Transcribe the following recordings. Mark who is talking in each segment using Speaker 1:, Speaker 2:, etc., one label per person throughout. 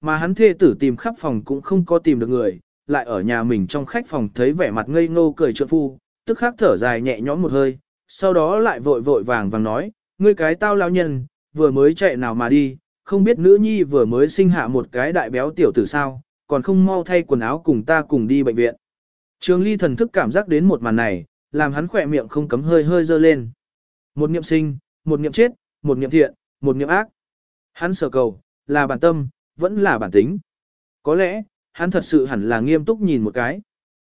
Speaker 1: mà hắn thê tử tìm khắp phòng cũng không có tìm được người, lại ở nhà mình trong khách phòng thấy vẻ mặt ngây ngô cười trượng phu, tức khắc thở dài nhẹ nhõm một hơi, sau đó lại vội vội vàng vàng nói, ngươi cái tao lao nhân, vừa mới chạy nào mà đi, không biết nữ nhi vừa mới sinh hạ một cái đại béo tiểu tử sao, còn không mau thay quần áo cùng ta cùng đi bệnh viện. Trường ly thần thức cảm giác đến một màn này, làm hắn khỏe miệng không cấm hơi hơi dơ lên. Một niệm sinh, một niệm chết, một niệm thiện, một niệm ác. Hắn sở cầu, là bản tâm, vẫn là bản tính. Có lẽ, hắn thật sự hẳn là nghiêm túc nhìn một cái.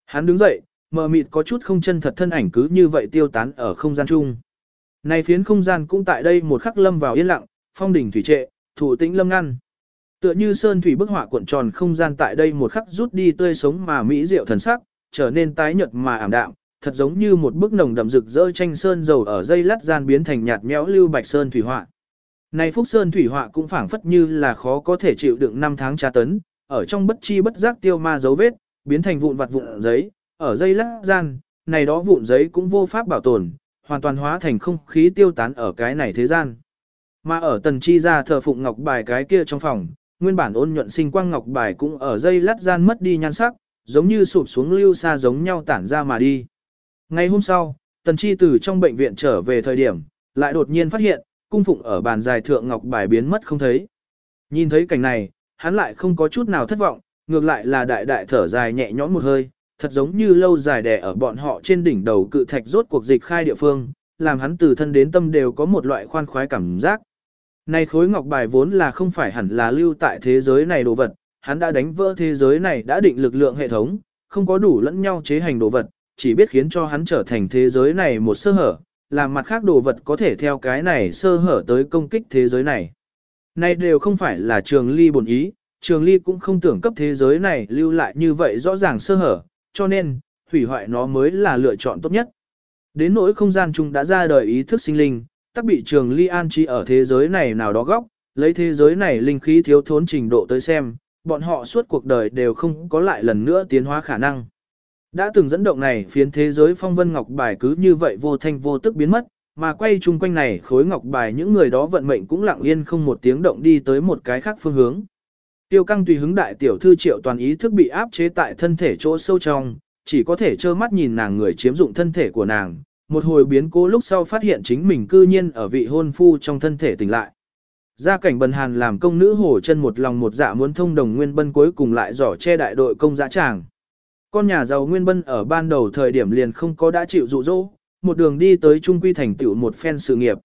Speaker 1: Hắn đứng dậy, mờ mịt có chút không chân thật thân ảnh cứ như vậy tiêu tán ở không gian chung. Này phiến không gian cũng tại đây một khắc lâm vào yên lặng, phong đỉnh thủy trệ, thủ tĩnh lâm ngăn. Tựa như sơn thủy bức họa cuộn tròn không gian tại đây một khắc rút đi tươi sống mà mỹ diệu thần sắc, trở nên tái nhợt mà ảm đạm, thật giống như một bức nồng đậm rực rỡ tranh sơn dầu ở dây lát gian biến thành nhạt nhẽo lưu bạch sơn thủy họa. Này phúc sơn thủy họa cũng phảng phất như là khó có thể chịu đựng năm tháng tra tấn, ở trong bất chi bất giác tiêu ma dấu vết, biến thành vụn vặt vụn giấy, ở dây lát gian, này đó vụn giấy cũng vô pháp bảo tồn, hoàn toàn hóa thành không khí tiêu tán ở cái này thế gian. Mà ở tần chi ra thờ phụng ngọc bài cái kia trong phòng, nguyên bản ôn nhuận sinh quang ngọc bài cũng ở dây lát gian mất đi nhan sắc, giống như sụp xuống lưu xa giống nhau tản ra mà đi. Ngày hôm sau, tần chi từ trong bệnh viện trở về thời điểm, lại đột nhiên phát hiện, cung phụng ở bàn dài thượng ngọc bài biến mất không thấy. Nhìn thấy cảnh này, hắn lại không có chút nào thất vọng, ngược lại là đại đại thở dài nhẹ nhõm một hơi, thật giống như lâu dài đè ở bọn họ trên đỉnh đầu cự thạch rốt cuộc dịch khai địa phương, làm hắn từ thân đến tâm đều có một loại khoan khoái cảm giác. Này khối ngọc bài vốn là không phải hẳn là lưu tại thế giới này đồ vật, hắn đã đánh vỡ thế giới này đã định lực lượng hệ thống, không có đủ lẫn nhau chế hành đồ vật, chỉ biết khiến cho hắn trở thành thế giới này một sơ hở, làm mặt khác đồ vật có thể theo cái này sơ hở tới công kích thế giới này. Này đều không phải là trường ly bổn ý, trường ly cũng không tưởng cấp thế giới này lưu lại như vậy rõ ràng sơ hở, cho nên, hủy hoại nó mới là lựa chọn tốt nhất. Đến nỗi không gian chung đã ra đời ý thức sinh linh, tắc bị trường ly an trí ở thế giới này nào đó góc, lấy thế giới này linh khí thiếu thốn trình độ tới xem, bọn họ suốt cuộc đời đều không có lại lần nữa tiến hóa khả năng. Đã từng dẫn động này phiến thế giới phong vân ngọc bài cứ như vậy vô thanh vô tức biến mất, mà quay chung quanh này khối ngọc bài những người đó vận mệnh cũng lặng yên không một tiếng động đi tới một cái khác phương hướng. Tiêu căng tùy hứng đại tiểu thư triệu toàn ý thức bị áp chế tại thân thể chỗ sâu trong, chỉ có thể trơ mắt nhìn nàng người chiếm dụng thân thể của nàng, một hồi biến cố lúc sau phát hiện chính mình cư nhiên ở vị hôn phu trong thân thể tỉnh lại. Gia cảnh bần hàn làm công nữ hổ chân một lòng một dạ muốn thông đồng nguyên bân cuối cùng lại giỏ che đại đội công dã tràng. Con nhà giàu nguyên bân ở ban đầu thời điểm liền không có đã chịu dụ dỗ, một đường đi tới trung quy thành tựu một phen sự nghiệp.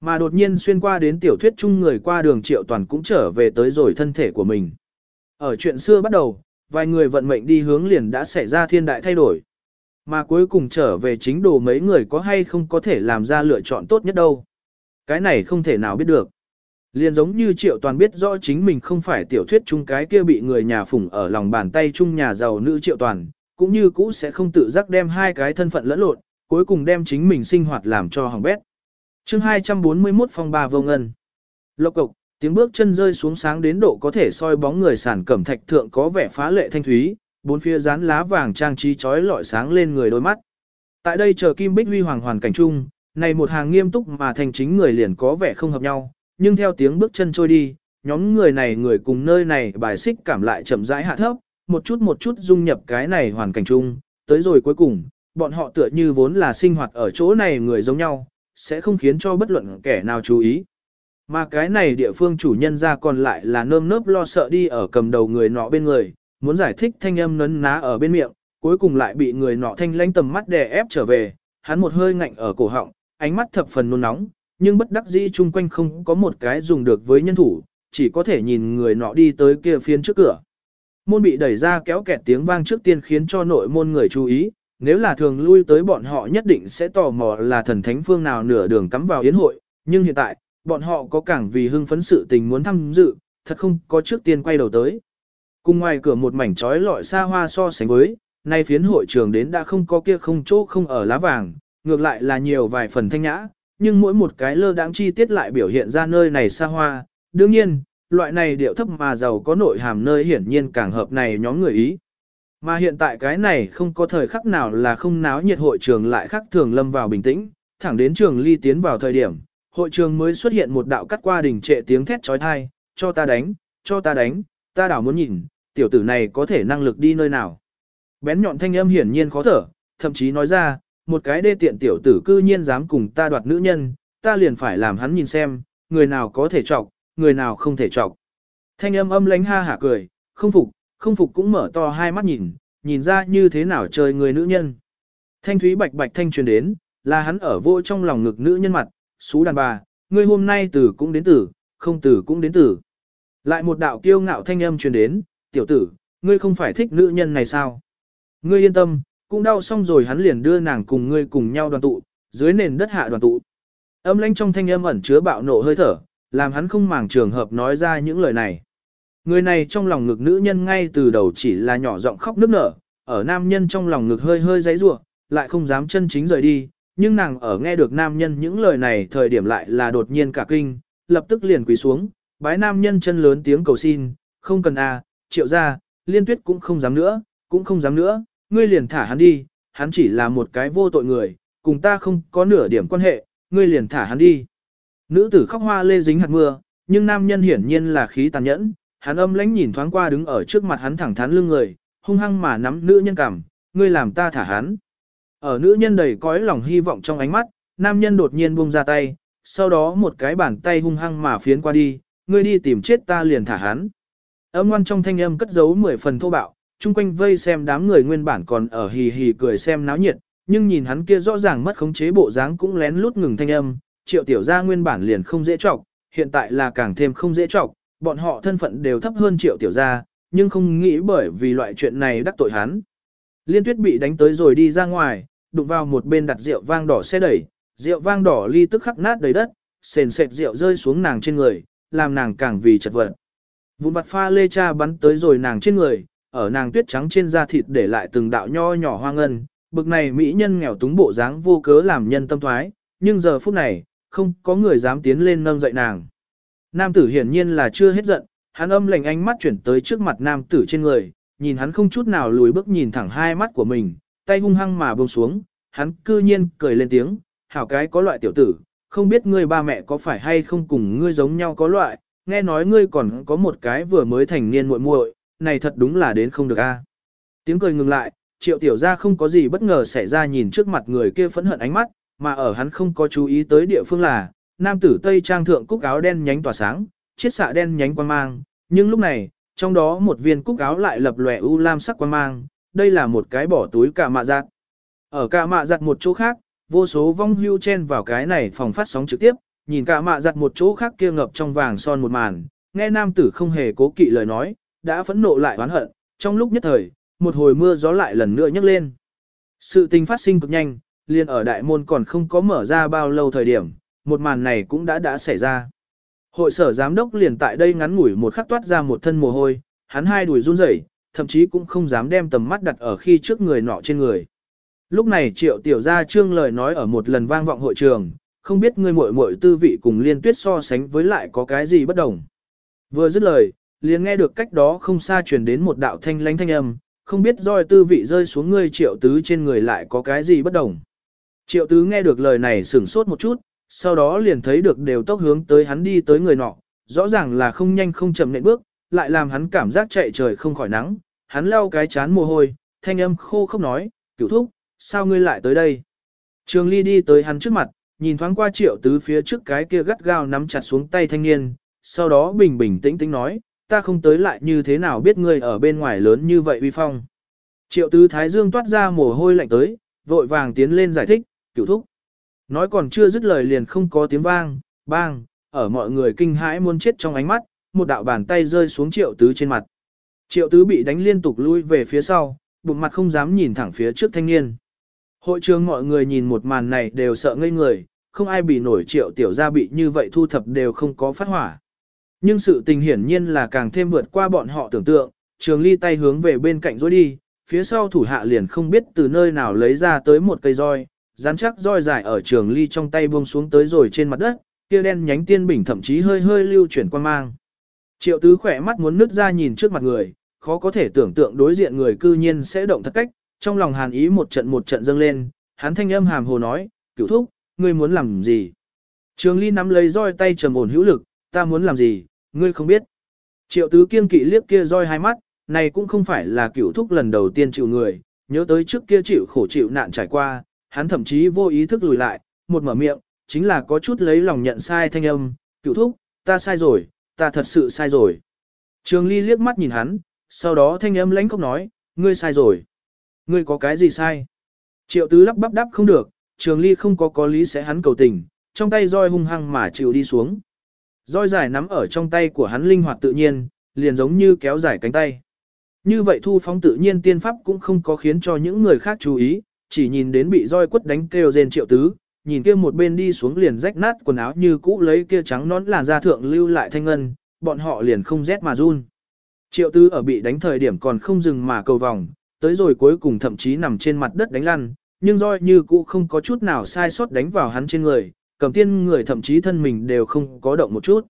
Speaker 1: Mà đột nhiên xuyên qua đến tiểu thuyết chung người qua đường triệu toàn cũng trở về tới rồi thân thể của mình. Ở chuyện xưa bắt đầu, vài người vận mệnh đi hướng liền đã xảy ra thiên đại thay đổi. Mà cuối cùng trở về chính đồ mấy người có hay không có thể làm ra lựa chọn tốt nhất đâu. Cái này không thể nào biết được. Liền giống như triệu toàn biết rõ chính mình không phải tiểu thuyết chung cái kia bị người nhà phủng ở lòng bàn tay chung nhà giàu nữ triệu toàn, cũng như cũ sẽ không tự giác đem hai cái thân phận lẫn lộn, cuối cùng đem chính mình sinh hoạt làm cho hỏng bét. chương 241 phong ba vô ngân. Lộc cộc, tiếng bước chân rơi xuống sáng đến độ có thể soi bóng người sản cẩm thạch thượng có vẻ phá lệ thanh thúy, bốn phía dán lá vàng trang trí chói lọi sáng lên người đôi mắt. Tại đây chờ kim bích huy hoàng hoàn cảnh chung, này một hàng nghiêm túc mà thành chính người liền có vẻ không hợp nhau, nhưng theo tiếng bước chân trôi đi, nhóm người này người cùng nơi này bài xích cảm lại chậm rãi hạ thấp, một chút một chút dung nhập cái này hoàn cảnh chung, tới rồi cuối cùng, bọn họ tựa như vốn là sinh hoạt ở chỗ này người giống nhau, sẽ không khiến cho bất luận kẻ nào chú ý. Mà cái này địa phương chủ nhân ra còn lại là nơm nớp lo sợ đi ở cầm đầu người nọ bên người, muốn giải thích thanh âm nấn ná ở bên miệng, cuối cùng lại bị người nọ thanh lãnh tầm mắt đè ép trở về, hắn một hơi ngạnh ở cổ họng, ánh mắt thập phần nôn nóng, nhưng bất đắc dĩ chung quanh không có một cái dùng được với nhân thủ, chỉ có thể nhìn người nọ đi tới kia phiến trước cửa. Môn bị đẩy ra kéo kẹt tiếng vang trước tiên khiến cho nội môn người chú ý, nếu là thường lui tới bọn họ nhất định sẽ tò mò là thần thánh phương nào nửa đường cắm vào yến hội, nhưng hiện tại, bọn họ có càng vì hưng phấn sự tình muốn tham dự, thật không có trước tiên quay đầu tới. Cùng ngoài cửa một mảnh trói lọi xa hoa so sánh với, nay phiến hội trường đến đã không có kia không chỗ không ở lá vàng, ngược lại là nhiều vài phần thanh nhã, nhưng mỗi một cái lơ đáng chi tiết lại biểu hiện ra nơi này xa hoa. Đương nhiên, loại này điệu thấp mà giàu có nội hàm nơi hiển nhiên càng hợp này nhóm người ý. Mà hiện tại cái này không có thời khắc nào là không náo nhiệt hội trường lại khắc thường lâm vào bình tĩnh, thẳng đến trường ly tiến vào thời điểm, hội trường mới xuất hiện một đạo cắt qua đỉnh trệ tiếng thét trói thai, cho ta đánh, cho ta đánh, ta đảo muốn nhìn, tiểu tử này có thể năng lực đi nơi nào. Bén nhọn thanh âm hiển nhiên khó thở, thậm chí nói ra, một cái đê tiện tiểu tử cư nhiên dám cùng ta đoạt nữ nhân, ta liền phải làm hắn nhìn xem, người nào có thể chọc, người nào không thể chọc. Thanh âm âm lánh ha hả cười, không phục, không phục cũng mở to hai mắt nhìn, nhìn ra như thế nào chơi người nữ nhân. Thanh thúy bạch bạch thanh truyền đến, là hắn ở vô trong lòng ngực nữ nhân mặt, xú đàn bà, ngươi hôm nay tử cũng đến tử, không tử cũng đến tử. Lại một đạo kiêu ngạo thanh âm truyền đến, tiểu tử, ngươi không phải thích nữ nhân này sao? Ngươi yên tâm, cũng đau xong rồi hắn liền đưa nàng cùng ngươi cùng nhau đoàn tụ, dưới nền đất hạ đoàn tụ. Âm lãnh trong thanh âm ẩn chứa bạo nộ hơi thở, làm hắn không màng trường hợp nói ra những lời này. Người này trong lòng ngực nữ nhân ngay từ đầu chỉ là nhỏ giọng khóc nức nở, ở nam nhân trong lòng ngực hơi hơi giãy giụa, lại không dám chân chính rời đi, nhưng nàng ở nghe được nam nhân những lời này thời điểm lại là đột nhiên cả kinh, lập tức liền quỳ xuống, bái nam nhân chân lớn tiếng cầu xin, không cần a, à, triệu ra, liên tuyết cũng không dám nữa, cũng không dám nữa, ngươi liền thả hắn đi, hắn chỉ là một cái vô tội người, cùng ta không có nửa điểm quan hệ, ngươi liền thả hắn đi. Nữ tử khóc hoa lê dính hạt mưa, nhưng nam nhân hiển nhiên là khí tàn nhẫn, hắn âm lãnh nhìn thoáng qua đứng ở trước mặt hắn thẳng thắn lưng người, hung hăng mà nắm nữ nhân cảm, ngươi làm ta thả hắn. Ở nữ nhân đầy cõi lòng hy vọng trong ánh mắt, nam nhân đột nhiên buông ra tay, sau đó một cái bàn tay hung hăng mà phiến qua đi, ngươi đi tìm chết ta liền thả hắn. Âm ngoan trong thanh âm cất giấu mười phần thô bạo, chung quanh vây xem đám người nguyên bản còn ở hì hì cười xem náo nhiệt, nhưng nhìn hắn kia rõ ràng mất khống chế bộ dáng cũng lén lút ngừng thanh âm, triệu tiểu gia nguyên bản liền không dễ trọng, hiện tại là càng thêm không dễ trọng, bọn họ thân phận đều thấp hơn triệu tiểu gia, nhưng không nghĩ bởi vì loại chuyện này đắc tội hắn. Liên tuyết bị đánh tới rồi đi ra ngoài, đụng vào một bên đặt rượu vang đỏ xe đẩy, rượu vang đỏ ly tức khắc nát đầy đất, sền sệt rượu rơi xuống nàng trên người, làm nàng càng vì chật vật. Vụn vặt pha lê cha bắn tới rồi nàng trên người, ở nàng tuyết trắng trên da thịt để lại từng đạo nho nhỏ hoa ngân, bực này mỹ nhân nghèo túng bộ dáng vô cớ làm nhân tâm thoái, nhưng giờ phút này, không có người dám tiến lên nâng dậy nàng. Nam tử hiển nhiên là chưa hết giận, hắn âm lệnh ánh mắt chuyển tới trước mặt nam tử trên người, nhìn hắn không chút nào lùi bước nhìn thẳng hai mắt của mình, tay hung hăng mà buông xuống, hắn cư nhiên cười lên tiếng, hảo cái có loại tiểu tử, không biết ngươi ba mẹ có phải hay không cùng ngươi giống nhau có loại, nghe nói ngươi còn có một cái vừa mới thành niên muội muội, này thật đúng là đến không được a. Tiếng cười ngừng lại, triệu tiểu gia không có gì bất ngờ xảy ra nhìn trước mặt người kia phẫn hận ánh mắt, mà ở hắn không có chú ý tới địa phương là, nam tử Tây Trang thượng cúc áo đen nhánh tỏa sáng, chiếc xạ đen nhánh quang mang, nhưng lúc này, trong đó một viên cúc áo lại lập lòe u lam sắc quang mang, đây là một cái bỏ túi cả mạ giặt. Ở cả mạ giặt một chỗ khác, vô số vong hưu chen vào cái này phòng phát sóng trực tiếp, nhìn cả mạ giặt một chỗ khác kia ngập trong vàng son một màn, nghe nam tử không hề cố kỵ lời nói, đã phẫn nộ lại oán hận, trong lúc nhất thời, một hồi mưa gió lại lần nữa nhấc lên. Sự tình phát sinh cực nhanh, liền ở đại môn còn không có mở ra bao lâu thời điểm, một màn này cũng đã đã xảy ra. Hội sở giám đốc liền tại đây ngắn ngủi một khắc toát ra một thân mồ hôi, hắn hai đùi run rẩy, thậm chí cũng không dám đem tầm mắt đặt ở khi trước người nọ trên người. Lúc này triệu tiểu gia trương lời nói ở một lần vang vọng hội trường, không biết người muội muội tư vị cùng liên tuyết so sánh với lại có cái gì bất đồng. Vừa dứt lời, liền nghe được cách đó không xa truyền đến một đạo thanh lánh thanh âm, không biết roi tư vị rơi xuống ngươi triệu tứ trên người lại có cái gì bất đồng. Triệu tứ nghe được lời này sửng sốt một chút, sau đó liền thấy được đều tốc hướng tới hắn đi tới người nọ, rõ ràng là không nhanh không chậm nện bước, lại làm hắn cảm giác chạy trời không khỏi nắng, hắn lau cái chán mồ hôi, thanh âm khô không nói, cửu thúc, sao ngươi lại tới đây? Trường ly đi tới hắn trước mặt, nhìn thoáng qua triệu tứ phía trước cái kia gắt gao nắm chặt xuống tay thanh niên, sau đó bình bình tĩnh tĩnh nói, ta không tới lại như thế nào biết ngươi ở bên ngoài lớn như vậy uy phong. Triệu tứ thái dương toát ra mồ hôi lạnh tới, vội vàng tiến lên giải thích, cửu thúc. Nói còn chưa dứt lời liền không có tiếng vang, bang, ở mọi người kinh hãi muốn chết trong ánh mắt, một đạo bàn tay rơi xuống triệu tứ trên mặt. Triệu tứ bị đánh liên tục lui về phía sau, bụng mặt không dám nhìn thẳng phía trước thanh niên. Hội trường mọi người nhìn một màn này đều sợ ngây người, không ai bị nổi triệu tiểu gia bị như vậy thu thập đều không có phát hỏa. Nhưng sự tình hiển nhiên là càng thêm vượt qua bọn họ tưởng tượng, trường ly tay hướng về bên cạnh rối đi, phía sau thủ hạ liền không biết từ nơi nào lấy ra tới một cây roi, rắn chắc roi dài ở trường ly trong tay buông xuống tới rồi trên mặt đất, kia đen nhánh tiên bình thậm chí hơi hơi lưu chuyển quan mang. Triệu tứ khỏe mắt muốn nứt ra nhìn trước mặt người, khó có thể tưởng tượng đối diện người cư nhiên sẽ động thật cách, trong lòng hàn ý một trận một trận dâng lên, hắn thanh âm hàm hồ nói, cửu thúc, ngươi muốn làm gì? Trường ly nắm lấy roi tay trầm ổn hữu lực, ta muốn làm gì, ngươi không biết. Triệu tứ kiên kỵ liếc kia roi hai mắt, này cũng không phải là cửu thúc lần đầu tiên chịu người, nhớ tới trước kia chịu khổ chịu nạn trải qua, hắn thậm chí vô ý thức lùi lại, một mở miệng, chính là có chút lấy lòng nhận sai thanh âm, cửu thúc, ta sai rồi, ta thật sự sai rồi. Trường Ly liếc mắt nhìn hắn, sau đó thanh âm lãnh không nói, ngươi sai rồi. Ngươi có cái gì sai? Triệu tứ lắp bắp đáp không được, Trường Ly không có có lý sẽ hắn cầu tình, trong tay roi hung hăng mà chịu đi xuống. Roi dài nắm ở trong tay của hắn linh hoạt tự nhiên, liền giống như kéo dài cánh tay. Như vậy thu phóng tự nhiên tiên pháp cũng không có khiến cho những người khác chú ý, chỉ nhìn đến bị roi quất đánh kêu rên triệu tứ, nhìn kia một bên đi xuống liền rách nát quần áo như cũ lấy kia trắng nón làn da thượng lưu lại thanh ngân, bọn họ liền không rét mà run. Triệu tứ ở bị đánh thời điểm còn không dừng mà cầu vòng, tới rồi cuối cùng thậm chí nằm trên mặt đất đánh lăn, nhưng roi như cũ không có chút nào sai sót đánh vào hắn trên người, cầm tiên người thậm chí thân mình đều không có động một chút.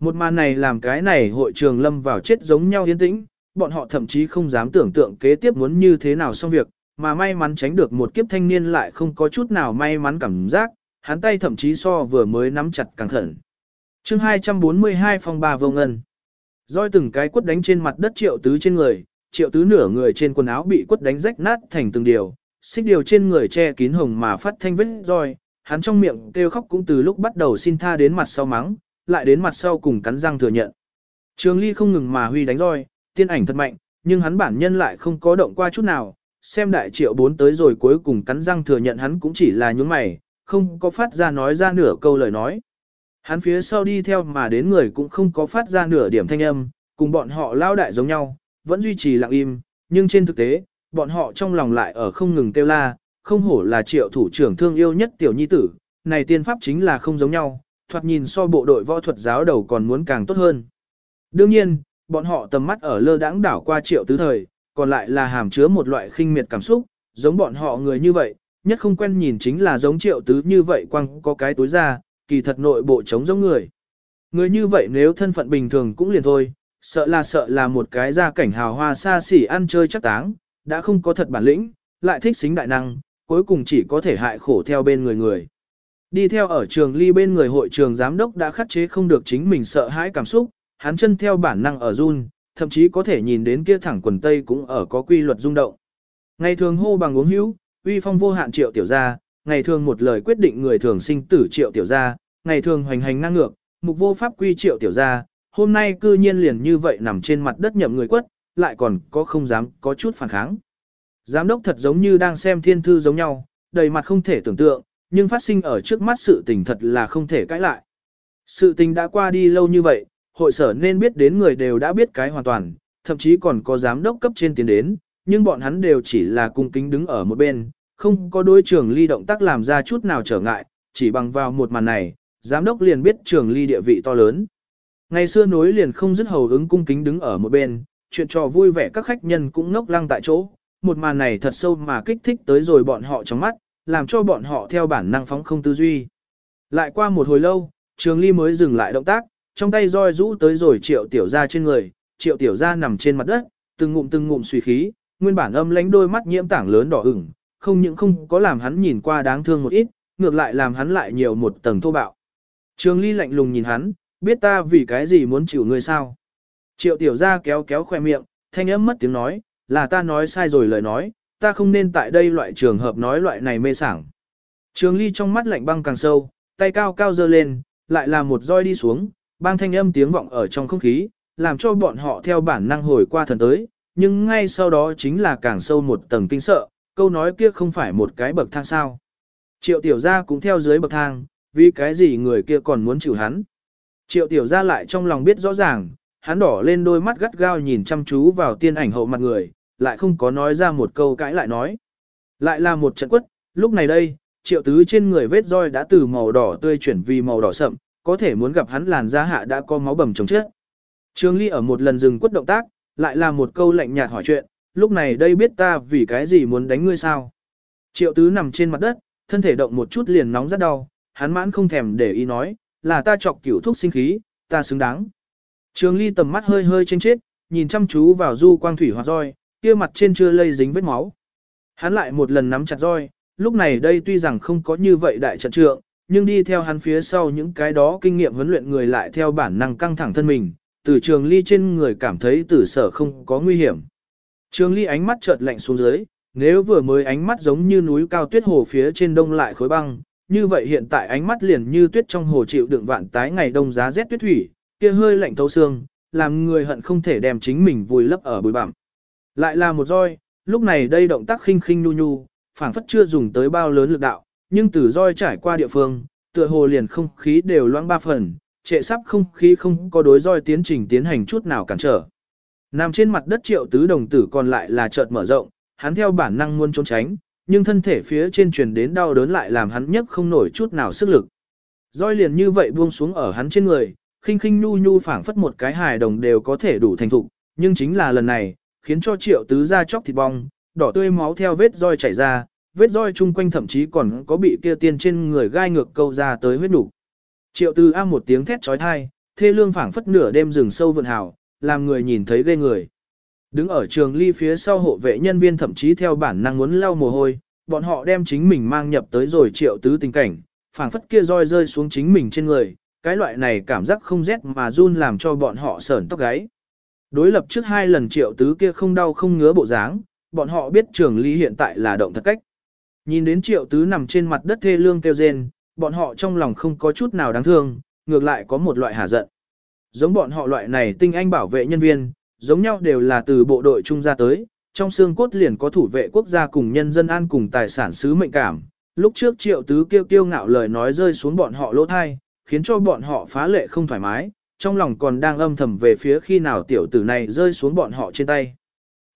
Speaker 1: Một màn này làm cái này hội trường lâm vào chết giống nhau yên tĩnh, bọn họ thậm chí không dám tưởng tượng kế tiếp muốn như thế nào xong việc, mà may mắn tránh được một kiếp thanh niên lại không có chút nào may mắn cảm giác, hắn tay thậm chí so vừa mới nắm chặt càng khẩn. chương 242 phong ba vô ngân. Roi từng cái quất đánh trên mặt đất triệu tứ trên người, triệu tứ nửa người trên quần áo bị quất đánh rách nát thành từng điều, xích điều trên người che kín hồng mà phát thanh vết roi, hắn trong miệng kêu khóc cũng từ lúc bắt đầu xin tha đến mặt sau mắng, lại đến mặt sau cùng cắn răng thừa nhận. Trường Ly không ngừng mà huy đánh roi, tiên ảnh thật mạnh, nhưng hắn bản nhân lại không có động qua chút nào, xem đại triệu bốn tới rồi cuối cùng cắn răng thừa nhận hắn cũng chỉ là nhún mày, không có phát ra nói ra nửa câu lời nói. Hắn phía sau đi theo mà đến người cũng không có phát ra nửa điểm thanh âm, cùng bọn họ lao đại giống nhau, vẫn duy trì lặng im, nhưng trên thực tế, bọn họ trong lòng lại ở không ngừng kêu la, không hổ là triệu thủ trưởng thương yêu nhất tiểu nhi tử, này tiên pháp chính là không giống nhau, thoạt nhìn so bộ đội võ thuật giáo đầu còn muốn càng tốt hơn. Đương nhiên, bọn họ tầm mắt ở lơ đãng đảo qua triệu tứ thời, còn lại là hàm chứa một loại khinh miệt cảm xúc, giống bọn họ người như vậy, nhất không quen nhìn chính là giống triệu tứ như vậy quăng có cái tối ra, kỳ thật nội bộ chống giống người. Người như vậy nếu thân phận bình thường cũng liền thôi, sợ là sợ là một cái gia cảnh hào hoa xa xỉ ăn chơi chắc táng, đã không có thật bản lĩnh, lại thích xính đại năng, cuối cùng chỉ có thể hại khổ theo bên người người. Đi theo ở trường ly bên người hội trường giám đốc đã khắc chế không được chính mình sợ hãi cảm xúc, hắn chân theo bản năng ở run, thậm chí có thể nhìn đến kia thẳng quần tây cũng ở có quy luật rung động. Ngày thường hô bằng uống hữu, uy phong vô hạn triệu tiểu gia, ngày thường một lời quyết định người thường sinh tử triệu tiểu gia, ngày thường hoành hành ngang ngược, mục vô pháp quy triệu tiểu gia, hôm nay cư nhiên liền như vậy nằm trên mặt đất nhậm người quất, lại còn có không dám có chút phản kháng. Giám đốc thật giống như đang xem thiên thư giống nhau, đầy mặt không thể tưởng tượng, nhưng phát sinh ở trước mắt sự tình thật là không thể cãi lại. Sự tình đã qua đi lâu như vậy, hội sở nên biết đến người đều đã biết cái hoàn toàn, thậm chí còn có giám đốc cấp trên tiến đến, nhưng bọn hắn đều chỉ là cung kính đứng ở một bên, không có đối trường ly động tác làm ra chút nào trở ngại, chỉ bằng vào một màn này, giám đốc liền biết trường ly địa vị to lớn. Ngày xưa nối liền không dứt hầu ứng cung kính đứng ở một bên, chuyện trò vui vẻ các khách nhân cũng ngốc lăng tại chỗ, một màn này thật sâu mà kích thích tới rồi bọn họ trong mắt, làm cho bọn họ theo bản năng phóng không tư duy. Lại qua một hồi lâu, trường ly mới dừng lại động tác, trong tay roi rũ tới rồi triệu tiểu gia trên người, triệu tiểu gia nằm trên mặt đất, từng ngụm từng ngụm suy khí, nguyên bản âm lánh đôi mắt nhiễm tảng lớn đỏ ửng, không những không có làm hắn nhìn qua đáng thương một ít, ngược lại làm hắn lại nhiều một tầng thô bạo. Trường ly lạnh lùng nhìn hắn, biết ta vì cái gì muốn chịu ngươi sao. Triệu tiểu gia kéo kéo khoe miệng, thanh âm mất tiếng nói, là ta nói sai rồi lời nói, ta không nên tại đây loại trường hợp nói loại này mê sảng. Trường ly trong mắt lạnh băng càng sâu, tay cao cao dơ lên, lại là một roi đi xuống, bang thanh âm tiếng vọng ở trong không khí, làm cho bọn họ theo bản năng hồi qua thần tới, nhưng ngay sau đó chính là càng sâu một tầng kinh sợ, câu nói kia không phải một cái bậc thang sao. Triệu tiểu gia cũng theo dưới bậc thang, vì cái gì người kia còn muốn chịu hắn. Triệu tiểu gia lại trong lòng biết rõ ràng, hắn đỏ lên đôi mắt gắt gao nhìn chăm chú vào tiên ảnh hậu mặt người, lại không có nói ra một câu cãi lại nói. Lại là một trận quất, lúc này đây, triệu tứ trên người vết roi đã từ màu đỏ tươi chuyển vì màu đỏ sậm, có thể muốn gặp hắn làn da hạ đã có máu bầm chồng chết. Trương Ly ở một lần dừng quất động tác, lại là một câu lạnh nhạt hỏi chuyện, lúc này đây biết ta vì cái gì muốn đánh ngươi sao. Triệu tứ nằm trên mặt đất, thân thể động một chút liền nóng rất đau, hắn mãn không thèm để ý nói, là ta chọc cửu thuốc sinh khí, ta xứng đáng. Trương ly tầm mắt hơi hơi trên chết, nhìn chăm chú vào du quang thủy hoạt roi, kia mặt trên chưa lây dính vết máu. Hắn lại một lần nắm chặt roi, lúc này đây tuy rằng không có như vậy đại trận trượng, nhưng đi theo hắn phía sau những cái đó kinh nghiệm huấn luyện người lại theo bản năng căng thẳng thân mình, từ trường ly trên người cảm thấy tử sở không có nguy hiểm. Trường ly ánh mắt chợt lạnh xuống dưới, nếu vừa mới ánh mắt giống như núi cao tuyết hồ phía trên đông lại khối băng, như vậy hiện tại ánh mắt liền như tuyết trong hồ chịu đựng vạn tái ngày đông giá rét tuyết thủy, kia hơi lạnh thấu xương, làm người hận không thể đem chính mình vùi lấp ở bụi bặm. Lại là một roi, lúc này đây động tác khinh khinh nu nhu, phảng phất chưa dùng tới bao lớn lực đạo, nhưng từ roi trải qua địa phương, tựa hồ liền không khí đều loãng ba phần, trệ sắp không khí không có đối roi tiến trình tiến hành chút nào cản trở. Nằm trên mặt đất triệu tứ đồng tử còn lại là chợt mở rộng, hắn theo bản năng muốn trốn tránh, nhưng thân thể phía trên truyền đến đau đớn lại làm hắn nhấc không nổi chút nào sức lực. Roi liền như vậy buông xuống ở hắn trên người, khinh khinh nhu nhu phảng phất một cái hài đồng đều có thể đủ thành thục, nhưng chính là lần này, khiến cho triệu tứ ra chóc thịt bong, đỏ tươi máu theo vết roi chảy ra, vết roi chung quanh thậm chí còn có bị kia tiên trên người gai ngược câu ra tới huyết đủ. Triệu tứ a một tiếng thét trói thai, thê lương phảng phất nửa đêm rừng sâu vượn hào, làm người nhìn thấy ghê người. Đứng ở trường ly phía sau hộ vệ nhân viên thậm chí theo bản năng muốn lau mồ hôi, bọn họ đem chính mình mang nhập tới rồi triệu tứ tình cảnh, phảng phất kia roi rơi xuống chính mình trên người, cái loại này cảm giác không rét mà run làm cho bọn họ sởn tóc gáy. Đối lập trước hai lần triệu tứ kia không đau không ngứa bộ dáng, bọn họ biết trường ly hiện tại là động thật cách. Nhìn đến triệu tứ nằm trên mặt đất thê lương kêu rên, bọn họ trong lòng không có chút nào đáng thương, ngược lại có một loại hả giận. Giống bọn họ loại này tinh anh bảo vệ nhân viên, giống nhau đều là từ bộ đội trung ra tới, trong xương cốt liền có thủ vệ quốc gia cùng nhân dân an cùng tài sản sứ mệnh cảm. Lúc trước triệu tứ kêu kiêu ngạo lời nói rơi xuống bọn họ lỗ thai, khiến cho bọn họ phá lệ không thoải mái, trong lòng còn đang âm thầm về phía khi nào tiểu tử này rơi xuống bọn họ trên tay.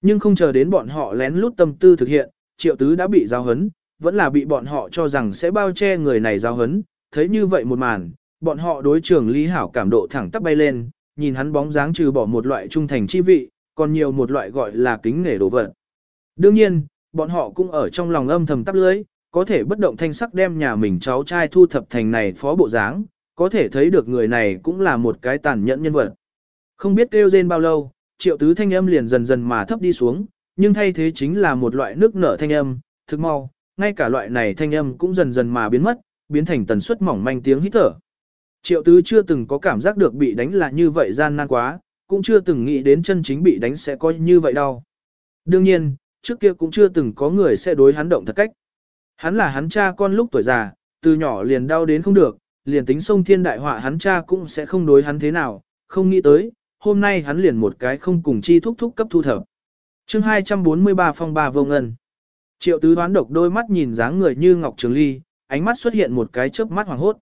Speaker 1: Nhưng không chờ đến bọn họ lén lút tâm tư thực hiện, triệu tứ đã bị giao hấn, vẫn là bị bọn họ cho rằng sẽ bao che người này giao hấn, thấy như vậy một màn, bọn họ đối trường Lý Hảo cảm độ thẳng tắp bay lên, nhìn hắn bóng dáng trừ bỏ một loại trung thành chi vị, còn nhiều một loại gọi là kính nể đồ vật. Đương nhiên, bọn họ cũng ở trong lòng âm thầm tắp lưới, có thể bất động thanh sắc đem nhà mình cháu trai thu thập thành này phó bộ dáng, có thể thấy được người này cũng là một cái tàn nhẫn nhân vật. Không biết kêu rên bao lâu, triệu tứ thanh âm liền dần dần mà thấp đi xuống, nhưng thay thế chính là một loại nước nở thanh âm, thực mau, ngay cả loại này thanh âm cũng dần dần mà biến mất, biến thành tần suất mỏng manh tiếng hít thở. Triệu tứ chưa từng có cảm giác được bị đánh là như vậy gian nan quá, cũng chưa từng nghĩ đến chân chính bị đánh sẽ có như vậy đâu. Đương nhiên, trước kia cũng chưa từng có người sẽ đối hắn động thật cách. Hắn là hắn cha con lúc tuổi già, từ nhỏ liền đau đến không được, liền tính sông thiên đại họa hắn cha cũng sẽ không đối hắn thế nào, không nghĩ tới, hôm nay hắn liền một cái không cùng chi thúc thúc cấp thu thập. chương 243 phong ba vô ngân. Triệu tứ đoán độc đôi mắt nhìn dáng người như ngọc trường ly, ánh mắt xuất hiện một cái chớp mắt hoàng hốt.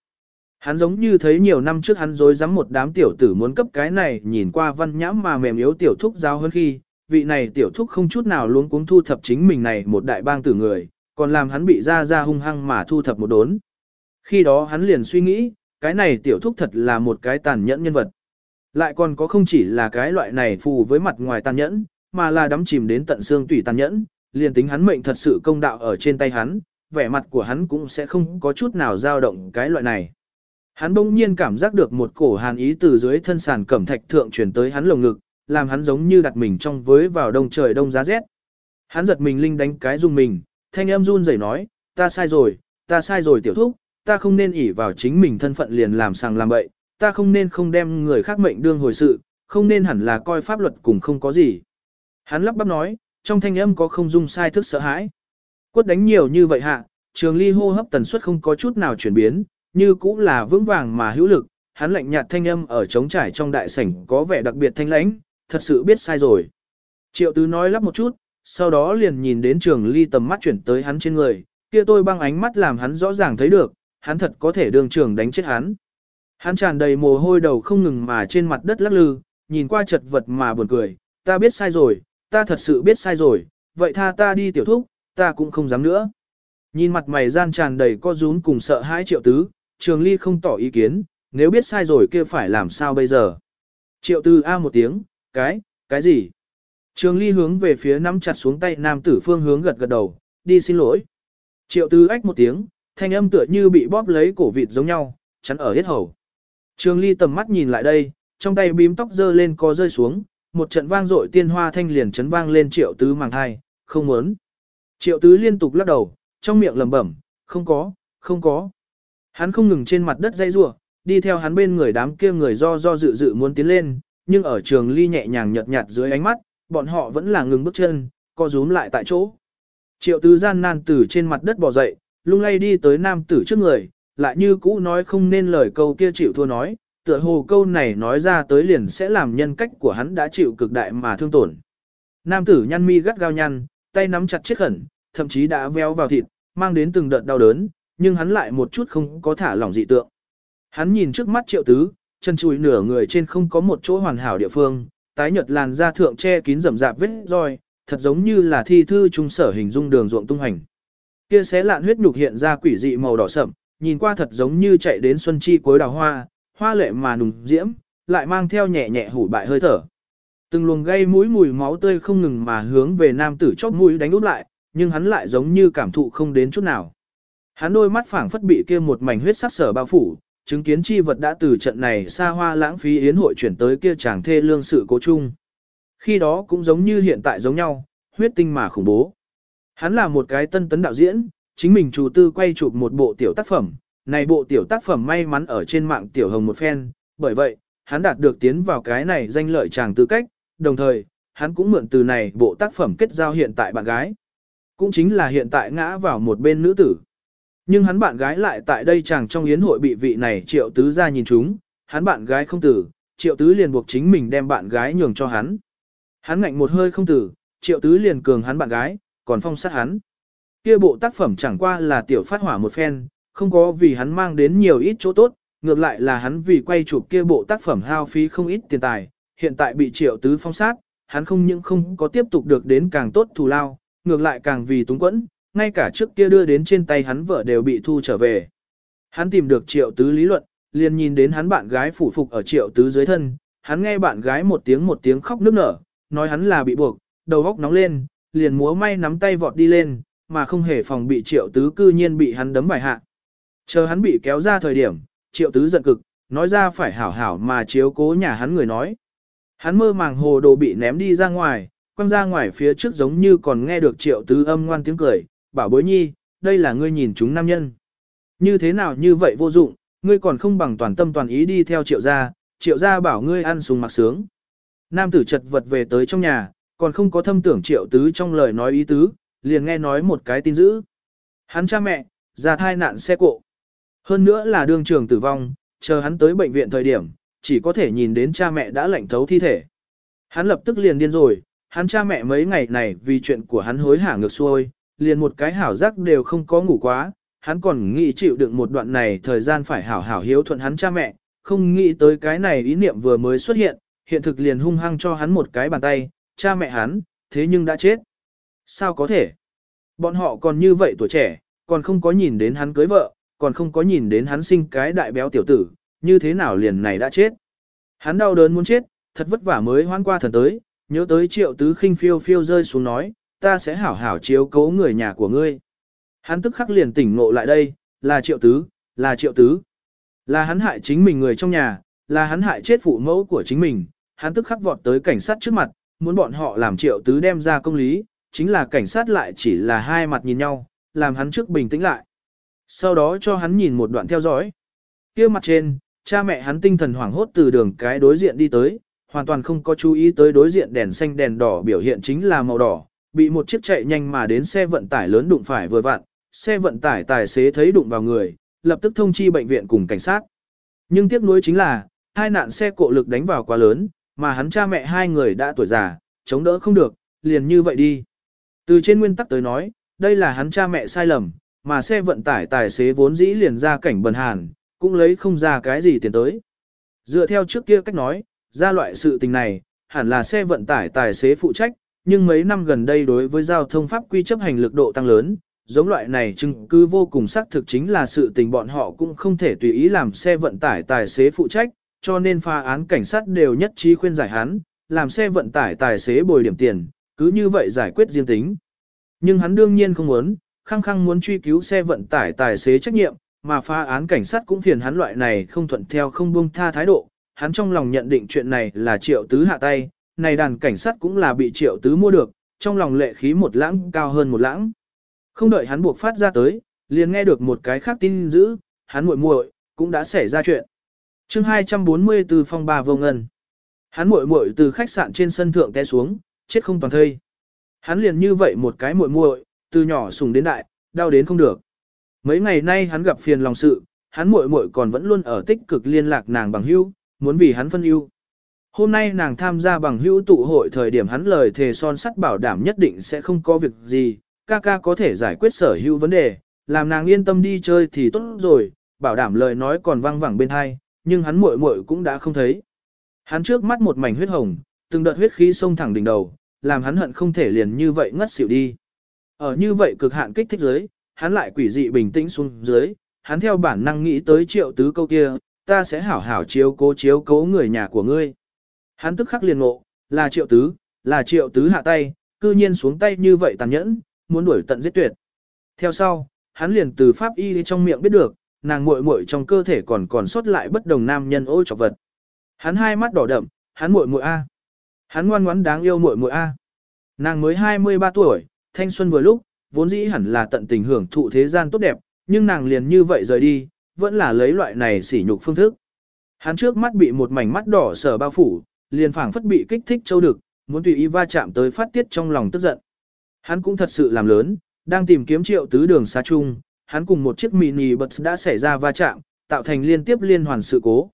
Speaker 1: Hắn giống như thấy nhiều năm trước hắn dối dám một đám tiểu tử muốn cấp cái này nhìn qua văn nhãm mà mềm yếu tiểu thúc giao hơn khi, vị này tiểu thúc không chút nào luôn cuống thu thập chính mình này một đại bang tử người, còn làm hắn bị ra ra hung hăng mà thu thập một đốn. Khi đó hắn liền suy nghĩ, cái này tiểu thúc thật là một cái tàn nhẫn nhân vật. Lại còn có không chỉ là cái loại này phù với mặt ngoài tàn nhẫn, mà là đắm chìm đến tận xương tủy tàn nhẫn, liền tính hắn mệnh thật sự công đạo ở trên tay hắn, vẻ mặt của hắn cũng sẽ không có chút nào dao động cái loại này. Hắn bỗng nhiên cảm giác được một cổ hàn ý từ dưới thân sàn cẩm thạch thượng chuyển tới hắn lồng ngực, làm hắn giống như đặt mình trong với vào đông trời đông giá rét. Hắn giật mình linh đánh cái dùng mình, thanh em run rẩy nói, ta sai rồi, ta sai rồi tiểu thúc, ta không nên ỷ vào chính mình thân phận liền làm sàng làm bậy, ta không nên không đem người khác mệnh đương hồi sự, không nên hẳn là coi pháp luật cùng không có gì. Hắn lắp bắp nói, trong thanh âm có không dung sai thức sợ hãi. Quất đánh nhiều như vậy hạ, trường ly hô hấp tần suất không có chút nào chuyển biến, như cũng là vững vàng mà hữu lực, hắn lạnh nhạt thanh âm ở trống trải trong đại sảnh có vẻ đặc biệt thanh lãnh, thật sự biết sai rồi. Triệu tứ nói lắp một chút, sau đó liền nhìn đến trường ly tầm mắt chuyển tới hắn trên người, kia tôi băng ánh mắt làm hắn rõ ràng thấy được, hắn thật có thể đường trường đánh chết hắn. Hắn tràn đầy mồ hôi đầu không ngừng mà trên mặt đất lắc lư, nhìn qua chật vật mà buồn cười, ta biết sai rồi, ta thật sự biết sai rồi, vậy tha ta đi tiểu thúc, ta cũng không dám nữa. Nhìn mặt mày gian tràn đầy co rúm cùng sợ hãi triệu tứ, trường ly không tỏ ý kiến, nếu biết sai rồi kia phải làm sao bây giờ. Triệu tứ A một tiếng, cái, cái gì? Trường ly hướng về phía nắm chặt xuống tay nam tử phương hướng gật gật đầu, đi xin lỗi. Triệu tứ ách một tiếng, thanh âm tựa như bị bóp lấy cổ vịt giống nhau, chắn ở hết hầu. Trường ly tầm mắt nhìn lại đây, trong tay bím tóc dơ lên co rơi xuống, một trận vang dội tiên hoa thanh liền chấn vang lên triệu tứ màng hai, không muốn. Triệu tứ liên tục lắc đầu, trong miệng lẩm bẩm, không có, không có. Hắn không ngừng trên mặt đất dây rủa, đi theo hắn bên người đám kia người do do dự dự muốn tiến lên, nhưng ở trường ly nhẹ nhàng nhợt nhạt dưới ánh mắt, bọn họ vẫn là ngừng bước chân, co rúm lại tại chỗ. Triệu tứ gian nan từ trên mặt đất bò dậy, lung lay đi tới nam tử trước người, lại như cũ nói không nên lời câu kia chịu thua nói, tựa hồ câu này nói ra tới liền sẽ làm nhân cách của hắn đã chịu cực đại mà thương tổn. Nam tử nhăn mi gắt gao nhăn, tay nắm chặt chiếc khẩn, thậm chí đã véo vào thịt, mang đến từng đợt đau đớn, nhưng hắn lại một chút không có thả lỏng dị tượng. Hắn nhìn trước mắt triệu tứ, chân chùi nửa người trên không có một chỗ hoàn hảo địa phương, tái nhợt làn da thượng che kín rậm rạp vết roi, thật giống như là thi thư trung sở hình dung đường ruộng tung hành. Kia xé lạn huyết nhục hiện ra quỷ dị màu đỏ sậm, nhìn qua thật giống như chạy đến xuân chi cuối đào hoa, hoa lệ mà nùng diễm, lại mang theo nhẹ nhẹ hủ bại hơi thở. Từng luồng gây mũi mùi máu tươi không ngừng mà hướng về nam tử chóp mũi đánh úp lại, nhưng hắn lại giống như cảm thụ không đến chút nào. Hắn đôi mắt phảng phất bị kia một mảnh huyết sắc sở bao phủ, chứng kiến chi vật đã từ trận này xa hoa lãng phí yến hội chuyển tới kia chàng thê lương sự cố chung. Khi đó cũng giống như hiện tại giống nhau, huyết tinh mà khủng bố. Hắn là một cái tân tấn đạo diễn, chính mình chủ tư quay chụp một bộ tiểu tác phẩm, này bộ tiểu tác phẩm may mắn ở trên mạng tiểu hồng một phen, bởi vậy, hắn đạt được tiến vào cái này danh lợi chàng tư cách, đồng thời, hắn cũng mượn từ này bộ tác phẩm kết giao hiện tại bạn gái. Cũng chính là hiện tại ngã vào một bên nữ tử. Nhưng hắn bạn gái lại tại đây chàng trong yến hội bị vị này triệu tứ ra nhìn chúng, hắn bạn gái không tử, triệu tứ liền buộc chính mình đem bạn gái nhường cho hắn. Hắn ngạnh một hơi không tử, triệu tứ liền cường hắn bạn gái, còn phong sát hắn. Kia bộ tác phẩm chẳng qua là tiểu phát hỏa một phen, không có vì hắn mang đến nhiều ít chỗ tốt, ngược lại là hắn vì quay chụp kia bộ tác phẩm hao phí không ít tiền tài, hiện tại bị triệu tứ phong sát, hắn không những không có tiếp tục được đến càng tốt thù lao, ngược lại càng vì túng quẫn, ngay cả trước kia đưa đến trên tay hắn vợ đều bị thu trở về. Hắn tìm được triệu tứ lý luận, liền nhìn đến hắn bạn gái phủ phục ở triệu tứ dưới thân, hắn nghe bạn gái một tiếng một tiếng khóc nức nở, nói hắn là bị buộc, đầu góc nóng lên, liền múa may nắm tay vọt đi lên, mà không hề phòng bị triệu tứ cư nhiên bị hắn đấm bài hạ. Chờ hắn bị kéo ra thời điểm, triệu tứ giận cực, nói ra phải hảo hảo mà chiếu cố nhà hắn người nói. Hắn mơ màng hồ đồ bị ném đi ra ngoài, quăng ra ngoài phía trước giống như còn nghe được triệu tứ âm ngoan tiếng cười, bảo bối nhi, đây là ngươi nhìn chúng nam nhân. Như thế nào như vậy vô dụng, ngươi còn không bằng toàn tâm toàn ý đi theo triệu gia, triệu gia bảo ngươi ăn sùng mặc sướng. Nam tử chật vật về tới trong nhà, còn không có thâm tưởng triệu tứ trong lời nói ý tứ, liền nghe nói một cái tin dữ. Hắn cha mẹ, ra thai nạn xe cộ. Hơn nữa là đương trường tử vong, chờ hắn tới bệnh viện thời điểm, chỉ có thể nhìn đến cha mẹ đã lạnh thấu thi thể. Hắn lập tức liền điên rồi, hắn cha mẹ mấy ngày này vì chuyện của hắn hối hả ngược xuôi, liền một cái hảo giác đều không có ngủ quá, hắn còn nghĩ chịu đựng một đoạn này thời gian phải hảo hảo hiếu thuận hắn cha mẹ, không nghĩ tới cái này ý niệm vừa mới xuất hiện, hiện thực liền hung hăng cho hắn một cái bàn tay, cha mẹ hắn, thế nhưng đã chết. Sao có thể? Bọn họ còn như vậy tuổi trẻ, còn không có nhìn đến hắn cưới vợ, còn không có nhìn đến hắn sinh cái đại béo tiểu tử, như thế nào liền này đã chết. Hắn đau đớn muốn chết, thật vất vả mới hoan qua thần tới, nhớ tới triệu tứ khinh phiêu phiêu rơi xuống nói, ta sẽ hảo hảo chiếu cố người nhà của ngươi. Hắn tức khắc liền tỉnh ngộ lại đây, là triệu tứ, là triệu tứ. Là hắn hại chính mình người trong nhà, là hắn hại chết phụ mẫu của chính mình, hắn tức khắc vọt tới cảnh sát trước mặt, muốn bọn họ làm triệu tứ đem ra công lý, chính là cảnh sát lại chỉ là hai mặt nhìn nhau, làm hắn trước bình tĩnh lại. Sau đó cho hắn nhìn một đoạn theo dõi. kia mặt trên, cha mẹ hắn tinh thần hoảng hốt từ đường cái đối diện đi tới, hoàn toàn không có chú ý tới đối diện đèn xanh đèn đỏ biểu hiện chính là màu đỏ, bị một chiếc chạy nhanh mà đến xe vận tải lớn đụng phải vừa vặn, xe vận tải tài xế thấy đụng vào người, lập tức thông chi bệnh viện cùng cảnh sát. Nhưng tiếc nuối chính là, hai nạn xe cộ lực đánh vào quá lớn, mà hắn cha mẹ hai người đã tuổi già, chống đỡ không được, liền như vậy đi. Từ trên nguyên tắc tới nói, đây là hắn cha mẹ sai lầm, mà xe vận tải tài xế vốn dĩ liền ra cảnh bần hàn, cũng lấy không ra cái gì tiền tới. Dựa theo trước kia cách nói, ra loại sự tình này, hẳn là xe vận tải tài xế phụ trách, nhưng mấy năm gần đây đối với giao thông pháp quy chấp hành lực độ tăng lớn, giống loại này chứng cứ vô cùng xác thực chính là sự tình bọn họ cũng không thể tùy ý làm xe vận tải tài xế phụ trách, cho nên pha án cảnh sát đều nhất trí khuyên giải hắn, làm xe vận tải tài xế bồi điểm tiền, cứ như vậy giải quyết riêng tính. Nhưng hắn đương nhiên không muốn, khăng khăng muốn truy cứu xe vận tải tài xế trách nhiệm, mà pha án cảnh sát cũng phiền hắn loại này không thuận theo không buông tha thái độ, hắn trong lòng nhận định chuyện này là triệu tứ hạ tay, này đàn cảnh sát cũng là bị triệu tứ mua được, trong lòng lệ khí một lãng cao hơn một lãng. Không đợi hắn buộc phát ra tới, liền nghe được một cái khác tin dữ, hắn muội muội cũng đã xảy ra chuyện chương 244 phong ba vô ngân. Hắn muội muội từ khách sạn trên sân thượng té xuống, chết không toàn thây. Hắn liền như vậy một cái muội muội, từ nhỏ sùng đến đại, đau đến không được. Mấy ngày nay hắn gặp phiền lòng sự, hắn muội muội còn vẫn luôn ở tích cực liên lạc nàng bằng hữu, muốn vì hắn phân ưu. Hôm nay nàng tham gia bằng hữu tụ hội thời điểm hắn lời thề son sắt bảo đảm nhất định sẽ không có việc gì, ca ca có thể giải quyết sở hữu vấn đề, làm nàng yên tâm đi chơi thì tốt rồi, bảo đảm lời nói còn vang vẳng bên hai, nhưng hắn muội muội cũng đã không thấy. Hắn trước mắt một mảnh huyết hồng, từng đợt huyết khí xông thẳng đỉnh đầu, làm hắn hận không thể liền như vậy ngất xỉu đi. Ở như vậy cực hạn kích thích dưới, hắn lại quỷ dị bình tĩnh xuống dưới, hắn theo bản năng nghĩ tới triệu tứ câu kia, ta sẽ hảo hảo chiếu cố chiếu cố người nhà của ngươi. Hắn tức khắc liền ngộ, là triệu tứ, là triệu tứ hạ tay, cư nhiên xuống tay như vậy tàn nhẫn, muốn đuổi tận giết tuyệt. Theo sau, hắn liền từ pháp y trong miệng biết được, nàng muội muội trong cơ thể còn còn sót lại bất đồng nam nhân ôi trọc vật. Hắn hai mắt đỏ đậm, hắn muội muội a. Hắn ngoan ngoãn đáng yêu muội muội a. Nàng mới 23 tuổi, thanh xuân vừa lúc, vốn dĩ hẳn là tận tình hưởng thụ thế gian tốt đẹp, nhưng nàng liền như vậy rời đi, vẫn là lấy loại này sỉ nhục phương thức. Hắn trước mắt bị một mảnh mắt đỏ sở bao phủ, liền phảng phất bị kích thích châu đực, muốn tùy ý va chạm tới phát tiết trong lòng tức giận. Hắn cũng thật sự làm lớn, đang tìm kiếm triệu tứ đường xa chung, hắn cùng một chiếc mini bus đã xảy ra va chạm, tạo thành liên tiếp liên hoàn sự cố.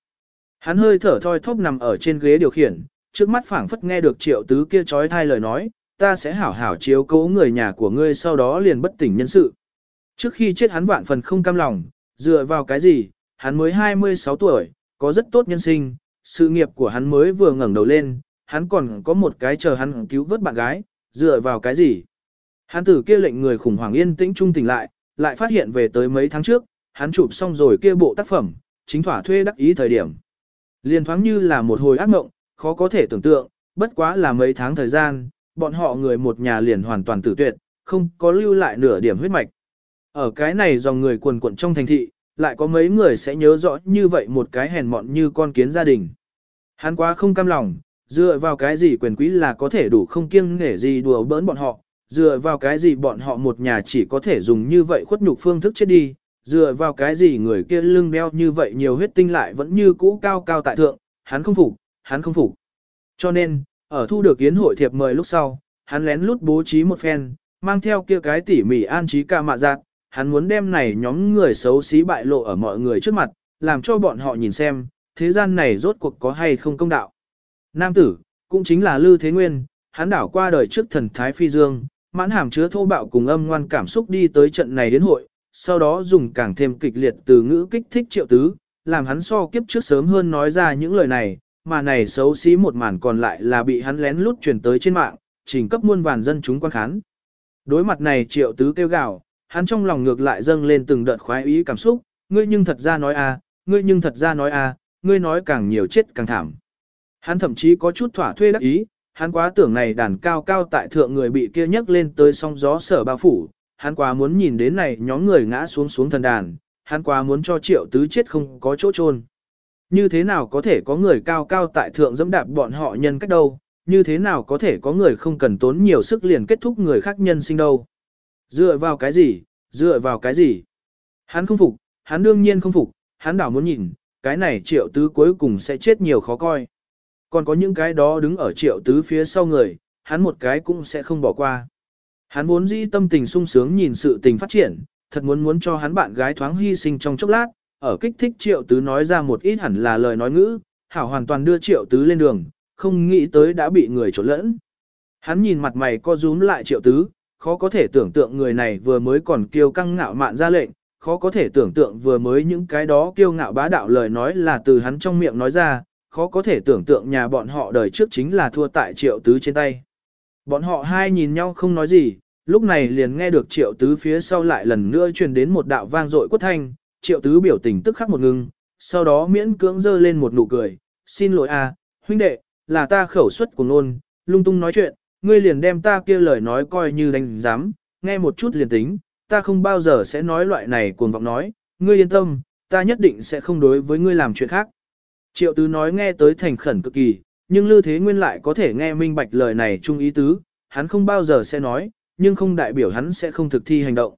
Speaker 1: Hắn hơi thở thoi thóp nằm ở trên ghế điều khiển, trước mắt phảng phất nghe được triệu tứ kia trói thai lời nói, ta sẽ hảo hảo chiếu cố người nhà của ngươi sau đó liền bất tỉnh nhân sự. Trước khi chết hắn vạn phần không cam lòng, dựa vào cái gì, hắn mới 26 tuổi, có rất tốt nhân sinh, sự nghiệp của hắn mới vừa ngẩng đầu lên, hắn còn có một cái chờ hắn cứu vớt bạn gái, dựa vào cái gì. Hắn tử kia lệnh người khủng hoảng yên tĩnh trung tỉnh lại, lại phát hiện về tới mấy tháng trước, hắn chụp xong rồi kia bộ tác phẩm, chính thỏa thuê đắc ý thời điểm. Liên thoáng như là một hồi ác mộng, khó có thể tưởng tượng, bất quá là mấy tháng thời gian, bọn họ người một nhà liền hoàn toàn tử tuyệt, không có lưu lại nửa điểm huyết mạch. Ở cái này dòng người quần quận trong thành thị, lại có mấy người sẽ nhớ rõ như vậy một cái hèn mọn như con kiến gia đình. Hắn quá không cam lòng, dựa vào cái gì quyền quý là có thể đủ không kiêng nể gì đùa bỡn bọn họ, dựa vào cái gì bọn họ một nhà chỉ có thể dùng như vậy khuất nhục phương thức chết đi, dựa vào cái gì người kia lưng đeo như vậy nhiều huyết tinh lại vẫn như cũ cao cao tại thượng, hắn không phục, hắn không phục. Cho nên, ở thu được yến hội thiệp mời lúc sau, hắn lén lút bố trí một phen, mang theo kia cái tỉ mỉ an trí ca mạ giác, hắn muốn đem này nhóm người xấu xí bại lộ ở mọi người trước mặt, làm cho bọn họ nhìn xem, thế gian này rốt cuộc có hay không công đạo. Nam tử, cũng chính là Lư Thế Nguyên, hắn đảo qua đời trước thần Thái Phi Dương, mãn hàm chứa thô bạo cùng âm ngoan cảm xúc đi tới trận này đến hội, sau đó dùng càng thêm kịch liệt từ ngữ kích thích triệu tứ, làm hắn so kiếp trước sớm hơn nói ra những lời này, mà này xấu xí một màn còn lại là bị hắn lén lút truyền tới trên mạng, trình cấp muôn vàn dân chúng quan khán. Đối mặt này triệu tứ kêu gào, hắn trong lòng ngược lại dâng lên từng đợt khoái ý cảm xúc, ngươi nhưng thật ra nói a, ngươi nhưng thật ra nói a, ngươi nói càng nhiều chết càng thảm. Hắn thậm chí có chút thỏa thuê đắc ý, hắn quá tưởng này đàn cao cao tại thượng người bị kia nhấc lên tới song gió sở bao phủ, hắn quá muốn nhìn đến này nhóm người ngã xuống xuống thần đàn, hắn quá muốn cho triệu tứ chết không có chỗ chôn. Như thế nào có thể có người cao cao tại thượng dẫm đạp bọn họ nhân cách đâu, như thế nào có thể có người không cần tốn nhiều sức liền kết thúc người khác nhân sinh đâu. Dựa vào cái gì, dựa vào cái gì? Hắn không phục, hắn đương nhiên không phục, hắn đảo muốn nhìn, cái này triệu tứ cuối cùng sẽ chết nhiều khó coi. Còn có những cái đó đứng ở triệu tứ phía sau người, hắn một cái cũng sẽ không bỏ qua. Hắn muốn dĩ tâm tình sung sướng nhìn sự tình phát triển, thật muốn muốn cho hắn bạn gái thoáng hy sinh trong chốc lát, ở kích thích triệu tứ nói ra một ít hẳn là lời nói ngữ, hảo hoàn toàn đưa triệu tứ lên đường, không nghĩ tới đã bị người trộn lẫn. Hắn nhìn mặt mày co rúm lại triệu tứ, khó có thể tưởng tượng người này vừa mới còn kiêu căng ngạo mạn ra lệnh, khó có thể tưởng tượng vừa mới những cái đó kiêu ngạo bá đạo lời nói là từ hắn trong miệng nói ra, khó có thể tưởng tượng nhà bọn họ đời trước chính là thua tại triệu tứ trên tay. Bọn họ hai nhìn nhau không nói gì, lúc này liền nghe được triệu tứ phía sau lại lần nữa truyền đến một đạo vang dội quất thanh, triệu tứ biểu tình tức khắc một ngưng, sau đó miễn cưỡng dơ lên một nụ cười, xin lỗi a, huynh đệ, là ta khẩu suất của nôn, lung tung nói chuyện, ngươi liền đem ta kia lời nói coi như đánh giám, nghe một chút liền tính, ta không bao giờ sẽ nói loại này cuồng vọng nói, ngươi yên tâm, ta nhất định sẽ không đối với ngươi làm chuyện khác. Triệu tứ nói nghe tới thành khẩn cực kỳ, nhưng Lư Thế Nguyên lại có thể nghe minh bạch lời này chung ý tứ, hắn không bao giờ sẽ nói, nhưng không đại biểu hắn sẽ không thực thi hành động.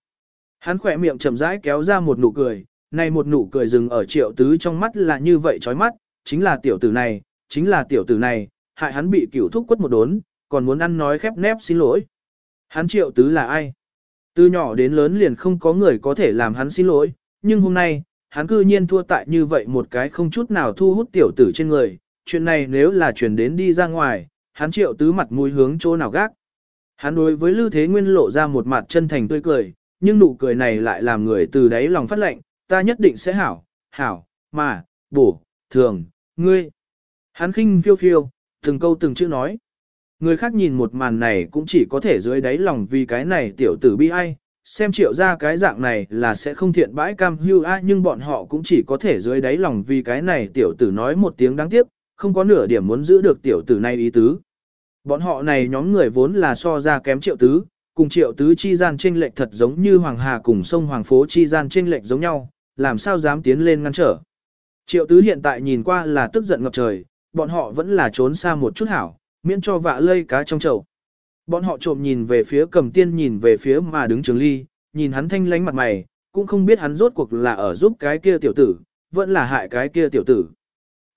Speaker 1: Hắn khỏe miệng chậm rãi kéo ra một nụ cười, này một nụ cười dừng ở triệu tứ trong mắt là như vậy chói mắt, chính là tiểu tử này, chính là tiểu tử này, hại hắn bị cửu thúc quất một đốn, còn muốn ăn nói khép nép xin lỗi. Hắn triệu tứ là ai? Từ nhỏ đến lớn liền không có người có thể làm hắn xin lỗi, nhưng hôm nay, hắn cư nhiên thua tại như vậy một cái không chút nào thu hút tiểu tử trên người, chuyện này nếu là chuyển đến đi ra ngoài, hắn triệu tứ mặt mũi hướng chỗ nào gác. Hắn đối với Lưu Thế Nguyên lộ ra một mặt chân thành tươi cười, nhưng nụ cười này lại làm người từ đáy lòng phát lệnh, ta nhất định sẽ hảo, hảo, mà, bổ, thường, ngươi. Hắn khinh phiêu phiêu, từng câu từng chữ nói. Người khác nhìn một màn này cũng chỉ có thể dưới đáy lòng vì cái này tiểu tử bi ai, xem triệu ra cái dạng này là sẽ không thiện bãi cam hưu a nhưng bọn họ cũng chỉ có thể dưới đáy lòng vì cái này tiểu tử nói một tiếng đáng tiếc, không có nửa điểm muốn giữ được tiểu tử này ý tứ. Bọn họ này nhóm người vốn là so ra kém triệu tứ, cùng triệu tứ chi gian trên lệch thật giống như Hoàng Hà cùng sông Hoàng Phố chi gian trên lệch giống nhau, làm sao dám tiến lên ngăn trở. Triệu tứ hiện tại nhìn qua là tức giận ngập trời, bọn họ vẫn là trốn xa một chút hảo, miễn cho vạ lây cá trong chậu. Bọn họ trộm nhìn về phía cầm tiên nhìn về phía mà đứng trường ly, nhìn hắn thanh lánh mặt mày, cũng không biết hắn rốt cuộc là ở giúp cái kia tiểu tử, vẫn là hại cái kia tiểu tử.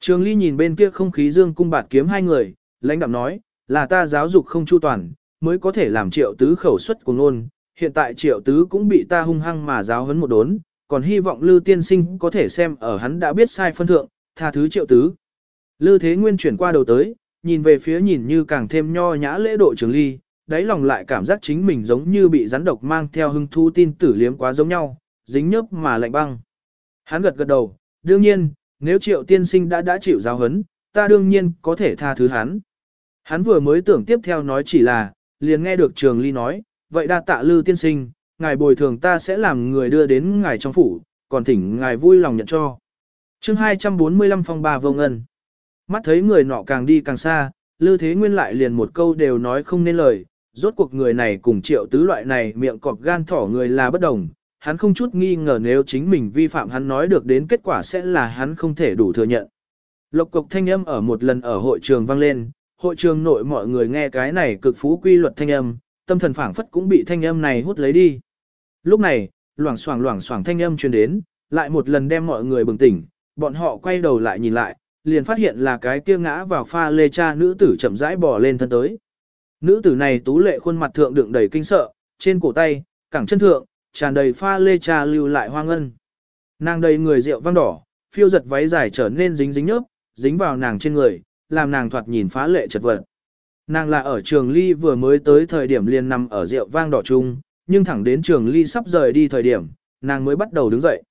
Speaker 1: Trường ly nhìn bên kia không khí dương cung bạt kiếm hai người, lãnh đạm nói, là ta giáo dục không chu toàn, mới có thể làm triệu tứ khẩu xuất của ngôn, hiện tại triệu tứ cũng bị ta hung hăng mà giáo hấn một đốn, còn hy vọng Lư tiên sinh có thể xem ở hắn đã biết sai phân thượng, tha thứ triệu tứ. Lư thế nguyên chuyển qua đầu tới, nhìn về phía nhìn như càng thêm nho nhã lễ độ trường ly, đáy lòng lại cảm giác chính mình giống như bị rắn độc mang theo hưng thu tin tử liếm quá giống nhau, dính nhớp mà lạnh băng. Hắn gật gật đầu, đương nhiên, nếu triệu tiên sinh đã đã chịu giáo hấn, ta đương nhiên có thể tha thứ hắn. Hắn vừa mới tưởng tiếp theo nói chỉ là, liền nghe được trường ly nói, vậy đa tạ lư tiên sinh, ngài bồi thường ta sẽ làm người đưa đến ngài trong phủ, còn thỉnh ngài vui lòng nhận cho. chương 245 phong ba vô ngân. Mắt thấy người nọ càng đi càng xa, lư thế nguyên lại liền một câu đều nói không nên lời, rốt cuộc người này cùng triệu tứ loại này miệng cọp gan thỏ người là bất đồng. Hắn không chút nghi ngờ nếu chính mình vi phạm hắn nói được đến kết quả sẽ là hắn không thể đủ thừa nhận. Lộc cục thanh âm ở một lần ở hội trường vang lên, hội trường nội mọi người nghe cái này cực phú quy luật thanh âm, tâm thần phảng phất cũng bị thanh âm này hút lấy đi. Lúc này, loảng xoảng loảng xoảng thanh âm truyền đến, lại một lần đem mọi người bừng tỉnh, bọn họ quay đầu lại nhìn lại, liền phát hiện là cái kia ngã vào pha lê cha nữ tử chậm rãi bò lên thân tới. Nữ tử này tú lệ khuôn mặt thượng đựng đầy kinh sợ, trên cổ tay, cẳng chân thượng, tràn đầy pha lê trà lưu lại hoang ngân. Nàng đầy người rượu vang đỏ, phiêu giật váy dài trở nên dính dính nhớp, dính vào nàng trên người, làm nàng thoạt nhìn phá lệ chật vật. Nàng là ở trường ly vừa mới tới thời điểm liền nằm ở rượu vang đỏ chung, nhưng thẳng đến trường ly sắp rời đi thời điểm, nàng mới bắt đầu đứng dậy.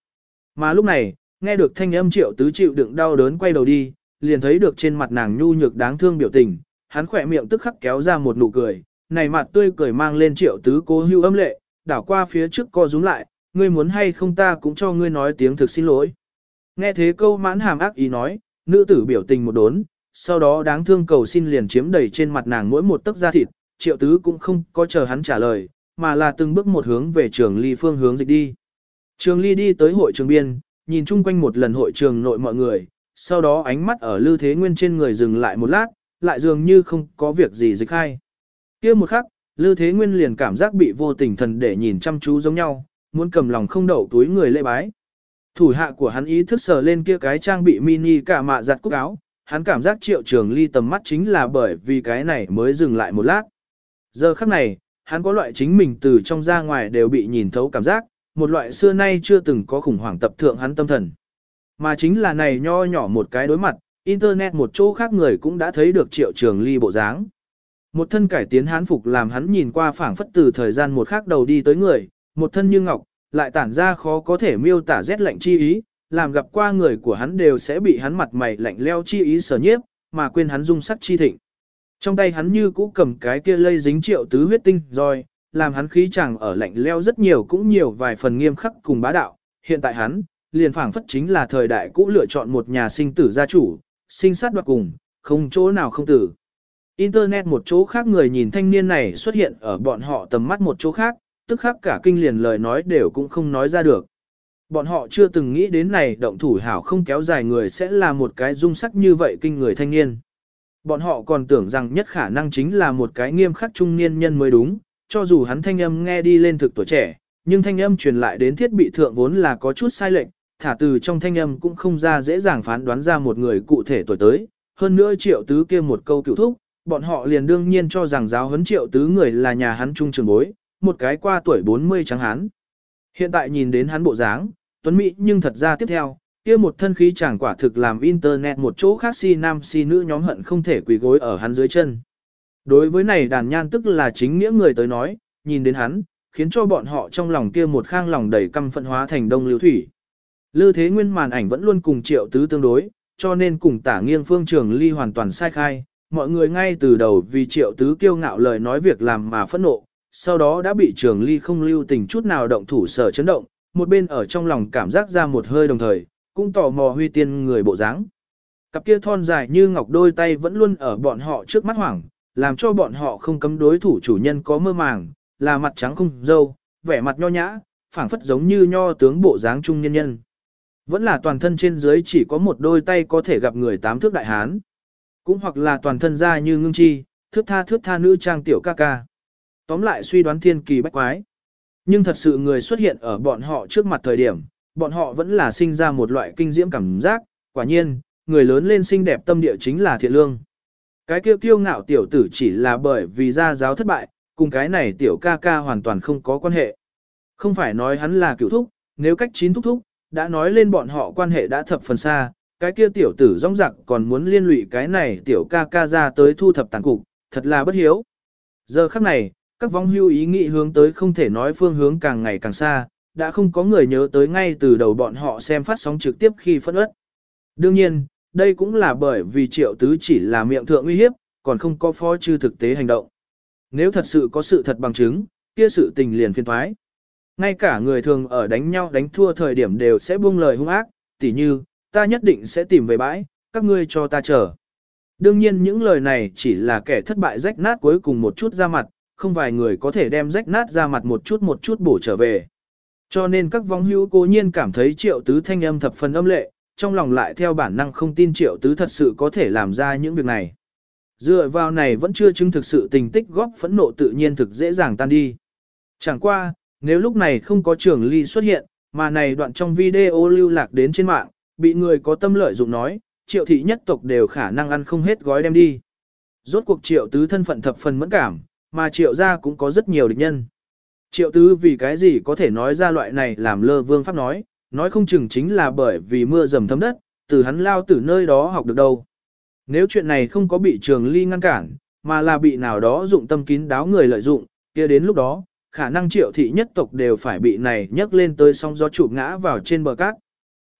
Speaker 1: Mà lúc này, nghe được thanh âm triệu tứ chịu đựng đau đớn quay đầu đi, liền thấy được trên mặt nàng nhu nhược đáng thương biểu tình, hắn khỏe miệng tức khắc kéo ra một nụ cười, này mặt tươi cười mang lên triệu tứ cố hưu âm lệ, đảo qua phía trước co rúm lại, ngươi muốn hay không ta cũng cho ngươi nói tiếng thực xin lỗi. Nghe thế câu mãn hàm ác ý nói, nữ tử biểu tình một đốn, sau đó đáng thương cầu xin liền chiếm đầy trên mặt nàng mỗi một tấc da thịt, triệu tứ cũng không có chờ hắn trả lời, mà là từng bước một hướng về trường ly phương hướng dịch đi. Trường ly đi tới hội trường biên, nhìn chung quanh một lần hội trường nội mọi người, sau đó ánh mắt ở Lư Thế Nguyên trên người dừng lại một lát, lại dường như không có việc gì dịch hay. kia một khắc, Lư Thế Nguyên liền cảm giác bị vô tình thần để nhìn chăm chú giống nhau, muốn cầm lòng không đậu túi người lễ bái. Thủ hạ của hắn ý thức sờ lên kia cái trang bị mini cả mạ giặt cúc áo, hắn cảm giác triệu trường ly tầm mắt chính là bởi vì cái này mới dừng lại một lát. Giờ khắc này, hắn có loại chính mình từ trong ra ngoài đều bị nhìn thấu cảm giác, một loại xưa nay chưa từng có khủng hoảng tập thượng hắn tâm thần. Mà chính là này nho nhỏ một cái đối mặt, internet một chỗ khác người cũng đã thấy được triệu trường ly bộ dáng. Một thân cải tiến hán phục làm hắn nhìn qua phảng phất từ thời gian một khác đầu đi tới người, một thân như ngọc, lại tản ra khó có thể miêu tả rét lạnh chi ý, làm gặp qua người của hắn đều sẽ bị hắn mặt mày lạnh leo chi ý sở nhiếp, mà quên hắn dung sắc chi thịnh. Trong tay hắn như cũ cầm cái kia lây dính triệu tứ huyết tinh rồi, làm hắn khí chẳng ở lạnh leo rất nhiều cũng nhiều vài phần nghiêm khắc cùng bá đạo. Hiện tại hắn, liền phảng phất chính là thời đại cũ lựa chọn một nhà sinh tử gia chủ, sinh sát đoạt cùng, không chỗ nào không tử. Internet một chỗ khác người nhìn thanh niên này xuất hiện ở bọn họ tầm mắt một chỗ khác, tức khác cả kinh liền lời nói đều cũng không nói ra được. Bọn họ chưa từng nghĩ đến này động thủ hảo không kéo dài người sẽ là một cái dung sắc như vậy kinh người thanh niên. Bọn họ còn tưởng rằng nhất khả năng chính là một cái nghiêm khắc trung niên nhân mới đúng, cho dù hắn thanh âm nghe đi lên thực tuổi trẻ, nhưng thanh âm truyền lại đến thiết bị thượng vốn là có chút sai lệch, thả từ trong thanh âm cũng không ra dễ dàng phán đoán ra một người cụ thể tuổi tới, hơn nữa triệu tứ kia một câu cựu thúc, bọn họ liền đương nhiên cho rằng giáo huấn triệu tứ người là nhà hắn trung trường bối, một cái qua tuổi 40 trắng hắn. Hiện tại nhìn đến hắn bộ dáng, tuấn mỹ nhưng thật ra tiếp theo, kia một thân khí chẳng quả thực làm internet một chỗ khác si nam si nữ nhóm hận không thể quỳ gối ở hắn dưới chân. Đối với này đàn nhan tức là chính nghĩa người tới nói, nhìn đến hắn, khiến cho bọn họ trong lòng kia một khang lòng đầy căm phận hóa thành đông lưu thủy. Lư thế nguyên màn ảnh vẫn luôn cùng triệu tứ tương đối, cho nên cùng tả nghiêng phương trường ly hoàn toàn sai khai, mọi người ngay từ đầu vì triệu tứ kiêu ngạo lời nói việc làm mà phẫn nộ, sau đó đã bị trường ly không lưu tình chút nào động thủ sở chấn động, một bên ở trong lòng cảm giác ra một hơi đồng thời, cũng tò mò huy tiên người bộ dáng. Cặp kia thon dài như ngọc đôi tay vẫn luôn ở bọn họ trước mắt hoảng, làm cho bọn họ không cấm đối thủ chủ nhân có mơ màng, là mặt trắng không dâu, vẻ mặt nho nhã, phảng phất giống như nho tướng bộ dáng trung nhân nhân. Vẫn là toàn thân trên dưới chỉ có một đôi tay có thể gặp người tám thước đại hán. Cũng hoặc là toàn thân da như ngưng chi, thước tha thước tha nữ trang tiểu ca ca. Tóm lại suy đoán thiên kỳ bách quái. Nhưng thật sự người xuất hiện ở bọn họ trước mặt thời điểm, bọn họ vẫn là sinh ra một loại kinh diễm cảm giác, quả nhiên, người lớn lên xinh đẹp tâm địa chính là thiện lương. Cái kiêu kiêu ngạo tiểu tử chỉ là bởi vì gia giáo thất bại, cùng cái này tiểu ca ca hoàn toàn không có quan hệ. Không phải nói hắn là cựu thúc, nếu cách chín thúc thúc, đã nói lên bọn họ quan hệ đã thập phần xa, cái kia tiểu tử rong rặc còn muốn liên lụy cái này tiểu ca ca ra tới thu thập tàn cục, thật là bất hiếu. Giờ khắc này, các vong hưu ý nghĩ hướng tới không thể nói phương hướng càng ngày càng xa, đã không có người nhớ tới ngay từ đầu bọn họ xem phát sóng trực tiếp khi phân ớt. Đương nhiên, đây cũng là bởi vì triệu tứ chỉ là miệng thượng uy hiếp, còn không có phó chư thực tế hành động. Nếu thật sự có sự thật bằng chứng, kia sự tình liền phiên thoái. Ngay cả người thường ở đánh nhau đánh thua thời điểm đều sẽ buông lời hung ác, tỉ như, ta nhất định sẽ tìm về bãi, các ngươi cho ta chờ. Đương nhiên những lời này chỉ là kẻ thất bại rách nát cuối cùng một chút ra mặt, không vài người có thể đem rách nát ra mặt một chút một chút bổ trở về. Cho nên các vong hữu cố nhiên cảm thấy triệu tứ thanh âm thập phần âm lệ, trong lòng lại theo bản năng không tin triệu tứ thật sự có thể làm ra những việc này. Dựa vào này vẫn chưa chứng thực sự tình tích góp phẫn nộ tự nhiên thực dễ dàng tan đi. Chẳng qua, nếu lúc này không có trường ly xuất hiện, mà này đoạn trong video lưu lạc đến trên mạng, bị người có tâm lợi dụng nói, triệu thị nhất tộc đều khả năng ăn không hết gói đem đi. Rốt cuộc triệu tứ thân phận thập phần mẫn cảm, mà triệu gia cũng có rất nhiều địch nhân. Triệu tứ vì cái gì có thể nói ra loại này làm lơ vương pháp nói, nói không chừng chính là bởi vì mưa dầm thấm đất, từ hắn lao từ nơi đó học được đâu. Nếu chuyện này không có bị trường ly ngăn cản, mà là bị nào đó dụng tâm kín đáo người lợi dụng, kia đến lúc đó, khả năng triệu thị nhất tộc đều phải bị này nhấc lên tới sóng gió chụp ngã vào trên bờ cát.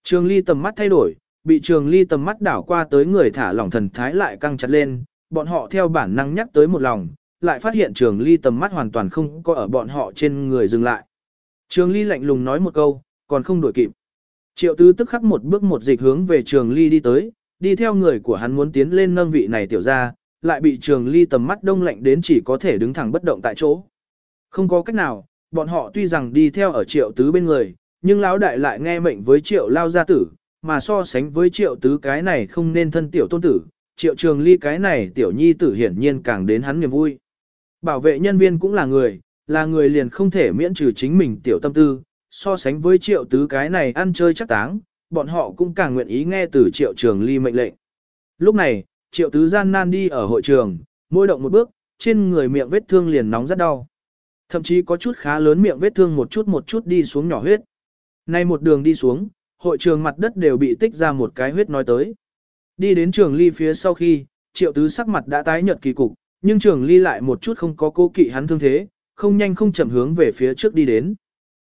Speaker 1: Trường ly tầm mắt thay đổi, bị trường ly tầm mắt đảo qua tới người thả lỏng thần thái lại căng chặt lên, bọn họ theo bản năng nhắc tới một lòng, lại phát hiện trường ly tầm mắt hoàn toàn không có ở bọn họ trên người dừng lại. Trường ly lạnh lùng nói một câu, còn không đổi kịp. Triệu tứ tức khắc một bước một dịch hướng về trường ly đi tới, đi theo người của hắn muốn tiến lên nâng vị này tiểu ra, lại bị trường ly tầm mắt đông lạnh đến chỉ có thể đứng thẳng bất động tại chỗ. Không có cách nào, bọn họ tuy rằng đi theo ở triệu tứ bên người, nhưng lão đại lại nghe mệnh với triệu lao gia tử, mà so sánh với triệu tứ cái này không nên thân tiểu tôn tử, triệu trường ly cái này tiểu nhi tử hiển nhiên càng đến hắn niềm vui. Bảo vệ nhân viên cũng là người, là người liền không thể miễn trừ chính mình tiểu tâm tư, so sánh với triệu tứ cái này ăn chơi chắc táng, bọn họ cũng càng nguyện ý nghe từ triệu trường ly mệnh lệnh. Lúc này, triệu tứ gian nan đi ở hội trường, môi động một bước, trên người miệng vết thương liền nóng rất đau. Thậm chí có chút khá lớn miệng vết thương một chút một chút đi xuống nhỏ huyết. Nay một đường đi xuống, hội trường mặt đất đều bị tích ra một cái huyết nói tới. Đi đến trường ly phía sau khi, triệu tứ sắc mặt đã tái nhợt kỳ cục, nhưng trường ly lại một chút không có cố kỵ hắn thương thế, không nhanh không chậm hướng về phía trước đi đến.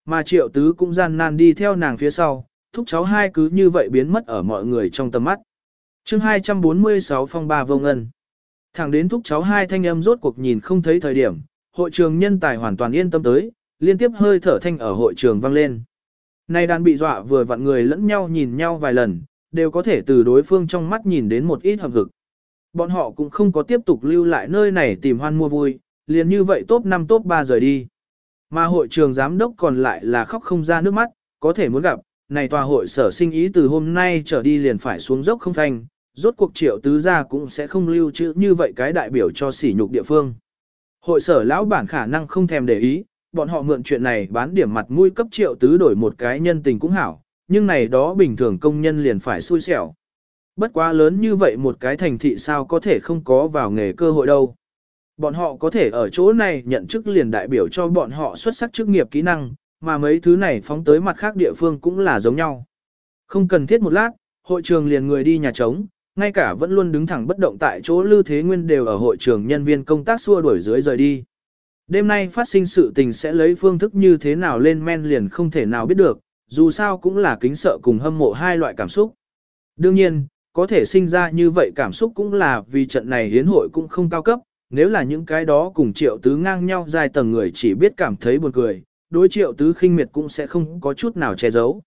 Speaker 1: Mà triệu tứ cũng gian nan đi theo nàng phía sau, thúc cháu hai cứ như vậy biến mất ở mọi người trong tầm mắt. chương 246 phong ba vô ngân. Thẳng đến thúc cháu hai thanh âm rốt cuộc nhìn không thấy thời điểm, hội trường nhân tài hoàn toàn yên tâm tới, liên tiếp hơi thở thanh ở hội trường vang lên. Nay đàn bị dọa vừa vặn người lẫn nhau nhìn nhau vài lần, đều có thể từ đối phương trong mắt nhìn đến một ít hợp hực. Bọn họ cũng không có tiếp tục lưu lại nơi này tìm hoan mua vui, liền như vậy top 5 top 3 rời đi. Mà hội trường giám đốc còn lại là khóc không ra nước mắt, có thể muốn gặp, này tòa hội sở sinh ý từ hôm nay trở đi liền phải xuống dốc không thành, rốt cuộc triệu tứ gia cũng sẽ không lưu trữ như vậy cái đại biểu cho sỉ nhục địa phương. Hội sở lão bản khả năng không thèm để ý, bọn họ mượn chuyện này bán điểm mặt mũi cấp triệu tứ đổi một cái nhân tình cũng hảo, nhưng này đó bình thường công nhân liền phải xui xẻo. bất quá lớn như vậy một cái thành thị sao có thể không có vào nghề cơ hội đâu. Bọn họ có thể ở chỗ này nhận chức liền đại biểu cho bọn họ xuất sắc chức nghiệp kỹ năng, mà mấy thứ này phóng tới mặt khác địa phương cũng là giống nhau. Không cần thiết một lát, hội trường liền người đi nhà trống, ngay cả vẫn luôn đứng thẳng bất động tại chỗ Lưu Thế Nguyên đều ở hội trường nhân viên công tác xua đuổi dưới rời đi. Đêm nay phát sinh sự tình sẽ lấy phương thức như thế nào lên men liền không thể nào biết được, dù sao cũng là kính sợ cùng hâm mộ hai loại cảm xúc. Đương nhiên, có thể sinh ra như vậy cảm xúc cũng là vì trận này hiến hội cũng không cao cấp, nếu là những cái đó cùng triệu tứ ngang nhau dài tầng người chỉ biết cảm thấy buồn cười, đối triệu tứ khinh miệt cũng sẽ không có chút nào che giấu.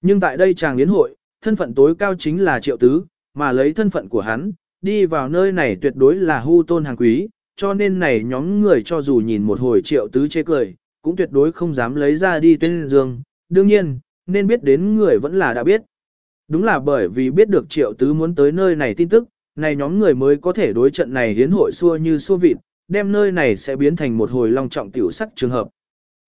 Speaker 1: Nhưng tại đây chàng hiến hội, thân phận tối cao chính là triệu tứ, mà lấy thân phận của hắn, đi vào nơi này tuyệt đối là hưu tôn hàng quý, cho nên này nhóm người cho dù nhìn một hồi triệu tứ chê cười, cũng tuyệt đối không dám lấy ra đi tuyên dương. Đương nhiên, nên biết đến người vẫn là đã biết. Đúng là bởi vì biết được triệu tứ muốn tới nơi này tin tức, này nhóm người mới có thể đối trận này hiến hội xua như xua vịt, đem nơi này sẽ biến thành một hồi long trọng tiểu sắc trường hợp.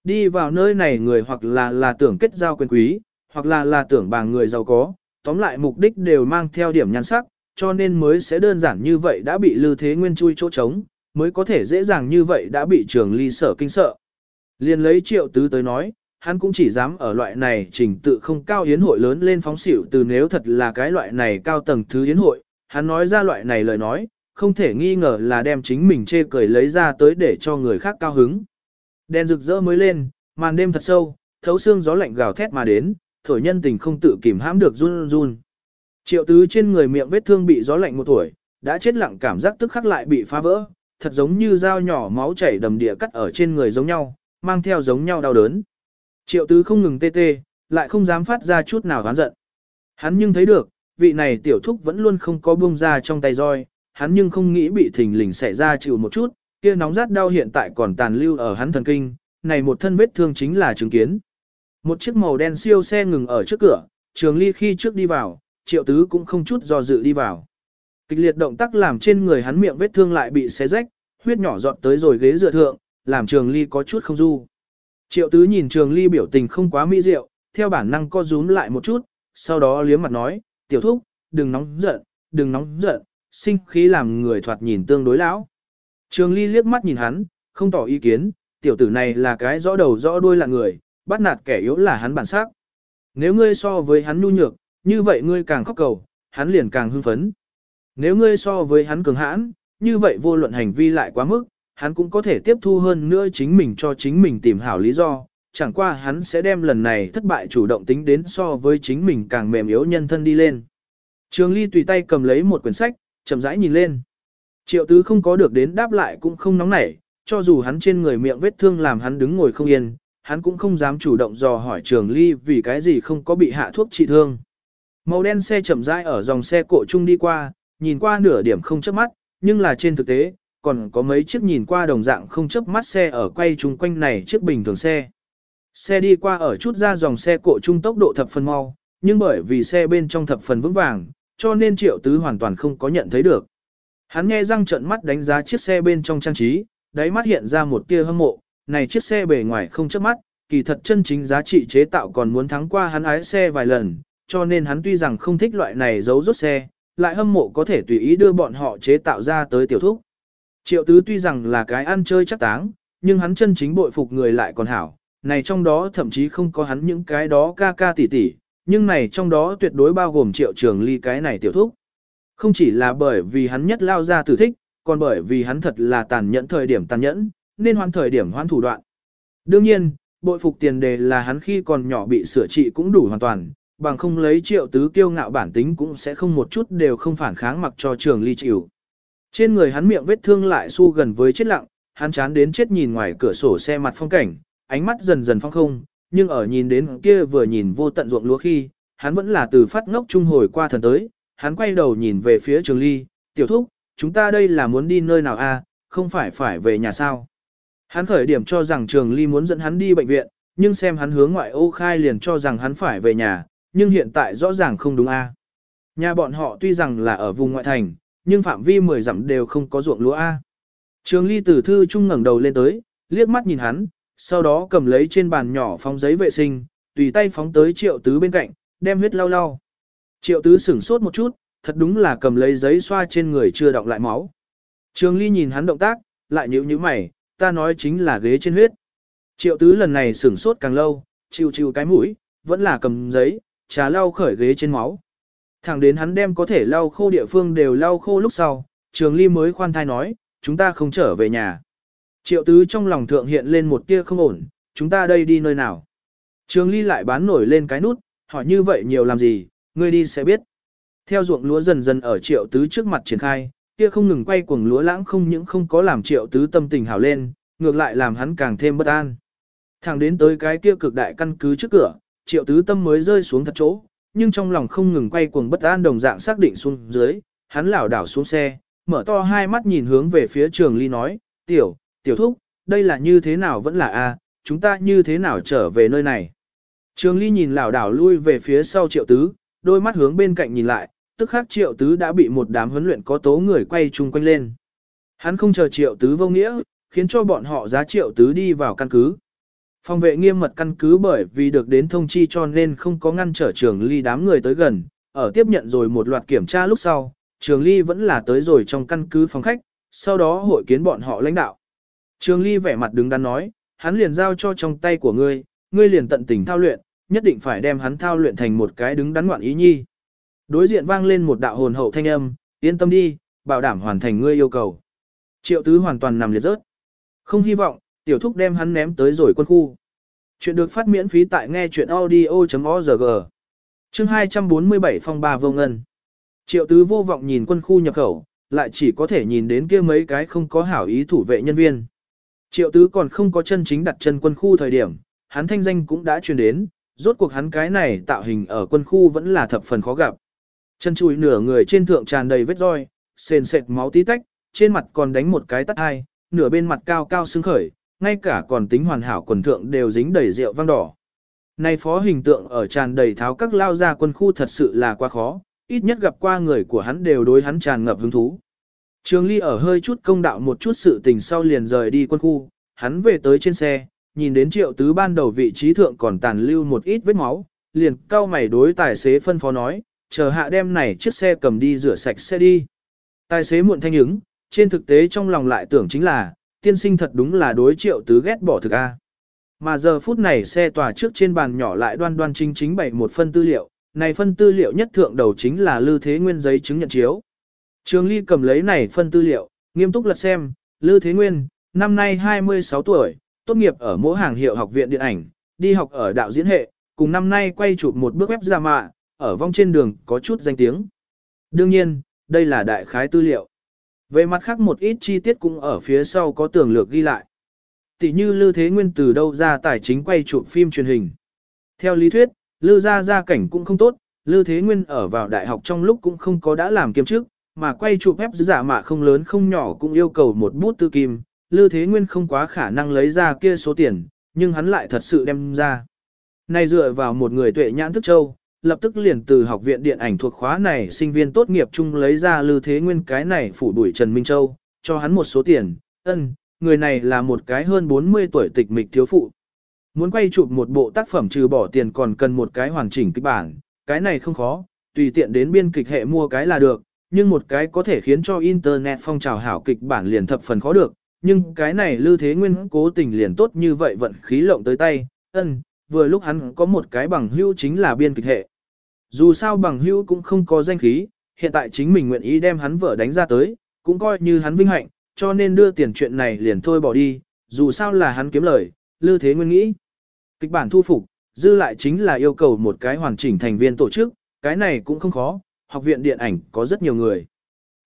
Speaker 1: Đi vào nơi này người hoặc là là tưởng kết giao quyền quý, hoặc là là tưởng bằng người giàu có, tóm lại mục đích đều mang theo điểm nhan sắc, cho nên mới sẽ đơn giản như vậy đã bị lư Thế Nguyên chui chỗ trống, mới có thể dễ dàng như vậy đã bị trường ly sở kinh sợ. Liên lấy triệu tứ tới nói, hắn cũng chỉ dám ở loại này trình tự không cao yến hội lớn lên phóng xỉu từ nếu thật là cái loại này cao tầng thứ yến hội, hắn nói ra loại này lời nói, không thể nghi ngờ là đem chính mình chê cười lấy ra tới để cho người khác cao hứng. Đèn rực rỡ mới lên, màn đêm thật sâu, thấu xương gió lạnh gào thét mà đến, thổi nhân tình không tự kìm hãm được run run. Triệu tứ trên người miệng vết thương bị gió lạnh một tuổi, đã chết lặng cảm giác tức khắc lại bị phá vỡ, thật giống như dao nhỏ máu chảy đầm địa cắt ở trên người giống nhau, mang theo giống nhau đau đớn. Triệu tứ không ngừng tê tê, lại không dám phát ra chút nào oán giận. Hắn nhưng thấy được, vị này tiểu thúc vẫn luôn không có buông ra trong tay roi, hắn nhưng không nghĩ bị thình lình xảy ra chịu một chút, kia nóng rát đau hiện tại còn tàn lưu ở hắn thần kinh, này một thân vết thương chính là chứng kiến. Một chiếc màu đen siêu xe ngừng ở trước cửa, trường ly khi trước đi vào, triệu tứ cũng không chút do dự đi vào. Kịch liệt động tác làm trên người hắn miệng vết thương lại bị xé rách, huyết nhỏ giọt tới rồi ghế dựa thượng, làm trường ly có chút không du. Triệu tứ nhìn trường ly biểu tình không quá mỹ diệu, theo bản năng co rúm lại một chút, sau đó liếm mặt nói, tiểu thúc, đừng nóng giận, đừng nóng giận, sinh khí làm người thoạt nhìn tương đối lão. Trường ly liếc mắt nhìn hắn, không tỏ ý kiến, tiểu tử này là cái rõ đầu rõ đuôi là người, bắt nạt kẻ yếu là hắn bản sắc. Nếu ngươi so với hắn nhu nhược, như vậy ngươi càng khóc cầu, hắn liền càng hưng phấn. Nếu ngươi so với hắn cường hãn, như vậy vô luận hành vi lại quá mức, hắn cũng có thể tiếp thu hơn nữa chính mình cho chính mình tìm hảo lý do, chẳng qua hắn sẽ đem lần này thất bại chủ động tính đến so với chính mình càng mềm yếu nhân thân đi lên. Trường Ly tùy tay cầm lấy một quyển sách, chậm rãi nhìn lên. Triệu Tứ không có được đến đáp lại cũng không nóng nảy, cho dù hắn trên người miệng vết thương làm hắn đứng ngồi không yên, hắn cũng không dám chủ động dò hỏi Trường Ly vì cái gì không có bị hạ thuốc trị thương. Màu đen xe chậm rãi ở dòng xe cộ chung đi qua, nhìn qua nửa điểm không chớp mắt, nhưng là trên thực tế, còn có mấy chiếc nhìn qua đồng dạng không chớp mắt xe ở quay chung quanh này chiếc bình thường xe. Xe đi qua ở chút ra dòng xe cộ trung tốc độ thập phần mau, nhưng bởi vì xe bên trong thập phần vững vàng, cho nên triệu tứ hoàn toàn không có nhận thấy được. Hắn nghe răng trợn mắt đánh giá chiếc xe bên trong trang trí, đáy mắt hiện ra một tia hâm mộ, này chiếc xe bề ngoài không chớp mắt, kỳ thật chân chính giá trị chế tạo còn muốn thắng qua hắn ái xe vài lần, cho nên hắn tuy rằng không thích loại này giấu rốt xe, lại hâm mộ có thể tùy ý đưa bọn họ chế tạo ra tới tiểu thúc. Triệu tứ tuy rằng là cái ăn chơi chắc táng, nhưng hắn chân chính bội phục người lại còn hảo, này trong đó thậm chí không có hắn những cái đó ca ca tỉ tỉ, nhưng này trong đó tuyệt đối bao gồm triệu trường ly cái này tiểu thúc. Không chỉ là bởi vì hắn nhất lao ra tử thích, còn bởi vì hắn thật là tàn nhẫn thời điểm tàn nhẫn, nên hoan thời điểm hoan thủ đoạn. Đương nhiên, bội phục tiền đề là hắn khi còn nhỏ bị sửa trị cũng đủ hoàn toàn, bằng không lấy triệu tứ kiêu ngạo bản tính cũng sẽ không một chút đều không phản kháng mặc cho trường ly chịu. Trên người hắn miệng vết thương lại su gần với chết lặng, hắn chán đến chết nhìn ngoài cửa sổ xe mặt phong cảnh, ánh mắt dần dần phong không, nhưng ở nhìn đến kia vừa nhìn vô tận ruộng lúa khi, hắn vẫn là từ phát ngốc trung hồi qua thần tới, hắn quay đầu nhìn về phía trường ly, tiểu thúc, chúng ta đây là muốn đi nơi nào a? không phải phải về nhà sao. Hắn khởi điểm cho rằng trường ly muốn dẫn hắn đi bệnh viện, nhưng xem hắn hướng ngoại ô khai liền cho rằng hắn phải về nhà, nhưng hiện tại rõ ràng không đúng a. Nhà bọn họ tuy rằng là ở vùng ngoại thành, nhưng phạm vi 10 dặm đều không có ruộng lúa a. Trường ly từ thư trung ngẩng đầu lên tới, liếc mắt nhìn hắn, sau đó cầm lấy trên bàn nhỏ phóng giấy vệ sinh, tùy tay phóng tới triệu tứ bên cạnh, đem huyết lau lau. Triệu tứ sửng sốt một chút, thật đúng là cầm lấy giấy xoa trên người chưa đọng lại máu. Trường Ly nhìn hắn động tác, lại nhíu nhíu mày, ta nói chính là ghế trên huyết. Triệu tứ lần này sửng sốt càng lâu, chịu chịu cái mũi, vẫn là cầm giấy, trà lau khởi ghế trên máu. Thẳng đến hắn đem có thể lau khô địa phương đều lau khô lúc sau, trường ly mới khoan thai nói, chúng ta không trở về nhà. Triệu tứ trong lòng thượng hiện lên một tia không ổn, chúng ta đây đi nơi nào. Trường ly lại bán nổi lên cái nút, hỏi như vậy nhiều làm gì, ngươi đi sẽ biết. Theo ruộng lúa dần dần ở triệu tứ trước mặt triển khai, kia không ngừng quay cuồng lúa lãng không những không có làm triệu tứ tâm tình hảo lên, ngược lại làm hắn càng thêm bất an. Thẳng đến tới cái kia cực đại căn cứ trước cửa, triệu tứ tâm mới rơi xuống thật chỗ, nhưng trong lòng không ngừng quay cuồng bất an đồng dạng xác định xuống dưới, hắn lảo đảo xuống xe, mở to hai mắt nhìn hướng về phía trường ly nói, tiểu, tiểu thúc, đây là như thế nào vẫn là a, chúng ta như thế nào trở về nơi này. Trường ly nhìn lảo đảo lui về phía sau triệu tứ, đôi mắt hướng bên cạnh nhìn lại, tức khắc triệu tứ đã bị một đám huấn luyện có tố người quay chung quanh lên. Hắn không chờ triệu tứ vô nghĩa, khiến cho bọn họ giá triệu tứ đi vào căn cứ. Phòng vệ nghiêm mật căn cứ bởi vì được đến thông chi cho nên không có ngăn trở trường ly đám người tới gần, ở tiếp nhận rồi một loạt kiểm tra lúc sau, trường ly vẫn là tới rồi trong căn cứ phòng khách, sau đó hội kiến bọn họ lãnh đạo. Trường ly vẻ mặt đứng đắn nói, hắn liền giao cho trong tay của ngươi, ngươi liền tận tình thao luyện, nhất định phải đem hắn thao luyện thành một cái đứng đắn ngoạn ý nhi. Đối diện vang lên một đạo hồn hậu thanh âm, yên tâm đi, bảo đảm hoàn thành ngươi yêu cầu. Triệu tứ hoàn toàn nằm liệt rớt. Không hy vọng, tiểu thúc đem hắn ném tới rồi quân khu. Chuyện được phát miễn phí tại nghe chuyện audio.org. Chương 247 phong ba vô ngân. Triệu tứ vô vọng nhìn quân khu nhập khẩu, lại chỉ có thể nhìn đến kia mấy cái không có hảo ý thủ vệ nhân viên. Triệu tứ còn không có chân chính đặt chân quân khu thời điểm, hắn thanh danh cũng đã truyền đến, rốt cuộc hắn cái này tạo hình ở quân khu vẫn là thập phần khó gặp. Chân chùi nửa người trên thượng tràn đầy vết roi, sền sệt máu tí tách, trên mặt còn đánh một cái tắt hai, nửa bên mặt cao cao sưng khởi, ngay cả còn tính hoàn hảo quần thượng đều dính đầy rượu vang đỏ. nay phó hình tượng ở tràn đầy tháo các lao ra quân khu thật sự là quá khó, ít nhất gặp qua người của hắn đều đối hắn tràn ngập hứng thú. Trường Ly ở hơi chút công đạo một chút sự tình sau liền rời đi quân khu, hắn về tới trên xe, nhìn đến triệu tứ ban đầu vị trí thượng còn tàn lưu một ít vết máu, liền cao mày đối tài xế phân phó nói, chờ hạ đem này chiếc xe cầm đi rửa sạch xe đi. Tài xế muộn thanh ứng, trên thực tế trong lòng lại tưởng chính là, tiên sinh thật đúng là đối triệu tứ ghét bỏ thực A. Mà giờ phút này xe tòa trước trên bàn nhỏ lại đoan đoan chính chính bày một phân tư liệu, này phân tư liệu nhất thượng đầu chính là Lư Thế Nguyên giấy chứng nhận chiếu. Trường Ly cầm lấy này phân tư liệu, nghiêm túc lật xem, Lư Thế Nguyên, năm nay 26 tuổi, tốt nghiệp ở mỗi hàng hiệu học viện điện ảnh, đi học ở đạo diễn hệ, cùng năm nay quay chụp một bước web ra mạ, ở vong trên đường có chút danh tiếng. Đương nhiên, đây là đại khái tư liệu. Về mặt khác một ít chi tiết cũng ở phía sau có tường lược ghi lại. Tỷ như Lư Thế Nguyên từ đâu ra tài chính quay chụp phim truyền hình. Theo lý thuyết, Lư gia gia cảnh cũng không tốt, Lư Thế Nguyên ở vào đại học trong lúc cũng không có đã làm kiêm chức, mà quay chụp phép giả mạ không lớn không nhỏ cũng yêu cầu một bút tư kim. Lư Thế Nguyên không quá khả năng lấy ra kia số tiền, nhưng hắn lại thật sự đem ra. Này dựa vào một người tuệ nhãn thức châu, lập tức liền từ học viện điện ảnh thuộc khóa này sinh viên tốt nghiệp chung lấy ra Lư Thế Nguyên cái này phủ đuổi Trần Minh Châu, cho hắn một số tiền, ân, người này là một cái hơn 40 tuổi tịch mịch thiếu phụ. Muốn quay chụp một bộ tác phẩm trừ bỏ tiền còn cần một cái hoàn chỉnh kịch bản, cái này không khó, tùy tiện đến biên kịch hệ mua cái là được, nhưng một cái có thể khiến cho Internet phong trào hảo kịch bản liền thập phần khó được, nhưng cái này Lư Thế Nguyên cố tình liền tốt như vậy vận khí lộng tới tay, ân, vừa lúc hắn có một cái bằng hữu chính là biên kịch hệ. Dù sao bằng hữu cũng không có danh khí, hiện tại chính mình nguyện ý đem hắn vợ đánh ra tới, cũng coi như hắn vinh hạnh, cho nên đưa tiền chuyện này liền thôi bỏ đi, dù sao là hắn kiếm lời, Lư Thế Nguyên nghĩ. Kịch bản thu phục, dư lại chính là yêu cầu một cái hoàn chỉnh thành viên tổ chức, cái này cũng không khó, học viện điện ảnh có rất nhiều người.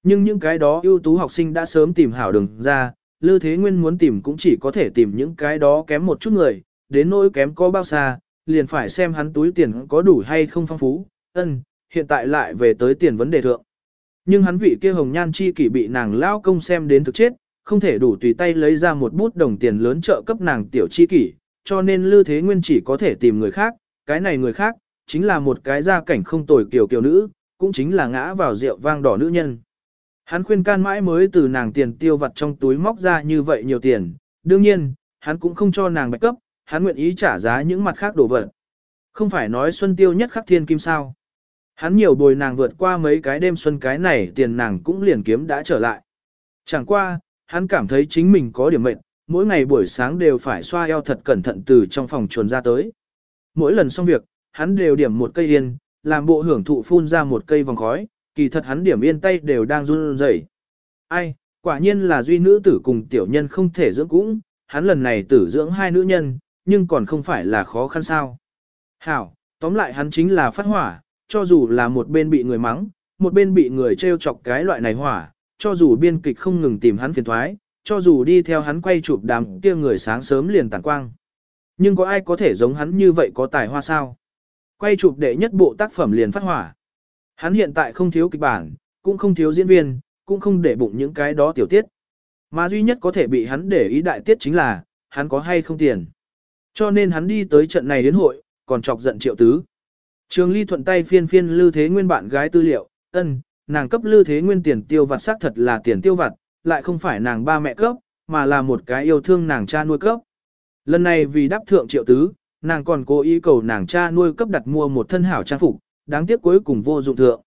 Speaker 1: Nhưng những cái đó ưu tú học sinh đã sớm tìm hảo đường ra, Lư Thế Nguyên muốn tìm cũng chỉ có thể tìm những cái đó kém một chút người, đến nỗi kém có bao xa, liền phải xem hắn túi tiền có đủ hay không phong phú, ân, hiện tại lại về tới tiền vấn đề thượng. Nhưng hắn vị kia hồng nhan chi kỷ bị nàng lao công xem đến thực chết, không thể đủ tùy tay lấy ra một bút đồng tiền lớn trợ cấp nàng tiểu chi kỷ, cho nên Lư Thế Nguyên chỉ có thể tìm người khác, cái này người khác, chính là một cái gia cảnh không tồi kiểu kiểu nữ, cũng chính là ngã vào rượu vang đỏ nữ nhân. Hắn khuyên can mãi mới từ nàng tiền tiêu vặt trong túi móc ra như vậy nhiều tiền, đương nhiên, hắn cũng không cho nàng bạch cấp, hắn nguyện ý trả giá những mặt khác đồ vật. Không phải nói Xuân Tiêu nhất khắc thiên kim sao. Hắn nhiều bồi nàng vượt qua mấy cái đêm xuân cái này tiền nàng cũng liền kiếm đã trở lại. Chẳng qua, hắn cảm thấy chính mình có điểm mệnh, mỗi ngày buổi sáng đều phải xoa eo thật cẩn thận từ trong phòng chuồn ra tới. Mỗi lần xong việc, hắn đều điểm một cây yên, làm bộ hưởng thụ phun ra một cây vòng khói, kỳ thật hắn điểm yên tay đều đang run rẩy. Ai, quả nhiên là duy nữ tử cùng tiểu nhân không thể dưỡng cũng, hắn lần này tử dưỡng hai nữ nhân, nhưng còn không phải là khó khăn sao. Hảo, tóm lại hắn chính là phát hỏa, cho dù là một bên bị người mắng, một bên bị người trêu chọc cái loại này hỏa, cho dù biên kịch không ngừng tìm hắn phiền thoái, cho dù đi theo hắn quay chụp đám kia người sáng sớm liền tàn quang. Nhưng có ai có thể giống hắn như vậy có tài hoa sao? Quay chụp đệ nhất bộ tác phẩm liền phát hỏa. Hắn hiện tại không thiếu kịch bản, cũng không thiếu diễn viên, cũng không để bụng những cái đó tiểu tiết. Mà duy nhất có thể bị hắn để ý đại tiết chính là, hắn có hay không tiền. Cho nên hắn đi tới trận này đến hội, còn chọc giận triệu tứ. Trường Ly thuận tay phiên phiên Lư Thế Nguyên bạn gái tư liệu, ân, nàng cấp Lư Thế Nguyên tiền tiêu vặt xác thật là tiền tiêu vặt, lại không phải nàng ba mẹ cấp, mà là một cái yêu thương nàng cha nuôi cấp. Lần này vì đáp thượng triệu tứ, nàng còn cố ý cầu nàng cha nuôi cấp đặt mua một thân hảo trang phục, đáng tiếc cuối cùng vô dụng thượng.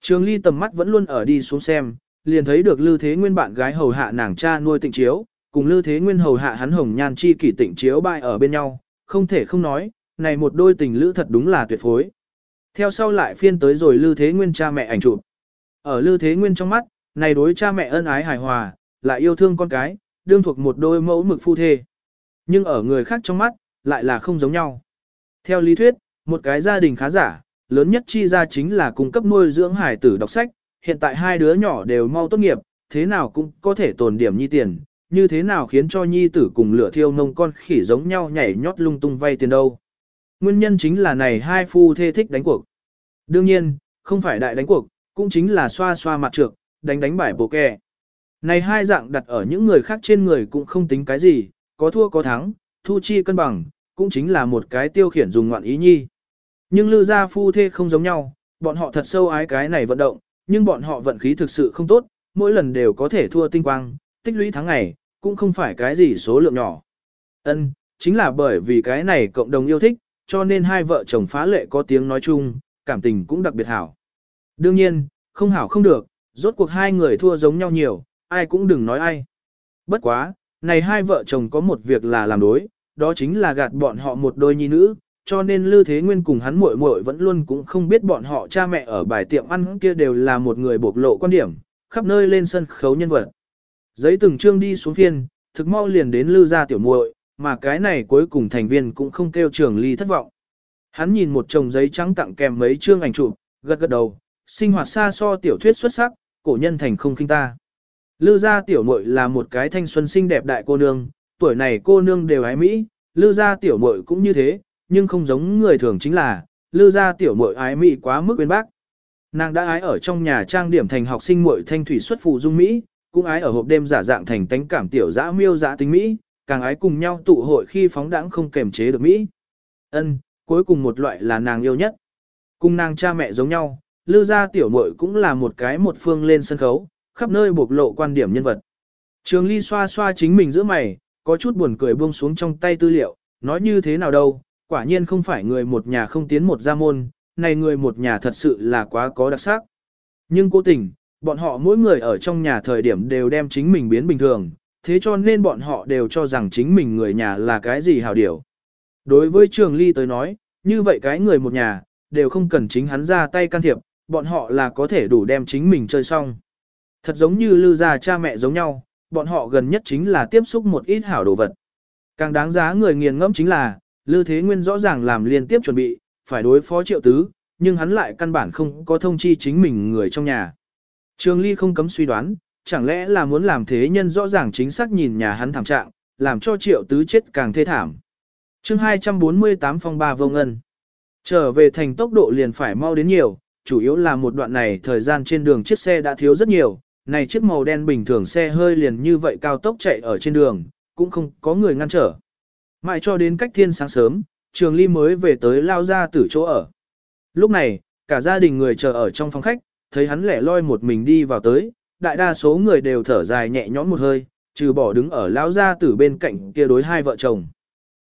Speaker 1: Trường Ly tầm mắt vẫn luôn ở đi xuống xem, liền thấy được Lư Thế Nguyên bạn gái hầu hạ nàng cha nuôi tịnh chiếu, cùng Lư Thế Nguyên hầu hạ hắn hồng nhan chi kỷ tịnh chiếu bại ở bên nhau, không thể không nói, này một đôi tình lữ thật đúng là tuyệt phối. Theo sau lại phiên tới rồi Lư Thế Nguyên cha mẹ ảnh chụp. Ở Lư Thế Nguyên trong mắt, này đối cha mẹ ân ái hài hòa, lại yêu thương con cái, đương thuộc một đôi mẫu mực phu thê. Nhưng ở người khác trong mắt, lại là không giống nhau. Theo lý thuyết, một cái gia đình khá giả, lớn nhất chi ra chính là cung cấp nuôi dưỡng hải tử đọc sách, hiện tại hai đứa nhỏ đều mau tốt nghiệp, thế nào cũng có thể tồn điểm nhi tiền, như thế nào khiến cho nhi tử cùng lửa thiêu nông con khỉ giống nhau nhảy nhót lung tung vay tiền đâu. Nguyên nhân chính là này hai phu thê thích đánh cuộc. Đương nhiên, không phải đại đánh cuộc, cũng chính là xoa xoa mặt trược, đánh đánh bài bồ kè. Này hai dạng đặt ở những người khác trên người cũng không tính cái gì, có thua có thắng, thu chi cân bằng, cũng chính là một cái tiêu khiển dùng ngoạn ý nhi. Nhưng lư gia phu thê không giống nhau, bọn họ thật sâu ái cái này vận động, nhưng bọn họ vận khí thực sự không tốt, mỗi lần đều có thể thua tinh quang, tích lũy tháng ngày, cũng không phải cái gì số lượng nhỏ. Ân, chính là bởi vì cái này cộng đồng yêu thích, cho nên hai vợ chồng phá lệ có tiếng nói chung, cảm tình cũng đặc biệt hảo. Đương nhiên, không hảo không được, rốt cuộc hai người thua giống nhau nhiều, ai cũng đừng nói ai. Bất quá, này hai vợ chồng có một việc là làm đối, đó chính là gạt bọn họ một đôi nhi nữ, cho nên Lư Thế Nguyên cùng hắn muội muội vẫn luôn cũng không biết bọn họ cha mẹ ở bài tiệm ăn kia đều là một người bộc lộ quan điểm, khắp nơi lên sân khấu nhân vật. Giấy từng chương đi xuống phiên, thực mau liền đến Lư gia tiểu muội, mà cái này cuối cùng thành viên cũng không kêu trường ly thất vọng. Hắn nhìn một chồng giấy trắng tặng kèm mấy chương ảnh chụp, gật gật đầu, sinh hoạt xa so tiểu thuyết xuất sắc, cổ nhân thành không khinh ta. Lư gia tiểu muội là một cái thanh xuân xinh đẹp đại cô nương, tuổi này cô nương đều ái Mỹ, lư gia tiểu muội cũng như thế, nhưng không giống người thường chính là, lư gia tiểu muội ái Mỹ quá mức bên bác. Nàng đã ái ở trong nhà trang điểm thành học sinh muội thanh thủy xuất phụ dung Mỹ, cũng ái ở hộp đêm giả dạng thành tánh cảm tiểu dã miêu dã tính Mỹ, càng ái cùng nhau tụ hội khi phóng đãng không kềm chế được Mỹ. Ân, cuối cùng một loại là nàng yêu nhất. Cùng nàng cha mẹ giống nhau, lư gia tiểu muội cũng là một cái một phương lên sân khấu, khắp nơi bộc lộ quan điểm nhân vật. Trường Ly xoa xoa chính mình giữa mày, có chút buồn cười buông xuống trong tay tư liệu, nói như thế nào đâu, quả nhiên không phải người một nhà không tiến một gia môn, này người một nhà thật sự là quá có đặc sắc. Nhưng cố tình, bọn họ mỗi người ở trong nhà thời điểm đều đem chính mình biến bình thường, thế cho nên bọn họ đều cho rằng chính mình người nhà là cái gì hảo điều. Đối với Trường Ly tới nói, như vậy cái người một nhà, đều không cần chính hắn ra tay can thiệp, bọn họ là có thể đủ đem chính mình chơi xong. Thật giống như Lưu gia cha mẹ giống nhau, bọn họ gần nhất chính là tiếp xúc một ít hảo đồ vật. Càng đáng giá người nghiền ngẫm chính là, Lư Thế Nguyên rõ ràng làm liên tiếp chuẩn bị, phải đối phó triệu tứ, nhưng hắn lại căn bản không có thông chi chính mình người trong nhà. Trường Ly không cấm suy đoán, chẳng lẽ là muốn làm thế nhân rõ ràng chính xác nhìn nhà hắn thảm trạng, làm cho triệu tứ chết càng thê thảm. chương 248 phong ba vô ngân. Trở về thành tốc độ liền phải mau đến nhiều, chủ yếu là một đoạn này thời gian trên đường chiếc xe đã thiếu rất nhiều, này chiếc màu đen bình thường xe hơi liền như vậy cao tốc chạy ở trên đường, cũng không có người ngăn trở. Mãi cho đến cách thiên sáng sớm, trường ly mới về tới lao ra từ chỗ ở. Lúc này, cả gia đình người chờ ở trong phòng khách, thấy hắn lẻ loi một mình đi vào tới, đại đa số người đều thở dài nhẹ nhõm một hơi, trừ bỏ đứng ở lão gia tử bên cạnh kia đối hai vợ chồng.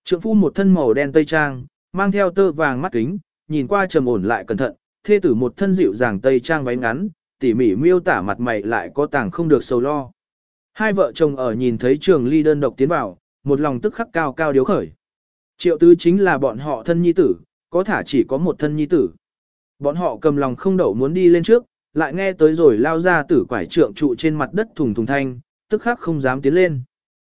Speaker 1: Trượng phu một thân màu đen tây trang, mang theo tơ vàng mắt kính, nhìn qua trầm ổn lại cẩn thận, thê tử một thân dịu dàng tây trang váy ngắn, tỉ mỉ miêu tả mặt mày lại có tàng không được sầu lo. Hai vợ chồng ở nhìn thấy trường ly đơn độc tiến vào, một lòng tức khắc cao cao điếu khởi. Triệu tứ chính là bọn họ thân nhi tử, có thả chỉ có một thân nhi tử. Bọn họ cầm lòng không đậu muốn đi lên trước, lại nghe tới rồi lao ra tử quải trượng trụ trên mặt đất thùng thùng thanh, tức khắc không dám tiến lên.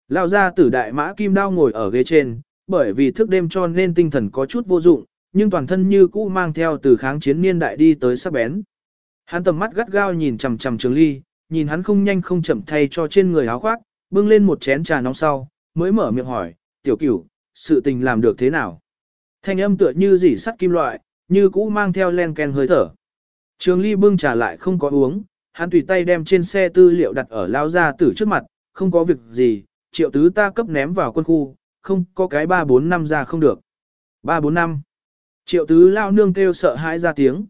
Speaker 1: Lao ra tử đại mã kim đao ngồi ở ghế trên, bởi vì thức đêm cho nên tinh thần có chút vô dụng, nhưng toàn thân như cũ mang theo từ kháng chiến niên đại đi tới sắc bén. Hắn tầm mắt gắt gao nhìn chằm chằm Trường Ly, nhìn hắn không nhanh không chậm thay cho trên người áo khoác, bưng lên một chén trà nóng sau, mới mở miệng hỏi, "Tiểu Cửu, sự tình làm được thế nào?" Thanh âm tựa như dỉ sắt kim loại, như cũ mang theo len ken hơi thở. Trường Ly bưng trà lại không có uống, hắn tùy tay đem trên xe tư liệu đặt ở lao ra tử trước mặt, không có việc gì, triệu tứ ta cấp ném vào quân khu, không có cái 3-4 năm ra không được. 3-4 năm. Triệu tứ lao nương kêu sợ hãi ra tiếng.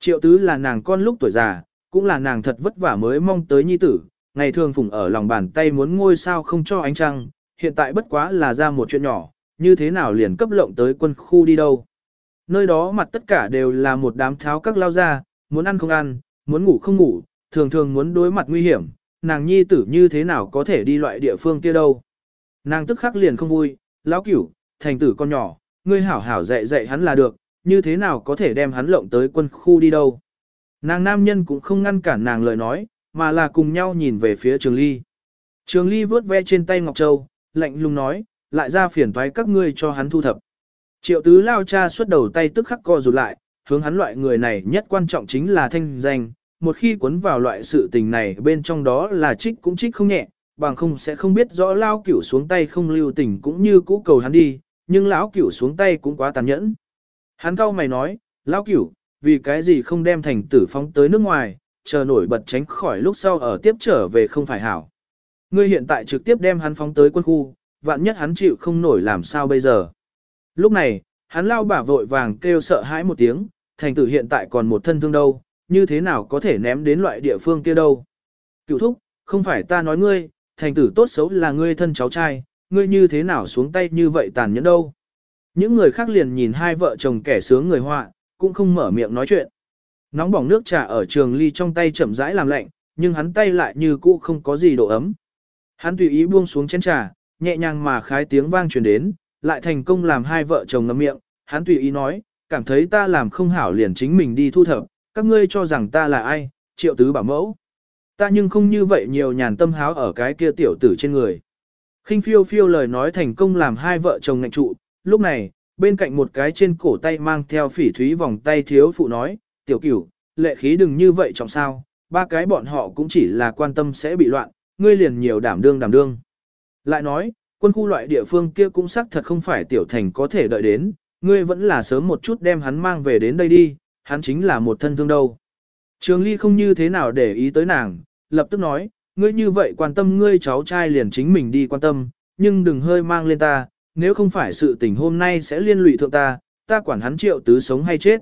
Speaker 1: Triệu tứ là nàng con lúc tuổi già, cũng là nàng thật vất vả mới mong tới nhi tử, ngày thường phụng ở lòng bàn tay muốn ngôi sao không cho ánh trăng, hiện tại bất quá là ra một chuyện nhỏ, như thế nào liền cấp lộng tới quân khu đi đâu. Nơi đó mặt tất cả đều là một đám tháo các lao ra, muốn ăn không ăn, muốn ngủ không ngủ, thường thường muốn đối mặt nguy hiểm, nàng nhi tử như thế nào có thể đi loại địa phương kia đâu. Nàng tức khắc liền không vui, lão cửu, thành tử con nhỏ, ngươi hảo hảo dạy dạy hắn là được, như thế nào có thể đem hắn lộng tới quân khu đi đâu. Nàng nam nhân cũng không ngăn cản nàng lời nói, mà là cùng nhau nhìn về phía Trường Ly. Trường Ly vớt ve trên tay Ngọc Châu, lạnh lùng nói, lại ra phiền toái các ngươi cho hắn thu thập. Triệu tứ lao cha xuất đầu tay tức khắc co rụt lại, hướng hắn loại người này nhất quan trọng chính là thanh danh, một khi cuốn vào loại sự tình này bên trong đó là trích cũng trích không nhẹ, bằng không sẽ không biết rõ lao cửu xuống tay không lưu tình cũng như cũ cầu hắn đi, nhưng lão cửu xuống tay cũng quá tàn nhẫn. Hắn cau mày nói, lão cửu, vì cái gì không đem thành tử phóng tới nước ngoài, chờ nổi bật tránh khỏi lúc sau ở tiếp trở về không phải hảo. Ngươi hiện tại trực tiếp đem hắn phóng tới quân khu, vạn nhất hắn chịu không nổi làm sao bây giờ. Lúc này, hắn lao bả vội vàng kêu sợ hãi một tiếng, thành tử hiện tại còn một thân thương đâu, như thế nào có thể ném đến loại địa phương kia đâu. Cựu thúc, không phải ta nói ngươi, thành tử tốt xấu là ngươi thân cháu trai, ngươi như thế nào xuống tay như vậy tàn nhẫn đâu. Những người khác liền nhìn hai vợ chồng kẻ sướng người họa, cũng không mở miệng nói chuyện. Nóng bỏng nước trà ở trường ly trong tay chậm rãi làm lạnh, nhưng hắn tay lại như cũ không có gì độ ấm. Hắn tùy ý buông xuống chén trà, nhẹ nhàng mà khái tiếng vang truyền đến, lại thành công làm hai vợ chồng ngậm miệng, hắn tùy ý nói, cảm thấy ta làm không hảo liền chính mình đi thu thập, các ngươi cho rằng ta là ai, triệu tứ bảo mẫu. Ta nhưng không như vậy nhiều nhàn tâm háo ở cái kia tiểu tử trên người. khinh phiêu phiêu lời nói thành công làm hai vợ chồng ngạnh trụ, lúc này, bên cạnh một cái trên cổ tay mang theo phỉ thúy vòng tay thiếu phụ nói, tiểu cửu, lệ khí đừng như vậy trọng sao, ba cái bọn họ cũng chỉ là quan tâm sẽ bị loạn, ngươi liền nhiều đảm đương đảm đương. Lại nói, quân khu loại địa phương kia cũng xác thật không phải tiểu thành có thể đợi đến, ngươi vẫn là sớm một chút đem hắn mang về đến đây đi, hắn chính là một thân thương đâu. Trường Ly không như thế nào để ý tới nàng, lập tức nói, ngươi như vậy quan tâm ngươi cháu trai liền chính mình đi quan tâm, nhưng đừng hơi mang lên ta, nếu không phải sự tình hôm nay sẽ liên lụy thượng ta, ta quản hắn triệu tứ sống hay chết.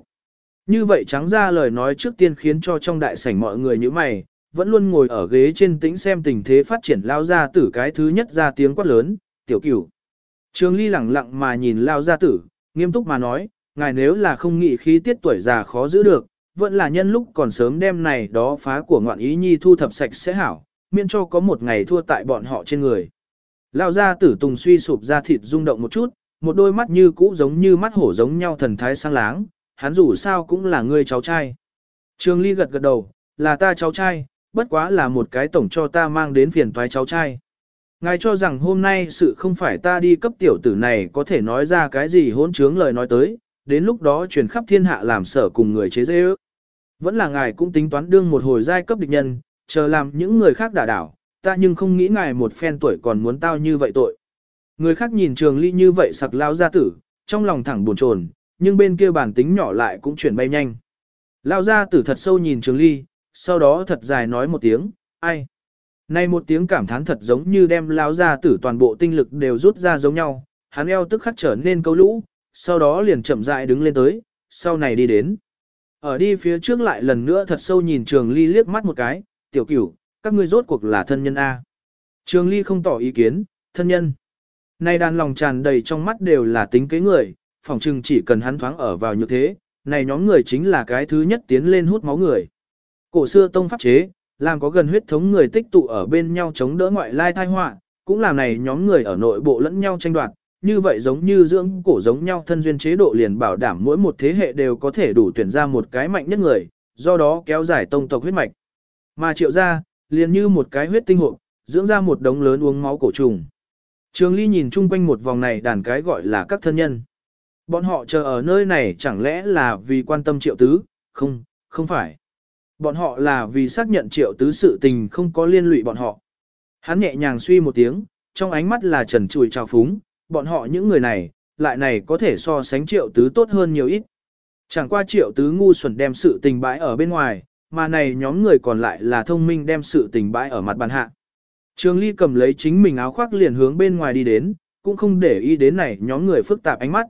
Speaker 1: Như vậy trắng ra lời nói trước tiên khiến cho trong đại sảnh mọi người như mày, vẫn luôn ngồi ở ghế trên tĩnh xem tình thế phát triển lao ra tử cái thứ nhất ra tiếng quát lớn, tiểu cửu. Trường ly lẳng lặng mà nhìn lao ra tử, nghiêm túc mà nói, ngài nếu là không nghĩ khí tiết tuổi già khó giữ được, vẫn là nhân lúc còn sớm đêm này đó phá của ngoạn ý nhi thu thập sạch sẽ hảo, miễn cho có một ngày thua tại bọn họ trên người. Lao ra tử tùng suy sụp ra thịt rung động một chút, một đôi mắt như cũ giống như mắt hổ giống nhau thần thái sang láng, hắn dù sao cũng là người cháu trai. Trường Ly gật gật đầu, là ta cháu trai, bất quá là một cái tổng cho ta mang đến phiền toái cháu trai. Ngài cho rằng hôm nay sự không phải ta đi cấp tiểu tử này có thể nói ra cái gì hỗn trướng lời nói tới, đến lúc đó truyền khắp thiên hạ làm sở cùng người chế dễ ước. Vẫn là ngài cũng tính toán đương một hồi giai cấp địch nhân, chờ làm những người khác đả đảo, ta nhưng không nghĩ ngài một phen tuổi còn muốn tao như vậy tội. Người khác nhìn trường ly như vậy sặc lao gia tử, trong lòng thẳng buồn chồn, nhưng bên kia bản tính nhỏ lại cũng chuyển bay nhanh. Lao gia tử thật sâu nhìn trường ly, sau đó thật dài nói một tiếng, ai. Này một tiếng cảm thán thật giống như đem lao ra tử toàn bộ tinh lực đều rút ra giống nhau, hắn eo tức khắc trở nên câu lũ, sau đó liền chậm rãi đứng lên tới, sau này đi đến. Ở đi phía trước lại lần nữa thật sâu nhìn trường ly liếc mắt một cái, tiểu cửu, các ngươi rốt cuộc là thân nhân A. Trường ly không tỏ ý kiến, thân nhân. Nay đàn lòng tràn đầy trong mắt đều là tính kế người, phỏng chừng chỉ cần hắn thoáng ở vào như thế, này nhóm người chính là cái thứ nhất tiến lên hút máu người. Cổ xưa tông pháp chế, làm có gần huyết thống người tích tụ ở bên nhau chống đỡ ngoại lai thai họa, cũng làm này nhóm người ở nội bộ lẫn nhau tranh đoạt, như vậy giống như dưỡng cổ giống nhau thân duyên chế độ liền bảo đảm mỗi một thế hệ đều có thể đủ tuyển ra một cái mạnh nhất người, do đó kéo dài tông tộc huyết mạch. Mà triệu ra, liền như một cái huyết tinh hộp, dưỡng ra một đống lớn uống máu cổ trùng. Trường Ly nhìn chung quanh một vòng này đàn cái gọi là các thân nhân. Bọn họ chờ ở nơi này chẳng lẽ là vì quan tâm triệu tứ? Không, không phải. Bọn họ là vì xác nhận triệu tứ sự tình không có liên lụy bọn họ. Hắn nhẹ nhàng suy một tiếng, trong ánh mắt là trần trùi trào phúng, bọn họ những người này, lại này có thể so sánh triệu tứ tốt hơn nhiều ít. Chẳng qua triệu tứ ngu xuẩn đem sự tình bãi ở bên ngoài, mà này nhóm người còn lại là thông minh đem sự tình bãi ở mặt bàn hạ. Trường Ly cầm lấy chính mình áo khoác liền hướng bên ngoài đi đến, cũng không để ý đến này nhóm người phức tạp ánh mắt.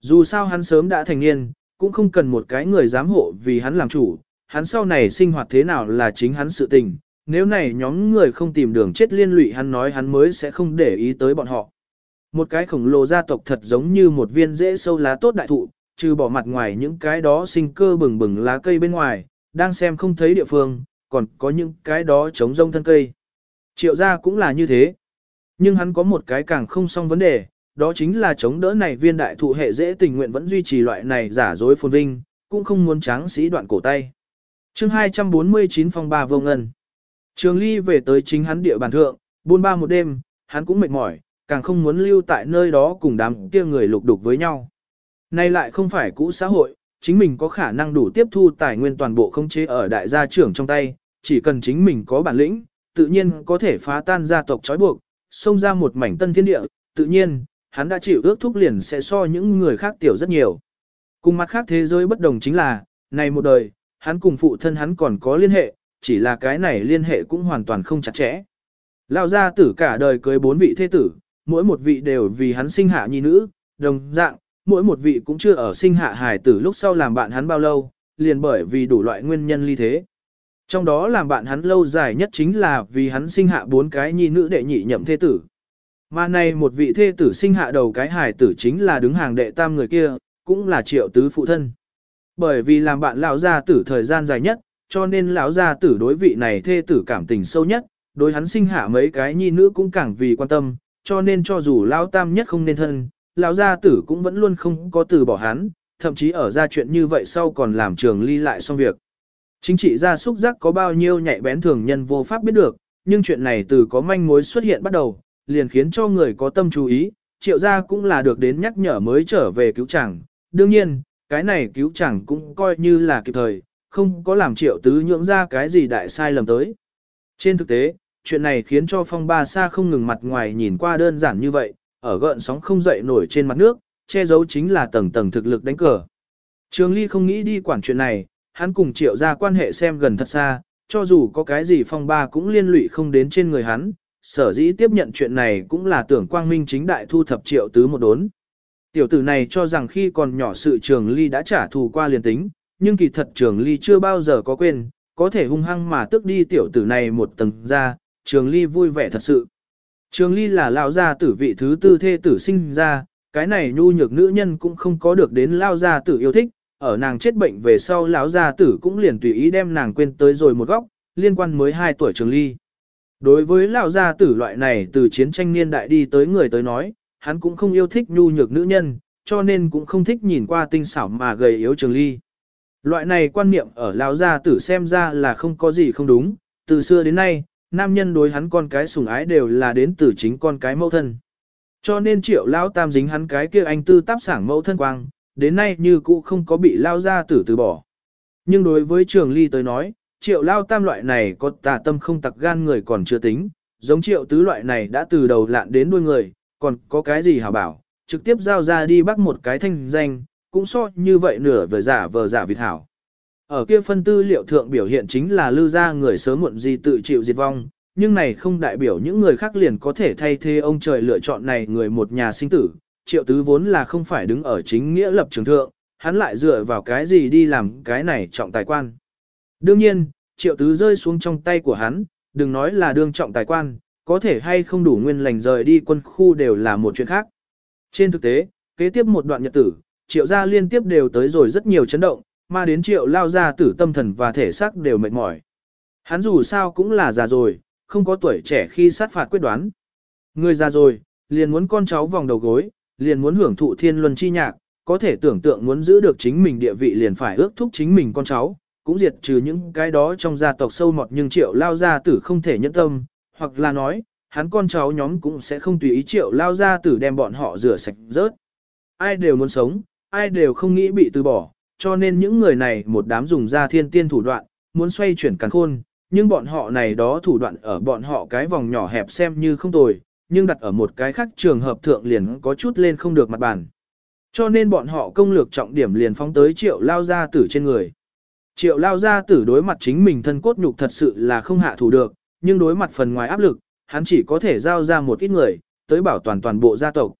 Speaker 1: Dù sao hắn sớm đã thành niên, cũng không cần một cái người giám hộ vì hắn làm chủ, hắn sau này sinh hoạt thế nào là chính hắn sự tình, nếu này nhóm người không tìm đường chết liên lụy hắn nói hắn mới sẽ không để ý tới bọn họ. Một cái khổng lồ gia tộc thật giống như một viên rễ sâu lá tốt đại thụ, trừ bỏ mặt ngoài những cái đó sinh cơ bừng bừng lá cây bên ngoài, đang xem không thấy địa phương, còn có những cái đó chống rông thân cây. Triệu gia cũng là như thế. Nhưng hắn có một cái càng không xong vấn đề, đó chính là chống đỡ này viên đại thụ hệ dễ tình nguyện vẫn duy trì loại này giả dối phồn vinh, cũng không muốn tráng sĩ đoạn cổ tay chương 249 phong ba vô ngân. Trường Ly về tới chính hắn địa bàn thượng, buôn ba một đêm, hắn cũng mệt mỏi, càng không muốn lưu tại nơi đó cùng đám kia người lục đục với nhau. Nay lại không phải cũ xã hội, chính mình có khả năng đủ tiếp thu tài nguyên toàn bộ không chế ở đại gia trưởng trong tay, chỉ cần chính mình có bản lĩnh, tự nhiên có thể phá tan gia tộc trói buộc, xông ra một mảnh tân thiên địa, tự nhiên, hắn đã chịu ước thúc liền sẽ so những người khác tiểu rất nhiều. Cùng mặt khác thế giới bất đồng chính là, này một đời, hắn cùng phụ thân hắn còn có liên hệ, chỉ là cái này liên hệ cũng hoàn toàn không chặt chẽ. Lão gia tử cả đời cưới bốn vị thế tử, mỗi một vị đều vì hắn sinh hạ nhi nữ, đồng dạng, mỗi một vị cũng chưa ở sinh hạ hài tử lúc sau làm bạn hắn bao lâu, liền bởi vì đủ loại nguyên nhân ly thế. Trong đó làm bạn hắn lâu dài nhất chính là vì hắn sinh hạ bốn cái nhi nữ đệ nhị nhậm thế tử. Mà này một vị thê tử sinh hạ đầu cái hài tử chính là đứng hàng đệ tam người kia, cũng là triệu tứ phụ thân. Bởi vì làm bạn lão gia tử thời gian dài nhất, cho nên lão gia tử đối vị này thê tử cảm tình sâu nhất, đối hắn sinh hạ mấy cái nhi nữ cũng càng vì quan tâm, cho nên cho dù lão tam nhất không nên thân, lão gia tử cũng vẫn luôn không có từ bỏ hắn, thậm chí ở ra chuyện như vậy sau còn làm trường ly lại xong việc. Chính trị gia xúc giác có bao nhiêu nhạy bén thường nhân vô pháp biết được, nhưng chuyện này từ có manh mối xuất hiện bắt đầu, liền khiến cho người có tâm chú ý, triệu gia cũng là được đến nhắc nhở mới trở về cứu chàng. Đương nhiên, cái này cứu chẳng cũng coi như là kịp thời, không có làm triệu tứ nhượng ra cái gì đại sai lầm tới. Trên thực tế, chuyện này khiến cho phong ba xa không ngừng mặt ngoài nhìn qua đơn giản như vậy, ở gợn sóng không dậy nổi trên mặt nước, che giấu chính là tầng tầng thực lực đánh cờ. Trường Ly không nghĩ đi quản chuyện này, hắn cùng triệu gia quan hệ xem gần thật xa, cho dù có cái gì phong ba cũng liên lụy không đến trên người hắn, sở dĩ tiếp nhận chuyện này cũng là tưởng quang minh chính đại thu thập triệu tứ một đốn. Tiểu tử này cho rằng khi còn nhỏ sự trường ly đã trả thù qua liền tính, nhưng kỳ thật trường ly chưa bao giờ có quên, có thể hung hăng mà tức đi tiểu tử này một tầng ra, trường ly vui vẻ thật sự. Trường ly là lão gia tử vị thứ tư thê tử sinh ra, cái này nhu nhược nữ nhân cũng không có được đến lao gia tử yêu thích, ở nàng chết bệnh về sau lão gia tử cũng liền tùy ý đem nàng quên tới rồi một góc, liên quan mới 2 tuổi trường ly. Đối với lão gia tử loại này từ chiến tranh niên đại đi tới người tới nói, hắn cũng không yêu thích nhu nhược nữ nhân, cho nên cũng không thích nhìn qua tinh xảo mà gầy yếu trường ly. Loại này quan niệm ở lão gia tử xem ra là không có gì không đúng, từ xưa đến nay, nam nhân đối hắn con cái sủng ái đều là đến từ chính con cái mẫu thân. Cho nên triệu lão tam dính hắn cái kia anh tư táp sảng mẫu thân quang, đến nay như cũ không có bị lao gia tử từ bỏ. Nhưng đối với trường ly tới nói, triệu lao tam loại này có tà tâm không tặc gan người còn chưa tính, giống triệu tứ loại này đã từ đầu lạn đến đuôi người, còn có cái gì hảo bảo, trực tiếp giao ra đi bắt một cái thanh danh, cũng so như vậy nửa vờ giả vờ giả vịt hảo. Ở kia phân tư liệu thượng biểu hiện chính là lưu ra người sớm muộn gì tự chịu diệt vong, nhưng này không đại biểu những người khác liền có thể thay thế ông trời lựa chọn này người một nhà sinh tử. Triệu tứ vốn là không phải đứng ở chính nghĩa lập trường thượng, hắn lại dựa vào cái gì đi làm cái này trọng tài quan. Đương nhiên, triệu tứ rơi xuống trong tay của hắn, đừng nói là đương trọng tài quan, có thể hay không đủ nguyên lành rời đi quân khu đều là một chuyện khác. Trên thực tế, kế tiếp một đoạn nhật tử, triệu gia liên tiếp đều tới rồi rất nhiều chấn động, mà đến triệu lao gia tử tâm thần và thể xác đều mệt mỏi. Hắn dù sao cũng là già rồi, không có tuổi trẻ khi sát phạt quyết đoán. Người già rồi, liền muốn con cháu vòng đầu gối, liền muốn hưởng thụ thiên luân chi nhạc, có thể tưởng tượng muốn giữ được chính mình địa vị liền phải ước thúc chính mình con cháu, cũng diệt trừ những cái đó trong gia tộc sâu mọt nhưng triệu lao gia tử không thể nhẫn tâm, hoặc là nói, hắn con cháu nhóm cũng sẽ không tùy ý triệu lao gia tử đem bọn họ rửa sạch rớt. Ai đều muốn sống, ai đều không nghĩ bị từ bỏ, cho nên những người này một đám dùng ra thiên tiên thủ đoạn, muốn xoay chuyển càn khôn, nhưng bọn họ này đó thủ đoạn ở bọn họ cái vòng nhỏ hẹp xem như không tồi, nhưng đặt ở một cái khác trường hợp thượng liền có chút lên không được mặt bàn. Cho nên bọn họ công lược trọng điểm liền phóng tới triệu lao gia tử trên người. Triệu lao gia tử đối mặt chính mình thân cốt nhục thật sự là không hạ thủ được, nhưng đối mặt phần ngoài áp lực, hắn chỉ có thể giao ra một ít người, tới bảo toàn toàn bộ gia tộc.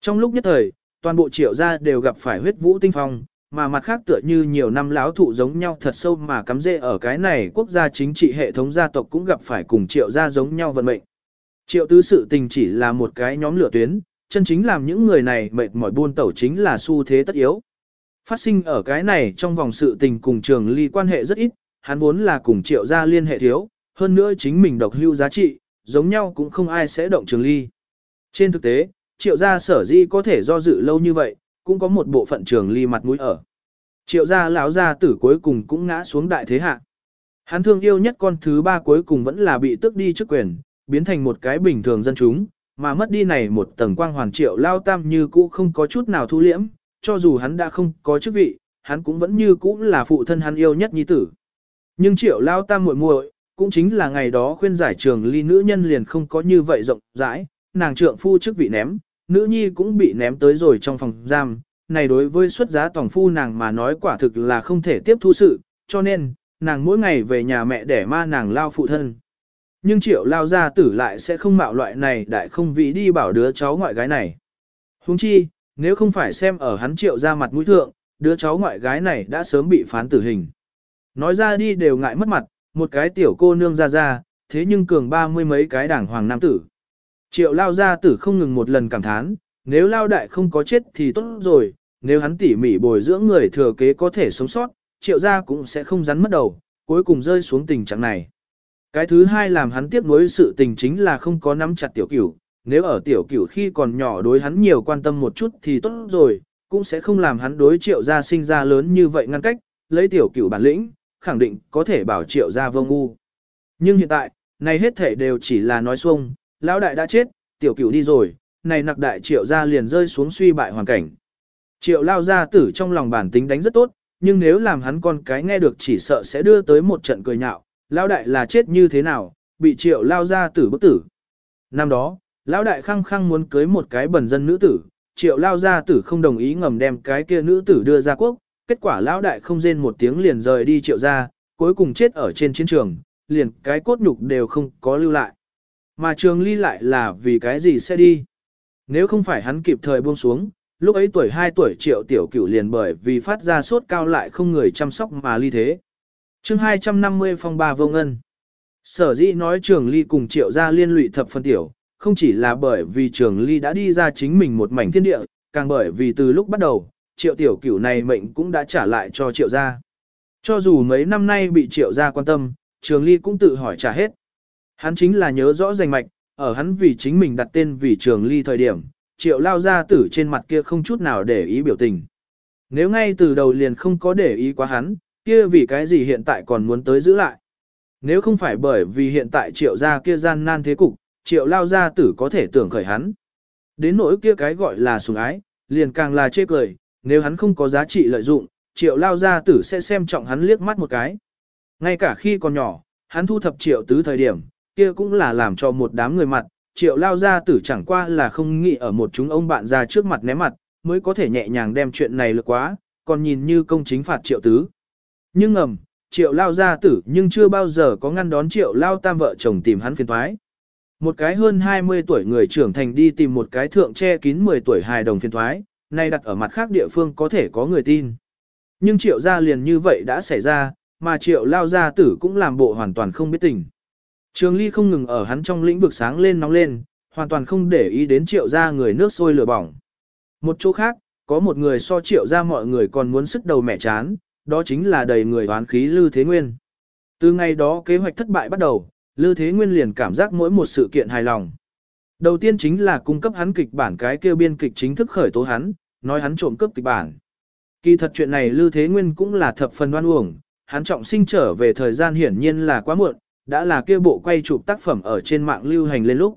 Speaker 1: Trong lúc nhất thời, toàn bộ triệu gia đều gặp phải huyết vũ tinh phong, mà mặt khác tựa như nhiều năm láo thụ giống nhau thật sâu mà cắm rễ ở cái này quốc gia chính trị hệ thống gia tộc cũng gặp phải cùng triệu gia giống nhau vận mệnh. Triệu tứ sự tình chỉ là một cái nhóm lửa tuyến, chân chính làm những người này mệt mỏi buôn tẩu chính là xu thế tất yếu. Phát sinh ở cái này trong vòng sự tình cùng trường ly quan hệ rất ít, hắn vốn là cùng triệu gia liên hệ thiếu, hơn nữa chính mình độc hưu giá trị, giống nhau cũng không ai sẽ động trường ly. Trên thực tế, triệu gia sở di có thể do dự lâu như vậy, cũng có một bộ phận trường ly mặt mũi ở. Triệu gia lão gia tử cuối cùng cũng ngã xuống đại thế hạ. Hắn thương yêu nhất con thứ ba cuối cùng vẫn là bị tước đi chức quyền, biến thành một cái bình thường dân chúng, mà mất đi này một tầng quang hoàn triệu lao tam như cũ không có chút nào thu liễm, cho dù hắn đã không có chức vị, hắn cũng vẫn như cũ là phụ thân hắn yêu nhất nhi tử. Nhưng triệu lao tam muội muội cũng chính là ngày đó khuyên giải trường ly nữ nhân liền không có như vậy rộng rãi, nàng trượng phu chức vị ném, nữ nhi cũng bị ném tới rồi trong phòng giam, này đối với xuất giá tổng phu nàng mà nói quả thực là không thể tiếp thu sự, cho nên, nàng mỗi ngày về nhà mẹ để ma nàng lao phụ thân. Nhưng triệu lao gia tử lại sẽ không mạo loại này đại không vị đi bảo đứa cháu ngoại gái này. Huống chi, nếu không phải xem ở hắn triệu ra mặt mũi thượng, đứa cháu ngoại gái này đã sớm bị phán tử hình. Nói ra đi đều ngại mất mặt, một cái tiểu cô nương ra ra, thế nhưng cường ba mươi mấy cái đảng hoàng nam tử. Triệu lao gia tử không ngừng một lần cảm thán, nếu lao đại không có chết thì tốt rồi, nếu hắn tỉ mỉ bồi dưỡng người thừa kế có thể sống sót, triệu gia cũng sẽ không rắn mất đầu, cuối cùng rơi xuống tình trạng này. Cái thứ hai làm hắn tiếc nuối sự tình chính là không có nắm chặt tiểu cửu, nếu ở tiểu cửu khi còn nhỏ đối hắn nhiều quan tâm một chút thì tốt rồi, cũng sẽ không làm hắn đối triệu gia sinh ra lớn như vậy ngăn cách, lấy tiểu cửu bản lĩnh, khẳng định có thể bảo triệu gia vô ngu. Nhưng hiện tại, này hết thể đều chỉ là nói xuông, lão đại đã chết, tiểu cửu đi rồi, này nặc đại triệu gia liền rơi xuống suy bại hoàn cảnh. Triệu lao gia tử trong lòng bản tính đánh rất tốt, nhưng nếu làm hắn con cái nghe được chỉ sợ sẽ đưa tới một trận cười nhạo, lão đại là chết như thế nào, bị triệu lao gia tử bức tử. Năm đó, lão đại khăng khăng muốn cưới một cái bần dân nữ tử, triệu lao gia tử không đồng ý ngầm đem cái kia nữ tử đưa ra quốc, kết quả lão đại không rên một tiếng liền rời đi triệu gia, cuối cùng chết ở trên chiến trường, liền cái cốt nhục đều không có lưu lại. Mà trường ly lại là vì cái gì sẽ đi? Nếu không phải hắn kịp thời buông xuống, lúc ấy tuổi 2 tuổi triệu tiểu cửu liền bởi vì phát ra sốt cao lại không người chăm sóc mà ly thế. chương 250 phong ba vô ngân. Sở dĩ nói trường ly cùng triệu gia liên lụy thập phân tiểu, không chỉ là bởi vì trường ly đã đi ra chính mình một mảnh thiên địa, càng bởi vì từ lúc bắt đầu, triệu tiểu cửu này mệnh cũng đã trả lại cho triệu gia. Cho dù mấy năm nay bị triệu gia quan tâm, trường ly cũng tự hỏi trả hết. Hắn chính là nhớ rõ danh mạch, ở hắn vì chính mình đặt tên vì trường ly thời điểm, triệu lao gia tử trên mặt kia không chút nào để ý biểu tình. Nếu ngay từ đầu liền không có để ý quá hắn, kia vì cái gì hiện tại còn muốn tới giữ lại. Nếu không phải bởi vì hiện tại triệu gia kia gian nan thế cục, triệu lao gia tử có thể tưởng khởi hắn. Đến nỗi kia cái gọi là sùng ái, liền càng là chê cười, nếu hắn không có giá trị lợi dụng, triệu lao gia tử sẽ xem trọng hắn liếc mắt một cái. Ngay cả khi còn nhỏ, hắn thu thập triệu tứ thời điểm, kia cũng là làm cho một đám người mặt, triệu lao gia tử chẳng qua là không nghĩ ở một chúng ông bạn ra trước mặt ném mặt, mới có thể nhẹ nhàng đem chuyện này lực quá, còn nhìn như công chính phạt triệu tứ. Nhưng ngầm, triệu lao gia tử nhưng chưa bao giờ có ngăn đón triệu lao tam vợ chồng tìm hắn phiền thoái. Một cái hơn 20 tuổi người trưởng thành đi tìm một cái thượng che kín 10 tuổi hài đồng phiền thoái, nay đặt ở mặt khác địa phương có thể có người tin. Nhưng triệu gia liền như vậy đã xảy ra, mà triệu lao gia tử cũng làm bộ hoàn toàn không biết tình. Trường ly không ngừng ở hắn trong lĩnh vực sáng lên nóng lên, hoàn toàn không để ý đến triệu gia người nước sôi lửa bỏng. Một chỗ khác, có một người so triệu gia mọi người còn muốn sức đầu mẹ chán, đó chính là đầy người oán khí Lư Thế Nguyên. Từ ngày đó kế hoạch thất bại bắt đầu, Lư Thế Nguyên liền cảm giác mỗi một sự kiện hài lòng. Đầu tiên chính là cung cấp hắn kịch bản cái kêu biên kịch chính thức khởi tố hắn, nói hắn trộm cướp kịch bản. Kỳ thật chuyện này Lư Thế Nguyên cũng là thập phần đoan uổng, hắn trọng sinh trở về thời gian hiển nhiên là quá muộn, đã là kia bộ quay chụp tác phẩm ở trên mạng lưu hành lên lúc.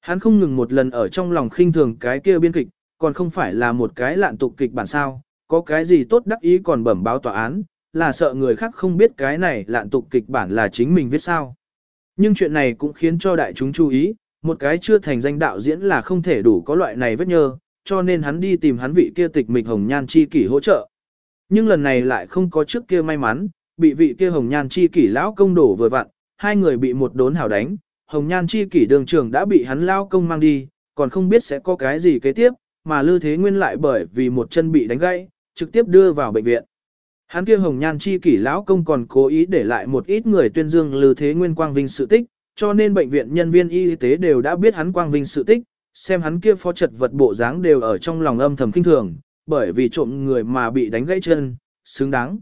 Speaker 1: Hắn không ngừng một lần ở trong lòng khinh thường cái kia biên kịch, còn không phải là một cái lạn tục kịch bản sao, có cái gì tốt đắc ý còn bẩm báo tòa án, là sợ người khác không biết cái này lạn tục kịch bản là chính mình viết sao. Nhưng chuyện này cũng khiến cho đại chúng chú ý, một cái chưa thành danh đạo diễn là không thể đủ có loại này vết nhơ, cho nên hắn đi tìm hắn vị kia tịch mịch hồng nhan chi kỷ hỗ trợ. Nhưng lần này lại không có trước kia may mắn, bị vị kia hồng nhan chi kỷ lão công đổ vừa vặn, hai người bị một đốn hảo đánh, hồng nhan chi kỷ đường trường đã bị hắn lao công mang đi, còn không biết sẽ có cái gì kế tiếp, mà Lư Thế Nguyên lại bởi vì một chân bị đánh gãy, trực tiếp đưa vào bệnh viện. Hắn kia hồng nhan chi kỷ lão công còn cố ý để lại một ít người tuyên dương Lư Thế Nguyên quang vinh sự tích, cho nên bệnh viện nhân viên y tế đều đã biết hắn quang vinh sự tích, xem hắn kia phó chật vật bộ dáng đều ở trong lòng âm thầm kinh thường, bởi vì trộm người mà bị đánh gãy chân, xứng đáng.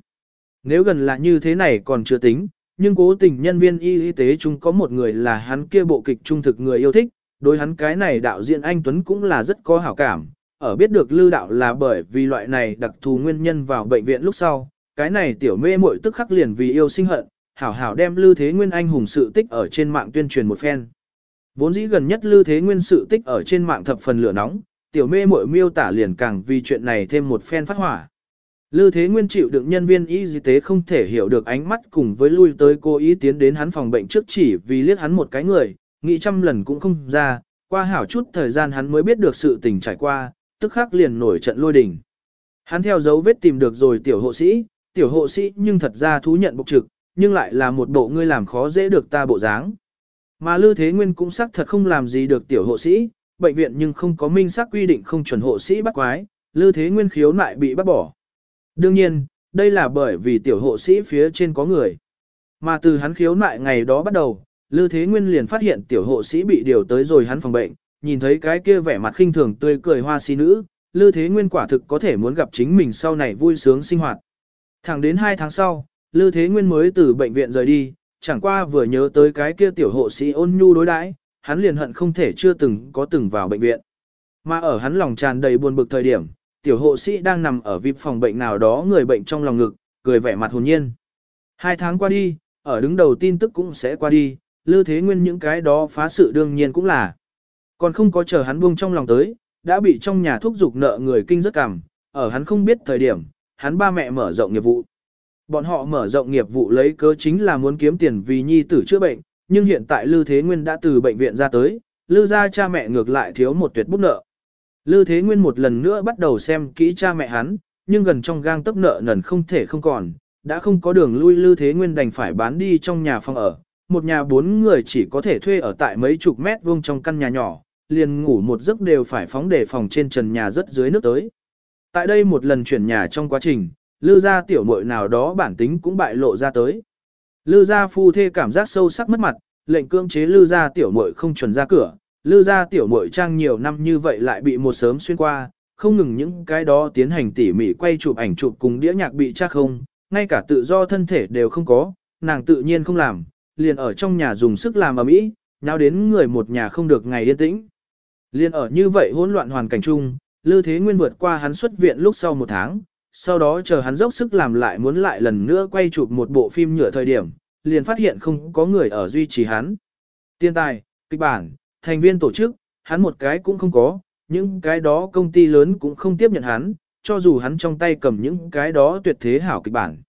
Speaker 1: Nếu gần là như thế này còn chưa tính, nhưng cố tình nhân viên y tế chúng có một người là hắn kia bộ kịch trung thực người yêu thích, đối hắn cái này đạo diễn anh Tuấn cũng là rất có hảo cảm, ở biết được lưu đạo là bởi vì loại này đặc thù nguyên nhân vào bệnh viện lúc sau, cái này tiểu mê muội tức khắc liền vì yêu sinh hận, hảo hảo đem lưu thế nguyên anh hùng sự tích ở trên mạng tuyên truyền một phen. Vốn dĩ gần nhất lưu thế nguyên sự tích ở trên mạng thập phần lửa nóng, tiểu mê muội miêu tả liền càng vì chuyện này thêm một phen phát hỏa. Lư Thế Nguyên chịu đựng nhân viên y tế không thể hiểu được ánh mắt cùng với lui tới cô ý tiến đến hắn phòng bệnh trước chỉ vì liếc hắn một cái người, nghĩ trăm lần cũng không ra, qua hảo chút thời gian hắn mới biết được sự tình trải qua, tức khắc liền nổi trận lôi đình. Hắn theo dấu vết tìm được rồi tiểu hộ sĩ, tiểu hộ sĩ nhưng thật ra thú nhận bộc trực, nhưng lại là một bộ ngươi làm khó dễ được ta bộ dáng. Mà Lư Thế Nguyên cũng xác thật không làm gì được tiểu hộ sĩ, bệnh viện nhưng không có minh xác quy định không chuẩn hộ sĩ bắt quái, Lư Thế Nguyên khiếu nại bị bắt bỏ. Đương nhiên, đây là bởi vì tiểu hộ sĩ phía trên có người. Mà từ hắn khiếu nại ngày đó bắt đầu, Lư Thế Nguyên liền phát hiện tiểu hộ sĩ bị điều tới rồi hắn phòng bệnh, nhìn thấy cái kia vẻ mặt khinh thường tươi cười hoa si nữ, Lư Thế Nguyên quả thực có thể muốn gặp chính mình sau này vui sướng sinh hoạt. Thẳng đến 2 tháng sau, Lư Thế Nguyên mới từ bệnh viện rời đi, chẳng qua vừa nhớ tới cái kia tiểu hộ sĩ ôn nhu đối đãi, hắn liền hận không thể chưa từng có từng vào bệnh viện. Mà ở hắn lòng tràn đầy buồn bực thời điểm, tiểu hộ sĩ đang nằm ở vip phòng bệnh nào đó người bệnh trong lòng ngực, cười vẻ mặt hồn nhiên. Hai tháng qua đi, ở đứng đầu tin tức cũng sẽ qua đi, Lư Thế Nguyên những cái đó phá sự đương nhiên cũng là. Còn không có chờ hắn buông trong lòng tới, đã bị trong nhà thúc giục nợ người kinh rất cảm, ở hắn không biết thời điểm, hắn ba mẹ mở rộng nghiệp vụ. Bọn họ mở rộng nghiệp vụ lấy cớ chính là muốn kiếm tiền vì nhi tử chữa bệnh, nhưng hiện tại Lư Thế Nguyên đã từ bệnh viện ra tới, Lư gia cha mẹ ngược lại thiếu một tuyệt bút nợ. Lư Thế Nguyên một lần nữa bắt đầu xem kỹ cha mẹ hắn, nhưng gần trong gang tấc nợ nần không thể không còn, đã không có đường lui Lư Thế Nguyên đành phải bán đi trong nhà phòng ở. Một nhà bốn người chỉ có thể thuê ở tại mấy chục mét vuông trong căn nhà nhỏ, liền ngủ một giấc đều phải phóng để phòng trên trần nhà rất dưới nước tới. Tại đây một lần chuyển nhà trong quá trình, Lư gia tiểu muội nào đó bản tính cũng bại lộ ra tới. Lư gia phu thê cảm giác sâu sắc mất mặt, lệnh cưỡng chế Lư gia tiểu muội không chuẩn ra cửa, Lư gia tiểu muội trang nhiều năm như vậy lại bị một sớm xuyên qua, không ngừng những cái đó tiến hành tỉ mỉ quay chụp ảnh chụp cùng đĩa nhạc bị chắc không, ngay cả tự do thân thể đều không có, nàng tự nhiên không làm, liền ở trong nhà dùng sức làm ở mỹ, nháo đến người một nhà không được ngày yên tĩnh. Liền ở như vậy hỗn loạn hoàn cảnh chung, Lư Thế Nguyên vượt qua hắn xuất viện lúc sau một tháng, sau đó chờ hắn dốc sức làm lại muốn lại lần nữa quay chụp một bộ phim nhựa thời điểm, liền phát hiện không có người ở duy trì hắn. Tiên tài, kịch bản, thành viên tổ chức, hắn một cái cũng không có, những cái đó công ty lớn cũng không tiếp nhận hắn, cho dù hắn trong tay cầm những cái đó tuyệt thế hảo kịch bản.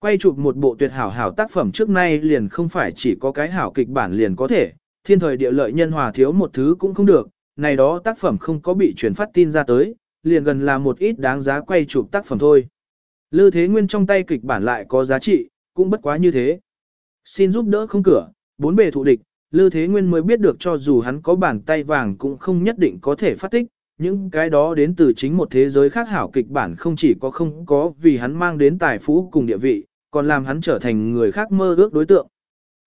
Speaker 1: Quay chụp một bộ tuyệt hảo hảo tác phẩm trước nay liền không phải chỉ có cái hảo kịch bản liền có thể, thiên thời địa lợi nhân hòa thiếu một thứ cũng không được, này đó tác phẩm không có bị truyền phát tin ra tới, liền gần là một ít đáng giá quay chụp tác phẩm thôi. Lư Thế Nguyên trong tay kịch bản lại có giá trị, cũng bất quá như thế. Xin giúp đỡ không cửa, bốn bề thụ địch, Lư Thế Nguyên mới biết được cho dù hắn có bàn tay vàng cũng không nhất định có thể phát tích, những cái đó đến từ chính một thế giới khác hảo kịch bản không chỉ có không có vì hắn mang đến tài phú cùng địa vị, còn làm hắn trở thành người khác mơ ước đối tượng.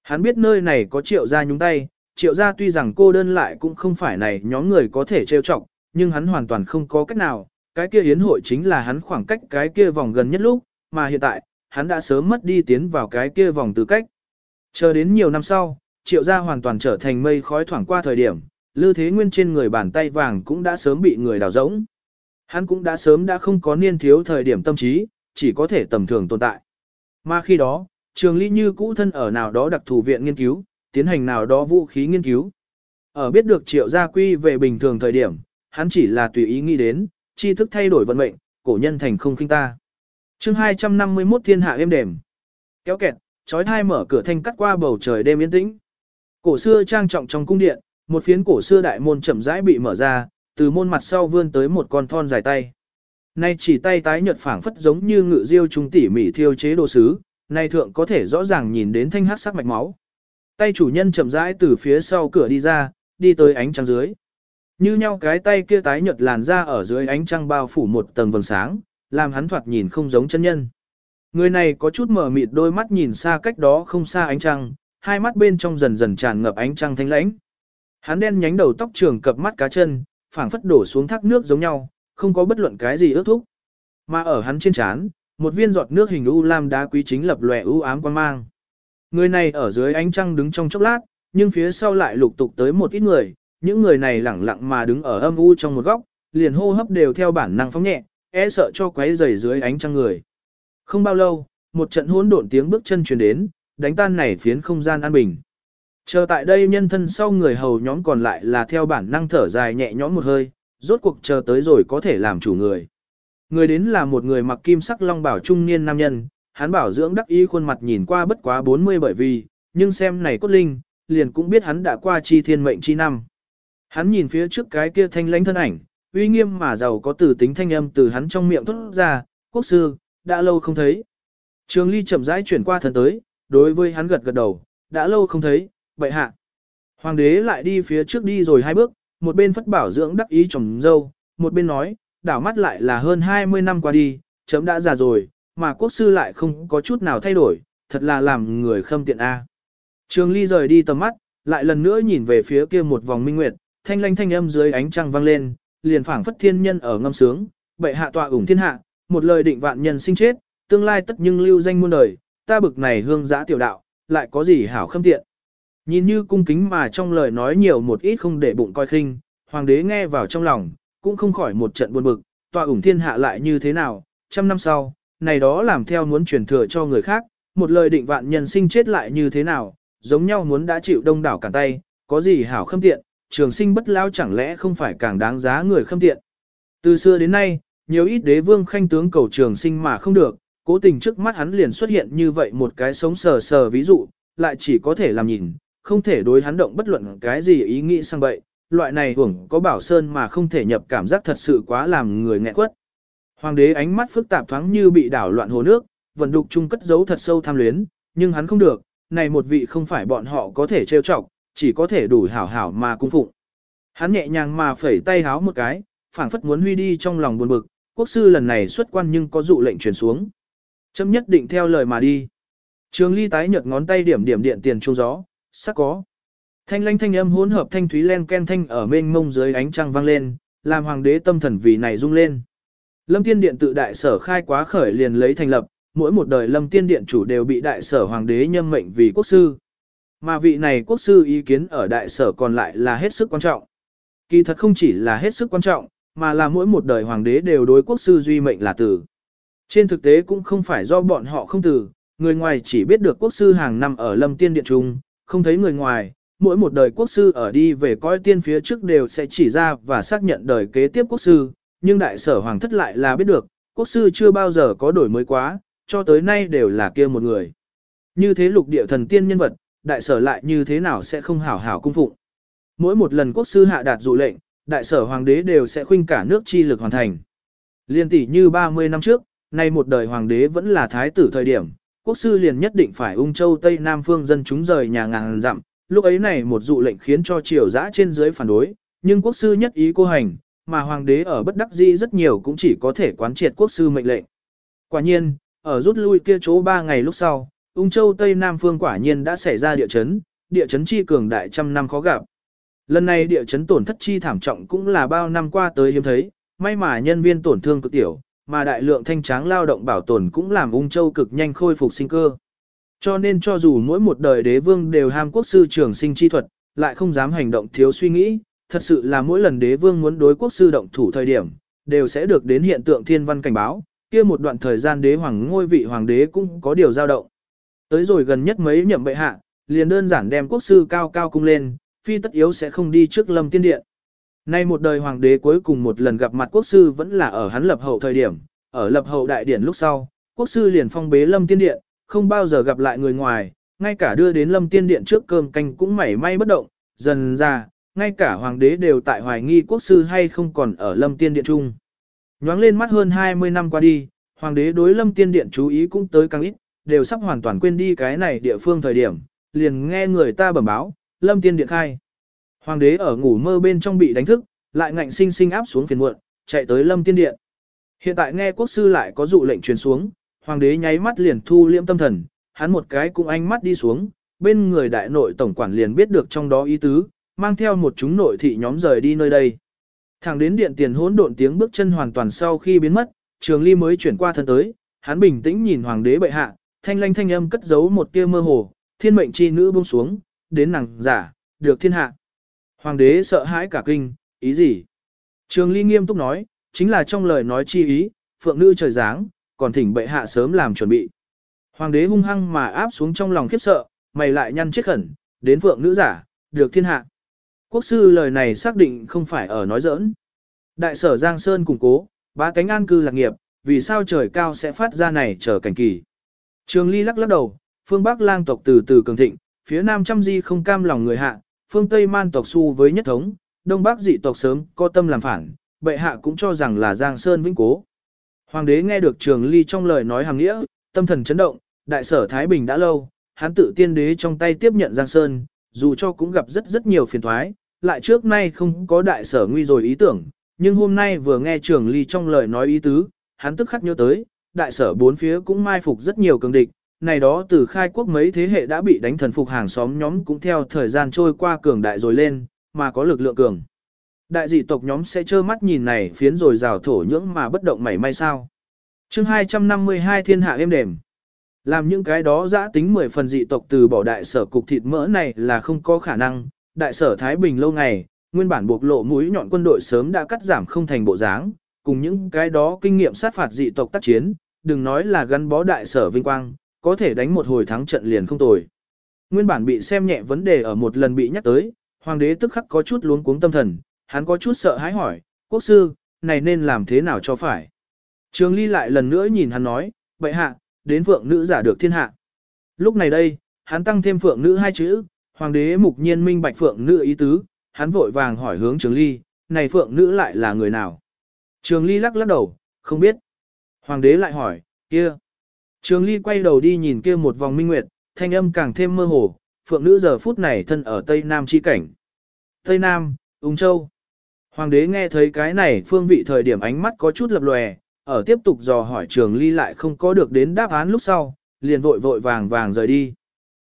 Speaker 1: Hắn biết nơi này có triệu gia nhúng tay, triệu gia tuy rằng cô đơn lại cũng không phải này nhóm người có thể trêu chọc, nhưng hắn hoàn toàn không có cách nào, cái kia yến hội chính là hắn khoảng cách cái kia vòng gần nhất lúc, mà hiện tại, hắn đã sớm mất đi tiến vào cái kia vòng tư cách. Chờ đến nhiều năm sau, triệu gia hoàn toàn trở thành mây khói thoảng qua thời điểm, Lư Thế Nguyên trên người bàn tay vàng cũng đã sớm bị người đào rỗng. Hắn cũng đã sớm đã không có niên thiếu thời điểm tâm trí, chỉ có thể tầm thường tồn tại. Mà khi đó, trường ly như cũ thân ở nào đó đặc thù viện nghiên cứu, tiến hành nào đó vũ khí nghiên cứu. Ở biết được triệu gia quy về bình thường thời điểm, hắn chỉ là tùy ý nghĩ đến, tri thức thay đổi vận mệnh, cổ nhân thành không khinh ta. chương 251 thiên hạ êm đềm. Kéo kẹt, trói thai mở cửa thanh cắt qua bầu trời đêm yên tĩnh. Cổ xưa trang trọng trong cung điện, một phiến cổ xưa đại môn chậm rãi bị mở ra, từ môn mặt sau vươn tới một con thon dài tay. Nay chỉ tay tái nhợt phảng phất giống như ngự diêu trung tỉ mỉ thiêu chế đồ sứ, nay thượng có thể rõ ràng nhìn đến thanh hắc sắc mạch máu. Tay chủ nhân chậm rãi từ phía sau cửa đi ra, đi tới ánh trăng dưới. Như nhau cái tay kia tái nhợt làn ra ở dưới ánh trăng bao phủ một tầng vầng sáng, làm hắn thoạt nhìn không giống chân nhân. Người này có chút mở mịt đôi mắt nhìn xa cách đó không xa ánh trăng, hai mắt bên trong dần dần tràn ngập ánh trăng thanh lãnh. Hắn đen nhánh đầu tóc trường cập mắt cá chân, phảng phất đổ xuống thác nước giống nhau, không có bất luận cái gì ước thúc. Mà ở hắn trên trán, một viên giọt nước hình u lam đá quý chính lập lòe u ám quan mang. Người này ở dưới ánh trăng đứng trong chốc lát, nhưng phía sau lại lục tục tới một ít người, những người này lẳng lặng mà đứng ở âm u trong một góc, liền hô hấp đều theo bản năng phóng nhẹ, e sợ cho quấy rầy dưới ánh trăng người. Không bao lâu, một trận hỗn độn tiếng bước chân truyền đến, đánh tan này phiến không gian an bình. Chờ tại đây nhân thân sau người hầu nhóm còn lại là theo bản năng thở dài nhẹ nhõm một hơi, rốt cuộc chờ tới rồi có thể làm chủ người. Người đến là một người mặc kim sắc long bảo trung niên nam nhân, hắn bảo dưỡng đắc ý khuôn mặt nhìn qua bất quá 40 bởi vì, nhưng xem này cốt linh, liền cũng biết hắn đã qua chi thiên mệnh chi năm. Hắn nhìn phía trước cái kia thanh lãnh thân ảnh, uy nghiêm mà giàu có từ tính thanh âm từ hắn trong miệng thốt ra, quốc sư, đã lâu không thấy. Trường ly chậm rãi chuyển qua thần tới, đối với hắn gật gật đầu, đã lâu không thấy, bệ hạ. Hoàng đế lại đi phía trước đi rồi hai bước, một bên phất bảo dưỡng đắc ý trồng dâu, một bên nói, đảo mắt lại là hơn 20 năm qua đi, chấm đã già rồi, mà quốc sư lại không có chút nào thay đổi, thật là làm người khâm tiện A. Trường ly rời đi tầm mắt, lại lần nữa nhìn về phía kia một vòng minh nguyệt, thanh lanh thanh âm dưới ánh trăng vang lên, liền phảng phất thiên nhân ở ngâm sướng, bệ hạ tọa ủng thiên hạ, một lời định vạn nhân sinh chết, tương lai tất nhưng lưu danh muôn đời, ta bực này hương giã tiểu đạo, lại có gì hảo khâm tiện. Nhìn như cung kính mà trong lời nói nhiều một ít không để bụng coi khinh, hoàng đế nghe vào trong lòng, cũng không khỏi một trận buồn bực, tọa ủng thiên hạ lại như thế nào, trăm năm sau, này đó làm theo muốn truyền thừa cho người khác, một lời định vạn nhân sinh chết lại như thế nào, giống nhau muốn đã chịu đông đảo cả tay, có gì hảo khâm tiện, trường sinh bất lao chẳng lẽ không phải càng đáng giá người khâm tiện. Từ xưa đến nay, nhiều ít đế vương khanh tướng cầu trường sinh mà không được, cố tình trước mắt hắn liền xuất hiện như vậy một cái sống sờ sờ ví dụ, lại chỉ có thể làm nhìn, không thể đối hắn động bất luận cái gì ý nghĩ sang bậy, loại này hưởng có bảo sơn mà không thể nhập cảm giác thật sự quá làm người nghẹn quất. Hoàng đế ánh mắt phức tạp thoáng như bị đảo loạn hồ nước, vận đục chung cất giấu thật sâu tham luyến, nhưng hắn không được, này một vị không phải bọn họ có thể trêu chọc, chỉ có thể đủ hảo hảo mà cung phụng. Hắn nhẹ nhàng mà phẩy tay háo một cái, phảng phất muốn huy đi trong lòng buồn bực, quốc sư lần này xuất quan nhưng có dụ lệnh truyền xuống. Chấm nhất định theo lời mà đi. Trường ly tái nhợt ngón tay điểm điểm điện tiền trung gió, sắc có. Thanh lanh thanh âm hỗn hợp thanh thúy len ken thanh ở mênh mông dưới ánh trăng vang lên, làm hoàng đế tâm thần vì này rung lên. Lâm Tiên Điện tự đại sở khai quá khởi liền lấy thành lập, mỗi một đời Lâm Tiên Điện chủ đều bị đại sở hoàng đế nhâm mệnh vì quốc sư. Mà vị này quốc sư ý kiến ở đại sở còn lại là hết sức quan trọng. Kỳ thật không chỉ là hết sức quan trọng, mà là mỗi một đời hoàng đế đều đối quốc sư duy mệnh là tử. Trên thực tế cũng không phải do bọn họ không tử, người ngoài chỉ biết được quốc sư hàng năm ở Lâm Tiên Điện trung, không thấy người ngoài, mỗi một đời quốc sư ở đi về coi tiên phía trước đều sẽ chỉ ra và xác nhận đời kế tiếp quốc sư, nhưng đại sở hoàng thất lại là biết được, quốc sư chưa bao giờ có đổi mới quá, cho tới nay đều là kia một người. Như thế lục địa thần tiên nhân vật, đại sở lại như thế nào sẽ không hảo hảo cung phụng. Mỗi một lần quốc sư hạ đạt dụ lệnh, đại sở hoàng đế đều sẽ khuynh cả nước chi lực hoàn thành. Liên tỷ như 30 năm trước, nay một đời hoàng đế vẫn là thái tử thời điểm, quốc sư liền nhất định phải ung châu Tây Nam phương dân chúng rời nhà ngàn dặm, lúc ấy này một dụ lệnh khiến cho triều dã trên dưới phản đối, nhưng quốc sư nhất ý cô hành, mà hoàng đế ở bất đắc dĩ rất nhiều cũng chỉ có thể quán triệt quốc sư mệnh lệnh. Quả nhiên, ở rút lui kia chỗ 3 ngày lúc sau, ung châu Tây Nam phương quả nhiên đã xảy ra địa chấn, địa chấn chi cường đại trăm năm khó gặp. Lần này địa chấn tổn thất chi thảm trọng cũng là bao năm qua tới hiếm thấy, may mà nhân viên tổn thương cực tiểu, mà đại lượng thanh tráng lao động bảo tồn cũng làm ung châu cực nhanh khôi phục sinh cơ. Cho nên cho dù mỗi một đời đế vương đều ham quốc sư trường sinh chi thuật, lại không dám hành động thiếu suy nghĩ, thật sự là mỗi lần đế vương muốn đối quốc sư động thủ thời điểm, đều sẽ được đến hiện tượng thiên văn cảnh báo, kia một đoạn thời gian đế hoàng ngôi vị hoàng đế cũng có điều dao động. Tới rồi gần nhất mấy nhậm bệ hạ, liền đơn giản đem quốc sư cao cao cung lên, phi tất yếu sẽ không đi trước lâm tiên điện. Nay một đời hoàng đế cuối cùng một lần gặp mặt quốc sư vẫn là ở hắn lập hậu thời điểm, ở lập hậu đại điển lúc sau, quốc sư liền phong bế lâm tiên điện, không bao giờ gặp lại người ngoài, ngay cả đưa đến lâm tiên điện trước cơm canh cũng mảy may bất động, dần ra, ngay cả hoàng đế đều tại hoài nghi quốc sư hay không còn ở lâm tiên điện chung. Nhoáng lên mắt hơn 20 năm qua đi, hoàng đế đối lâm tiên điện chú ý cũng tới càng ít, đều sắp hoàn toàn quên đi cái này địa phương thời điểm, liền nghe người ta bẩm báo, lâm tiên điện khai. Hoàng đế ở ngủ mơ bên trong bị đánh thức, lại ngạnh sinh sinh áp xuống phiền muộn, chạy tới lâm tiên điện. Hiện tại nghe quốc sư lại có dụ lệnh truyền xuống, hoàng đế nháy mắt liền thu liễm tâm thần, hắn một cái cũng ánh mắt đi xuống, bên người đại nội tổng quản liền biết được trong đó ý tứ, mang theo một chúng nội thị nhóm rời đi nơi đây. Thẳng đến điện tiền hỗn độn tiếng bước chân hoàn toàn sau khi biến mất, Trường Ly mới chuyển qua thân tới, hắn bình tĩnh nhìn hoàng đế bệ hạ, thanh lanh thanh âm cất giấu một tia mơ hồ, thiên mệnh chi nữ buông xuống, đến nàng giả, được thiên hạ. Hoàng đế sợ hãi cả kinh, ý gì? Trường Ly nghiêm túc nói, chính là trong lời nói chi ý, phượng nữ trời giáng, còn thỉnh bệ hạ sớm làm chuẩn bị. Hoàng đế hung hăng mà áp xuống trong lòng khiếp sợ, mày lại nhăn chết khẩn, đến phượng nữ giả, được thiên hạ. Quốc sư lời này xác định không phải ở nói giỡn. Đại sở Giang Sơn củng cố, ba cánh an cư lạc nghiệp, vì sao trời cao sẽ phát ra này trở cảnh kỳ. Trường Ly lắc lắc đầu, phương Bắc lang tộc từ từ cường thịnh, phía Nam trăm di không cam lòng người hạ, phương Tây man tộc su với nhất thống, Đông Bắc dị tộc sớm có tâm làm phản, bệ hạ cũng cho rằng là Giang Sơn vĩnh cố. Hoàng đế nghe được Trường Ly trong lời nói hàng nghĩa, tâm thần chấn động, đại sở Thái Bình đã lâu, hắn tự tiên đế trong tay tiếp nhận Giang Sơn, dù cho cũng gặp rất rất nhiều phiền toái, lại trước nay không có đại sở nguy rồi ý tưởng, nhưng hôm nay vừa nghe Trường Ly trong lời nói ý tứ, hắn tức khắc nhớ tới, đại sở bốn phía cũng mai phục rất nhiều cường địch, này đó từ khai quốc mấy thế hệ đã bị đánh thần phục hàng xóm nhóm cũng theo thời gian trôi qua cường đại rồi lên, mà có lực lượng cường. Đại dị tộc nhóm sẽ trơ mắt nhìn này phiến rồi rào thổ nhưỡng mà bất động mảy may sao. chương 252 thiên hạ êm đềm. Làm những cái đó giã tính 10 phần dị tộc từ bỏ đại sở cục thịt mỡ này là không có khả năng. Đại sở Thái Bình lâu ngày, nguyên bản buộc lộ mũi nhọn quân đội sớm đã cắt giảm không thành bộ dáng, cùng những cái đó kinh nghiệm sát phạt dị tộc tác chiến, đừng nói là gắn bó đại sở vinh quang, có thể đánh một hồi thắng trận liền không tồi. Nguyên bản bị xem nhẹ vấn đề ở một lần bị nhắc tới, hoàng đế tức khắc có chút luống cuống tâm thần, hắn có chút sợ hãi hỏi, quốc sư, này nên làm thế nào cho phải. Trường ly lại lần nữa nhìn hắn nói, vậy hạ, đến phượng nữ giả được thiên hạ. Lúc này đây, hắn tăng thêm phượng nữ hai chữ, hoàng đế mục nhiên minh bạch phượng nữ ý tứ, hắn vội vàng hỏi hướng trường ly, này phượng nữ lại là người nào. Trường ly lắc lắc đầu, không biết. Hoàng đế lại hỏi, kia. Trường ly quay đầu đi nhìn kia một vòng minh nguyệt, thanh âm càng thêm mơ hồ, phượng nữ giờ phút này thân ở Tây Nam chi cảnh. Tây Nam, Ung Châu. Hoàng đế nghe thấy cái này phương vị thời điểm ánh mắt có chút lập lòe, ở tiếp tục dò hỏi trường ly lại không có được đến đáp án lúc sau, liền vội vội vàng vàng rời đi.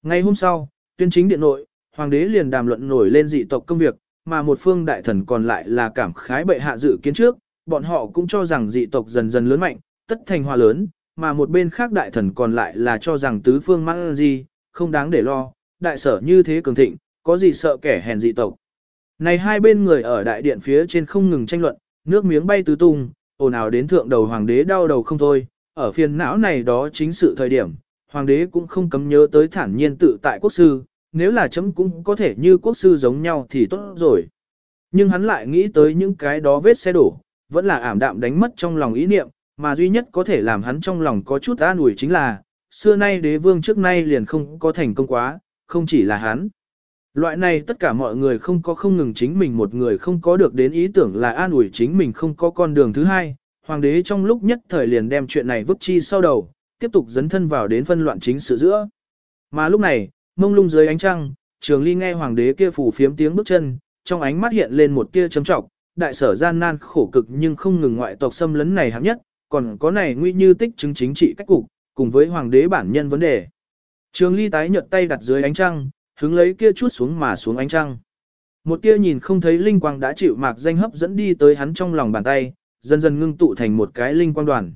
Speaker 1: Ngày hôm sau, tuyên chính điện nội, hoàng đế liền đàm luận nổi lên dị tộc công việc, mà một phương đại thần còn lại là cảm khái bệ hạ dự kiến trước, bọn họ cũng cho rằng dị tộc dần dần lớn mạnh, tất thành hòa lớn, mà một bên khác đại thần còn lại là cho rằng tứ phương mang gì, không đáng để lo, đại sở như thế cường thịnh, có gì sợ kẻ hèn dị tộc. Này hai bên người ở đại điện phía trên không ngừng tranh luận, nước miếng bay tứ tung, ồn ào đến thượng đầu hoàng đế đau đầu không thôi, ở phiền não này đó chính sự thời điểm, hoàng đế cũng không cấm nhớ tới thản nhiên tự tại quốc sư, nếu là chấm cũng có thể như quốc sư giống nhau thì tốt rồi. Nhưng hắn lại nghĩ tới những cái đó vết xe đổ, vẫn là ảm đạm đánh mất trong lòng ý niệm, mà duy nhất có thể làm hắn trong lòng có chút an ủi chính là, xưa nay đế vương trước nay liền không có thành công quá, không chỉ là hắn. Loại này tất cả mọi người không có không ngừng chính mình một người không có được đến ý tưởng là an ủi chính mình không có con đường thứ hai. Hoàng đế trong lúc nhất thời liền đem chuyện này vứt chi sau đầu, tiếp tục dấn thân vào đến phân loạn chính sự giữa. Mà lúc này, mông lung dưới ánh trăng, trường ly nghe hoàng đế kia phủ phiếm tiếng bước chân, trong ánh mắt hiện lên một tia chấm trọng, đại sở gian nan khổ cực nhưng không ngừng ngoại tộc xâm lấn này hạng nhất, còn có này nguy như tích chứng chính trị cách cục, cùng với hoàng đế bản nhân vấn đề. Trường ly tái nhợt tay đặt dưới ánh trăng, hứng lấy kia chút xuống mà xuống ánh trăng. Một tia nhìn không thấy linh quang đã chịu mạc danh hấp dẫn đi tới hắn trong lòng bàn tay, dần dần ngưng tụ thành một cái linh quang đoàn.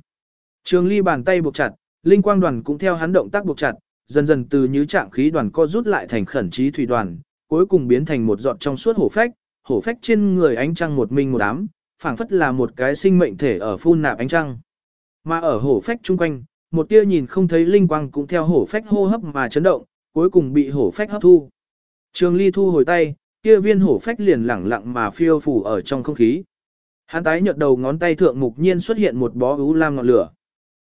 Speaker 1: Trường ly bàn tay buộc chặt, linh quang đoàn cũng theo hắn động tác buộc chặt, dần dần từ như trạng khí đoàn co rút lại thành khẩn trí thủy đoàn, cuối cùng biến thành một giọt trong suốt hổ phách, hổ phách trên người ánh trăng một minh một ám, phảng phất là một cái sinh mệnh thể ở phun nạp ánh trăng. Mà ở hổ phách chung quanh, một tia nhìn không thấy linh quang cũng theo hổ phách hô hấp mà chấn động, cuối cùng bị hổ phách hấp thu. Trường Ly thu hồi tay, kia viên hổ phách liền lẳng lặng mà phiêu phù ở trong không khí. Hắn tái nhợt đầu ngón tay thượng mục nhiên xuất hiện một bó u lam ngọn lửa.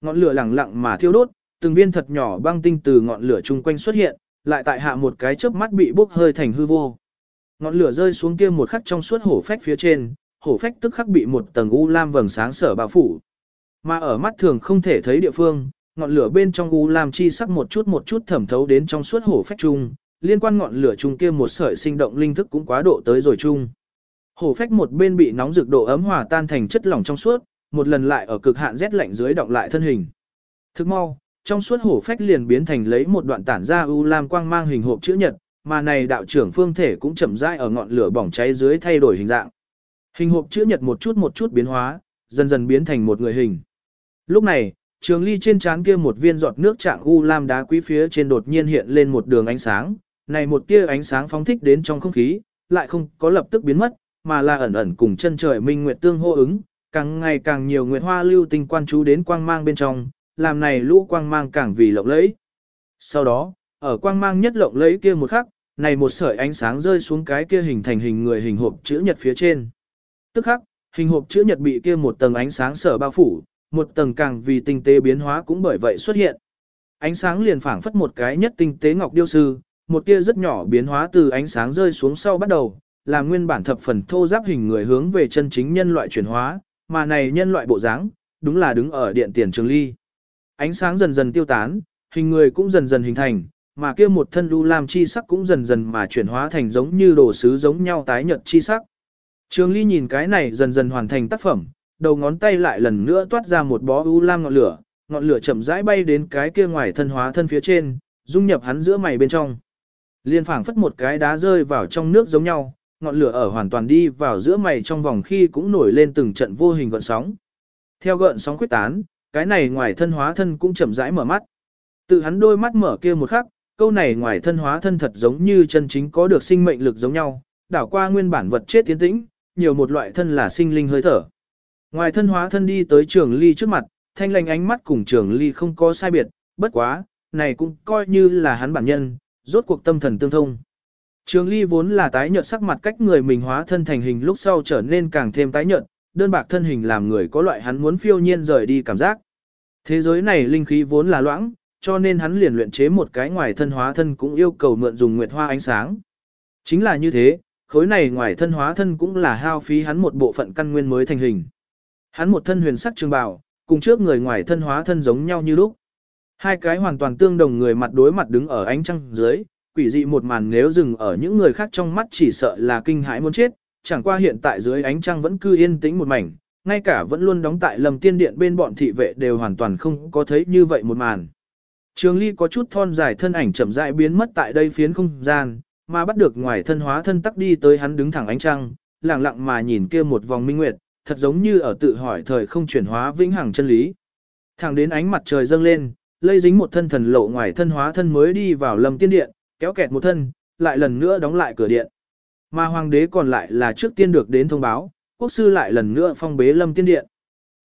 Speaker 1: Ngọn lửa lẳng lặng mà thiêu đốt, từng viên thật nhỏ băng tinh từ ngọn lửa chung quanh xuất hiện, lại tại hạ một cái chớp mắt bị bốc hơi thành hư vô. Ngọn lửa rơi xuống kia một khắc trong suốt hổ phách phía trên, hổ phách tức khắc bị một tầng u lam vầng sáng sở bao phủ. Mà ở mắt thường không thể thấy địa phương, ngọn lửa bên trong u làm chi sắc một chút một chút thẩm thấu đến trong suốt hổ phách trung liên quan ngọn lửa chung kia một sợi sinh động linh thức cũng quá độ tới rồi chung. Hổ phách một bên bị nóng rực độ ấm hòa tan thành chất lỏng trong suốt, một lần lại ở cực hạn rét lạnh dưới động lại thân hình. Thức mau, trong suốt hổ phách liền biến thành lấy một đoạn tản ra u lam quang mang hình hộp chữ nhật, mà này đạo trưởng phương thể cũng chậm rãi ở ngọn lửa bỏng cháy dưới thay đổi hình dạng. Hình hộp chữ nhật một chút một chút biến hóa, dần dần biến thành một người hình. Lúc này, trường ly trên trán kia một viên giọt nước trạng u lam đá quý phía trên đột nhiên hiện lên một đường ánh sáng, này một tia ánh sáng phóng thích đến trong không khí, lại không có lập tức biến mất, mà là ẩn ẩn cùng chân trời minh nguyệt tương hô ứng, càng ngày càng nhiều nguyệt hoa lưu tinh quan chú đến quang mang bên trong, làm này lũ quang mang càng vì lộng lẫy. Sau đó, ở quang mang nhất lộng lẫy kia một khắc, này một sợi ánh sáng rơi xuống cái kia hình thành hình người hình hộp chữ nhật phía trên. Tức khắc, hình hộp chữ nhật bị kia một tầng ánh sáng sở bao phủ, một tầng càng vì tinh tế biến hóa cũng bởi vậy xuất hiện. Ánh sáng liền phảng phất một cái nhất tinh tế ngọc điêu sư, một tia rất nhỏ biến hóa từ ánh sáng rơi xuống sau bắt đầu, làm nguyên bản thập phần thô giáp hình người hướng về chân chính nhân loại chuyển hóa, mà này nhân loại bộ dáng, đúng là đứng ở điện tiền trường ly. Ánh sáng dần dần tiêu tán, hình người cũng dần dần hình thành, mà kia một thân lưu lam chi sắc cũng dần dần mà chuyển hóa thành giống như đồ sứ giống nhau tái nhật chi sắc. Trường ly nhìn cái này dần dần hoàn thành tác phẩm, đầu ngón tay lại lần nữa toát ra một bó u lam ngọn lửa, ngọn lửa chậm rãi bay đến cái kia ngoài thân hóa thân phía trên, dung nhập hắn giữa mày bên trong. Liên phảng phất một cái đá rơi vào trong nước giống nhau, ngọn lửa ở hoàn toàn đi vào giữa mày trong vòng khi cũng nổi lên từng trận vô hình gợn sóng. Theo gợn sóng quyết tán, cái này ngoài thân hóa thân cũng chậm rãi mở mắt. Tự hắn đôi mắt mở kia một khắc, câu này ngoài thân hóa thân thật giống như chân chính có được sinh mệnh lực giống nhau, đảo qua nguyên bản vật chết tiến tĩnh, nhiều một loại thân là sinh linh hơi thở. Ngoài thân hóa thân đi tới trường ly trước mặt, thanh lành ánh mắt cùng trường ly không có sai biệt, bất quá, này cũng coi như là hắn bản nhân, rốt cuộc tâm thần tương thông. Trường ly vốn là tái nhợt sắc mặt cách người mình hóa thân thành hình lúc sau trở nên càng thêm tái nhợt, đơn bạc thân hình làm người có loại hắn muốn phiêu nhiên rời đi cảm giác. Thế giới này linh khí vốn là loãng, cho nên hắn liền luyện chế một cái ngoài thân hóa thân cũng yêu cầu mượn dùng nguyệt hoa ánh sáng. Chính là như thế, khối này ngoài thân hóa thân cũng là hao phí hắn một bộ phận căn nguyên mới thành hình. Hắn một thân huyền sắc trường bào, cùng trước người ngoài thân hóa thân giống nhau như lúc. Hai cái hoàn toàn tương đồng người mặt đối mặt đứng ở ánh trăng dưới, quỷ dị một màn nếu dừng ở những người khác trong mắt chỉ sợ là kinh hãi muốn chết, chẳng qua hiện tại dưới ánh trăng vẫn cư yên tĩnh một mảnh, ngay cả vẫn luôn đóng tại lầm tiên điện bên bọn thị vệ đều hoàn toàn không có thấy như vậy một màn. Trường Ly có chút thon dài thân ảnh chậm rãi biến mất tại đây phiến không gian, mà bắt được ngoài thân hóa thân tắc đi tới hắn đứng thẳng ánh trăng, lặng lặng mà nhìn kia một vòng minh nguyệt, thật giống như ở tự hỏi thời không chuyển hóa vĩnh hằng chân lý. Thẳng đến ánh mặt trời dâng lên, lây dính một thân thần lộ ngoài thân hóa thân mới đi vào lâm tiên điện, kéo kẹt một thân, lại lần nữa đóng lại cửa điện. Mà hoàng đế còn lại là trước tiên được đến thông báo, quốc sư lại lần nữa phong bế lâm tiên điện.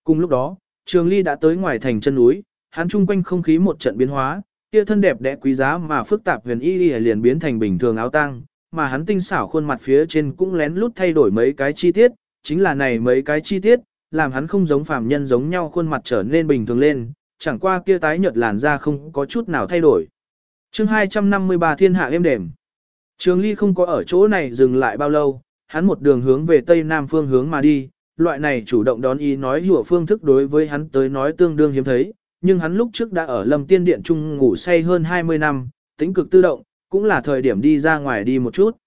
Speaker 1: Cùng lúc đó, Trường Ly đã tới ngoài thành chân núi, hắn chung quanh không khí một trận biến hóa, kia thân đẹp đẽ quý giá mà phức tạp huyền y liền biến thành bình thường áo tang, mà hắn tinh xảo khuôn mặt phía trên cũng lén lút thay đổi mấy cái chi tiết, chính là này mấy cái chi tiết, làm hắn không giống phàm nhân giống nhau khuôn mặt trở nên bình thường lên, chẳng qua kia tái nhợt làn da không có chút nào thay đổi. Chương 253 Thiên hạ êm đềm. Trường Ly không có ở chỗ này dừng lại bao lâu, hắn một đường hướng về tây nam phương hướng mà đi, loại này chủ động đón ý nói hùa phương thức đối với hắn tới nói tương đương hiếm thấy, nhưng hắn lúc trước đã ở Lâm Tiên Điện trung ngủ say hơn 20 năm, tính cực tự động, cũng là thời điểm đi ra ngoài đi một chút.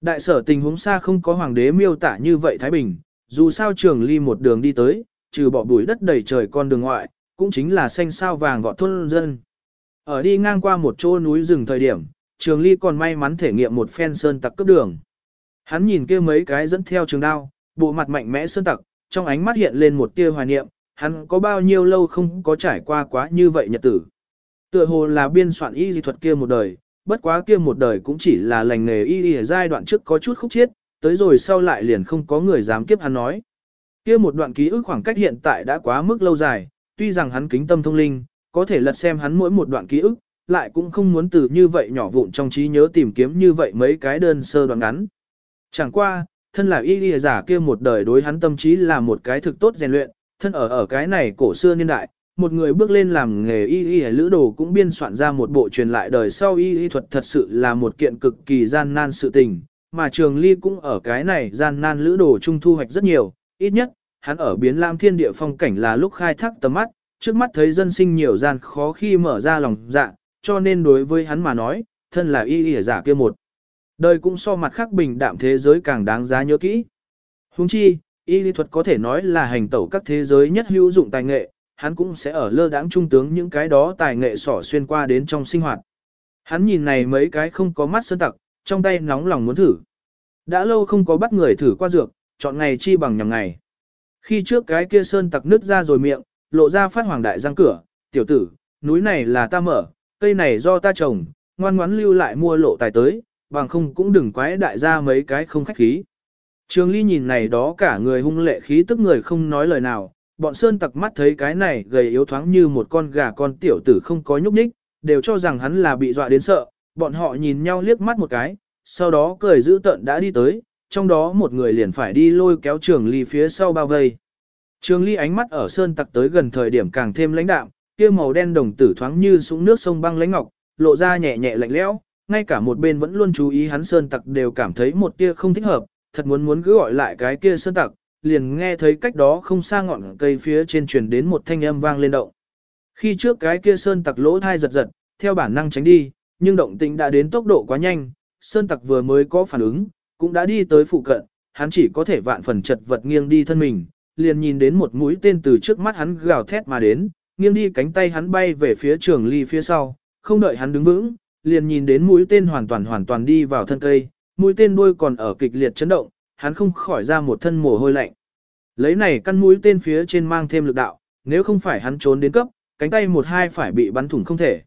Speaker 1: Đại sở tình huống xa không có hoàng đế miêu tả như vậy Thái Bình, dù sao trường ly một đường đi tới, trừ bỏ bụi đất đầy trời con đường ngoại, cũng chính là xanh sao vàng vọt thôn dân. Ở đi ngang qua một chỗ núi rừng thời điểm, trường ly còn may mắn thể nghiệm một phen sơn tặc cấp đường. Hắn nhìn kia mấy cái dẫn theo trường đao, bộ mặt mạnh mẽ sơn tặc, trong ánh mắt hiện lên một tia hoài niệm, hắn có bao nhiêu lâu không có trải qua quá như vậy nhật tử. Tựa hồ là biên soạn y dị thuật kia một đời, bất quá kia một đời cũng chỉ là lành nghề y y giai đoạn trước có chút khúc chiết, tới rồi sau lại liền không có người dám kiếp hắn nói. Kia một đoạn ký ức khoảng cách hiện tại đã quá mức lâu dài, tuy rằng hắn kính tâm thông linh, có thể lật xem hắn mỗi một đoạn ký ức, lại cũng không muốn từ như vậy nhỏ vụn trong trí nhớ tìm kiếm như vậy mấy cái đơn sơ đoạn ngắn. Chẳng qua, thân là y y giả kia một đời đối hắn tâm trí là một cái thực tốt rèn luyện, thân ở ở cái này cổ xưa niên đại, một người bước lên làm nghề y y lữ đồ cũng biên soạn ra một bộ truyền lại đời sau y y thuật thật sự là một kiện cực kỳ gian nan sự tình, mà trường ly cũng ở cái này gian nan lữ đồ trung thu hoạch rất nhiều, ít nhất, hắn ở biến lam thiên địa phong cảnh là lúc khai thác tầm mắt, trước mắt thấy dân sinh nhiều gian khó khi mở ra lòng dạ, cho nên đối với hắn mà nói, thân là y y giả kia một. Đời cũng so mặt khác bình đạm thế giới càng đáng giá nhớ kỹ. Huống chi, y lý thuật có thể nói là hành tẩu các thế giới nhất hữu dụng tài nghệ, hắn cũng sẽ ở lơ đãng trung tướng những cái đó tài nghệ sỏ xuyên qua đến trong sinh hoạt. Hắn nhìn này mấy cái không có mắt sơn tặc, trong tay nóng lòng muốn thử. Đã lâu không có bắt người thử qua dược, chọn ngày chi bằng nhằm ngày. Khi trước cái kia sơn tặc nứt ra rồi miệng, lộ ra phát hoàng đại răng cửa, tiểu tử, núi này là ta mở, cây này do ta trồng, ngoan ngoãn lưu lại mua lộ tài tới, bằng không cũng đừng quái đại ra mấy cái không khách khí. Trường Ly nhìn này đó cả người hung lệ khí tức người không nói lời nào, bọn sơn tặc mắt thấy cái này gầy yếu thoáng như một con gà con tiểu tử không có nhúc nhích, đều cho rằng hắn là bị dọa đến sợ, bọn họ nhìn nhau liếc mắt một cái, sau đó cười giữ tận đã đi tới, trong đó một người liền phải đi lôi kéo Trường Ly phía sau bao vây. Trường Ly ánh mắt ở sơn tặc tới gần thời điểm càng thêm lãnh đạm, kia màu đen đồng tử thoáng như súng nước sông băng lãnh ngọc, lộ ra nhẹ nhẹ lạnh lẽo, ngay cả một bên vẫn luôn chú ý hắn sơn tặc đều cảm thấy một tia không thích hợp, thật muốn muốn cứ gọi lại cái kia sơn tặc, liền nghe thấy cách đó không xa ngọn cây phía trên truyền đến một thanh âm vang lên động. Khi trước cái kia sơn tặc lỗ thai giật giật, theo bản năng tránh đi, nhưng động tĩnh đã đến tốc độ quá nhanh, sơn tặc vừa mới có phản ứng, cũng đã đi tới phụ cận, hắn chỉ có thể vạn phần chật vật nghiêng đi thân mình, liền nhìn đến một mũi tên từ trước mắt hắn gào thét mà đến, nghiêng đi cánh tay hắn bay về phía trường ly phía sau, không đợi hắn đứng vững, liền nhìn đến mũi tên hoàn toàn hoàn toàn đi vào thân cây, mũi tên đuôi còn ở kịch liệt chấn động, hắn không khỏi ra một thân mồ hôi lạnh. Lấy này căn mũi tên phía trên mang thêm lực đạo, nếu không phải hắn trốn đến cấp, cánh tay một hai phải bị bắn thủng không thể.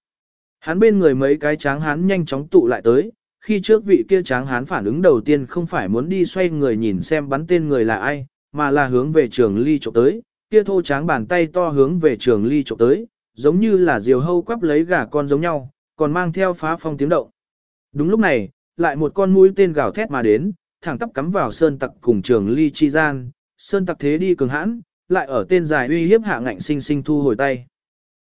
Speaker 1: Hắn bên người mấy cái tráng hắn nhanh chóng tụ lại tới, khi trước vị kia tráng hắn phản ứng đầu tiên không phải muốn đi xoay người nhìn xem bắn tên người là ai, mà là hướng về trường ly trộm tới, kia thô tráng bàn tay to hướng về trường ly trộm tới, giống như là diều hâu quắp lấy gà con giống nhau, còn mang theo phá phong tiếng động. Đúng lúc này, lại một con mũi tên gào thét mà đến, thẳng tắp cắm vào sơn tặc cùng trường ly chi gian, sơn tặc thế đi cường hãn, lại ở tên dài uy hiếp hạ ngạnh sinh sinh thu hồi tay.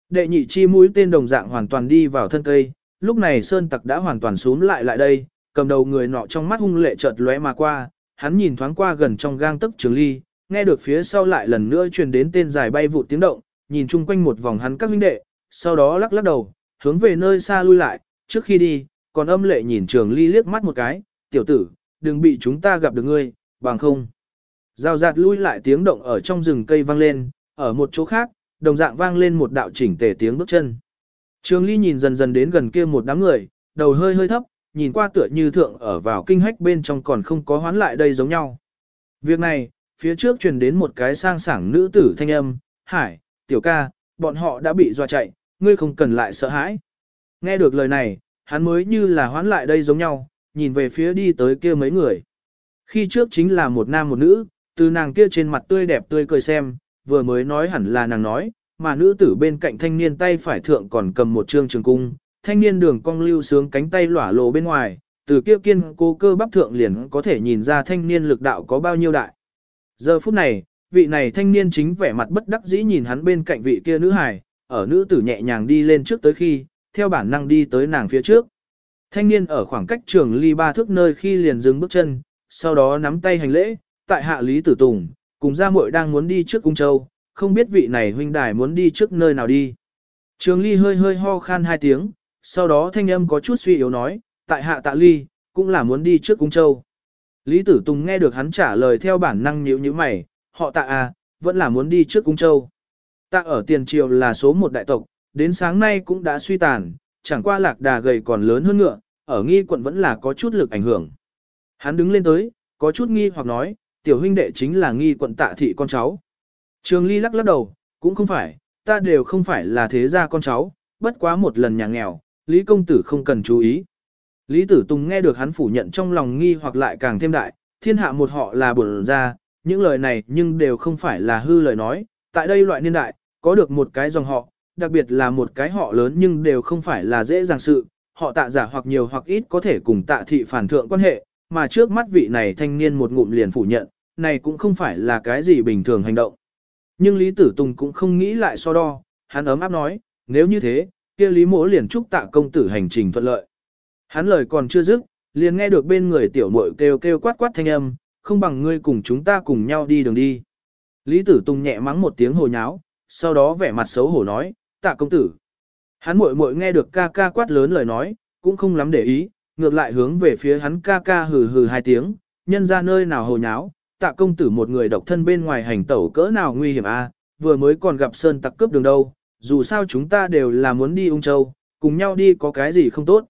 Speaker 1: Đệ nhị chi mũi tên đồng dạng hoàn toàn đi vào thân cây, lúc này sơn tặc đã hoàn toàn xuống lại lại đây, cầm đầu người nọ trong mắt hung lệ chợt lóe mà qua, hắn nhìn thoáng qua gần trong gang tức trường ly, nghe được phía sau lại lần nữa truyền đến tên dài bay vụ tiếng động, nhìn chung quanh một vòng hắn các huynh đệ, sau đó lắc lắc đầu, hướng về nơi xa lui lại, trước khi đi, còn âm lệ nhìn trường ly liếc mắt một cái, tiểu tử, đừng bị chúng ta gặp được ngươi, bằng không. Rào rạt lui lại tiếng động ở trong rừng cây vang lên, ở một chỗ khác, đồng dạng vang lên một đạo chỉnh tề tiếng bước chân. Trường ly nhìn dần dần đến gần kia một đám người, đầu hơi hơi thấp, nhìn qua tựa như thượng ở vào kinh hách bên trong còn không có hoán lại đây giống nhau. Việc này, phía trước truyền đến một cái sang sảng nữ tử thanh âm, hải, tiểu ca, bọn họ đã bị dọa chạy, ngươi không cần lại sợ hãi. Nghe được lời này, hắn mới như là hoán lại đây giống nhau, nhìn về phía đi tới kia mấy người. Khi trước chính là một nam một nữ, từ nàng kia trên mặt tươi đẹp tươi cười xem, vừa mới nói hẳn là nàng nói, mà nữ tử bên cạnh thanh niên tay phải thượng còn cầm một trương trường cung, thanh niên đường cong lưu sướng cánh tay lỏa lộ bên ngoài, từ kia kiên cố cơ bắp thượng liền có thể nhìn ra thanh niên lực đạo có bao nhiêu đại. Giờ phút này, vị này thanh niên chính vẻ mặt bất đắc dĩ nhìn hắn bên cạnh vị kia nữ hài, ở nữ tử nhẹ nhàng đi lên trước tới khi, theo bản năng đi tới nàng phía trước. Thanh niên ở khoảng cách trường ly ba thước nơi khi liền dừng bước chân, sau đó nắm tay hành lễ, tại hạ Lý Tử Tùng, cùng gia muội đang muốn đi trước cung châu, không biết vị này huynh đài muốn đi trước nơi nào đi. Trường ly hơi hơi ho khan hai tiếng, sau đó thanh âm có chút suy yếu nói, tại hạ tạ ly, cũng là muốn đi trước cung châu. Lý Tử Tùng nghe được hắn trả lời theo bản năng nhíu như mày, họ tạ à, vẫn là muốn đi trước cung châu. Tạ ở tiền triều là số một đại tộc, đến sáng nay cũng đã suy tàn, chẳng qua lạc đà gầy còn lớn hơn ngựa, ở nghi quận vẫn là có chút lực ảnh hưởng. Hắn đứng lên tới, có chút nghi hoặc nói, tiểu huynh đệ chính là nghi quận tạ thị con cháu. Trường Ly lắc lắc đầu, cũng không phải, ta đều không phải là thế gia con cháu, bất quá một lần nhà nghèo, Lý công tử không cần chú ý. Lý Tử Tùng nghe được hắn phủ nhận trong lòng nghi hoặc lại càng thêm đại, thiên hạ một họ là bổn ra, những lời này nhưng đều không phải là hư lời nói, tại đây loại niên đại, có được một cái dòng họ, đặc biệt là một cái họ lớn nhưng đều không phải là dễ dàng sự, họ tạ giả hoặc nhiều hoặc ít có thể cùng tạ thị phản thượng quan hệ, mà trước mắt vị này thanh niên một ngụm liền phủ nhận, này cũng không phải là cái gì bình thường hành động. Nhưng Lý Tử Tùng cũng không nghĩ lại so đo, hắn ấm áp nói, nếu như thế, kia Lý Mỗ liền chúc tạ công tử hành trình thuận lợi. Hắn lời còn chưa dứt, liền nghe được bên người tiểu muội kêu kêu quát quát thanh âm, không bằng ngươi cùng chúng ta cùng nhau đi đường đi. Lý Tử Tùng nhẹ mắng một tiếng hồ nháo, sau đó vẻ mặt xấu hổ nói, tạ công tử. Hắn muội muội nghe được ca ca quát lớn lời nói, cũng không lắm để ý, ngược lại hướng về phía hắn ca ca hừ hừ hai tiếng, nhân ra nơi nào hồ nháo, tạ công tử một người độc thân bên ngoài hành tẩu cỡ nào nguy hiểm a à, vừa mới còn gặp sơn tặc cướp đường đâu, dù sao chúng ta đều là muốn đi ung châu, cùng nhau đi có cái gì không tốt.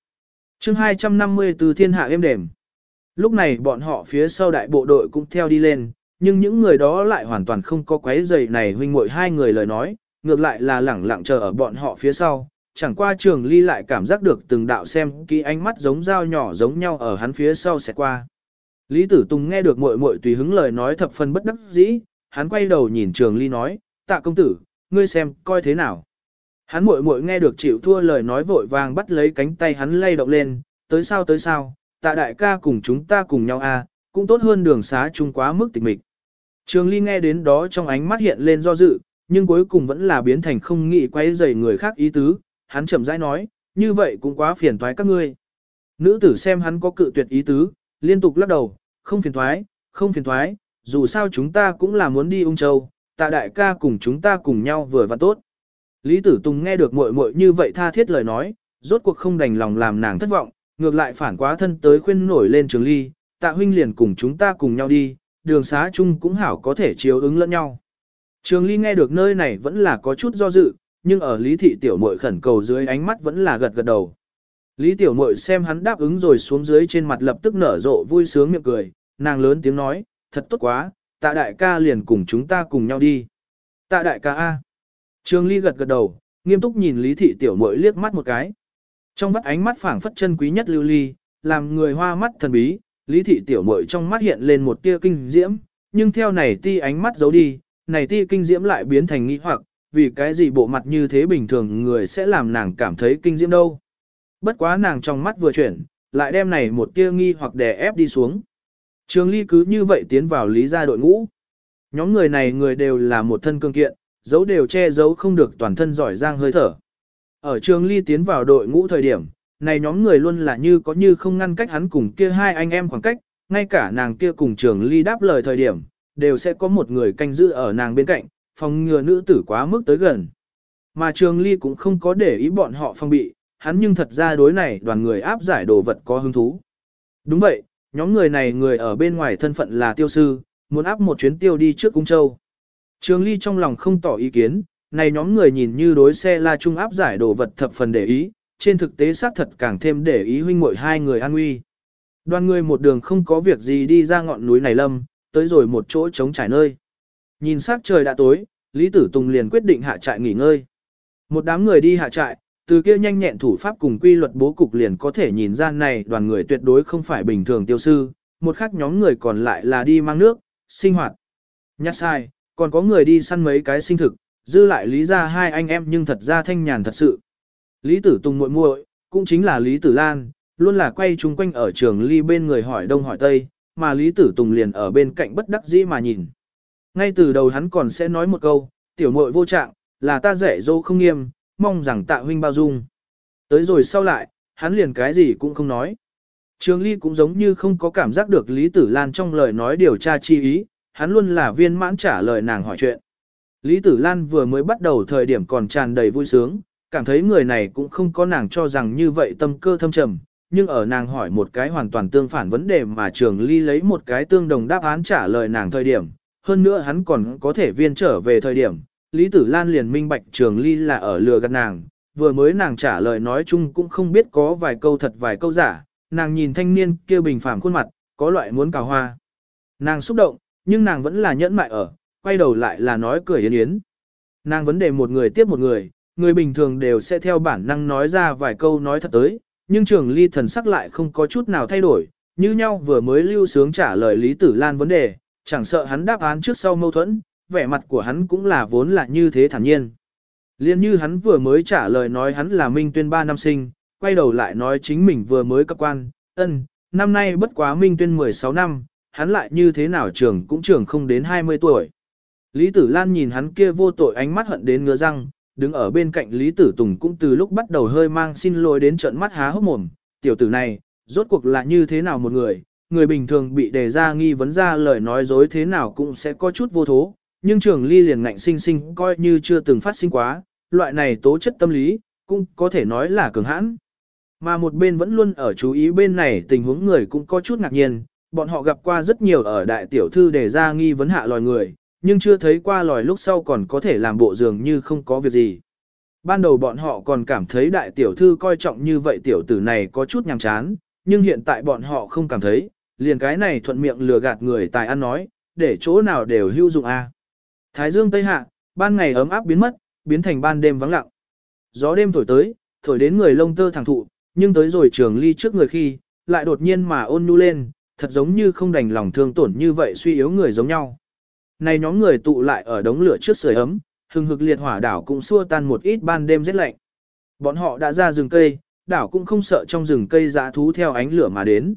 Speaker 1: chương 250 từ thiên hạ êm đềm. Lúc này bọn họ phía sau đại bộ đội cũng theo đi lên, nhưng những người đó lại hoàn toàn không có quấy giày này huynh muội hai người lời nói, ngược lại là lẳng lặng chờ ở bọn họ phía sau. Chẳng qua trường ly lại cảm giác được từng đạo xem kỹ ánh mắt giống dao nhỏ giống nhau ở hắn phía sau sẽ qua. Lý Tử Tùng nghe được muội muội tùy hứng lời nói thập phần bất đắc dĩ, hắn quay đầu nhìn Trường Ly nói, "Tạ công tử, ngươi xem coi thế nào?" Hắn muội muội nghe được chịu thua lời nói vội vàng bắt lấy cánh tay hắn lay động lên, "Tới sao tới sao, Tạ đại ca cùng chúng ta cùng nhau a, à, cũng tốt hơn đường xá chung quá mức tịch mịch." Trường Ly nghe đến đó trong ánh mắt hiện lên do dự, nhưng cuối cùng vẫn là biến thành không nghĩ quay dày người khác ý tứ, hắn chậm rãi nói, "Như vậy cũng quá phiền toái các ngươi." Nữ tử xem hắn có cự tuyệt ý tứ, liên tục lắc đầu, không phiền thoái, không phiền thoái, dù sao chúng ta cũng là muốn đi ung châu, tạ đại ca cùng chúng ta cùng nhau vừa và tốt. Lý Tử Tùng nghe được muội muội như vậy tha thiết lời nói, rốt cuộc không đành lòng làm nàng thất vọng, ngược lại phản quá thân tới khuyên nổi lên trường ly, tạ huynh liền cùng chúng ta cùng nhau đi, đường xá chung cũng hảo có thể chiếu ứng lẫn nhau. Trường ly nghe được nơi này vẫn là có chút do dự, nhưng ở lý thị tiểu muội khẩn cầu dưới ánh mắt vẫn là gật gật đầu. Lý Tiểu Mội xem hắn đáp ứng rồi xuống dưới trên mặt lập tức nở rộ vui sướng miệng cười, nàng lớn tiếng nói, thật tốt quá, tạ đại ca liền cùng chúng ta cùng nhau đi. Tạ đại ca A. Trường Ly gật gật đầu, nghiêm túc nhìn Lý Thị Tiểu Mội liếc mắt một cái. Trong mắt ánh mắt phảng phất chân quý nhất lưu ly, làm người hoa mắt thần bí, Lý Thị Tiểu Mội trong mắt hiện lên một tia kinh diễm, nhưng theo này ti ánh mắt giấu đi, này ti kinh diễm lại biến thành nghi hoặc, vì cái gì bộ mặt như thế bình thường người sẽ làm nàng cảm thấy kinh diễm đâu. Bất quá nàng trong mắt vừa chuyển, lại đem này một tia nghi hoặc đè ép đi xuống. Trường ly cứ như vậy tiến vào lý gia đội ngũ. Nhóm người này người đều là một thân cương kiện, giấu đều che giấu không được toàn thân giỏi giang hơi thở. Ở trường ly tiến vào đội ngũ thời điểm, này nhóm người luôn là như có như không ngăn cách hắn cùng kia hai anh em khoảng cách, ngay cả nàng kia cùng trường ly đáp lời thời điểm, đều sẽ có một người canh giữ ở nàng bên cạnh, phòng ngừa nữ tử quá mức tới gần. Mà trường ly cũng không có để ý bọn họ phong bị, hắn nhưng thật ra đối này đoàn người áp giải đồ vật có hứng thú. Đúng vậy, nhóm người này người ở bên ngoài thân phận là tiêu sư, muốn áp một chuyến tiêu đi trước cung châu. Trường Ly trong lòng không tỏ ý kiến, này nhóm người nhìn như đối xe la trung áp giải đồ vật thập phần để ý, trên thực tế xác thật càng thêm để ý huynh muội hai người an nguy. Đoàn người một đường không có việc gì đi ra ngọn núi này lâm, tới rồi một chỗ trống trải nơi. Nhìn sắc trời đã tối, Lý Tử Tùng liền quyết định hạ trại nghỉ ngơi. Một đám người đi hạ trại, từ kia nhanh nhẹn thủ pháp cùng quy luật bố cục liền có thể nhìn ra này đoàn người tuyệt đối không phải bình thường tiêu sư, một khác nhóm người còn lại là đi mang nước, sinh hoạt. Nhắc sai, còn có người đi săn mấy cái sinh thực, dư lại lý ra hai anh em nhưng thật ra thanh nhàn thật sự. Lý tử tùng muội muội cũng chính là Lý tử Lan, luôn là quay chung quanh ở trường ly bên người hỏi đông hỏi tây, mà Lý tử tùng liền ở bên cạnh bất đắc dĩ mà nhìn. Ngay từ đầu hắn còn sẽ nói một câu, tiểu muội vô trạng, là ta dạy dỗ không nghiêm, mong rằng tạ huynh bao dung. Tới rồi sau lại, hắn liền cái gì cũng không nói. Trường Ly cũng giống như không có cảm giác được Lý Tử Lan trong lời nói điều tra chi ý, hắn luôn là viên mãn trả lời nàng hỏi chuyện. Lý Tử Lan vừa mới bắt đầu thời điểm còn tràn đầy vui sướng, cảm thấy người này cũng không có nàng cho rằng như vậy tâm cơ thâm trầm, nhưng ở nàng hỏi một cái hoàn toàn tương phản vấn đề mà Trường Ly lấy một cái tương đồng đáp án trả lời nàng thời điểm, hơn nữa hắn còn có thể viên trở về thời điểm, Lý Tử Lan liền minh bạch Trường Ly là ở lừa gạt nàng, vừa mới nàng trả lời nói chung cũng không biết có vài câu thật vài câu giả, nàng nhìn thanh niên kia bình phàm khuôn mặt, có loại muốn cào hoa. Nàng xúc động, nhưng nàng vẫn là nhẫn mại ở, quay đầu lại là nói cười yến yến. Nàng vấn đề một người tiếp một người, người bình thường đều sẽ theo bản năng nói ra vài câu nói thật tới, nhưng trường ly thần sắc lại không có chút nào thay đổi, như nhau vừa mới lưu sướng trả lời Lý Tử Lan vấn đề, chẳng sợ hắn đáp án trước sau mâu thuẫn, vẻ mặt của hắn cũng là vốn là như thế thản nhiên. Liên như hắn vừa mới trả lời nói hắn là Minh Tuyên ba năm sinh, quay đầu lại nói chính mình vừa mới cấp quan, ân, năm nay bất quá Minh Tuyên 16 năm, hắn lại như thế nào trưởng cũng trưởng không đến 20 tuổi. Lý Tử Lan nhìn hắn kia vô tội ánh mắt hận đến ngứa răng, đứng ở bên cạnh Lý Tử Tùng cũng từ lúc bắt đầu hơi mang xin lỗi đến trận mắt há hốc mồm, tiểu tử này, rốt cuộc là như thế nào một người, người bình thường bị đề ra nghi vấn ra lời nói dối thế nào cũng sẽ có chút vô thố, nhưng trường ly liền ngạnh sinh sinh coi như chưa từng phát sinh quá, loại này tố chất tâm lý, cũng có thể nói là cường hãn. Mà một bên vẫn luôn ở chú ý bên này tình huống người cũng có chút ngạc nhiên, bọn họ gặp qua rất nhiều ở đại tiểu thư đề ra nghi vấn hạ lòi người, nhưng chưa thấy qua lòi lúc sau còn có thể làm bộ dường như không có việc gì. Ban đầu bọn họ còn cảm thấy đại tiểu thư coi trọng như vậy tiểu tử này có chút nhàm chán, nhưng hiện tại bọn họ không cảm thấy, liền cái này thuận miệng lừa gạt người tài ăn nói, để chỗ nào đều hữu dụng a. Thái dương tây hạ, ban ngày ấm áp biến mất, biến thành ban đêm vắng lặng. Gió đêm thổi tới, thổi đến người lông tơ thẳng thụ, nhưng tới rồi trường ly trước người khi, lại đột nhiên mà ôn nhu lên, thật giống như không đành lòng thương tổn như vậy suy yếu người giống nhau. Này nhóm người tụ lại ở đống lửa trước sưởi ấm, hừng hực liệt hỏa đảo cũng xua tan một ít ban đêm rét lạnh. Bọn họ đã ra rừng cây, đảo cũng không sợ trong rừng cây dã thú theo ánh lửa mà đến.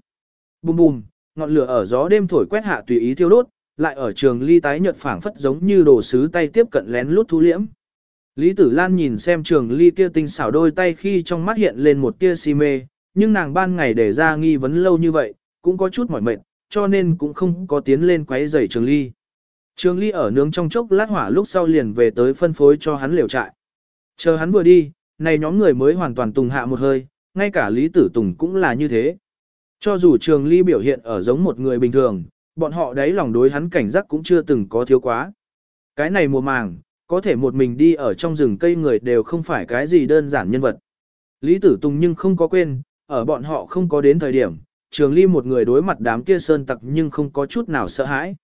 Speaker 1: Bùm bùm, ngọn lửa ở gió đêm thổi quét hạ tùy ý thiêu đốt, lại ở trường ly tái nhợt phảng phất giống như đồ sứ tay tiếp cận lén lút thu liễm. Lý Tử Lan nhìn xem trường ly kia tinh xảo đôi tay khi trong mắt hiện lên một tia si mê, nhưng nàng ban ngày để ra nghi vấn lâu như vậy, cũng có chút mỏi mệt, cho nên cũng không có tiến lên quấy rầy trường ly. Trường ly ở nướng trong chốc lát hỏa lúc sau liền về tới phân phối cho hắn liều trại. Chờ hắn vừa đi, này nhóm người mới hoàn toàn tùng hạ một hơi, ngay cả Lý Tử Tùng cũng là như thế. Cho dù trường ly biểu hiện ở giống một người bình thường, bọn họ đấy lòng đối hắn cảnh giác cũng chưa từng có thiếu quá. Cái này mùa màng, có thể một mình đi ở trong rừng cây người đều không phải cái gì đơn giản nhân vật. Lý Tử Tùng nhưng không có quên, ở bọn họ không có đến thời điểm, trường ly một người đối mặt đám kia sơn tặc nhưng không có chút nào sợ hãi.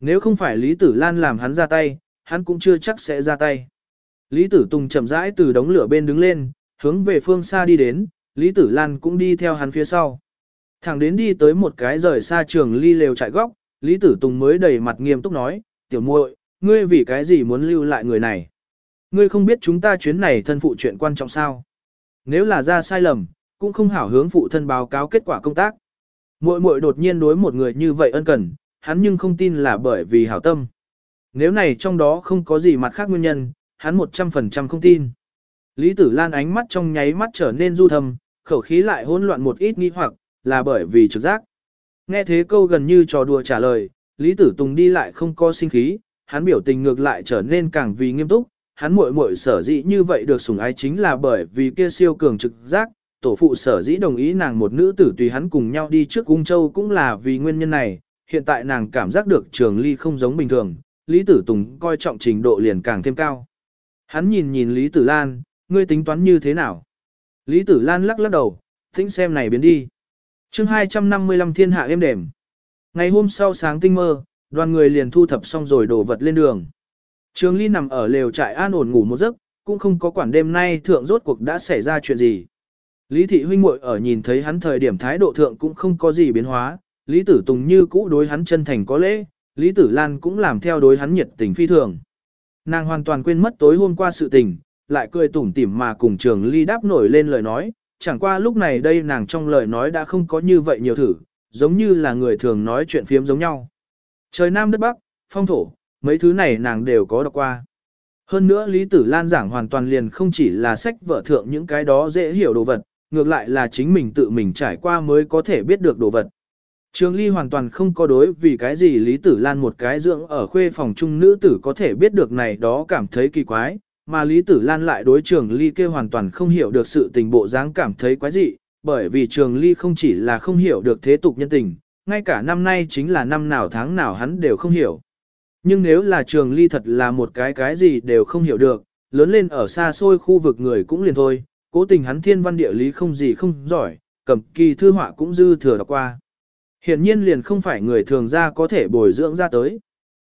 Speaker 1: Nếu không phải Lý Tử Lan làm hắn ra tay, hắn cũng chưa chắc sẽ ra tay. Lý Tử Tùng chậm rãi từ đống lửa bên đứng lên, hướng về phương xa đi đến, Lý Tử Lan cũng đi theo hắn phía sau. Thẳng đến đi tới một cái rời xa trường ly lều trại góc, Lý Tử Tùng mới đầy mặt nghiêm túc nói, tiểu muội, ngươi vì cái gì muốn lưu lại người này? Ngươi không biết chúng ta chuyến này thân phụ chuyện quan trọng sao? Nếu là ra sai lầm, cũng không hảo hướng phụ thân báo cáo kết quả công tác. Muội muội đột nhiên đối một người như vậy ân cần, hắn nhưng không tin là bởi vì hảo tâm. Nếu này trong đó không có gì mặt khác nguyên nhân, hắn 100% không tin. Lý Tử Lan ánh mắt trong nháy mắt trở nên du thầm, khẩu khí lại hỗn loạn một ít nghi hoặc, là bởi vì trực giác. Nghe thế câu gần như trò đùa trả lời, Lý Tử Tùng đi lại không có sinh khí, hắn biểu tình ngược lại trở nên càng vì nghiêm túc, hắn muội muội sở dĩ như vậy được sủng ái chính là bởi vì kia siêu cường trực giác, tổ phụ sở dĩ đồng ý nàng một nữ tử tùy hắn cùng nhau đi trước cung châu cũng là vì nguyên nhân này, hiện tại nàng cảm giác được trường ly không giống bình thường, Lý Tử Tùng coi trọng trình độ liền càng thêm cao. Hắn nhìn nhìn Lý Tử Lan, ngươi tính toán như thế nào? Lý Tử Lan lắc lắc đầu, tính xem này biến đi. chương 255 thiên hạ êm đềm. Ngày hôm sau sáng tinh mơ, đoàn người liền thu thập xong rồi đổ vật lên đường. Trường Ly nằm ở lều trại an ổn ngủ một giấc, cũng không có quản đêm nay thượng rốt cuộc đã xảy ra chuyện gì. Lý thị huynh muội ở nhìn thấy hắn thời điểm thái độ thượng cũng không có gì biến hóa, Lý Tử Tùng như cũ đối hắn chân thành có lễ, Lý Tử Lan cũng làm theo đối hắn nhiệt tình phi thường. Nàng hoàn toàn quên mất tối hôm qua sự tình, lại cười tủm tỉm mà cùng Trường Ly đáp nổi lên lời nói, chẳng qua lúc này đây nàng trong lời nói đã không có như vậy nhiều thử, giống như là người thường nói chuyện phiếm giống nhau. Trời Nam đất Bắc, phong thổ, mấy thứ này nàng đều có đọc qua. Hơn nữa Lý Tử Lan giảng hoàn toàn liền không chỉ là sách vở thượng những cái đó dễ hiểu đồ vật, ngược lại là chính mình tự mình trải qua mới có thể biết được đồ vật. Trường Ly hoàn toàn không có đối vì cái gì Lý Tử Lan một cái dưỡng ở khuê phòng trung nữ tử có thể biết được này đó cảm thấy kỳ quái, mà Lý Tử Lan lại đối Trường Ly kia hoàn toàn không hiểu được sự tình bộ dáng cảm thấy quái dị, bởi vì Trường Ly không chỉ là không hiểu được thế tục nhân tình, ngay cả năm nay chính là năm nào tháng nào hắn đều không hiểu. Nhưng nếu là Trường Ly thật là một cái cái gì đều không hiểu được, lớn lên ở xa xôi khu vực người cũng liền thôi, cố tình hắn thiên văn địa lý không gì không giỏi, cầm kỳ thư họa cũng dư thừa đọc qua. Hiển nhiên liền không phải người thường ra có thể bồi dưỡng ra tới.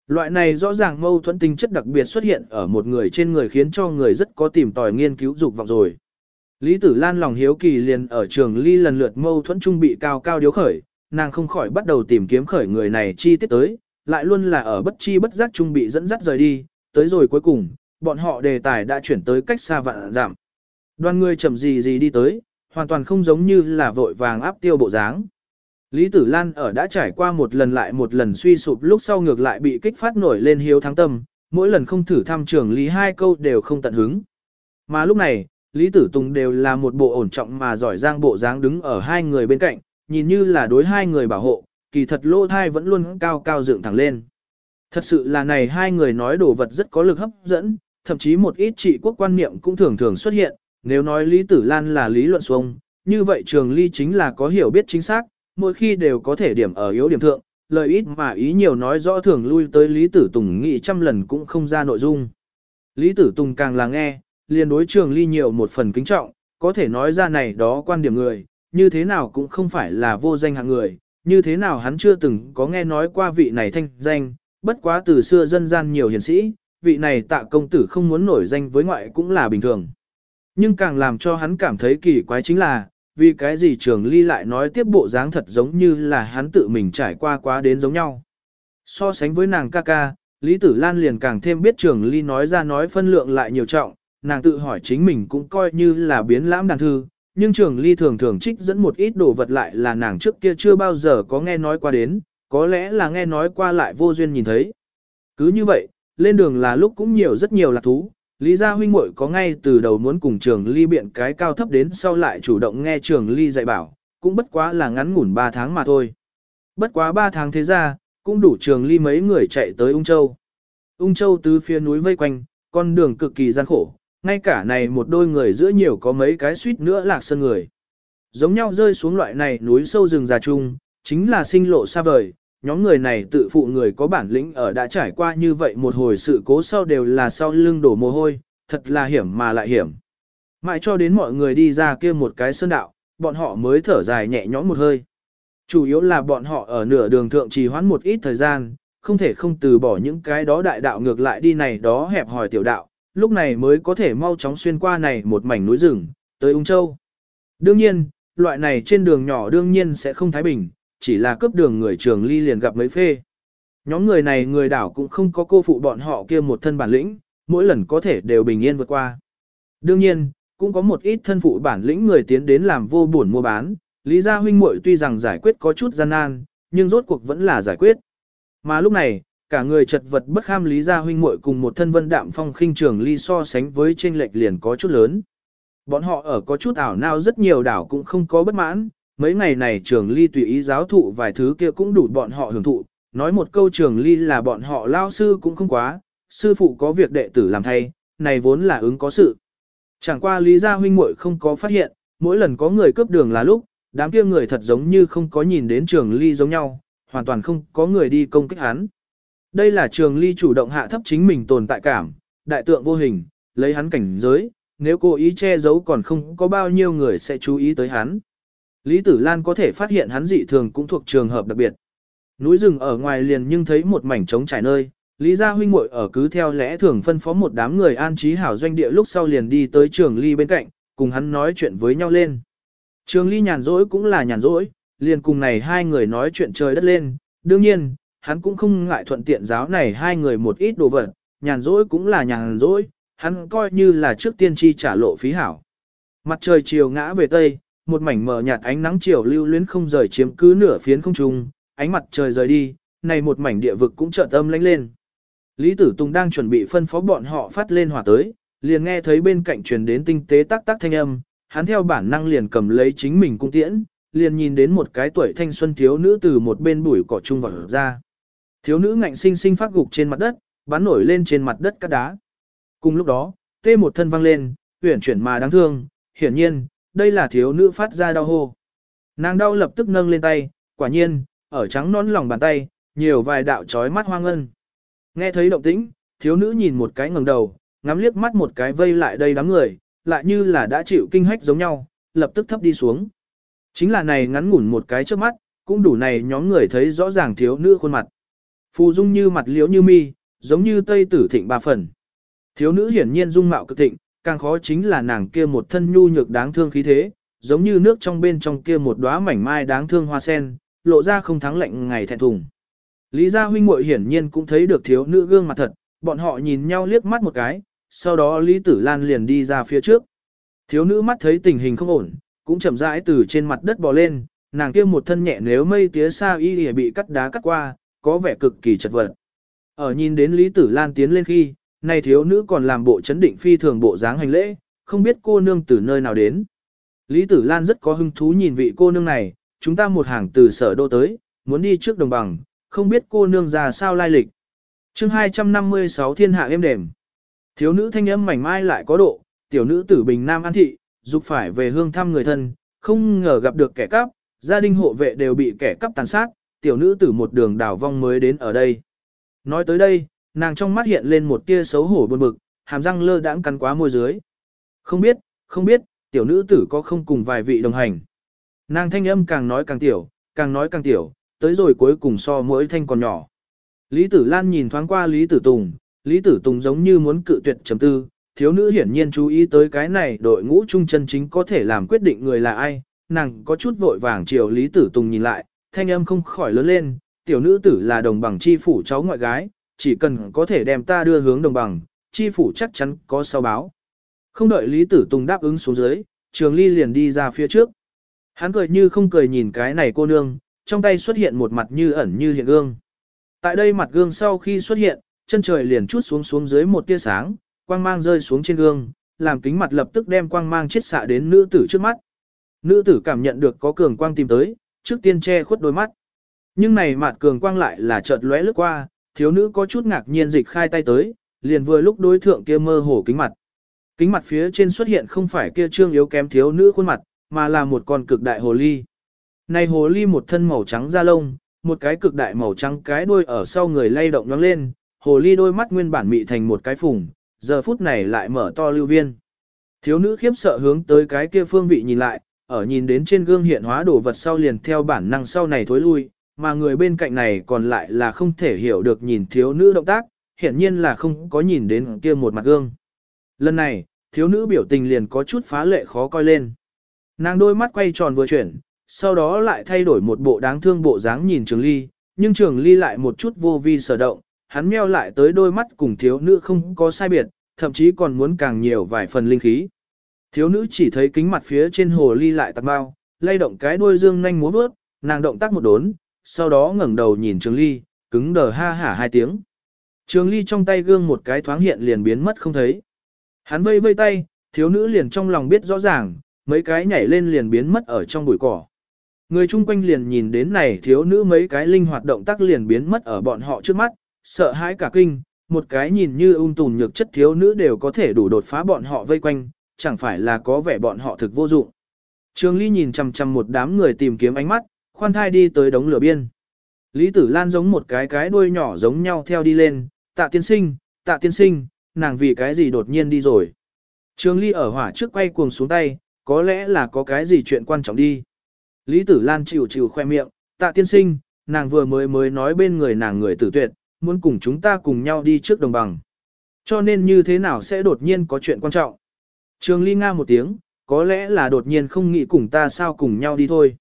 Speaker 1: Loại này rõ ràng mâu thuẫn tinh chất đặc biệt xuất hiện ở một người trên người khiến cho người rất có tìm tòi nghiên cứu dục vọng rồi. Lý Tử Lan lòng hiếu kỳ liền ở trường ly lần lượt mâu thuẫn trung bị cao cao điếu khởi, nàng không khỏi bắt đầu tìm kiếm khởi người này chi tiết tới, lại luôn là ở bất chi bất giác trung bị dẫn dắt rời đi, tới rồi cuối cùng, bọn họ đề tài đã chuyển tới cách xa vạn giảm. Đoàn người chậm gì gì đi tới, hoàn toàn không giống như là vội vàng áp tiêu bộ dáng. Lý Tử Lan ở đã trải qua một lần lại một lần suy sụp lúc sau ngược lại bị kích phát nổi lên hiếu thắng tâm, mỗi lần không thử thăm trường Lý hai câu đều không tận hứng. Mà lúc này, Lý Tử Tùng đều là một bộ ổn trọng mà giỏi giang bộ dáng đứng ở hai người bên cạnh, nhìn như là đối hai người bảo hộ, kỳ thật lô thai vẫn luôn cao cao dựng thẳng lên. Thật sự là này hai người nói đồ vật rất có lực hấp dẫn, thậm chí một ít trị quốc quan niệm cũng thường thường xuất hiện, nếu nói Lý Tử Lan là lý luận xuông, như vậy trường ly chính là có hiểu biết chính xác, mỗi khi đều có thể điểm ở yếu điểm thượng, lời ít mà ý nhiều nói rõ thường lui tới Lý Tử Tùng nghĩ trăm lần cũng không ra nội dung. Lý Tử Tùng càng là nghe, liền đối trường ly nhiều một phần kính trọng, có thể nói ra này đó quan điểm người, như thế nào cũng không phải là vô danh hạng người, như thế nào hắn chưa từng có nghe nói qua vị này thanh danh, bất quá từ xưa dân gian nhiều hiền sĩ, vị này tạ công tử không muốn nổi danh với ngoại cũng là bình thường. Nhưng càng làm cho hắn cảm thấy kỳ quái chính là, vì cái gì trường ly lại nói tiếp bộ dáng thật giống như là hắn tự mình trải qua quá đến giống nhau. So sánh với nàng ca ca, Lý Tử Lan liền càng thêm biết trường ly nói ra nói phân lượng lại nhiều trọng, nàng tự hỏi chính mình cũng coi như là biến lãm đàn thư, nhưng trường ly thường thường trích dẫn một ít đồ vật lại là nàng trước kia chưa bao giờ có nghe nói qua đến, có lẽ là nghe nói qua lại vô duyên nhìn thấy. Cứ như vậy, lên đường là lúc cũng nhiều rất nhiều lạc thú, Lý gia huynh muội có ngay từ đầu muốn cùng trường ly biện cái cao thấp đến sau lại chủ động nghe trường ly dạy bảo, cũng bất quá là ngắn ngủn 3 tháng mà thôi. Bất quá 3 tháng thế ra, cũng đủ trường ly mấy người chạy tới Ung Châu. Ung Châu từ phía núi vây quanh, con đường cực kỳ gian khổ, ngay cả này một đôi người giữa nhiều có mấy cái suýt nữa lạc sân người. Giống nhau rơi xuống loại này núi sâu rừng già chung, chính là sinh lộ xa vời, nhóm người này tự phụ người có bản lĩnh ở đã trải qua như vậy một hồi sự cố sau đều là sau lưng đổ mồ hôi, thật là hiểm mà lại hiểm. Mãi cho đến mọi người đi ra kia một cái sơn đạo, bọn họ mới thở dài nhẹ nhõm một hơi. Chủ yếu là bọn họ ở nửa đường thượng trì hoãn một ít thời gian, không thể không từ bỏ những cái đó đại đạo ngược lại đi này đó hẹp hòi tiểu đạo, lúc này mới có thể mau chóng xuyên qua này một mảnh núi rừng, tới Ung Châu. Đương nhiên, loại này trên đường nhỏ đương nhiên sẽ không thái bình, chỉ là cướp đường người trường ly liền gặp mấy phê. Nhóm người này người đảo cũng không có cô phụ bọn họ kia một thân bản lĩnh, mỗi lần có thể đều bình yên vượt qua. Đương nhiên, cũng có một ít thân phụ bản lĩnh người tiến đến làm vô buồn mua bán, Lý Gia huynh muội tuy rằng giải quyết có chút gian nan, nhưng rốt cuộc vẫn là giải quyết. Mà lúc này, cả người chật vật bất kham Lý Gia huynh muội cùng một thân vân đạm phong khinh trường ly so sánh với trên lệch liền có chút lớn. Bọn họ ở có chút ảo nào rất nhiều đảo cũng không có bất mãn, mấy ngày này trường ly tùy ý giáo thụ vài thứ kia cũng đủ bọn họ hưởng thụ, nói một câu trường ly là bọn họ lao sư cũng không quá, sư phụ có việc đệ tử làm thay, này vốn là ứng có sự. Chẳng qua lý gia huynh muội không có phát hiện, mỗi lần có người cướp đường là lúc, đám kia người thật giống như không có nhìn đến trường ly giống nhau, hoàn toàn không có người đi công kích hắn. Đây là trường ly chủ động hạ thấp chính mình tồn tại cảm, đại tượng vô hình, lấy hắn cảnh giới, nếu cố ý che giấu còn không có bao nhiêu người sẽ chú ý tới hắn. Lý Tử Lan có thể phát hiện hắn dị thường cũng thuộc trường hợp đặc biệt. Núi rừng ở ngoài liền nhưng thấy một mảnh trống trải nơi, Lý Gia huynh muội ở cứ theo lẽ thường phân phó một đám người an trí hảo doanh địa lúc sau liền đi tới trường ly bên cạnh, cùng hắn nói chuyện với nhau lên. Trường ly nhàn rỗi cũng là nhàn rỗi, liền cùng này hai người nói chuyện trời đất lên, đương nhiên, hắn cũng không ngại thuận tiện giáo này hai người một ít đồ vật, nhàn rỗi cũng là nhàn rỗi, hắn coi như là trước tiên tri trả lộ phí hảo. Mặt trời chiều ngã về tây, một mảnh mờ nhạt ánh nắng chiều lưu luyến không rời chiếm cứ nửa phiến không trung, ánh mặt trời rời đi, này một mảnh địa vực cũng chợt âm lánh lên. Lý Tử Tùng đang chuẩn bị phân phó bọn họ phát lên hỏa tới, liền nghe thấy bên cạnh truyền đến tinh tế tác tác thanh âm, hắn theo bản năng liền cầm lấy chính mình cung tiễn, liền nhìn đến một cái tuổi thanh xuân thiếu nữ từ một bên bụi cỏ trung vọt ra. Thiếu nữ ngạnh sinh sinh phát gục trên mặt đất, bắn nổi lên trên mặt đất cát đá. Cùng lúc đó, tê một thân văng lên, uyển chuyển mà đáng thương, hiển nhiên, đây là thiếu nữ phát ra đau hô. Nàng đau lập tức nâng lên tay, quả nhiên, ở trắng nón lòng bàn tay, nhiều vài đạo trói mắt hoang ngân. Nghe thấy động tĩnh, thiếu nữ nhìn một cái ngẩng đầu, ngắm liếc mắt một cái vây lại đây đám người, lại như là đã chịu kinh hách giống nhau, lập tức thấp đi xuống. Chính là này ngắn ngủn một cái trước mắt, cũng đủ này nhóm người thấy rõ ràng thiếu nữ khuôn mặt. Phù dung như mặt liễu như mi, giống như tây tử thịnh ba phần. Thiếu nữ hiển nhiên dung mạo cực thịnh, càng khó chính là nàng kia một thân nhu nhược đáng thương khí thế, giống như nước trong bên trong kia một đóa mảnh mai đáng thương hoa sen, lộ ra không thắng lạnh ngày thẹn thùng. Lý gia huynh muội hiển nhiên cũng thấy được thiếu nữ gương mặt thật, bọn họ nhìn nhau liếc mắt một cái, sau đó Lý Tử Lan liền đi ra phía trước. Thiếu nữ mắt thấy tình hình không ổn, cũng chậm rãi từ trên mặt đất bò lên, nàng kia một thân nhẹ nếu mây tía xa y bị cắt đá cắt qua, có vẻ cực kỳ chật vật. Ở nhìn đến Lý Tử Lan tiến lên khi, này thiếu nữ còn làm bộ chấn định phi thường bộ dáng hành lễ, không biết cô nương từ nơi nào đến. Lý Tử Lan rất có hứng thú nhìn vị cô nương này, chúng ta một hàng từ sở đô tới, muốn đi trước đồng bằng, không biết cô nương già sao lai lịch. chương 256 thiên hạ êm đềm. Thiếu nữ thanh âm mảnh mai lại có độ, tiểu nữ tử bình nam an thị, dục phải về hương thăm người thân, không ngờ gặp được kẻ cắp, gia đình hộ vệ đều bị kẻ cắp tàn sát, tiểu nữ tử một đường đảo vong mới đến ở đây. Nói tới đây, nàng trong mắt hiện lên một tia xấu hổ buồn bực, hàm răng lơ đãng cắn quá môi dưới. Không biết, không biết, tiểu nữ tử có không cùng vài vị đồng hành. Nàng thanh âm càng nói càng tiểu, càng nói càng tiểu, tới rồi cuối cùng so mỗi thanh còn nhỏ. Lý Tử Lan nhìn thoáng qua Lý Tử Tùng, Lý Tử Tùng giống như muốn cự tuyệt chấm tư, thiếu nữ hiển nhiên chú ý tới cái này đội ngũ trung chân chính có thể làm quyết định người là ai, nàng có chút vội vàng chiều Lý Tử Tùng nhìn lại, thanh âm không khỏi lớn lên, tiểu nữ tử là đồng bằng chi phủ cháu ngoại gái, chỉ cần có thể đem ta đưa hướng đồng bằng, chi phủ chắc chắn có sau báo. Không đợi Lý Tử Tùng đáp ứng xuống dưới, Trường Ly liền đi ra phía trước. Hắn cười như không cười nhìn cái này cô nương, trong tay xuất hiện một mặt như ẩn như hiện gương. Tại đây mặt gương sau khi xuất hiện, chân trời liền chút xuống xuống dưới một tia sáng, quang mang rơi xuống trên gương, làm kính mặt lập tức đem quang mang chiết xạ đến nữ tử trước mắt. Nữ tử cảm nhận được có cường quang tìm tới, trước tiên che khuất đôi mắt. Nhưng này mặt cường quang lại là chợt lóe lướt qua, thiếu nữ có chút ngạc nhiên dịch khai tay tới, liền vừa lúc đối thượng kia mơ hồ kính mặt. Kính mặt phía trên xuất hiện không phải kia trương yếu kém thiếu nữ khuôn mặt, mà là một con cực đại hồ ly. Này hồ ly một thân màu trắng da lông, một cái cực đại màu trắng cái đuôi ở sau người lay động nhoáng lên, hồ ly đôi mắt nguyên bản mị thành một cái phùng, giờ phút này lại mở to lưu viên. Thiếu nữ khiếp sợ hướng tới cái kia phương vị nhìn lại, ở nhìn đến trên gương hiện hóa đồ vật sau liền theo bản năng sau này thối lui, mà người bên cạnh này còn lại là không thể hiểu được nhìn thiếu nữ động tác, hiện nhiên là không có nhìn đến kia một mặt gương. Lần này, thiếu nữ biểu tình liền có chút phá lệ khó coi lên. Nàng đôi mắt quay tròn vừa chuyển, sau đó lại thay đổi một bộ đáng thương bộ dáng nhìn Trường Ly, nhưng Trường Ly lại một chút vô vi sở động, hắn meo lại tới đôi mắt cùng thiếu nữ không có sai biệt, thậm chí còn muốn càng nhiều vài phần linh khí. Thiếu nữ chỉ thấy kính mặt phía trên hồ ly lại tạt bao, lay động cái đuôi dương nhanh múa vớt, nàng động tác một đốn, sau đó ngẩng đầu nhìn Trường Ly, cứng đờ ha hả hai tiếng. Trường Ly trong tay gương một cái thoáng hiện liền biến mất không thấy. Hắn vây vây tay, thiếu nữ liền trong lòng biết rõ ràng, mấy cái nhảy lên liền biến mất ở trong bụi cỏ. Người chung quanh liền nhìn đến này thiếu nữ mấy cái linh hoạt động tác liền biến mất ở bọn họ trước mắt, sợ hãi cả kinh, một cái nhìn như ung tùn nhược chất thiếu nữ đều có thể đủ đột phá bọn họ vây quanh, chẳng phải là có vẻ bọn họ thực vô dụng. Trường Ly nhìn chằm chằm một đám người tìm kiếm ánh mắt, khoan thai đi tới đống lửa biên. Lý Tử Lan giống một cái cái đuôi nhỏ giống nhau theo đi lên, tạ tiên sinh, tạ tiên sinh, nàng vì cái gì đột nhiên đi rồi. Trường Ly ở hỏa trước quay cuồng xuống tay, có lẽ là có cái gì chuyện quan trọng đi. Lý Tử Lan chịu chịu khoe miệng, tạ tiên sinh, nàng vừa mới mới nói bên người nàng người tử tuyệt, muốn cùng chúng ta cùng nhau đi trước đồng bằng. Cho nên như thế nào sẽ đột nhiên có chuyện quan trọng. Trường Ly nga một tiếng, có lẽ là đột nhiên không nghĩ cùng ta sao cùng nhau đi thôi.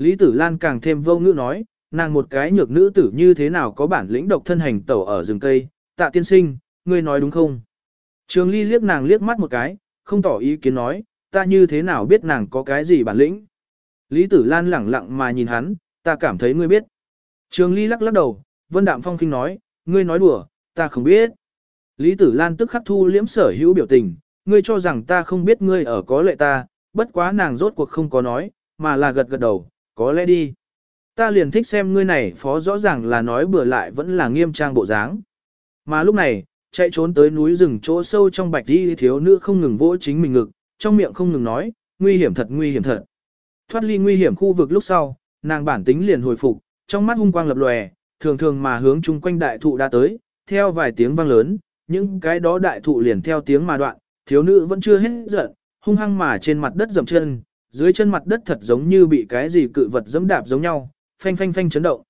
Speaker 1: Lý Tử Lan càng thêm vô ngữ nói, nàng một cái nhược nữ tử như thế nào có bản lĩnh độc thân hành tẩu ở rừng cây, tạ tiên sinh, ngươi nói đúng không? Trường Ly liếc nàng liếc mắt một cái, không tỏ ý kiến nói, ta như thế nào biết nàng có cái gì bản lĩnh? Lý Tử Lan lẳng lặng mà nhìn hắn, ta cảm thấy ngươi biết. Trường Ly lắc lắc đầu, Vân Đạm Phong khinh nói, ngươi nói đùa, ta không biết. Lý Tử Lan tức khắc thu liễm sở hữu biểu tình, ngươi cho rằng ta không biết ngươi ở có lệ ta, bất quá nàng rốt cuộc không có nói, mà là gật gật đầu, có lẽ đi. Ta liền thích xem ngươi này phó rõ ràng là nói bừa lại vẫn là nghiêm trang bộ dáng. Mà lúc này, chạy trốn tới núi rừng chỗ sâu trong bạch đi thiếu nữ không ngừng vỗ chính mình ngực, trong miệng không ngừng nói, nguy hiểm thật nguy hiểm thật. Thoát ly nguy hiểm khu vực lúc sau, nàng bản tính liền hồi phục, trong mắt hung quang lập lòe, thường thường mà hướng chung quanh đại thụ đã tới, theo vài tiếng vang lớn, những cái đó đại thụ liền theo tiếng mà đoạn, thiếu nữ vẫn chưa hết giận, hung hăng mà trên mặt đất dậm chân, dưới chân mặt đất thật giống như bị cái gì cự vật dẫm đạp giống nhau, phanh phanh phanh chấn động.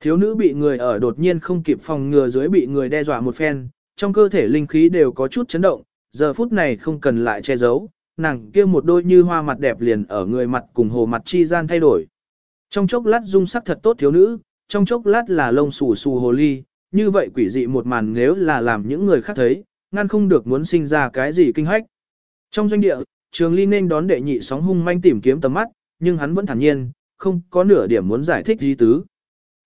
Speaker 1: Thiếu nữ bị người ở đột nhiên không kịp phòng ngừa dưới bị người đe dọa một phen, trong cơ thể linh khí đều có chút chấn động, giờ phút này không cần lại che giấu, nàng kia một đôi như hoa mặt đẹp liền ở người mặt cùng hồ mặt chi gian thay đổi. Trong chốc lát dung sắc thật tốt thiếu nữ, trong chốc lát là lông xù xù hồ ly, như vậy quỷ dị một màn nếu là làm những người khác thấy, ngăn không được muốn sinh ra cái gì kinh hách. Trong doanh địa, trường ly nên đón đệ nhị sóng hung manh tìm kiếm tầm mắt, nhưng hắn vẫn thản nhiên, không có nửa điểm muốn giải thích gì tứ.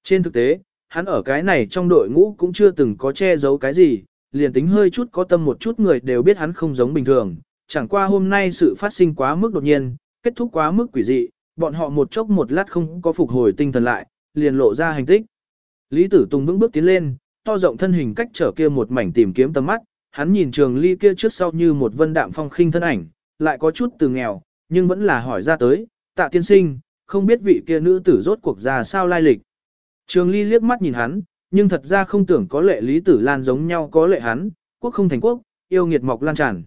Speaker 1: Trên thực tế, hắn ở cái này trong đội ngũ cũng chưa từng có che giấu cái gì, liền tính hơi chút có tâm một chút người đều biết hắn không giống bình thường, chẳng qua hôm nay sự phát sinh quá mức đột nhiên, kết thúc quá mức quỷ dị, bọn họ một chốc một lát không có phục hồi tinh thần lại, liền lộ ra hành tích. Lý Tử Tùng vững bước tiến lên, to rộng thân hình cách trở kia một mảnh tìm kiếm tầm mắt, hắn nhìn trường ly kia trước sau như một vân đạm phong khinh thân ảnh, lại có chút từ nghèo, nhưng vẫn là hỏi ra tới, tạ tiên sinh, không biết vị kia nữ tử rốt cuộc ra sao lai lịch. Trường ly liếc mắt nhìn hắn, nhưng thật ra không tưởng có lệ Lý Tử Lan giống nhau có lệ hắn, quốc không thành quốc, yêu nghiệt mọc lan tràn.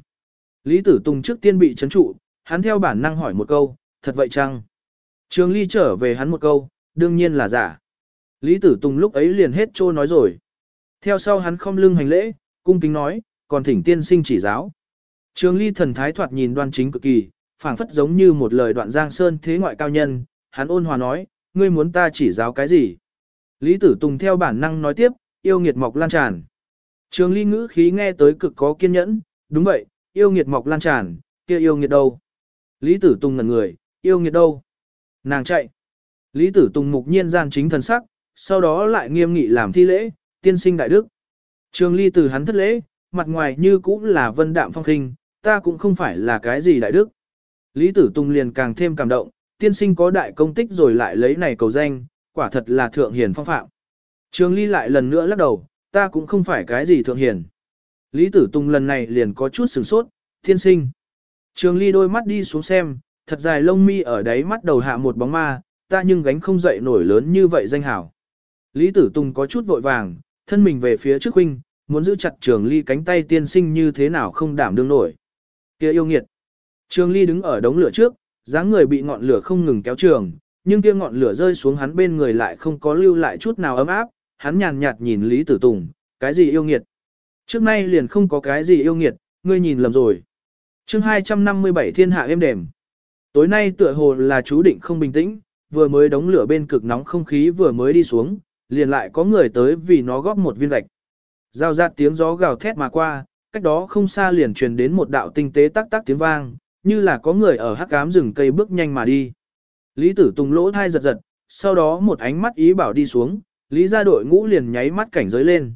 Speaker 1: Lý Tử Tùng trước tiên bị chấn trụ, hắn theo bản năng hỏi một câu, thật vậy chăng? Trường ly trở về hắn một câu, đương nhiên là giả. Lý Tử Tùng lúc ấy liền hết trô nói rồi. Theo sau hắn không lưng hành lễ, cung kính nói, còn thỉnh tiên sinh chỉ giáo. Trường ly thần thái thoạt nhìn đoan chính cực kỳ, phảng phất giống như một lời đoạn giang sơn thế ngoại cao nhân, hắn ôn hòa nói, ngươi muốn ta chỉ giáo cái gì? Lý Tử Tùng theo bản năng nói tiếp, yêu nghiệt mọc lan tràn. Trường ly ngữ khí nghe tới cực có kiên nhẫn, đúng vậy, yêu nghiệt mọc lan tràn, kia yêu nghiệt đâu? Lý Tử Tùng ngẩn người, yêu nghiệt đâu? Nàng chạy. Lý Tử Tùng mục nhiên gian chính thần sắc, sau đó lại nghiêm nghị làm thi lễ, tiên sinh đại đức. Trường ly từ hắn thất lễ, mặt ngoài như cũng là vân đạm phong khinh, ta cũng không phải là cái gì đại đức. Lý Tử Tùng liền càng thêm cảm động, tiên sinh có đại công tích rồi lại lấy này cầu danh, quả thật là thượng hiền phong phạm. Trường ly lại lần nữa lắc đầu, ta cũng không phải cái gì thượng hiền. Lý Tử Tùng lần này liền có chút sửng sốt, tiên sinh. Trường ly đôi mắt đi xuống xem, thật dài lông mi ở đáy mắt đầu hạ một bóng ma, ta nhưng gánh không dậy nổi lớn như vậy danh hảo. Lý Tử Tùng có chút vội vàng, thân mình về phía trước huynh, muốn giữ chặt trường ly cánh tay tiên sinh như thế nào không đảm đương nổi kia yêu nghiệt. Trường ly đứng ở đống lửa trước, dáng người bị ngọn lửa không ngừng kéo trường, nhưng kia ngọn lửa rơi xuống hắn bên người lại không có lưu lại chút nào ấm áp, hắn nhàn nhạt nhìn Lý Tử Tùng, cái gì yêu nghiệt. Trước nay liền không có cái gì yêu nghiệt, ngươi nhìn lầm rồi. chương 257 thiên hạ êm đềm. Tối nay tựa hồ là chú định không bình tĩnh, vừa mới đống lửa bên cực nóng không khí vừa mới đi xuống, liền lại có người tới vì nó góp một viên gạch. Giao ra tiếng gió gào thét mà qua, cách đó không xa liền truyền đến một đạo tinh tế tắc tắc tiếng vang, như là có người ở hắc ám rừng cây bước nhanh mà đi. Lý tử tùng lỗ thai giật giật, sau đó một ánh mắt ý bảo đi xuống, lý gia đội ngũ liền nháy mắt cảnh giới lên.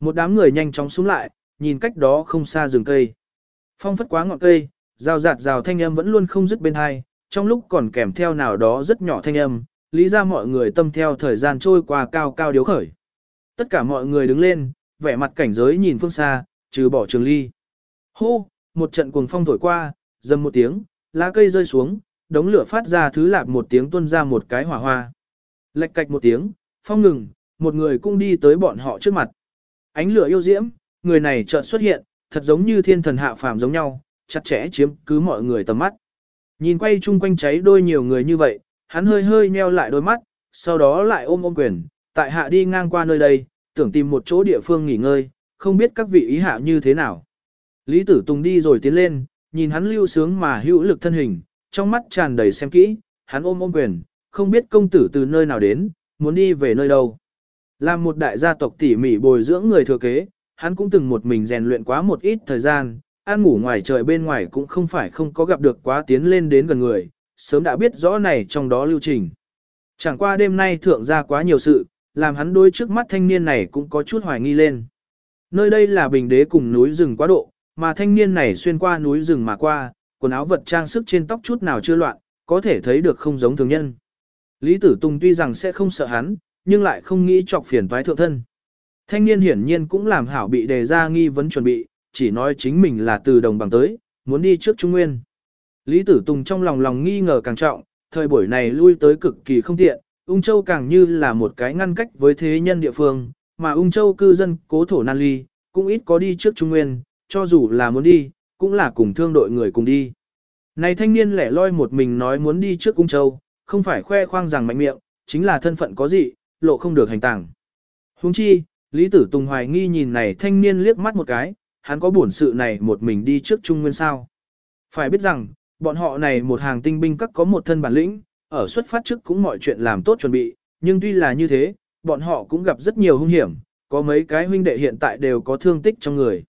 Speaker 1: Một đám người nhanh chóng xuống lại, nhìn cách đó không xa rừng cây. Phong phất quá ngọn cây, rào rạt rào thanh âm vẫn luôn không dứt bên hai, trong lúc còn kèm theo nào đó rất nhỏ thanh âm, lý ra mọi người tâm theo thời gian trôi qua cao cao điếu khởi. Tất cả mọi người đứng lên, vẻ mặt cảnh giới nhìn phương xa, trừ bỏ trường ly. Hô, một trận cuồng phong thổi qua, dầm một tiếng, lá cây rơi xuống, đống lửa phát ra thứ lạp một tiếng tuôn ra một cái hỏa hoa. Lệch cạch một tiếng, phong ngừng, một người cũng đi tới bọn họ trước mặt. Ánh lửa yêu diễm, người này chợt xuất hiện, thật giống như thiên thần hạ phàm giống nhau, chặt chẽ chiếm cứ mọi người tầm mắt. Nhìn quay chung quanh cháy đôi nhiều người như vậy, hắn hơi hơi nheo lại đôi mắt, sau đó lại ôm ôm quyền, tại hạ đi ngang qua nơi đây, tưởng tìm một chỗ địa phương nghỉ ngơi, không biết các vị ý hạ như thế nào. Lý Tử Tùng đi rồi tiến lên, nhìn hắn lưu sướng mà hữu lực thân hình, trong mắt tràn đầy xem kỹ, hắn ôm ôm quyền, không biết công tử từ nơi nào đến, muốn đi về nơi đâu. Làm một đại gia tộc tỉ mỉ bồi dưỡng người thừa kế, hắn cũng từng một mình rèn luyện quá một ít thời gian, ăn ngủ ngoài trời bên ngoài cũng không phải không có gặp được quá tiến lên đến gần người, sớm đã biết rõ này trong đó lưu trình. Chẳng qua đêm nay thượng ra quá nhiều sự, làm hắn đôi trước mắt thanh niên này cũng có chút hoài nghi lên. Nơi đây là bình đế cùng núi rừng quá độ, mà thanh niên này xuyên qua núi rừng mà qua, quần áo vật trang sức trên tóc chút nào chưa loạn, có thể thấy được không giống thường nhân. Lý Tử Tùng tuy rằng sẽ không sợ hắn, nhưng lại không nghĩ chọc phiền toái thượng thân. Thanh niên hiển nhiên cũng làm hảo bị đề ra nghi vấn chuẩn bị, chỉ nói chính mình là từ đồng bằng tới, muốn đi trước Trung Nguyên. Lý Tử Tùng trong lòng lòng nghi ngờ càng trọng, thời buổi này lui tới cực kỳ không tiện, Ung Châu càng như là một cái ngăn cách với thế nhân địa phương, mà Ung Châu cư dân cố thổ nan ly, cũng ít có đi trước Trung Nguyên, cho dù là muốn đi, cũng là cùng thương đội người cùng đi. Này thanh niên lẻ loi một mình nói muốn đi trước Ung Châu, không phải khoe khoang rằng mạnh miệng, chính là thân phận có gì lộ không được hành tàng. Huống chi, Lý Tử Tùng hoài nghi nhìn này thanh niên liếc mắt một cái, hắn có buồn sự này một mình đi trước Trung Nguyên sao. Phải biết rằng, bọn họ này một hàng tinh binh các có một thân bản lĩnh, ở xuất phát trước cũng mọi chuyện làm tốt chuẩn bị, nhưng tuy là như thế, bọn họ cũng gặp rất nhiều hung hiểm, có mấy cái huynh đệ hiện tại đều có thương tích trong người.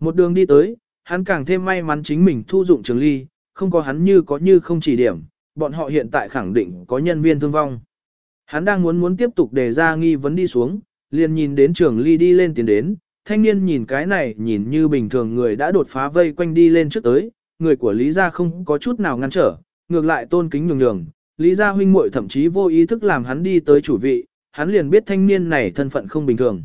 Speaker 1: Một đường đi tới, hắn càng thêm may mắn chính mình thu dụng trường ly, không có hắn như có như không chỉ điểm, bọn họ hiện tại khẳng định có nhân viên thương vong. Hắn đang muốn muốn tiếp tục đề ra nghi vấn đi xuống, liền nhìn đến trường ly đi lên tiến đến, thanh niên nhìn cái này nhìn như bình thường người đã đột phá vây quanh đi lên trước tới, người của Lý Gia không có chút nào ngăn trở, ngược lại tôn kính nhường nhường, Lý Gia huynh muội thậm chí vô ý thức làm hắn đi tới chủ vị, hắn liền biết thanh niên này thân phận không bình thường.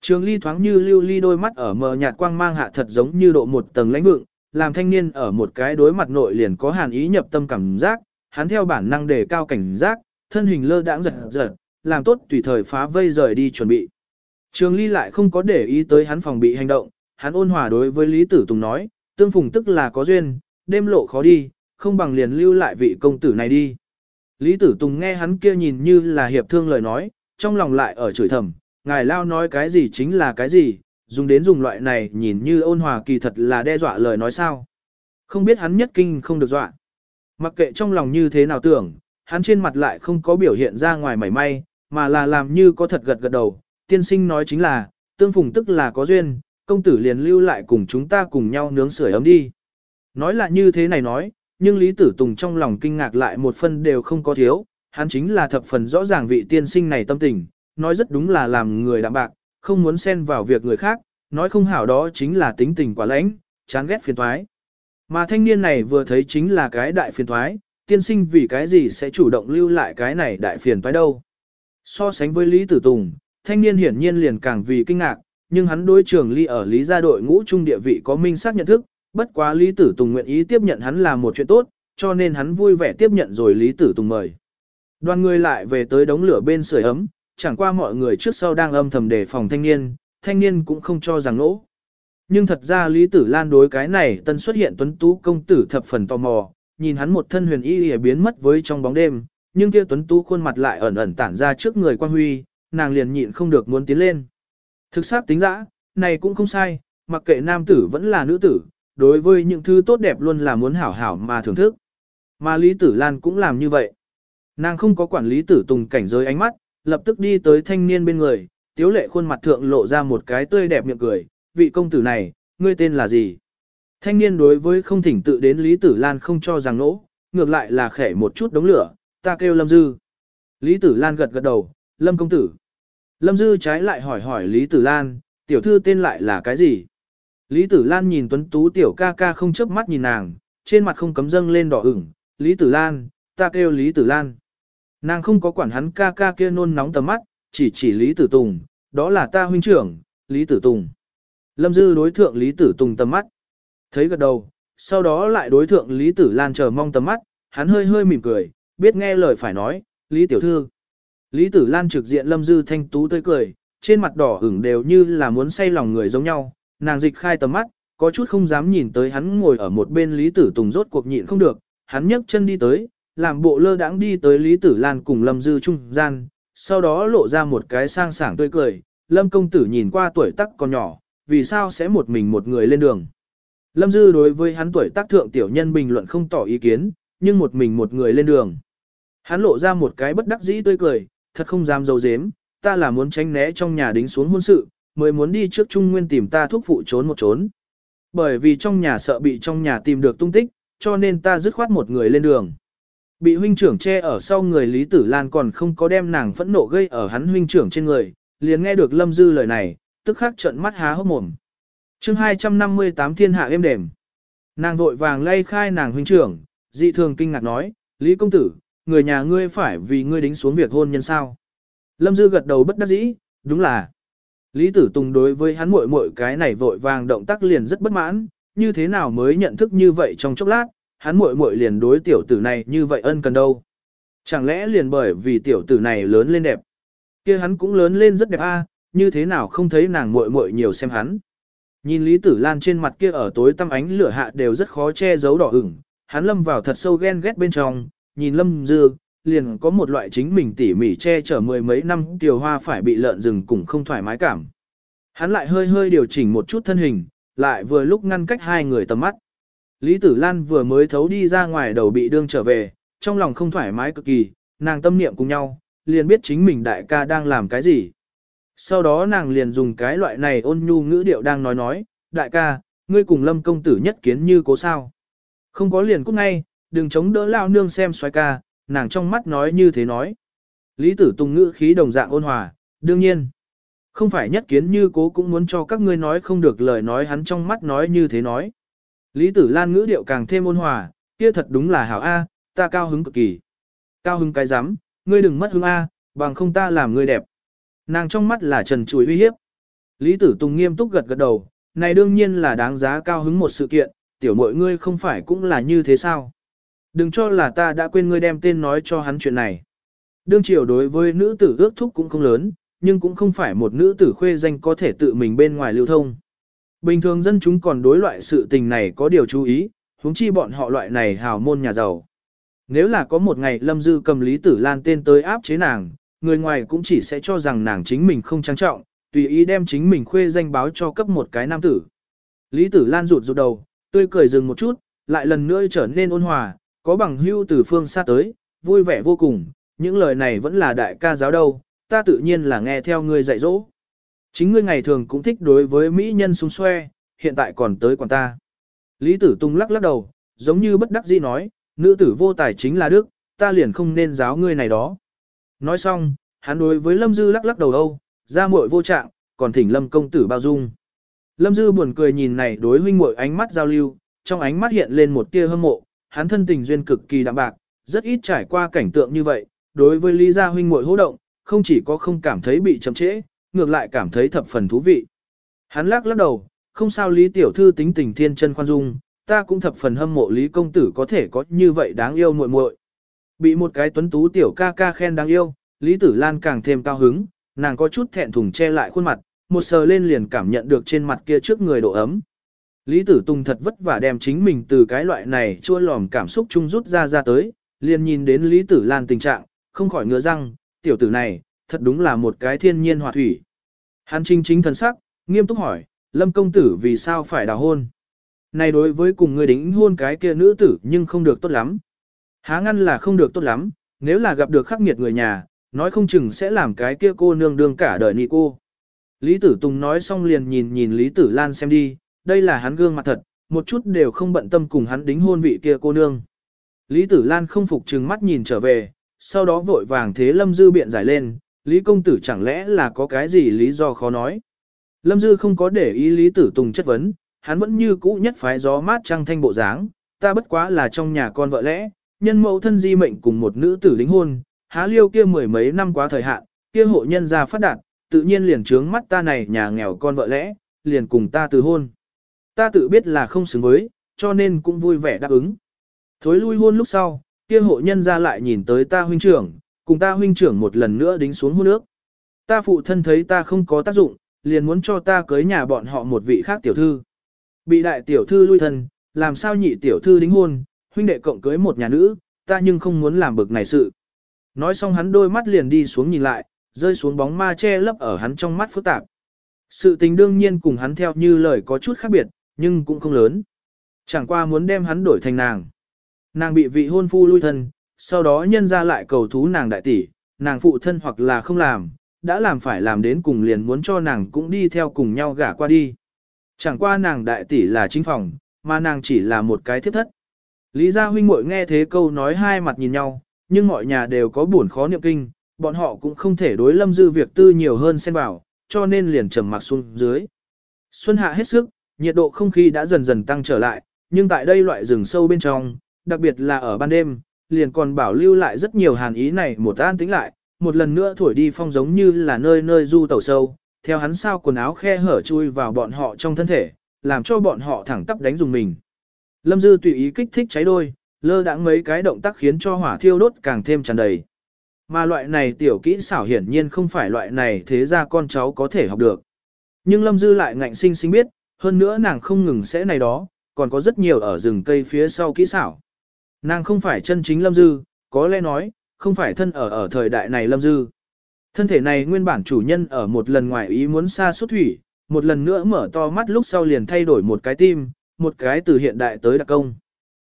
Speaker 1: Trường ly thoáng như lưu ly đôi mắt ở mờ nhạt quang mang hạ thật giống như độ một tầng lãnh vượng, làm thanh niên ở một cái đối mặt nội liền có hàn ý nhập tâm cảm giác, hắn theo bản năng đề cao cảnh giác, thân hình lơ đãng giật giật, làm tốt tùy thời phá vây rời đi chuẩn bị. Trường ly lại không có để ý tới hắn phòng bị hành động, hắn ôn hòa đối với Lý Tử Tùng nói, tương phùng tức là có duyên, đêm lộ khó đi, không bằng liền lưu lại vị công tử này đi. Lý Tử Tùng nghe hắn kia nhìn như là hiệp thương lời nói, trong lòng lại ở chửi thầm, ngài lao nói cái gì chính là cái gì, dùng đến dùng loại này nhìn như ôn hòa kỳ thật là đe dọa lời nói sao. Không biết hắn nhất kinh không được dọa. Mặc kệ trong lòng như thế nào tưởng, hắn trên mặt lại không có biểu hiện ra ngoài mảy may, mà là làm như có thật gật gật đầu. Tiên sinh nói chính là, tương phùng tức là có duyên, công tử liền lưu lại cùng chúng ta cùng nhau nướng sưởi ấm đi. Nói là như thế này nói, nhưng Lý Tử Tùng trong lòng kinh ngạc lại một phân đều không có thiếu, hắn chính là thập phần rõ ràng vị tiên sinh này tâm tình, nói rất đúng là làm người đạm bạc, không muốn xen vào việc người khác, nói không hảo đó chính là tính tình quả lãnh, chán ghét phiền thoái. Mà thanh niên này vừa thấy chính là cái đại phiền thoái, tiên sinh vì cái gì sẽ chủ động lưu lại cái này đại phiền thoái đâu. So sánh với Lý Tử Tùng, thanh niên hiển nhiên liền càng vì kinh ngạc, nhưng hắn đối trường Ly ở Lý gia đội ngũ trung địa vị có minh xác nhận thức, bất quá Lý Tử Tùng nguyện ý tiếp nhận hắn là một chuyện tốt, cho nên hắn vui vẻ tiếp nhận rồi Lý Tử Tùng mời. Đoàn người lại về tới đống lửa bên sưởi ấm, chẳng qua mọi người trước sau đang âm thầm đề phòng thanh niên, thanh niên cũng không cho rằng nỗ. Nhưng thật ra Lý Tử Lan đối cái này tân xuất hiện tuấn tú công tử thập phần tò mò, nhìn hắn một thân huyền y y biến mất với trong bóng đêm, nhưng kia tuấn tú khuôn mặt lại ẩn ẩn tản ra trước người quan huy, nàng liền nhịn không được muốn tiến lên. Thực xác tính dã, này cũng không sai, mặc kệ nam tử vẫn là nữ tử, đối với những thứ tốt đẹp luôn là muốn hảo hảo mà thưởng thức. Mà Lý Tử Lan cũng làm như vậy. Nàng không có quản lý tử tùng cảnh giới ánh mắt, lập tức đi tới thanh niên bên người, tiếu lệ khuôn mặt thượng lộ ra một cái tươi đẹp miệng cười, vị công tử này, ngươi tên là gì? Thanh niên đối với không thỉnh tự đến Lý Tử Lan không cho rằng nỗ, ngược lại là khẽ một chút đống lửa, ta kêu Lâm Dư. Lý Tử Lan gật gật đầu, Lâm công tử. Lâm Dư trái lại hỏi hỏi Lý Tử Lan, tiểu thư tên lại là cái gì? Lý Tử Lan nhìn tuấn tú tiểu ca ca không chớp mắt nhìn nàng, trên mặt không cấm dâng lên đỏ ửng, Lý Tử Lan, ta kêu Lý Tử Lan. Nàng không có quản hắn ca ca kia nôn nóng tầm mắt, chỉ chỉ Lý Tử Tùng, đó là ta huynh trưởng, Lý Tử Tùng. Lâm Dư đối thượng Lý Tử Tùng tầm mắt. Thấy gật đầu, sau đó lại đối thượng Lý Tử Lan chờ mong tầm mắt, hắn hơi hơi mỉm cười, biết nghe lời phải nói, Lý Tiểu Thư. Lý Tử Lan trực diện Lâm Dư thanh tú tươi cười, trên mặt đỏ ửng đều như là muốn say lòng người giống nhau, nàng dịch khai tầm mắt, có chút không dám nhìn tới hắn ngồi ở một bên Lý Tử Tùng rốt cuộc nhịn không được, hắn nhấc chân đi tới, làm bộ lơ đãng đi tới Lý Tử Lan cùng Lâm Dư trung gian, sau đó lộ ra một cái sang sảng tươi cười, Lâm công tử nhìn qua tuổi tác còn nhỏ, vì sao sẽ một mình một người lên đường. Lâm Dư đối với hắn tuổi tác thượng tiểu nhân bình luận không tỏ ý kiến, nhưng một mình một người lên đường. Hắn lộ ra một cái bất đắc dĩ tươi cười, thật không dám dấu dếm, ta là muốn tránh né trong nhà đính xuống hôn sự, mới muốn đi trước Trung Nguyên tìm ta thuốc phụ trốn một trốn. Bởi vì trong nhà sợ bị trong nhà tìm được tung tích, cho nên ta dứt khoát một người lên đường. Bị huynh trưởng che ở sau người Lý Tử Lan còn không có đem nàng phẫn nộ gây ở hắn huynh trưởng trên người, liền nghe được Lâm Dư lời này, tức khắc trợn mắt há hốc mồm. chương 258 thiên hạ êm đềm. Nàng vội vàng lay khai nàng huynh trưởng, dị thường kinh ngạc nói, Lý công tử, người nhà ngươi phải vì ngươi đính xuống việc hôn nhân sao. Lâm Dư gật đầu bất đắc dĩ, đúng là. Lý Tử Tùng đối với hắn muội muội cái này vội vàng động tác liền rất bất mãn, như thế nào mới nhận thức như vậy trong chốc lát, hắn muội muội liền đối tiểu tử này như vậy ân cần đâu. Chẳng lẽ liền bởi vì tiểu tử này lớn lên đẹp, kia hắn cũng lớn lên rất đẹp a, như thế nào không thấy nàng muội muội nhiều xem hắn. Nhìn Lý Tử Lan trên mặt kia ở tối tăm ánh lửa hạ đều rất khó che giấu đỏ ửng, hắn lâm vào thật sâu ghen ghét bên trong, nhìn Lâm Dư, liền có một loại chính mình tỉ mỉ che chở mười mấy năm tiểu hoa phải bị lợn rừng cùng không thoải mái cảm. Hắn lại hơi hơi điều chỉnh một chút thân hình, lại vừa lúc ngăn cách hai người tầm mắt. Lý Tử Lan vừa mới thấu đi ra ngoài đầu bị đương trở về, trong lòng không thoải mái cực kỳ, nàng tâm niệm cùng nhau, liền biết chính mình đại ca đang làm cái gì. Sau đó nàng liền dùng cái loại này ôn nhu ngữ điệu đang nói nói, đại ca, ngươi cùng lâm công tử nhất kiến như cố sao. Không có liền cút ngay, đừng chống đỡ lao nương xem xoay ca, nàng trong mắt nói như thế nói. Lý tử tùng ngữ khí đồng dạng ôn hòa, đương nhiên. Không phải nhất kiến như cố cũng muốn cho các ngươi nói không được lời nói hắn trong mắt nói như thế nói. Lý tử lan ngữ điệu càng thêm ôn hòa, kia thật đúng là hảo A, ta cao hứng cực kỳ. Cao hứng cái rắm ngươi đừng mất hứng A, bằng không ta làm ngươi đẹp. Nàng trong mắt là trần chuối uy hiếp. Lý tử tùng nghiêm túc gật gật đầu, này đương nhiên là đáng giá cao hứng một sự kiện, tiểu mội ngươi không phải cũng là như thế sao. Đừng cho là ta đã quên ngươi đem tên nói cho hắn chuyện này. Đương triều đối với nữ tử ước thúc cũng không lớn, nhưng cũng không phải một nữ tử khuê danh có thể tự mình bên ngoài lưu thông. Bình thường dân chúng còn đối loại sự tình này có điều chú ý, huống chi bọn họ loại này hào môn nhà giàu. Nếu là có một ngày Lâm Dư cầm Lý Tử Lan tên tới áp chế nàng, người ngoài cũng chỉ sẽ cho rằng nàng chính mình không trang trọng, tùy ý đem chính mình khuê danh báo cho cấp một cái nam tử. Lý Tử Lan rụt rụt đầu, tươi cười dừng một chút, lại lần nữa trở nên ôn hòa, có bằng hưu từ phương xa tới, vui vẻ vô cùng, những lời này vẫn là đại ca giáo đâu, ta tự nhiên là nghe theo ngươi dạy dỗ. Chính ngươi ngày thường cũng thích đối với mỹ nhân sung xoe, hiện tại còn tới quản ta. Lý Tử Tung lắc lắc đầu, giống như bất đắc dĩ nói, nữ tử vô tài chính là đức, ta liền không nên giáo ngươi này đó. Nói xong, hắn đối với Lâm Dư lắc lắc đầu âu, ra muội vô trạng, còn thỉnh Lâm công tử bao dung. Lâm Dư buồn cười nhìn này đối huynh muội ánh mắt giao lưu, trong ánh mắt hiện lên một tia hâm mộ, hắn thân tình duyên cực kỳ đạm bạc, rất ít trải qua cảnh tượng như vậy, đối với Lý gia huynh muội hô động, không chỉ có không cảm thấy bị chậm trễ, ngược lại cảm thấy thập phần thú vị. Hắn lắc lắc đầu, không sao Lý tiểu thư tính tình thiên chân khoan dung, ta cũng thập phần hâm mộ Lý công tử có thể có như vậy đáng yêu muội muội. Bị một cái tuấn tú tiểu ca ca khen đáng yêu, Lý Tử Lan càng thêm cao hứng, nàng có chút thẹn thùng che lại khuôn mặt, một sờ lên liền cảm nhận được trên mặt kia trước người độ ấm. Lý Tử Tùng thật vất vả đem chính mình từ cái loại này chua lòm cảm xúc chung rút ra ra tới, liền nhìn đến Lý Tử Lan tình trạng, không khỏi ngứa răng, tiểu tử này, thật đúng là một cái thiên nhiên hòa thủy. Hắn chính chính thần sắc, nghiêm túc hỏi, Lâm công tử vì sao phải đào hôn? Này đối với cùng người đính hôn cái kia nữ tử nhưng không được tốt lắm. Há ngăn là không được tốt lắm, nếu là gặp được khắc nghiệt người nhà, nói không chừng sẽ làm cái kia cô nương đương cả đời nị cô. Lý Tử Tùng nói xong liền nhìn nhìn Lý Tử Lan xem đi, đây là hắn gương mặt thật, một chút đều không bận tâm cùng hắn đính hôn vị kia cô nương. Lý Tử Lan không phục trừng mắt nhìn trở về, sau đó vội vàng thế Lâm Dư biện giải lên, Lý Công Tử chẳng lẽ là có cái gì lý do khó nói. Lâm Dư không có để ý Lý Tử Tùng chất vấn, hắn vẫn như cũ nhất phái gió mát trăng thanh bộ dáng, ta bất quá là trong nhà con vợ lẽ, nhân mẫu thân di mệnh cùng một nữ tử đính hôn, há liêu kia mười mấy năm quá thời hạn, kia hộ nhân gia phát đạt, tự nhiên liền trướng mắt ta này nhà nghèo con vợ lẽ, liền cùng ta từ hôn. Ta tự biết là không xứng với, cho nên cũng vui vẻ đáp ứng. Thối lui hôn lúc sau, kia hộ nhân gia lại nhìn tới ta huynh trưởng, cùng ta huynh trưởng một lần nữa đính xuống hôn nước. Ta phụ thân thấy ta không có tác dụng, liền muốn cho ta cưới nhà bọn họ một vị khác tiểu thư. Bị đại tiểu thư lui thân, làm sao nhị tiểu thư đính hôn, huynh đệ cộng cưới một nhà nữ, ta nhưng không muốn làm bực này sự. Nói xong hắn đôi mắt liền đi xuống nhìn lại, rơi xuống bóng ma che lấp ở hắn trong mắt phức tạp. Sự tình đương nhiên cùng hắn theo như lời có chút khác biệt, nhưng cũng không lớn. Chẳng qua muốn đem hắn đổi thành nàng. Nàng bị vị hôn phu lui thân, sau đó nhân ra lại cầu thú nàng đại tỷ, nàng phụ thân hoặc là không làm, đã làm phải làm đến cùng liền muốn cho nàng cũng đi theo cùng nhau gả qua đi. Chẳng qua nàng đại tỷ là chính phòng, mà nàng chỉ là một cái thiết thất. Lý gia huynh muội nghe thế câu nói hai mặt nhìn nhau, nhưng mọi nhà đều có buồn khó niệm kinh, bọn họ cũng không thể đối lâm dư việc tư nhiều hơn xen vào, cho nên liền trầm mặc xuống dưới. Xuân hạ hết sức, nhiệt độ không khí đã dần dần tăng trở lại, nhưng tại đây loại rừng sâu bên trong, đặc biệt là ở ban đêm, liền còn bảo lưu lại rất nhiều hàn ý này một an tĩnh lại, một lần nữa thổi đi phong giống như là nơi nơi du tàu sâu, theo hắn sao quần áo khe hở chui vào bọn họ trong thân thể, làm cho bọn họ thẳng tắp đánh dùng mình. Lâm Dư tùy ý kích thích cháy đôi, lơ đãng mấy cái động tác khiến cho hỏa thiêu đốt càng thêm tràn đầy. Mà loại này tiểu kỹ xảo hiển nhiên không phải loại này thế ra con cháu có thể học được. Nhưng Lâm Dư lại ngạnh sinh sinh biết, hơn nữa nàng không ngừng sẽ này đó, còn có rất nhiều ở rừng cây phía sau kỹ xảo. Nàng không phải chân chính Lâm Dư, có lẽ nói, không phải thân ở ở thời đại này lâm dư. Thân thể này nguyên bản chủ nhân ở một lần ngoài ý muốn xa suốt thủy, một lần nữa mở to mắt lúc sau liền thay đổi một cái tim, một cái từ hiện đại tới đặc công.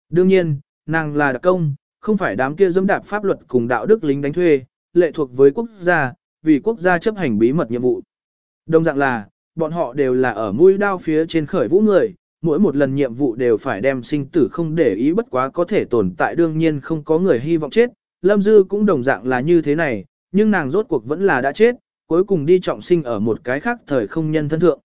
Speaker 1: Đương nhiên, nàng là đặc công, không phải đám kia dẫm đạp pháp luật cùng đạo đức lính đánh thuê, lệ thuộc với quốc gia, vì quốc gia chấp hành bí mật nhiệm vụ. Đồng dạng là, bọn họ đều là ở mũi đao phía trên khởi vũ người, mỗi một lần nhiệm vụ đều phải đem sinh tử không để ý bất quá có thể tồn tại đương nhiên không có người hy vọng chết. Lâm Dư cũng đồng dạng là như thế này, nhưng nàng rốt cuộc vẫn là đã chết, cuối cùng đi trọng sinh ở một cái khác thời không nhân thân thượng.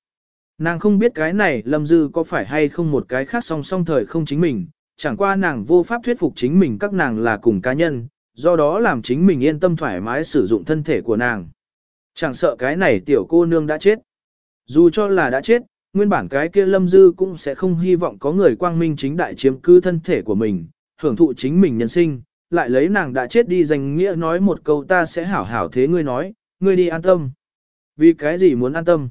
Speaker 1: Nàng không biết cái này Lâm Dư có phải hay không một cái khác song song thời không chính mình, chẳng qua nàng vô pháp thuyết phục chính mình các nàng là cùng cá nhân, do đó làm chính mình yên tâm thoải mái sử dụng thân thể của nàng. Chẳng sợ cái này tiểu cô nương đã chết. Dù cho là đã chết, nguyên bản cái kia Lâm Dư cũng sẽ không hy vọng có người quang minh chính đại chiếm cứ thân thể của mình, hưởng thụ chính mình nhân sinh, lại lấy nàng đã chết đi dành nghĩa nói một câu ta sẽ hảo hảo thế ngươi nói, ngươi đi an tâm. Vì cái gì muốn an tâm?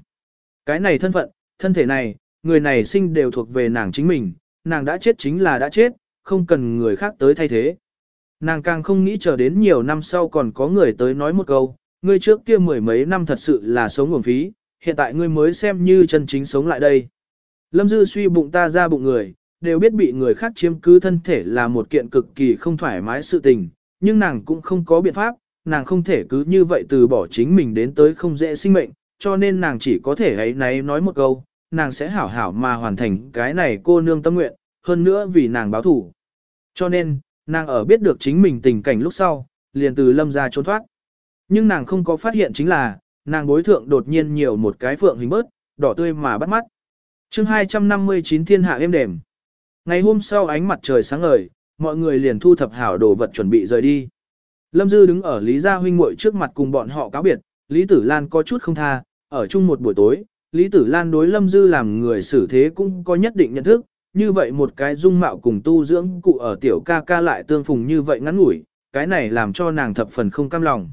Speaker 1: Cái này thân phận, thân thể này, người này sinh đều thuộc về nàng chính mình, nàng đã chết chính là đã chết, không cần người khác tới thay thế. Nàng càng không nghĩ chờ đến nhiều năm sau còn có người tới nói một câu, ngươi trước kia mười mấy năm thật sự là sống nguồn phí, hiện tại ngươi mới xem như chân chính sống lại đây. Lâm Dư suy bụng ta ra bụng người, đều biết bị người khác chiếm cứ thân thể là một kiện cực kỳ không thoải mái sự tình, nhưng nàng cũng không có biện pháp, nàng không thể cứ như vậy từ bỏ chính mình đến tới không dễ sinh mệnh, cho nên nàng chỉ có thể ấy náy nói một câu, nàng sẽ hảo hảo mà hoàn thành cái này cô nương tâm nguyện, hơn nữa vì nàng báo thủ. Cho nên, nàng ở biết được chính mình tình cảnh lúc sau, liền từ lâm ra trốn thoát. Nhưng nàng không có phát hiện chính là, nàng bối thượng đột nhiên nhiều một cái phượng hình bớt, đỏ tươi mà bắt mắt. chương 259 thiên hạ êm đềm. Ngày hôm sau ánh mặt trời sáng ngời, mọi người liền thu thập hảo đồ vật chuẩn bị rời đi. Lâm Dư đứng ở Lý Gia huynh muội trước mặt cùng bọn họ cáo biệt, Lý Tử Lan có chút không tha, ở chung một buổi tối, Lý Tử Lan đối Lâm Dư làm người xử thế cũng có nhất định nhận thức, như vậy một cái dung mạo cùng tu dưỡng cụ ở tiểu ca ca lại tương phùng như vậy ngắn ngủi, cái này làm cho nàng thập phần không cam lòng.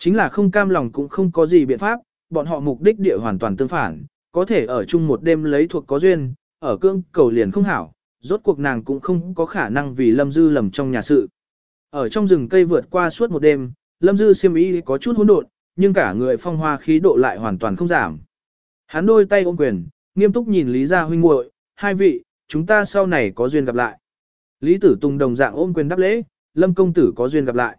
Speaker 1: Chính là không cam lòng cũng không có gì biện pháp, bọn họ mục đích địa hoàn toàn tương phản, có thể ở chung một đêm lấy thuộc có duyên, ở cương cầu liền không hảo, rốt cuộc nàng cũng không có khả năng vì Lâm Dư lầm trong nhà sự. Ở trong rừng cây vượt qua suốt một đêm, Lâm Dư siêm ý có chút hỗn độn, nhưng cả người phong hoa khí độ lại hoàn toàn không giảm. Hắn đôi tay ôm quyền, nghiêm túc nhìn Lý Gia huynh muội, hai vị, chúng ta sau này có duyên gặp lại. Lý Tử Tùng đồng dạng ôm quyền đáp lễ, Lâm công tử có duyên gặp lại.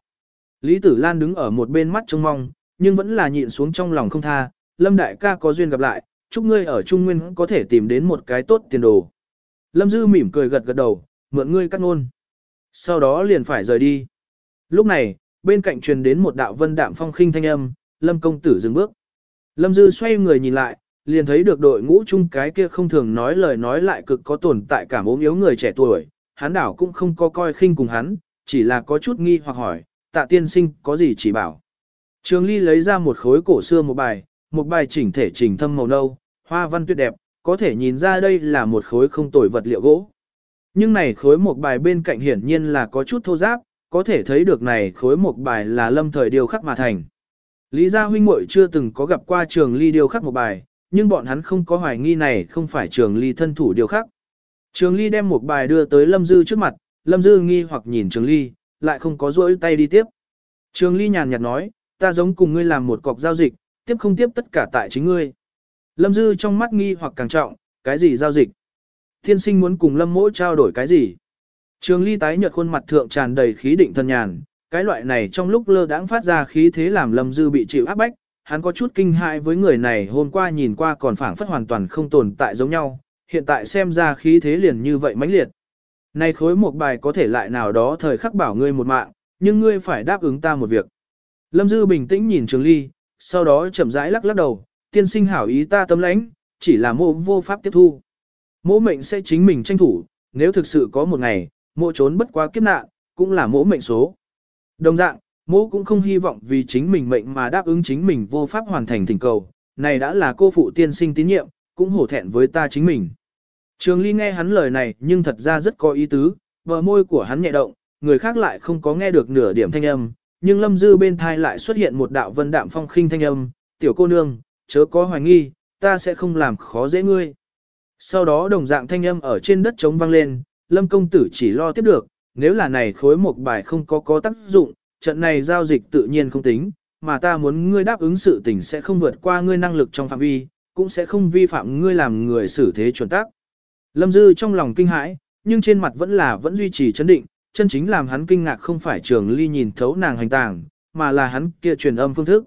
Speaker 1: Lý Tử Lan đứng ở một bên mắt trông mong, nhưng vẫn là nhịn xuống trong lòng không tha, Lâm đại ca có duyên gặp lại, chúc ngươi ở Trung Nguyên có thể tìm đến một cái tốt tiền đồ. Lâm Dư mỉm cười gật gật đầu, mượn ngươi cắt ngôn. Sau đó liền phải rời đi. Lúc này, bên cạnh truyền đến một đạo vân đạm phong khinh thanh âm, Lâm công tử dừng bước. Lâm Dư xoay người nhìn lại, liền thấy được đội ngũ chung cái kia không thường nói lời nói lại cực có tồn tại cảm ốm yếu người trẻ tuổi, hắn đảo cũng không có coi khinh cùng hắn, chỉ là có chút nghi hoặc hỏi, tạ tiên sinh có gì chỉ bảo. Trường Ly lấy ra một khối cổ xưa một bài, một bài chỉnh thể chỉnh thâm màu nâu, hoa văn tuyệt đẹp, có thể nhìn ra đây là một khối không tồi vật liệu gỗ. Nhưng này khối một bài bên cạnh hiển nhiên là có chút thô ráp, có thể thấy được này khối một bài là lâm thời điều khắc mà thành. Lý gia huynh muội chưa từng có gặp qua trường ly điều khắc một bài, nhưng bọn hắn không có hoài nghi này không phải trường ly thân thủ điều khắc. Trường ly đem một bài đưa tới lâm dư trước mặt, lâm dư nghi hoặc nhìn trường ly, lại không có rỗi tay đi tiếp. Trường ly nhàn nhạt nói, ta giống cùng ngươi làm một cọc giao dịch, tiếp không tiếp tất cả tại chính ngươi. Lâm dư trong mắt nghi hoặc càng trọng, cái gì giao dịch? Thiên sinh muốn cùng lâm mỗ trao đổi cái gì? Trường ly tái nhợt khuôn mặt thượng tràn đầy khí định thân nhàn, cái loại này trong lúc lơ đãng phát ra khí thế làm lâm dư bị chịu áp bách, hắn có chút kinh hãi với người này hôm qua nhìn qua còn phảng phất hoàn toàn không tồn tại giống nhau, hiện tại xem ra khí thế liền như vậy mãnh liệt. Này khối một bài có thể lại nào đó thời khắc bảo ngươi một mạng, nhưng ngươi phải đáp ứng ta một việc. Lâm Dư bình tĩnh nhìn Trường Ly, sau đó chậm rãi lắc lắc đầu, tiên sinh hảo ý ta tâm lãnh, chỉ là mộ vô pháp tiếp thu. Mộ mệnh sẽ chính mình tranh thủ, nếu thực sự có một ngày, mộ trốn bất quá kiếp nạn, cũng là mộ mệnh số. Đồng dạng, mộ cũng không hy vọng vì chính mình mệnh mà đáp ứng chính mình vô pháp hoàn thành thỉnh cầu, này đã là cô phụ tiên sinh tín nhiệm, cũng hổ thẹn với ta chính mình. Trường Ly nghe hắn lời này nhưng thật ra rất có ý tứ, bờ môi của hắn nhẹ động, người khác lại không có nghe được nửa điểm thanh âm, nhưng Lâm Dư bên thai lại xuất hiện một đạo vân đạm phong khinh thanh âm, tiểu cô nương, chớ có hoài nghi, ta sẽ không làm khó dễ ngươi. Sau đó đồng dạng thanh âm ở trên đất trống vang lên, Lâm công tử chỉ lo tiếp được, nếu là này khối một bài không có có tác dụng, trận này giao dịch tự nhiên không tính, mà ta muốn ngươi đáp ứng sự tình sẽ không vượt qua ngươi năng lực trong phạm vi, cũng sẽ không vi phạm ngươi làm người xử thế chuẩn tắc. Lâm Dư trong lòng kinh hãi, nhưng trên mặt vẫn là vẫn duy trì chấn định, chân chính làm hắn kinh ngạc không phải trường ly nhìn thấu nàng hành tàng, mà là hắn kia truyền âm phương thức.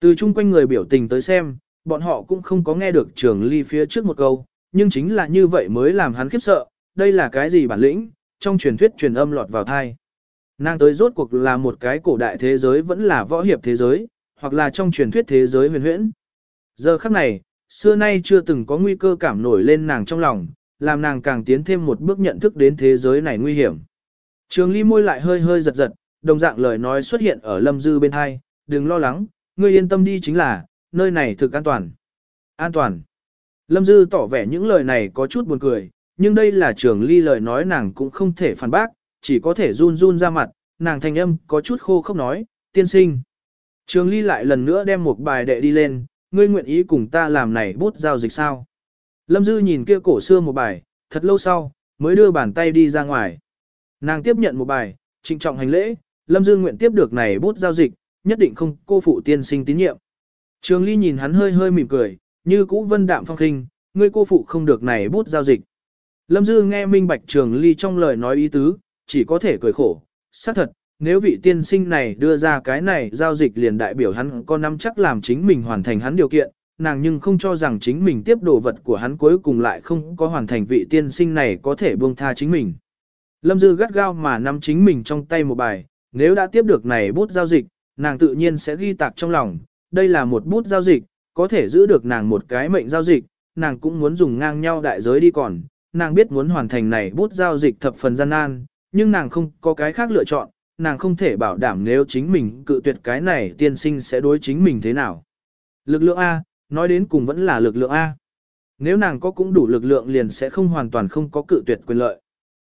Speaker 1: Từ chung quanh người biểu tình tới xem, bọn họ cũng không có nghe được trường ly phía trước một câu, nhưng chính là như vậy mới làm hắn khiếp sợ, đây là cái gì bản lĩnh, trong truyền thuyết truyền âm lọt vào thai. Nàng tới rốt cuộc là một cái cổ đại thế giới vẫn là võ hiệp thế giới, hoặc là trong truyền thuyết thế giới huyền huyễn. Giờ khắc này, xưa nay chưa từng có nguy cơ cảm nổi lên nàng trong lòng, làm nàng càng tiến thêm một bước nhận thức đến thế giới này nguy hiểm. Trường ly môi lại hơi hơi giật giật, đồng dạng lời nói xuất hiện ở lâm dư bên hai, đừng lo lắng, ngươi yên tâm đi chính là, nơi này thực an toàn. An toàn. Lâm dư tỏ vẻ những lời này có chút buồn cười, nhưng đây là trường ly lời nói nàng cũng không thể phản bác, chỉ có thể run run ra mặt, nàng thanh âm có chút khô khốc nói, tiên sinh. Trường ly lại lần nữa đem một bài đệ đi lên, ngươi nguyện ý cùng ta làm này bút giao dịch sao. Lâm Dư nhìn kia cổ xưa một bài, thật lâu sau, mới đưa bàn tay đi ra ngoài. Nàng tiếp nhận một bài, trịnh trọng hành lễ, Lâm Dư nguyện tiếp được này bút giao dịch, nhất định không cô phụ tiên sinh tín nhiệm. Trường Ly nhìn hắn hơi hơi mỉm cười, như cũ vân đạm phong khinh, ngươi cô phụ không được này bút giao dịch. Lâm Dư nghe minh bạch Trường Ly trong lời nói ý tứ, chỉ có thể cười khổ, xác thật, nếu vị tiên sinh này đưa ra cái này giao dịch liền đại biểu hắn có nắm chắc làm chính mình hoàn thành hắn điều kiện, nàng nhưng không cho rằng chính mình tiếp đồ vật của hắn cuối cùng lại không có hoàn thành vị tiên sinh này có thể buông tha chính mình. Lâm Dư gắt gao mà nắm chính mình trong tay một bài, nếu đã tiếp được này bút giao dịch, nàng tự nhiên sẽ ghi tạc trong lòng, đây là một bút giao dịch, có thể giữ được nàng một cái mệnh giao dịch, nàng cũng muốn dùng ngang nhau đại giới đi còn, nàng biết muốn hoàn thành này bút giao dịch thập phần gian nan, nhưng nàng không có cái khác lựa chọn, nàng không thể bảo đảm nếu chính mình cự tuyệt cái này tiên sinh sẽ đối chính mình thế nào. Lực lượng A, nói đến cùng vẫn là lực lượng A. Nếu nàng có cũng đủ lực lượng liền sẽ không hoàn toàn không có cự tuyệt quyền lợi.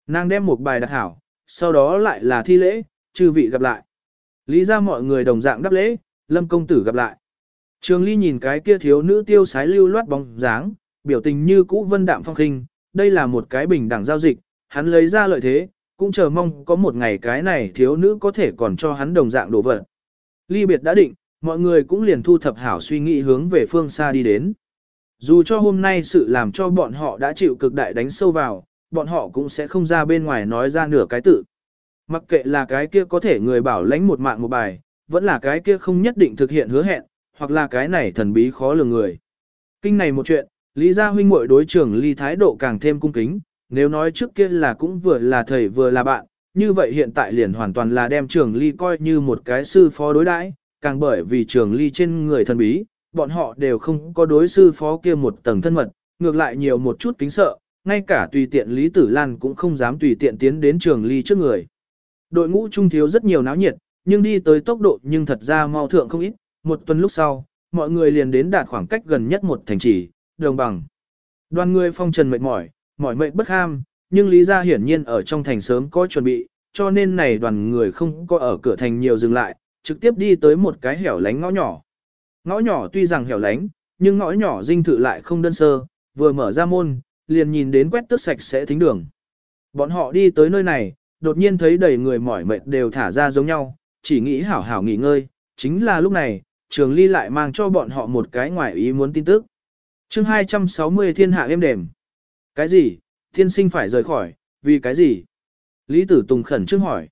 Speaker 1: Nàng đem một bài đặt hảo, sau đó lại là thi lễ, chư vị gặp lại. Lý ra mọi người đồng dạng đáp lễ, lâm công tử gặp lại. Trường Ly nhìn cái kia thiếu nữ tiêu sái lưu loát bóng dáng, biểu tình như cũ vân đạm phong khinh, đây là một cái bình đẳng giao dịch, hắn lấy ra lợi thế, cũng chờ mong có một ngày cái này thiếu nữ có thể còn cho hắn đồng dạng đồ vật. Ly biệt đã định, mọi người cũng liền thu thập hảo suy nghĩ hướng về phương xa đi đến. Dù cho hôm nay sự làm cho bọn họ đã chịu cực đại đánh sâu vào, bọn họ cũng sẽ không ra bên ngoài nói ra nửa cái tự. Mặc kệ là cái kia có thể người bảo lãnh một mạng một bài, vẫn là cái kia không nhất định thực hiện hứa hẹn, hoặc là cái này thần bí khó lường người. Kinh này một chuyện, Lý Gia huynh muội đối trưởng Lý thái độ càng thêm cung kính, nếu nói trước kia là cũng vừa là thầy vừa là bạn, như vậy hiện tại liền hoàn toàn là đem trưởng Lý coi như một cái sư phó đối đãi, càng bởi vì trường Ly trên người thần bí, bọn họ đều không có đối sư phó kia một tầng thân mật, ngược lại nhiều một chút kính sợ, ngay cả tùy tiện Lý Tử Lan cũng không dám tùy tiện tiến đến trường Ly trước người. Đội ngũ trung thiếu rất nhiều náo nhiệt, nhưng đi tới tốc độ nhưng thật ra mau thượng không ít, một tuần lúc sau, mọi người liền đến đạt khoảng cách gần nhất một thành trì, đồng bằng. Đoàn người phong trần mệt mỏi, mỏi mệt bất ham, nhưng Lý Gia hiển nhiên ở trong thành sớm có chuẩn bị, cho nên này đoàn người không có ở cửa thành nhiều dừng lại, trực tiếp đi tới một cái hẻo lánh ngõ nhỏ. Ngõ nhỏ tuy rằng hẻo lánh, nhưng ngõ nhỏ dinh thự lại không đơn sơ, vừa mở ra môn, liền nhìn đến quét tước sạch sẽ thính đường. Bọn họ đi tới nơi này, đột nhiên thấy đầy người mỏi mệt đều thả ra giống nhau, chỉ nghĩ hảo hảo nghỉ ngơi, chính là lúc này, trường ly lại mang cho bọn họ một cái ngoài ý muốn tin tức. chương 260 thiên hạ êm đềm. Cái gì, thiên sinh phải rời khỏi, vì cái gì? Lý tử Tùng khẩn trương hỏi.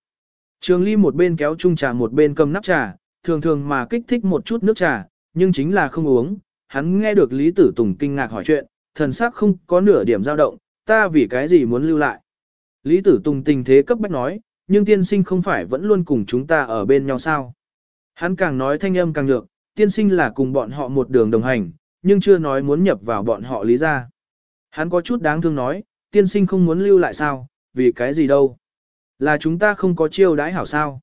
Speaker 1: Trường ly một bên kéo chung trà một bên cầm nắp trà, thường thường mà kích thích một chút nước trà, nhưng chính là không uống. Hắn nghe được Lý tử Tùng kinh ngạc hỏi chuyện, thần sắc không có nửa điểm dao động, ta vì cái gì muốn lưu lại. Lý tử Tùng tình thế cấp bách nói, nhưng tiên sinh không phải vẫn luôn cùng chúng ta ở bên nhau sao. Hắn càng nói thanh âm càng nhược, tiên sinh là cùng bọn họ một đường đồng hành, nhưng chưa nói muốn nhập vào bọn họ lý ra. Hắn có chút đáng thương nói, tiên sinh không muốn lưu lại sao, vì cái gì đâu. Là chúng ta không có chiêu đãi hảo sao.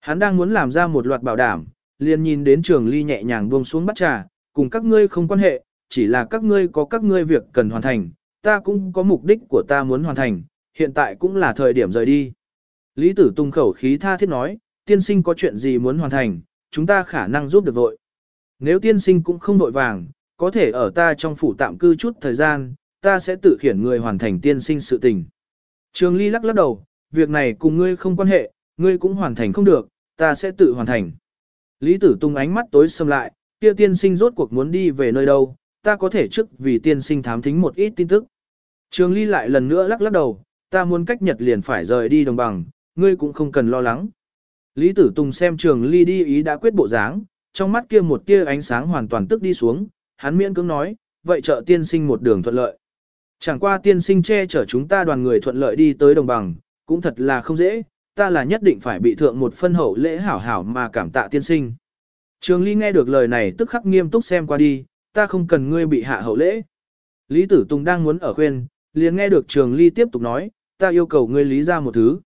Speaker 1: Hắn đang muốn làm ra một loạt bảo đảm, liền nhìn đến trường ly nhẹ nhàng buông xuống bắt trà, cùng các ngươi không quan hệ, chỉ là các ngươi có các ngươi việc cần hoàn thành, ta cũng có mục đích của ta muốn hoàn thành, hiện tại cũng là thời điểm rời đi. Lý tử tung khẩu khí tha thiết nói, tiên sinh có chuyện gì muốn hoàn thành, chúng ta khả năng giúp được vội. Nếu tiên sinh cũng không vội vàng, có thể ở ta trong phủ tạm cư chút thời gian, ta sẽ tự khiển người hoàn thành tiên sinh sự tình. Trường Ly lắc lắc đầu, việc này cùng ngươi không quan hệ, ngươi cũng hoàn thành không được, ta sẽ tự hoàn thành. Lý Tử Tung ánh mắt tối sầm lại, kia tiên sinh rốt cuộc muốn đi về nơi đâu, ta có thể trước vì tiên sinh thám thính một ít tin tức. Trường Ly lại lần nữa lắc lắc đầu, ta muốn cách Nhật liền phải rời đi đồng bằng, ngươi cũng không cần lo lắng. Lý Tử Tùng xem Trường Ly đi ý đã quyết bộ dáng, trong mắt kia một tia ánh sáng hoàn toàn tức đi xuống, hắn miễn cưỡng nói, vậy trợ tiên sinh một đường thuận lợi. Chẳng qua tiên sinh che chở chúng ta đoàn người thuận lợi đi tới đồng bằng, cũng thật là không dễ, ta là nhất định phải bị thượng một phân hậu lễ hảo hảo mà cảm tạ tiên sinh. Trường Ly nghe được lời này tức khắc nghiêm túc xem qua đi, ta không cần ngươi bị hạ hậu lễ. Lý Tử Tùng đang muốn ở khuyên, liền nghe được Trường Ly tiếp tục nói, ta yêu cầu ngươi lý ra một thứ.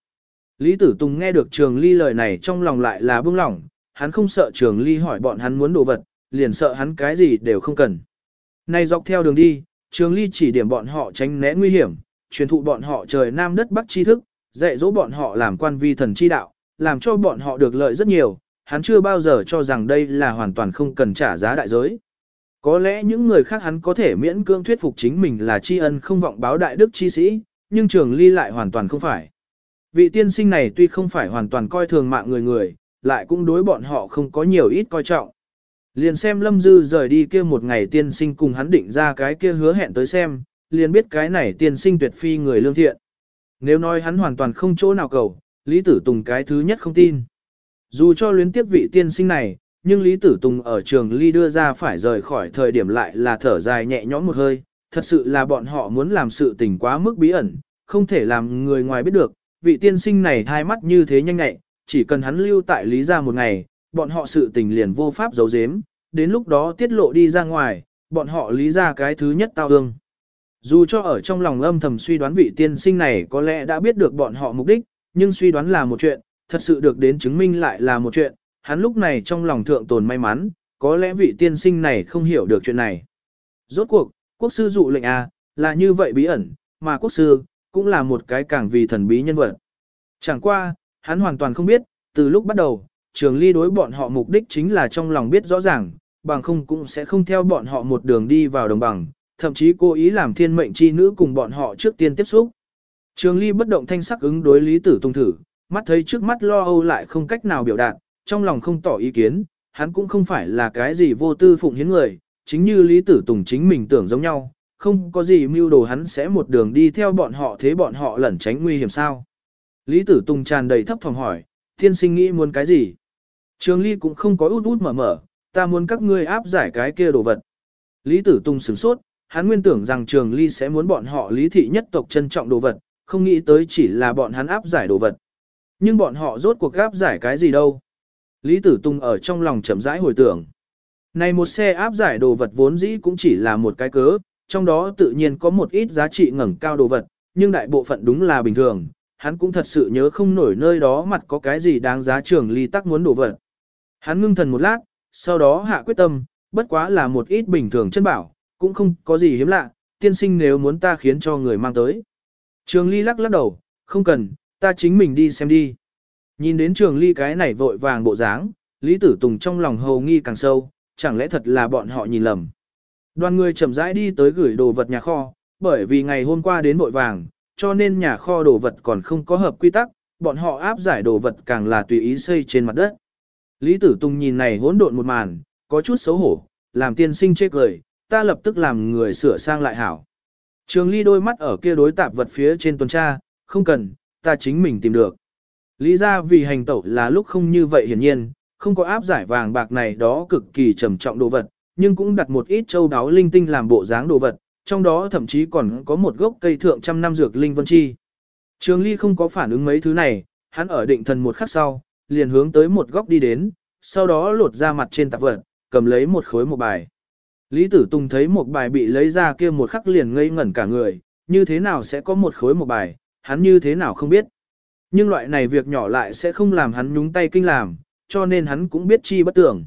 Speaker 1: Lý Tử Tùng nghe được Trường Ly lời này trong lòng lại là bưng lỏng, hắn không sợ Trường Ly hỏi bọn hắn muốn đồ vật, liền sợ hắn cái gì đều không cần. Nay dọc theo đường đi, Trường Ly chỉ điểm bọn họ tránh né nguy hiểm, truyền thụ bọn họ trời nam đất bắc tri thức, dạy dỗ bọn họ làm quan vi thần chi đạo, làm cho bọn họ được lợi rất nhiều, hắn chưa bao giờ cho rằng đây là hoàn toàn không cần trả giá đại giới. Có lẽ những người khác hắn có thể miễn cưỡng thuyết phục chính mình là tri ân không vọng báo đại đức chi sĩ, nhưng trường ly lại hoàn toàn không phải. Vị tiên sinh này tuy không phải hoàn toàn coi thường mạng người người, lại cũng đối bọn họ không có nhiều ít coi trọng. Liền xem Lâm Dư rời đi kia một ngày tiên sinh cùng hắn định ra cái kia hứa hẹn tới xem, liền biết cái này tiên sinh tuyệt phi người lương thiện. Nếu nói hắn hoàn toàn không chỗ nào cầu, Lý Tử Tùng cái thứ nhất không tin. Dù cho luyến tiếp vị tiên sinh này, nhưng Lý Tử Tùng ở trường ly đưa ra phải rời khỏi thời điểm lại là thở dài nhẹ nhõm một hơi, thật sự là bọn họ muốn làm sự tình quá mức bí ẩn, không thể làm người ngoài biết được, vị tiên sinh này thai mắt như thế nhanh nhẹ, chỉ cần hắn lưu tại Lý ra một ngày, bọn họ sự tình liền vô pháp giấu giếm, đến lúc đó tiết lộ đi ra ngoài, bọn họ lý ra cái thứ nhất tao ương. Dù cho ở trong lòng âm thầm suy đoán vị tiên sinh này có lẽ đã biết được bọn họ mục đích, nhưng suy đoán là một chuyện, thật sự được đến chứng minh lại là một chuyện, hắn lúc này trong lòng thượng tồn may mắn, có lẽ vị tiên sinh này không hiểu được chuyện này. Rốt cuộc, quốc sư dụ lệnh A, là như vậy bí ẩn, mà quốc sư, cũng là một cái càng vì thần bí nhân vật. Chẳng qua, hắn hoàn toàn không biết, từ lúc bắt đầu, trường ly đối bọn họ mục đích chính là trong lòng biết rõ ràng, bằng không cũng sẽ không theo bọn họ một đường đi vào đồng bằng, thậm chí cố ý làm thiên mệnh chi nữ cùng bọn họ trước tiên tiếp xúc. Trường ly bất động thanh sắc ứng đối lý tử tung thử, mắt thấy trước mắt lo âu lại không cách nào biểu đạt, trong lòng không tỏ ý kiến, hắn cũng không phải là cái gì vô tư phụng hiến người, chính như Lý Tử Tùng chính mình tưởng giống nhau, không có gì mưu đồ hắn sẽ một đường đi theo bọn họ thế bọn họ lẩn tránh nguy hiểm sao. Lý Tử Tùng tràn đầy thấp phòng hỏi, thiên sinh nghĩ muốn cái gì? Trường Ly cũng không có út út mở mở, ta muốn các ngươi áp giải cái kia đồ vật. Lý Tử Tùng sửng sốt, hắn nguyên tưởng rằng Trường Ly sẽ muốn bọn họ lý thị nhất tộc trân trọng đồ vật, không nghĩ tới chỉ là bọn hắn áp giải đồ vật. Nhưng bọn họ rốt cuộc áp giải cái gì đâu? Lý Tử Tùng ở trong lòng chậm rãi hồi tưởng. Này một xe áp giải đồ vật vốn dĩ cũng chỉ là một cái cớ, trong đó tự nhiên có một ít giá trị ngẩng cao đồ vật, nhưng đại bộ phận đúng là bình thường, hắn cũng thật sự nhớ không nổi nơi đó mặt có cái gì đáng giá trường ly tắc muốn đồ vật. Hắn ngưng thần một lát, sau đó hạ quyết tâm, bất quá là một ít bình thường chân bảo, cũng không có gì hiếm lạ, tiên sinh nếu muốn ta khiến cho người mang tới. Trường ly lắc lắc đầu, không cần, ta chính mình đi xem đi. Nhìn đến trường ly cái này vội vàng bộ dáng, Lý Tử Tùng trong lòng hầu nghi càng sâu, chẳng lẽ thật là bọn họ nhìn lầm. Đoàn người chậm rãi đi tới gửi đồ vật nhà kho, bởi vì ngày hôm qua đến vội vàng, cho nên nhà kho đồ vật còn không có hợp quy tắc, bọn họ áp giải đồ vật càng là tùy ý xây trên mặt đất. Lý Tử Tùng nhìn này hỗn độn một màn, có chút xấu hổ, làm tiên sinh chê cười, ta lập tức làm người sửa sang lại hảo. Trường Ly đôi mắt ở kia đối tạp vật phía trên tuần tra, không cần, ta chính mình tìm được. Lý ra vì hành tẩu là lúc không như vậy hiển nhiên, không có áp giải vàng bạc này đó cực kỳ trầm trọng đồ vật, nhưng cũng đặt một ít châu đáo linh tinh làm bộ dáng đồ vật, trong đó thậm chí còn có một gốc cây thượng trăm năm dược linh vân chi. Trường Ly không có phản ứng mấy thứ này, hắn ở định thần một khắc sau, liền hướng tới một góc đi đến, sau đó lột ra mặt trên tạp vật, cầm lấy một khối một bài. Lý Tử Tùng thấy một bài bị lấy ra kia một khắc liền ngây ngẩn cả người, như thế nào sẽ có một khối một bài, hắn như thế nào không biết. Nhưng loại này việc nhỏ lại sẽ không làm hắn nhúng tay kinh làm, cho nên hắn cũng biết chi bất tưởng.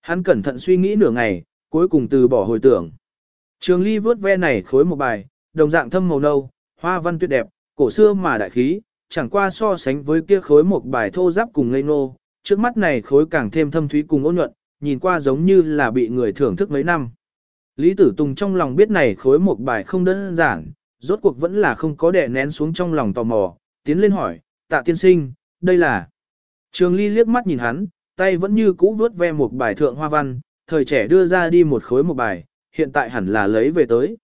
Speaker 1: Hắn cẩn thận suy nghĩ nửa ngày, cuối cùng từ bỏ hồi tưởng. Trường ly vớt ve này khối một bài, đồng dạng thâm màu nâu, hoa văn tuyệt đẹp, cổ xưa mà đại khí, chẳng qua so sánh với kia khối một bài thô giáp cùng ngây nô, trước mắt này khối càng thêm thâm thúy cùng ôn nhuận, nhìn qua giống như là bị người thưởng thức mấy năm. Lý Tử Tùng trong lòng biết này khối một bài không đơn giản, rốt cuộc vẫn là không có đè nén xuống trong lòng tò mò, tiến lên hỏi, tạ tiên sinh, đây là... Trường Ly liếc mắt nhìn hắn, tay vẫn như cũ vớt ve một bài thượng hoa văn, thời trẻ đưa ra đi một khối một bài, hiện tại hẳn là lấy về tới.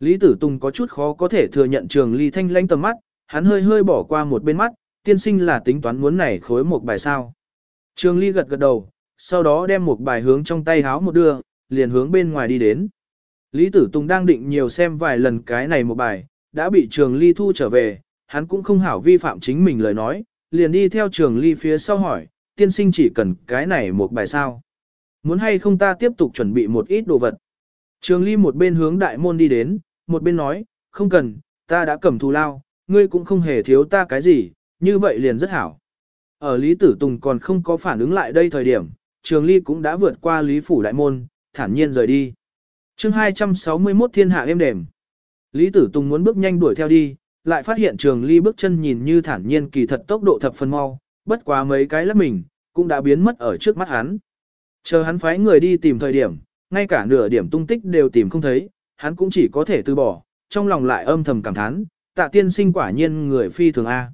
Speaker 1: Lý Tử Tùng có chút khó có thể thừa nhận Trường Ly thanh lãnh tầm mắt, hắn hơi hơi bỏ qua một bên mắt, tiên sinh là tính toán muốn này khối một bài sao. Trường Ly gật gật đầu, sau đó đem một bài hướng trong tay háo một đưa, liền hướng bên ngoài đi đến. Lý Tử Tùng đang định nhiều xem vài lần cái này một bài, đã bị Trường Ly thu trở về, hắn cũng không hảo vi phạm chính mình lời nói, liền đi theo Trường Ly phía sau hỏi, tiên sinh chỉ cần cái này một bài sao. Muốn hay không ta tiếp tục chuẩn bị một ít đồ vật. Trường Ly một bên hướng đại môn đi đến, một bên nói, không cần, ta đã cầm thù lao, ngươi cũng không hề thiếu ta cái gì, như vậy liền rất hảo. Ở Lý Tử Tùng còn không có phản ứng lại đây thời điểm, Trường Ly cũng đã vượt qua Lý Phủ Đại Môn, thản nhiên rời đi. chương 261 thiên hạ êm đềm. Lý Tử Tùng muốn bước nhanh đuổi theo đi, lại phát hiện Trường Ly bước chân nhìn như thản nhiên kỳ thật tốc độ thập phần mau, bất quá mấy cái lắc mình, cũng đã biến mất ở trước mắt hắn. Chờ hắn phái người đi tìm thời điểm, ngay cả nửa điểm tung tích đều tìm không thấy, hắn cũng chỉ có thể từ bỏ, trong lòng lại âm thầm cảm thán, tạ tiên sinh quả nhiên người phi thường A.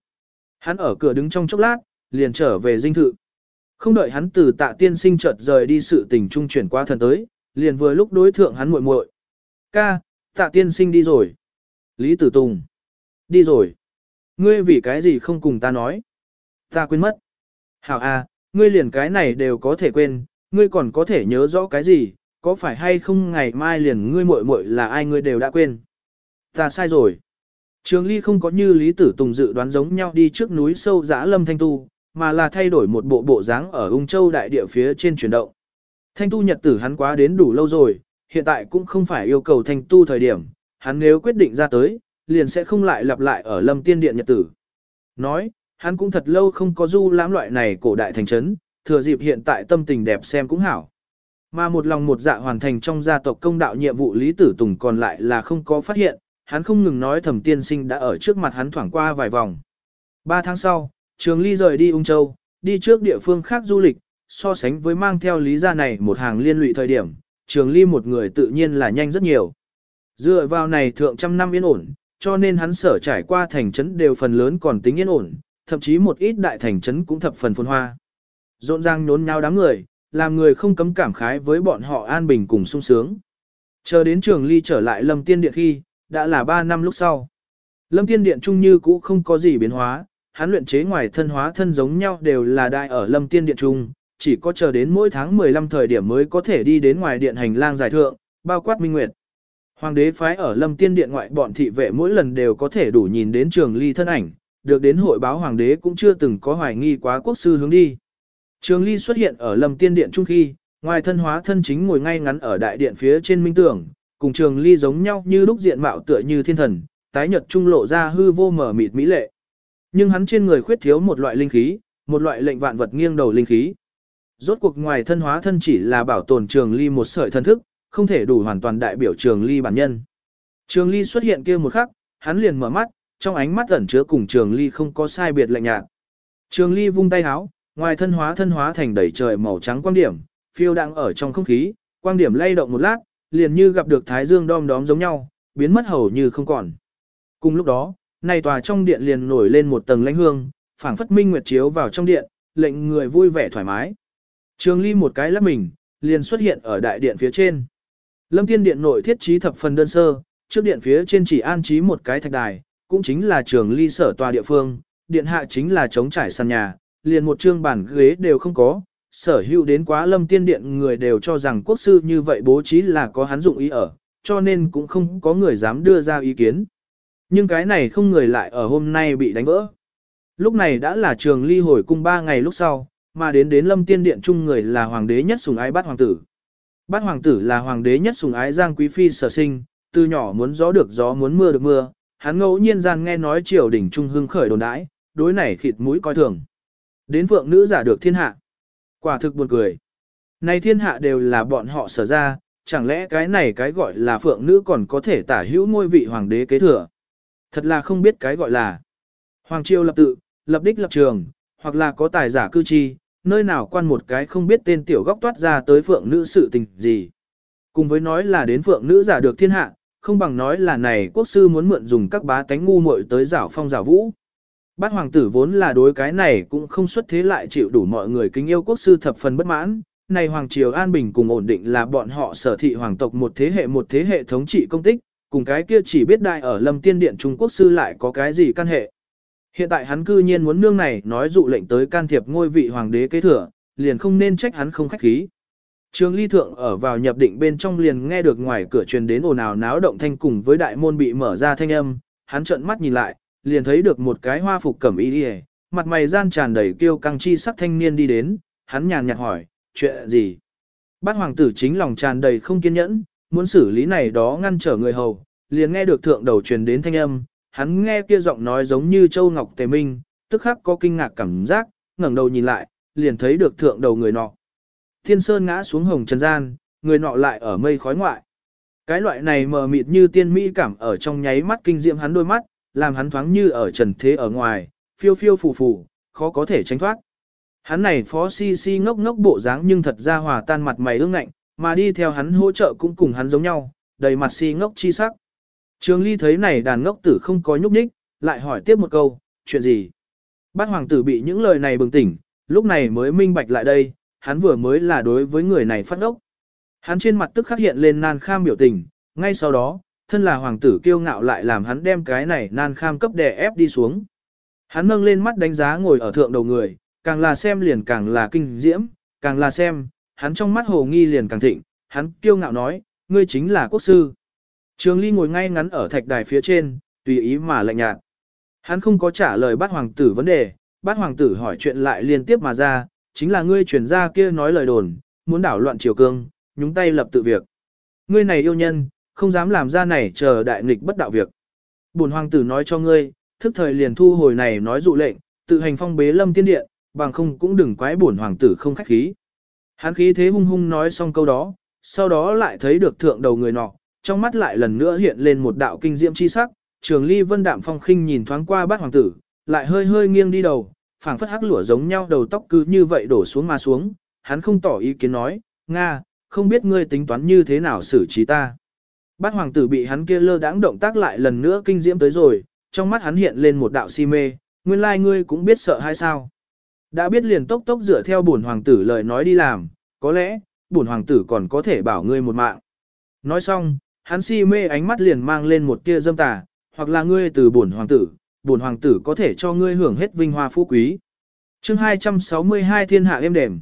Speaker 1: Hắn ở cửa đứng trong chốc lát, liền trở về dinh thự. Không đợi hắn từ tạ tiên sinh chợt rời đi sự tình trung chuyển qua thần tới, liền vừa lúc đối thượng hắn muội muội. Ca, tạ tiên sinh đi rồi. Lý Tử Tùng. Đi rồi. Ngươi vì cái gì không cùng ta nói? Ta quên mất. Hảo a, ngươi liền cái này đều có thể quên, ngươi còn có thể nhớ rõ cái gì, có phải hay không ngày mai liền ngươi muội muội là ai ngươi đều đã quên. Ta sai rồi. Trường Ly không có như Lý Tử Tùng dự đoán giống nhau đi trước núi sâu dã lâm thanh tu, mà là thay đổi một bộ bộ dáng ở ung châu đại địa phía trên chuyển động. Thanh tu nhật tử hắn quá đến đủ lâu rồi, hiện tại cũng không phải yêu cầu thanh tu thời điểm, hắn nếu quyết định ra tới, liền sẽ không lại lặp lại ở lâm tiên điện nhật tử. Nói, hắn cũng thật lâu không có du lãm loại này cổ đại thành trấn, thừa dịp hiện tại tâm tình đẹp xem cũng hảo. Mà một lòng một dạ hoàn thành trong gia tộc công đạo nhiệm vụ Lý Tử Tùng còn lại là không có phát hiện, hắn không ngừng nói thẩm tiên sinh đã ở trước mặt hắn thoảng qua vài vòng. Ba tháng sau, Trường Ly rời đi Ung Châu, đi trước địa phương khác du lịch, so sánh với mang theo lý gia này một hàng liên lụy thời điểm, Trường Ly một người tự nhiên là nhanh rất nhiều. Dựa vào này thượng trăm năm yên ổn, cho nên hắn sở trải qua thành trấn đều phần lớn còn tính yên ổn, thậm chí một ít đại thành trấn cũng thập phần phồn hoa. Rộn ràng nhốn nháo đám người, làm người không cấm cảm khái với bọn họ an bình cùng sung sướng. Chờ đến Trường Ly trở lại Lâm Tiên Điện khi, đã là 3 năm lúc sau. Lâm Tiên Điện trung như cũ không có gì biến hóa, hắn luyện chế ngoài thân hóa thân giống nhau đều là đại ở Lâm Tiên Điện trung, chỉ có chờ đến mỗi tháng 15 thời điểm mới có thể đi đến ngoài điện hành lang giải thượng, bao quát minh nguyệt. Hoàng đế phái ở Lâm Tiên Điện ngoại bọn thị vệ mỗi lần đều có thể đủ nhìn đến trường ly thân ảnh, được đến hội báo hoàng đế cũng chưa từng có hoài nghi quá quốc sư hướng đi. Trường ly xuất hiện ở Lâm Tiên Điện trung khi, ngoài thân hóa thân chính ngồi ngay ngắn ở đại điện phía trên minh tưởng, cùng trường ly giống nhau như lúc diện mạo tựa như thiên thần, tái nhật trung lộ ra hư vô mở mịt mỹ lệ. Nhưng hắn trên người khuyết thiếu một loại linh khí, một loại lệnh vạn vật nghiêng đầu linh khí. Rốt cuộc ngoài thân hóa thân chỉ là bảo tồn trường ly một sợi thân thức, không thể đủ hoàn toàn đại biểu trường ly bản nhân. Trường ly xuất hiện kia một khắc, hắn liền mở mắt, trong ánh mắt ẩn chứa cùng trường ly không có sai biệt lạnh nhạt. Trường ly vung tay háo, ngoài thân hóa thân hóa thành đầy trời màu trắng quang điểm, phiêu đang ở trong không khí, quang điểm lay động một lát, liền như gặp được thái dương đom đóm giống nhau, biến mất hầu như không còn. Cùng lúc đó, này tòa trong điện liền nổi lên một tầng lãnh hương, phảng phất minh nguyệt chiếu vào trong điện, lệnh người vui vẻ thoải mái. Trường ly một cái lắc mình, liền xuất hiện ở đại điện phía trên. Lâm Tiên Điện nội thiết trí thập phần đơn sơ, trước điện phía trên chỉ an trí một cái thạch đài, cũng chính là trường ly sở tòa địa phương, điện hạ chính là trống trải sàn nhà, liền một trương bàn ghế đều không có, sở hữu đến quá Lâm Tiên Điện người đều cho rằng quốc sư như vậy bố trí là có hắn dụng ý ở, cho nên cũng không có người dám đưa ra ý kiến. Nhưng cái này không người lại ở hôm nay bị đánh vỡ. Lúc này đã là trường ly hồi cung ba ngày lúc sau, mà đến đến lâm tiên điện chung người là hoàng đế nhất sùng ái bát hoàng tử. Bát hoàng tử là hoàng đế nhất sùng ái giang quý phi sở sinh, từ nhỏ muốn gió được gió muốn mưa được mưa, hắn ngẫu nhiên gian nghe nói triều đỉnh trung hưng khởi đồn đãi, đối này khịt mũi coi thường. Đến phượng nữ giả được thiên hạ. Quả thực buồn cười. Này thiên hạ đều là bọn họ sở ra, chẳng lẽ cái này cái gọi là phượng nữ còn có thể tả hữu ngôi vị hoàng đế kế thừa. Thật là không biết cái gọi là Hoàng triều lập tự, lập đích lập trường, hoặc là có tài giả cư chi, nơi nào quan một cái không biết tên tiểu góc toát ra tới phượng nữ sự tình gì. Cùng với nói là đến phượng nữ giả được thiên hạ, không bằng nói là này quốc sư muốn mượn dùng các bá tánh ngu muội tới giảo phong giảo vũ. Bát hoàng tử vốn là đối cái này cũng không xuất thế lại chịu đủ mọi người kính yêu quốc sư thập phần bất mãn. Này hoàng triều an bình cùng ổn định là bọn họ sở thị hoàng tộc một thế hệ một thế hệ thống trị công tích, cùng cái kia chỉ biết đại ở lâm tiên điện Trung Quốc sư lại có cái gì căn hệ. Hiện tại hắn cư nhiên muốn nương này nói dụ lệnh tới can thiệp ngôi vị hoàng đế kế thừa, liền không nên trách hắn không khách khí. Trường ly thượng ở vào nhập định bên trong liền nghe được ngoài cửa truyền đến ồn ào náo động thanh cùng với đại môn bị mở ra thanh âm, hắn trợn mắt nhìn lại, liền thấy được một cái hoa phục cẩm y đi mặt mày gian tràn đầy kiêu căng chi sắc thanh niên đi đến, hắn nhàn nhạt hỏi, chuyện gì? Bát hoàng tử chính lòng tràn đầy không kiên nhẫn, muốn xử lý này đó ngăn trở người hầu, liền nghe được thượng đầu truyền đến thanh âm, hắn nghe kia giọng nói giống như châu ngọc tề minh, tức khắc có kinh ngạc cảm giác, ngẩng đầu nhìn lại, liền thấy được thượng đầu người nọ. Thiên sơn ngã xuống hồng trần gian, người nọ lại ở mây khói ngoại. Cái loại này mờ mịt như tiên mỹ cảm ở trong nháy mắt kinh diệm hắn đôi mắt, làm hắn thoáng như ở trần thế ở ngoài, phiêu phiêu phù phù, khó có thể tránh thoát. Hắn này phó si si ngốc ngốc bộ dáng nhưng thật ra hòa tan mặt mày ương ngạnh, mà đi theo hắn hỗ trợ cũng cùng hắn giống nhau, đầy mặt si ngốc chi sắc. Trường ly thấy này đàn ngốc tử không có nhúc nhích, lại hỏi tiếp một câu, chuyện gì? Bát hoàng tử bị những lời này bừng tỉnh, lúc này mới minh bạch lại đây, hắn vừa mới là đối với người này phát ốc. Hắn trên mặt tức khắc hiện lên nan kham biểu tình, ngay sau đó, thân là hoàng tử kiêu ngạo lại làm hắn đem cái này nan kham cấp đè ép đi xuống. Hắn nâng lên mắt đánh giá ngồi ở thượng đầu người, càng là xem liền càng là kinh diễm, càng là xem, hắn trong mắt hồ nghi liền càng thịnh, hắn kiêu ngạo nói, ngươi chính là quốc sư. Trường Ly ngồi ngay ngắn ở thạch đài phía trên, tùy ý mà lạnh nhạt. Hắn không có trả lời bát hoàng tử vấn đề, bát hoàng tử hỏi chuyện lại liên tiếp mà ra, chính là ngươi truyền ra kia nói lời đồn, muốn đảo loạn triều cương, nhúng tay lập tự việc. Ngươi này yêu nhân, không dám làm ra này chờ đại nghịch bất đạo việc. Bổn hoàng tử nói cho ngươi, thức thời liền thu hồi này nói dụ lệnh, tự hành phong bế lâm tiên điện, bằng không cũng đừng quái bổn hoàng tử không khách khí. Hắn khí thế hung hung nói xong câu đó, sau đó lại thấy được thượng đầu người nọ, trong mắt lại lần nữa hiện lên một đạo kinh diễm chi sắc, trường ly vân đạm phong khinh nhìn thoáng qua bát hoàng tử, lại hơi hơi nghiêng đi đầu, phảng phất hắc lửa giống nhau đầu tóc cứ như vậy đổ xuống mà xuống, hắn không tỏ ý kiến nói, Nga, không biết ngươi tính toán như thế nào xử trí ta. Bát hoàng tử bị hắn kia lơ đãng động tác lại lần nữa kinh diễm tới rồi, trong mắt hắn hiện lên một đạo si mê, nguyên lai like ngươi cũng biết sợ hay sao. Đã biết liền tốc tốc dựa theo bổn hoàng tử lời nói đi làm, có lẽ, bổn hoàng tử còn có thể bảo ngươi một mạng. Nói xong, hắn si mê ánh mắt liền mang lên một tia dâm tà, hoặc là ngươi từ bổn hoàng tử, bổn hoàng tử có thể cho ngươi hưởng hết vinh hoa phú quý. Chương 262 Thiên hạ êm đềm.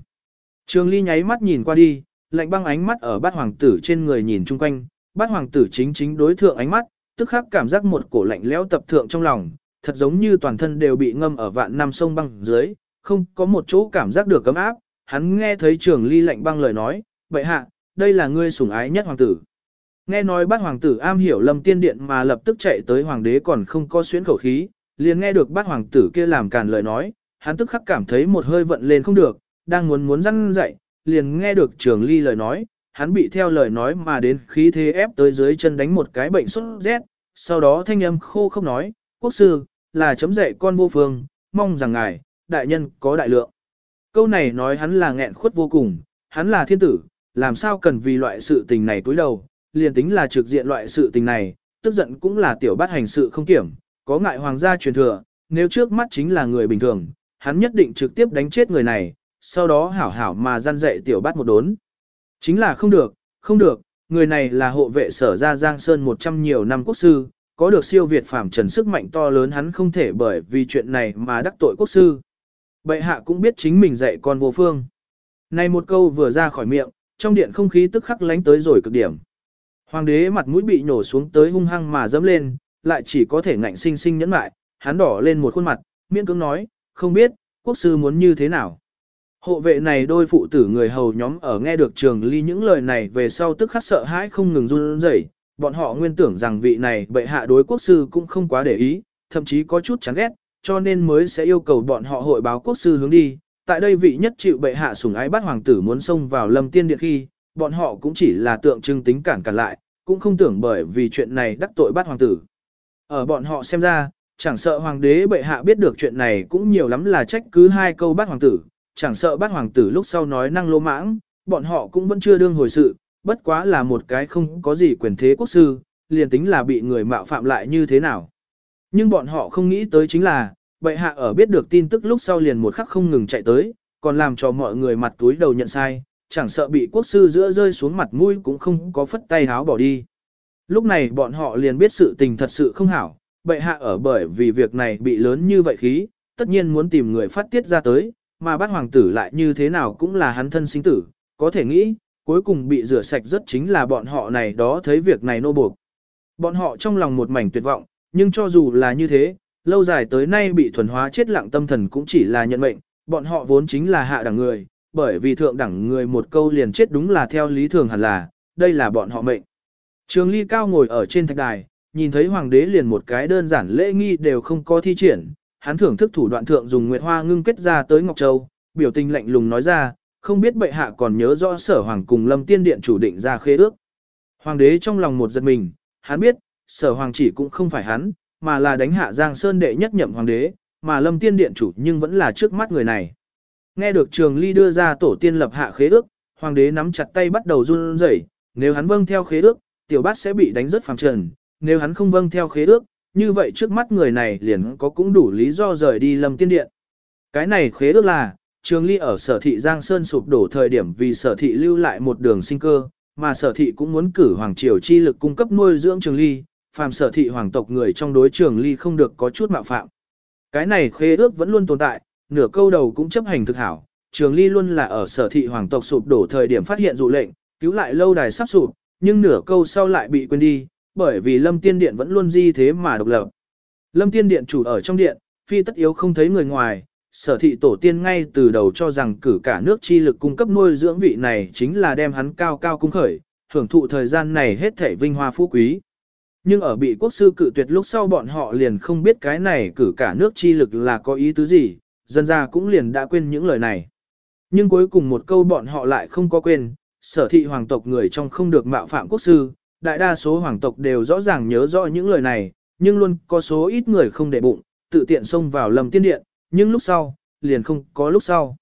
Speaker 1: Trường Ly nháy mắt nhìn qua đi, lạnh băng ánh mắt ở bát hoàng tử trên người nhìn chung quanh, bát hoàng tử chính chính đối thượng ánh mắt, tức khắc cảm giác một cổ lạnh lẽo tập thượng trong lòng, thật giống như toàn thân đều bị ngâm ở vạn năm sông băng dưới, không có một chỗ cảm giác được cấm áp. Hắn nghe thấy Trường Ly lạnh băng lời nói, "Bệ hạ, đây là ngươi sủng ái nhất hoàng tử." Nghe nói bát hoàng tử am hiểu lâm tiên điện mà lập tức chạy tới hoàng đế còn không có xuyến khẩu khí, liền nghe được bát hoàng tử kia làm càn lời nói, hắn tức khắc cảm thấy một hơi vận lên không được, đang muốn muốn răng dậy, liền nghe được trường ly lời nói, hắn bị theo lời nói mà đến khí thế ép tới dưới chân đánh một cái bệnh sốt rét, sau đó thanh âm khô không nói, quốc sư, là chấm dậy con vô phương, mong rằng ngài, đại nhân có đại lượng. Câu này nói hắn là nghẹn khuất vô cùng, hắn là thiên tử, làm sao cần vì loại sự tình này túi đầu, liền tính là trực diện loại sự tình này, tức giận cũng là tiểu bát hành sự không kiểm, có ngại hoàng gia truyền thừa, nếu trước mắt chính là người bình thường, hắn nhất định trực tiếp đánh chết người này, sau đó hảo hảo mà gian dạy tiểu bát một đốn. Chính là không được, không được, người này là hộ vệ sở gia Giang Sơn 100 nhiều năm quốc sư, có được siêu việt phàm trần sức mạnh to lớn hắn không thể bởi vì chuyện này mà đắc tội quốc sư. Bệ hạ cũng biết chính mình dạy con vô phương. Này một câu vừa ra khỏi miệng, trong điện không khí tức khắc lánh tới rồi cực điểm. Hoàng đế mặt mũi bị nổ xuống tới hung hăng mà dẫm lên, lại chỉ có thể ngạnh sinh sinh nhẫn lại, hắn đỏ lên một khuôn mặt, miễn cưỡng nói, không biết, quốc sư muốn như thế nào. Hộ vệ này đôi phụ tử người hầu nhóm ở nghe được trường ly những lời này về sau tức khắc sợ hãi không ngừng run rẩy, bọn họ nguyên tưởng rằng vị này bệ hạ đối quốc sư cũng không quá để ý, thậm chí có chút chán ghét, cho nên mới sẽ yêu cầu bọn họ hội báo quốc sư hướng đi. Tại đây vị nhất chịu bệ hạ sủng ái bắt hoàng tử muốn xông vào lâm tiên điện khi, bọn họ cũng chỉ là tượng trưng tính cản cản lại, cũng không tưởng bởi vì chuyện này đắc tội bắt hoàng tử. Ở bọn họ xem ra, chẳng sợ hoàng đế bệ hạ biết được chuyện này cũng nhiều lắm là trách cứ hai câu bắt hoàng tử, chẳng sợ bắt hoàng tử lúc sau nói năng lô mãng, bọn họ cũng vẫn chưa đương hồi sự, bất quá là một cái không có gì quyền thế quốc sư, liền tính là bị người mạo phạm lại như thế nào. Nhưng bọn họ không nghĩ tới chính là, bệ hạ ở biết được tin tức lúc sau liền một khắc không ngừng chạy tới, còn làm cho mọi người mặt túi đầu nhận sai, chẳng sợ bị quốc sư giữa rơi xuống mặt mũi cũng không có phất tay háo bỏ đi. Lúc này bọn họ liền biết sự tình thật sự không hảo, bệ hạ ở bởi vì việc này bị lớn như vậy khí, tất nhiên muốn tìm người phát tiết ra tới, mà bát hoàng tử lại như thế nào cũng là hắn thân sinh tử, có thể nghĩ, cuối cùng bị rửa sạch rất chính là bọn họ này đó thấy việc này nô buộc. Bọn họ trong lòng một mảnh tuyệt vọng, nhưng cho dù là như thế, lâu dài tới nay bị thuần hóa chết lặng tâm thần cũng chỉ là nhận mệnh, bọn họ vốn chính là hạ đẳng người, bởi vì thượng đẳng người một câu liền chết đúng là theo lý thường hẳn là, đây là bọn họ mệnh. Trường ly cao ngồi ở trên thạch đài, nhìn thấy hoàng đế liền một cái đơn giản lễ nghi đều không có thi triển, hắn thưởng thức thủ đoạn thượng dùng nguyệt hoa ngưng kết ra tới Ngọc Châu, biểu tình lạnh lùng nói ra, không biết bệ hạ còn nhớ rõ sở hoàng cùng lâm tiên điện chủ định ra khế ước. Hoàng đế trong lòng một giật mình, hắn biết, sở hoàng chỉ cũng không phải hắn, mà là đánh hạ Giang Sơn đệ nhất nhậm hoàng đế, mà lâm tiên điện chủ nhưng vẫn là trước mắt người này. Nghe được trường ly đưa ra tổ tiên lập hạ khế ước, hoàng đế nắm chặt tay bắt đầu run rẩy, nếu hắn vâng theo khế ước, tiểu bát sẽ bị đánh rất phẳng trần, nếu hắn không vâng theo khế ước, như vậy trước mắt người này liền có cũng đủ lý do rời đi lâm tiên điện. Cái này khế ước là, trường ly ở sở thị Giang Sơn sụp đổ thời điểm vì sở thị lưu lại một đường sinh cơ, mà sở thị cũng muốn cử hoàng triều chi lực cung cấp nuôi dưỡng trường ly, phàm sở thị hoàng tộc người trong đối trường ly không được có chút mạo phạm. Cái này khế ước vẫn luôn tồn tại, nửa câu đầu cũng chấp hành thực hảo, trường ly luôn là ở sở thị hoàng tộc sụp đổ thời điểm phát hiện dụ lệnh, cứu lại lâu đài sắp sụp, nhưng nửa câu sau lại bị quên đi, bởi vì lâm tiên điện vẫn luôn di thế mà độc lập. Lâm tiên điện chủ ở trong điện, phi tất yếu không thấy người ngoài, sở thị tổ tiên ngay từ đầu cho rằng cử cả nước chi lực cung cấp nuôi dưỡng vị này chính là đem hắn cao cao cung khởi, hưởng thụ thời gian này hết thể vinh hoa phú quý. Nhưng ở bị quốc sư cử tuyệt lúc sau bọn họ liền không biết cái này cử cả nước chi lực là có ý tứ gì, dân ra cũng liền đã quên những lời này. Nhưng cuối cùng một câu bọn họ lại không có quên, sở thị hoàng tộc người trong không được mạo phạm quốc sư, đại đa số hoàng tộc đều rõ ràng nhớ rõ những lời này, nhưng luôn có số ít người không để bụng, tự tiện xông vào lầm tiên điện, nhưng lúc sau, liền không có lúc sau.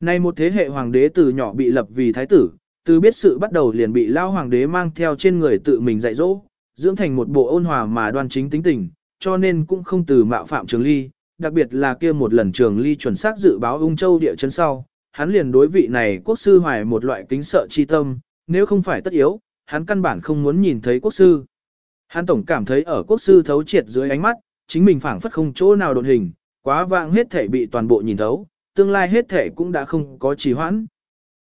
Speaker 1: Nay một thế hệ hoàng đế từ nhỏ bị lập vì thái tử, từ biết sự bắt đầu liền bị lao hoàng đế mang theo trên người tự mình dạy dỗ, dưỡng thành một bộ ôn hòa mà đoan chính tính tình, cho nên cũng không từ mạo phạm trường ly, đặc biệt là kia một lần trường ly chuẩn xác dự báo ung châu địa chấn sau, hắn liền đối vị này quốc sư hoài một loại kính sợ chi tâm, nếu không phải tất yếu, hắn căn bản không muốn nhìn thấy quốc sư. Hắn tổng cảm thấy ở quốc sư thấu triệt dưới ánh mắt, chính mình phảng phất không chỗ nào đột hình, quá vạng hết thể bị toàn bộ nhìn thấu, tương lai hết thể cũng đã không có trì hoãn.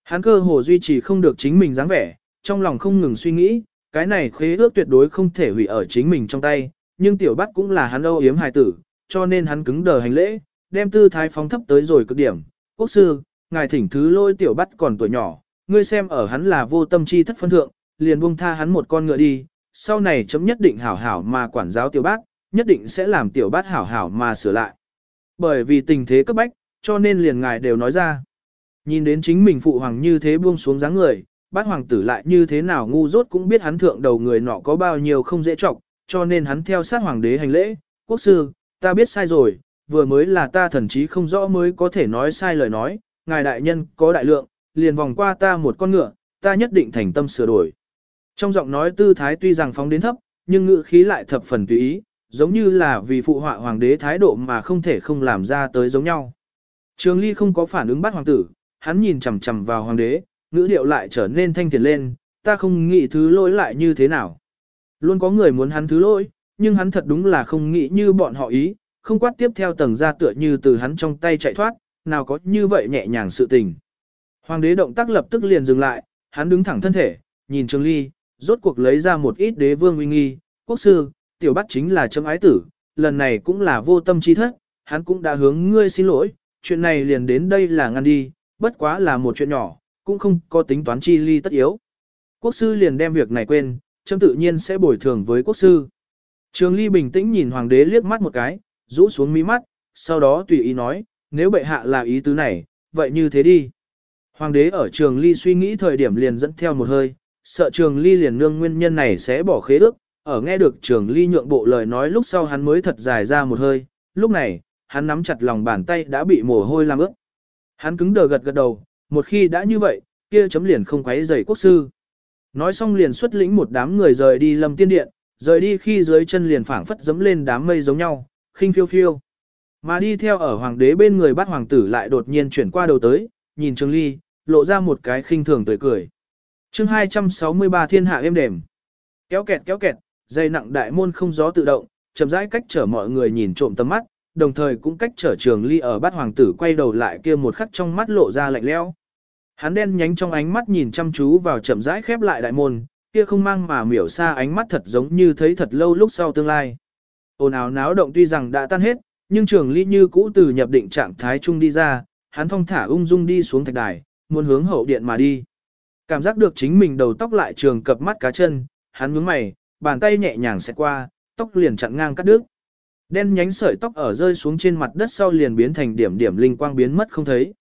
Speaker 1: Hắn cơ hồ duy trì không được chính mình dáng vẻ, trong lòng không ngừng suy nghĩ, cái này khế ước tuyệt đối không thể hủy ở chính mình trong tay, nhưng tiểu bắt cũng là hắn âu yếm hài tử, cho nên hắn cứng đờ hành lễ, đem tư thái phóng thấp tới rồi cực điểm. Quốc sư, ngài thỉnh thứ lôi tiểu bắt còn tuổi nhỏ, ngươi xem ở hắn là vô tâm chi thất phân thượng, liền buông tha hắn một con ngựa đi, sau này chấm nhất định hảo hảo mà quản giáo tiểu bát, nhất định sẽ làm tiểu bát hảo hảo mà sửa lại. Bởi vì tình thế cấp bách, cho nên liền ngài đều nói ra. Nhìn đến chính mình phụ hoàng như thế buông xuống dáng người, bát hoàng tử lại như thế nào ngu dốt cũng biết hắn thượng đầu người nọ có bao nhiêu không dễ trọng, cho nên hắn theo sát hoàng đế hành lễ, quốc sư, ta biết sai rồi, vừa mới là ta thần trí không rõ mới có thể nói sai lời nói, ngài đại nhân có đại lượng, liền vòng qua ta một con ngựa, ta nhất định thành tâm sửa đổi. Trong giọng nói tư thái tuy rằng phóng đến thấp, nhưng ngữ khí lại thập phần tùy ý, giống như là vì phụ họa hoàng đế thái độ mà không thể không làm ra tới giống nhau. Trường Ly không có phản ứng bắt hoàng tử, hắn nhìn chằm chằm vào hoàng đế, ngữ điệu lại trở nên thanh thiện lên, ta không nghĩ thứ lỗi lại như thế nào. Luôn có người muốn hắn thứ lỗi, nhưng hắn thật đúng là không nghĩ như bọn họ ý, không quát tiếp theo tầng ra tựa như từ hắn trong tay chạy thoát, nào có như vậy nhẹ nhàng sự tình. Hoàng đế động tác lập tức liền dừng lại, hắn đứng thẳng thân thể, nhìn trương Ly, rốt cuộc lấy ra một ít đế vương uy nghi, quốc sư, tiểu bắt chính là chấm ái tử, lần này cũng là vô tâm chi thất, hắn cũng đã hướng ngươi xin lỗi, chuyện này liền đến đây là ngăn đi, bất quá là một chuyện nhỏ, cũng không có tính toán chi ly tất yếu. Quốc sư liền đem việc này quên, chấm tự nhiên sẽ bồi thường với quốc sư. Trường ly bình tĩnh nhìn hoàng đế liếc mắt một cái, rũ xuống mí mắt, sau đó tùy ý nói, nếu bệ hạ là ý tứ này, vậy như thế đi. Hoàng đế ở trường ly suy nghĩ thời điểm liền dẫn theo một hơi, sợ trường ly liền nương nguyên nhân này sẽ bỏ khế ước, ở nghe được trường ly nhượng bộ lời nói lúc sau hắn mới thật dài ra một hơi, lúc này, hắn nắm chặt lòng bàn tay đã bị mồ hôi làm ướt. Hắn cứng đờ gật gật đầu, một khi đã như vậy, kia chấm liền không quấy rầy quốc sư. Nói xong liền xuất lĩnh một đám người rời đi lâm tiên điện, rời đi khi dưới chân liền phảng phất dấm lên đám mây giống nhau, khinh phiêu phiêu. Mà đi theo ở hoàng đế bên người bắt hoàng tử lại đột nhiên chuyển qua đầu tới, nhìn trương Ly, lộ ra một cái khinh thường tươi cười. Chương 263 Thiên hạ êm đềm. Kéo kẹt kéo kẹt, dây nặng đại môn không gió tự động, chậm rãi cách trở mọi người nhìn trộm tầm mắt, đồng thời cũng cách trở Trường Ly ở bắt hoàng tử quay đầu lại kia một khắc trong mắt lộ ra lạnh lẽo. Hắn đen nhánh trong ánh mắt nhìn chăm chú vào chậm rãi khép lại đại môn, kia không mang mà miểu xa ánh mắt thật giống như thấy thật lâu lúc sau tương lai. Ồn ào náo động tuy rằng đã tan hết, nhưng trường ly như cũ từ nhập định trạng thái trung đi ra, hắn thong thả ung dung đi xuống thạch đài, muốn hướng hậu điện mà đi. Cảm giác được chính mình đầu tóc lại trường cập mắt cá chân, hắn nhướng mày, bàn tay nhẹ nhàng xẹt qua, tóc liền chặn ngang cắt đứt. Đen nhánh sợi tóc ở rơi xuống trên mặt đất sau liền biến thành điểm điểm linh quang biến mất không thấy.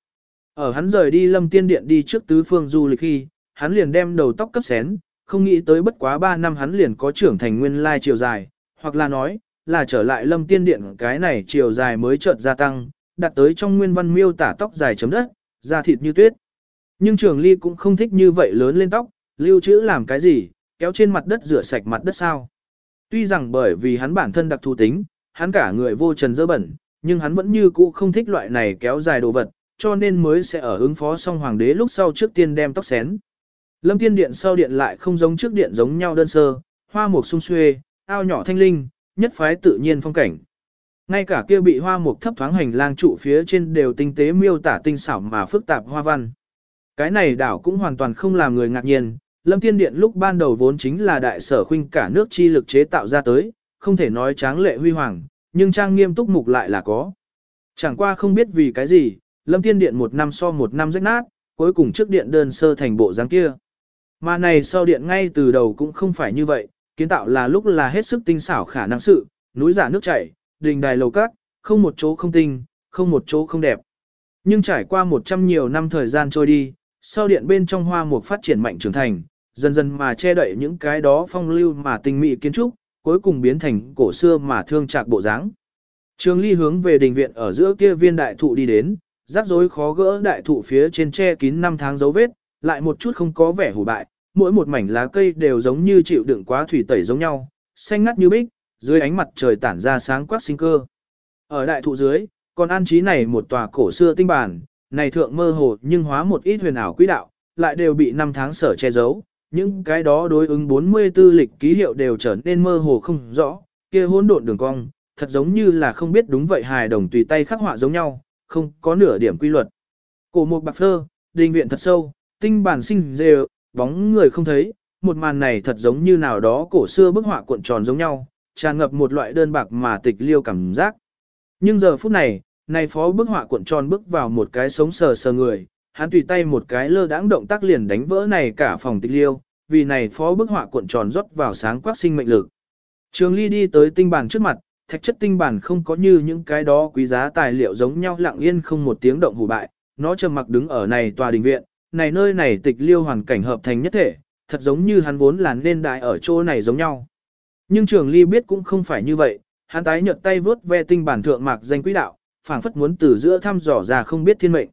Speaker 1: Ở hắn rời đi lâm tiên điện đi trước tứ phương du lịch khi, hắn liền đem đầu tóc cấp xén, không nghĩ tới bất quá 3 năm hắn liền có trưởng thành nguyên lai chiều dài, hoặc là nói, là trở lại lâm tiên điện cái này chiều dài mới chợt gia tăng, đặt tới trong nguyên văn miêu tả tóc dài chấm đất, da thịt như tuyết. Nhưng trường ly cũng không thích như vậy lớn lên tóc, lưu trữ làm cái gì, kéo trên mặt đất rửa sạch mặt đất sao. Tuy rằng bởi vì hắn bản thân đặc thù tính, hắn cả người vô trần dơ bẩn, nhưng hắn vẫn như cũ không thích loại này kéo dài đồ vật, cho nên mới sẽ ở ứng phó xong hoàng đế lúc sau trước tiên đem tóc xén. Lâm tiên điện sau điện lại không giống trước điện giống nhau đơn sơ, hoa mục sung xuê, ao nhỏ thanh linh, nhất phái tự nhiên phong cảnh. Ngay cả kia bị hoa mục thấp thoáng hành lang trụ phía trên đều tinh tế miêu tả tinh xảo mà phức tạp hoa văn. Cái này đảo cũng hoàn toàn không làm người ngạc nhiên, Lâm Tiên Điện lúc ban đầu vốn chính là đại sở khuynh cả nước chi lực chế tạo ra tới, không thể nói tráng lệ huy hoàng, nhưng trang nghiêm túc mục lại là có. Chẳng qua không biết vì cái gì, Lâm Tiên Điện một năm so một năm rách nát, cuối cùng trước điện đơn sơ thành bộ dáng kia. Mà này sau điện ngay từ đầu cũng không phải như vậy, kiến tạo là lúc là hết sức tinh xảo khả năng sự, núi giả nước chảy, đình đài lầu cát, không một chỗ không tinh, không một chỗ không đẹp. Nhưng trải qua một trăm nhiều năm thời gian trôi đi, sau điện bên trong hoa mục phát triển mạnh trưởng thành, dần dần mà che đậy những cái đó phong lưu mà tinh mỹ kiến trúc, cuối cùng biến thành cổ xưa mà thương trạc bộ dáng. Trường ly hướng về đình viện ở giữa kia viên đại thụ đi đến, rắc rối khó gỡ đại thụ phía trên che kín năm tháng dấu vết, lại một chút không có vẻ hủ bại, mỗi một mảnh lá cây đều giống như chịu đựng quá thủy tẩy giống nhau, xanh ngắt như bích, dưới ánh mặt trời tản ra sáng quắc sinh cơ. Ở đại thụ dưới, còn an trí này một tòa cổ xưa tinh bản, này thượng mơ hồ nhưng hóa một ít huyền ảo quỹ đạo, lại đều bị năm tháng sở che giấu, những cái đó đối ứng 44 lịch ký hiệu đều trở nên mơ hồ không rõ, kia hỗn độn đường cong, thật giống như là không biết đúng vậy hài đồng tùy tay khắc họa giống nhau, không có nửa điểm quy luật. Cổ một bạc phơ, đình viện thật sâu, tinh bản sinh dê bóng người không thấy, một màn này thật giống như nào đó cổ xưa bức họa cuộn tròn giống nhau, tràn ngập một loại đơn bạc mà tịch liêu cảm giác. Nhưng giờ phút này, này phó bức họa cuộn tròn bước vào một cái sống sờ sờ người, hắn tùy tay một cái lơ đãng động tác liền đánh vỡ này cả phòng tịch liêu, vì này phó bức họa cuộn tròn rót vào sáng quắc sinh mệnh lực. Trường Ly đi tới tinh bản trước mặt, thạch chất tinh bản không có như những cái đó quý giá tài liệu giống nhau lặng yên không một tiếng động hủ bại, nó trầm mặc đứng ở này tòa đình viện, này nơi này tịch liêu hoàn cảnh hợp thành nhất thể, thật giống như hắn vốn là nên đại ở chỗ này giống nhau. Nhưng trường ly biết cũng không phải như vậy, hắn tái nhợt tay vớt ve tinh bản thượng mạc danh quỹ đạo, phảng phất muốn từ giữa thăm dò ra không biết thiên mệnh.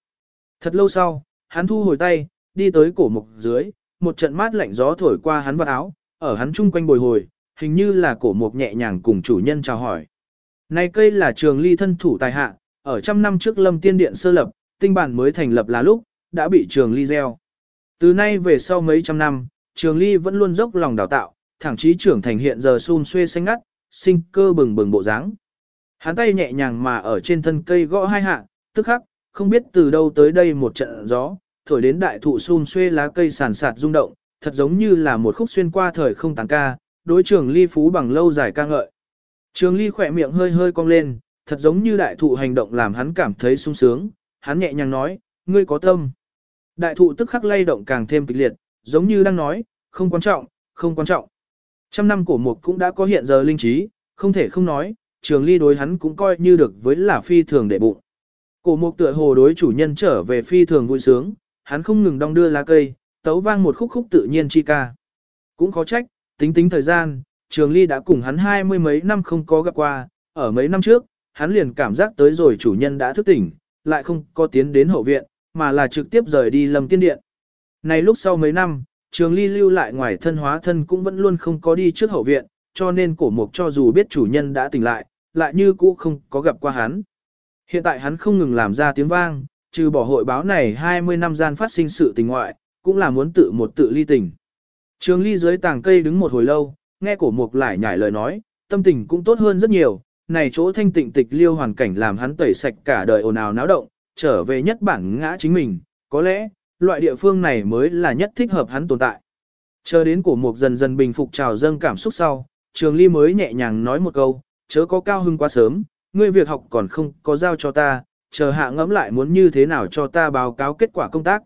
Speaker 1: Thật lâu sau, hắn thu hồi tay, đi tới cổ mục dưới, một trận mát lạnh gió thổi qua hắn vào áo, ở hắn chung quanh bồi hồi, hình như là cổ mục nhẹ nhàng cùng chủ nhân chào hỏi. Này cây là trường ly thân thủ tài hạ, ở trăm năm trước lâm tiên điện sơ lập, tinh bản mới thành lập là lúc, đã bị trường ly gieo. Từ nay về sau mấy trăm năm, trường ly vẫn luôn dốc lòng đào tạo, thẳng chí trưởng thành hiện giờ xun xuê xanh ngắt, sinh cơ bừng bừng bộ dáng. Hắn tay nhẹ nhàng mà ở trên thân cây gõ hai hạ, tức khắc, không biết từ đâu tới đây một trận gió, thổi đến đại thụ xun xuê lá cây sàn sạt rung động, thật giống như là một khúc xuyên qua thời không tàn ca, đối trường ly phú bằng lâu dài ca ngợi. Trường ly khỏe miệng hơi hơi cong lên, thật giống như đại thụ hành động làm hắn cảm thấy sung sướng, hắn nhẹ nhàng nói, ngươi có tâm. Đại thụ tức khắc lay động càng thêm kịch liệt, giống như đang nói, không quan trọng, không quan trọng. Trăm năm cổ mục cũng đã có hiện giờ linh trí, không thể không nói, trường ly đối hắn cũng coi như được với là phi thường để bụng. Cổ mục tựa hồ đối chủ nhân trở về phi thường vui sướng, hắn không ngừng đong đưa lá cây, tấu vang một khúc khúc tự nhiên chi ca. Cũng khó trách, tính tính thời gian, trường ly đã cùng hắn hai mươi mấy năm không có gặp qua, ở mấy năm trước, hắn liền cảm giác tới rồi chủ nhân đã thức tỉnh, lại không có tiến đến hậu viện, mà là trực tiếp rời đi lâm tiên điện. Này lúc sau mấy năm, trường ly lưu lại ngoài thân hóa thân cũng vẫn luôn không có đi trước hậu viện, cho nên cổ mục cho dù biết chủ nhân đã tỉnh lại, lại như cũ không có gặp qua hắn. Hiện tại hắn không ngừng làm ra tiếng vang, trừ bỏ hội báo này 20 năm gian phát sinh sự tình ngoại, cũng là muốn tự một tự ly tình. Trường ly dưới tàng cây đứng một hồi lâu, nghe cổ mục lại nhảy lời nói, tâm tình cũng tốt hơn rất nhiều, này chỗ thanh tịnh tịch liêu hoàn cảnh làm hắn tẩy sạch cả đời ồn ào náo động, trở về nhất bản ngã chính mình, có lẽ, loại địa phương này mới là nhất thích hợp hắn tồn tại. Chờ đến cổ mục dần dần bình phục trào dâng cảm xúc sau, trường ly mới nhẹ nhàng nói một câu, chớ có cao hưng quá sớm, ngươi việc học còn không có giao cho ta, chờ hạ ngẫm lại muốn như thế nào cho ta báo cáo kết quả công tác.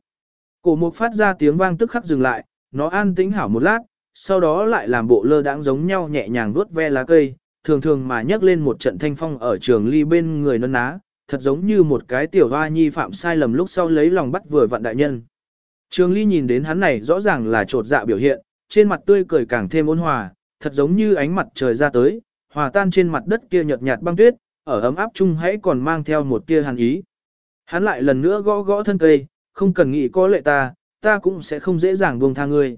Speaker 1: Cổ mục phát ra tiếng vang tức khắc dừng lại, nó an tĩnh hảo một lát, sau đó lại làm bộ lơ đãng giống nhau nhẹ nhàng vuốt ve lá cây, thường thường mà nhấc lên một trận thanh phong ở trường ly bên người nó ná, thật giống như một cái tiểu hoa nhi phạm sai lầm lúc sau lấy lòng bắt vừa vặn đại nhân. Trường ly nhìn đến hắn này rõ ràng là trột dạ biểu hiện, trên mặt tươi cười càng thêm ôn hòa, thật giống như ánh mặt trời ra tới, hòa tan trên mặt đất kia nhợt nhạt băng tuyết, ở ấm áp chung hãy còn mang theo một tia hàn ý. Hắn lại lần nữa gõ gõ thân cây, không cần nghĩ có lệ ta, ta cũng sẽ không dễ dàng buông tha ngươi.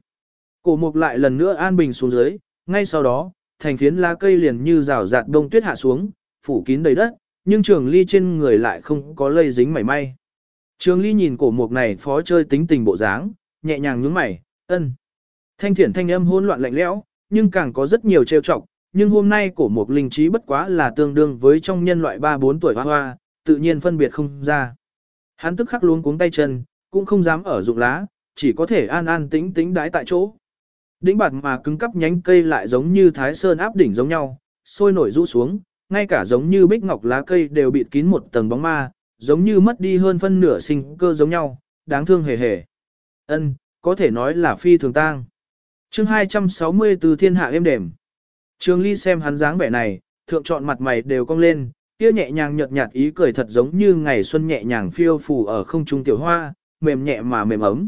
Speaker 1: Cổ mục lại lần nữa an bình xuống dưới, ngay sau đó, thành phiến lá cây liền như rào rạt đông tuyết hạ xuống, phủ kín đầy đất, nhưng trường ly trên người lại không có lây dính mảy may. Trường ly nhìn cổ mục này phó chơi tính tình bộ dáng, nhẹ nhàng nhướng mày, ân. Thanh thiển thanh âm hỗn loạn lạnh lẽo, nhưng càng có rất nhiều trêu chọc, nhưng hôm nay cổ mục linh trí bất quá là tương đương với trong nhân loại 3-4 tuổi hoa hoa, tự nhiên phân biệt không ra. Hắn tức khắc luống cuống tay chân, cũng không dám ở dụng lá, chỉ có thể an an tĩnh tĩnh đái tại chỗ. Đỉnh bạt mà cứng cắp nhánh cây lại giống như thái sơn áp đỉnh giống nhau, sôi nổi rũ xuống, ngay cả giống như bích ngọc lá cây đều bịt kín một tầng bóng ma, giống như mất đi hơn phân nửa sinh cơ giống nhau, đáng thương hề hề. Ân, có thể nói là phi thường tang. Chương 260 từ thiên hạ êm đềm. Trường Ly xem hắn dáng vẻ này, thượng chọn mặt mày đều cong lên, kia nhẹ nhàng nhợt nhạt ý cười thật giống như ngày xuân nhẹ nhàng phiêu phù ở không trung tiểu hoa, mềm nhẹ mà mềm ấm.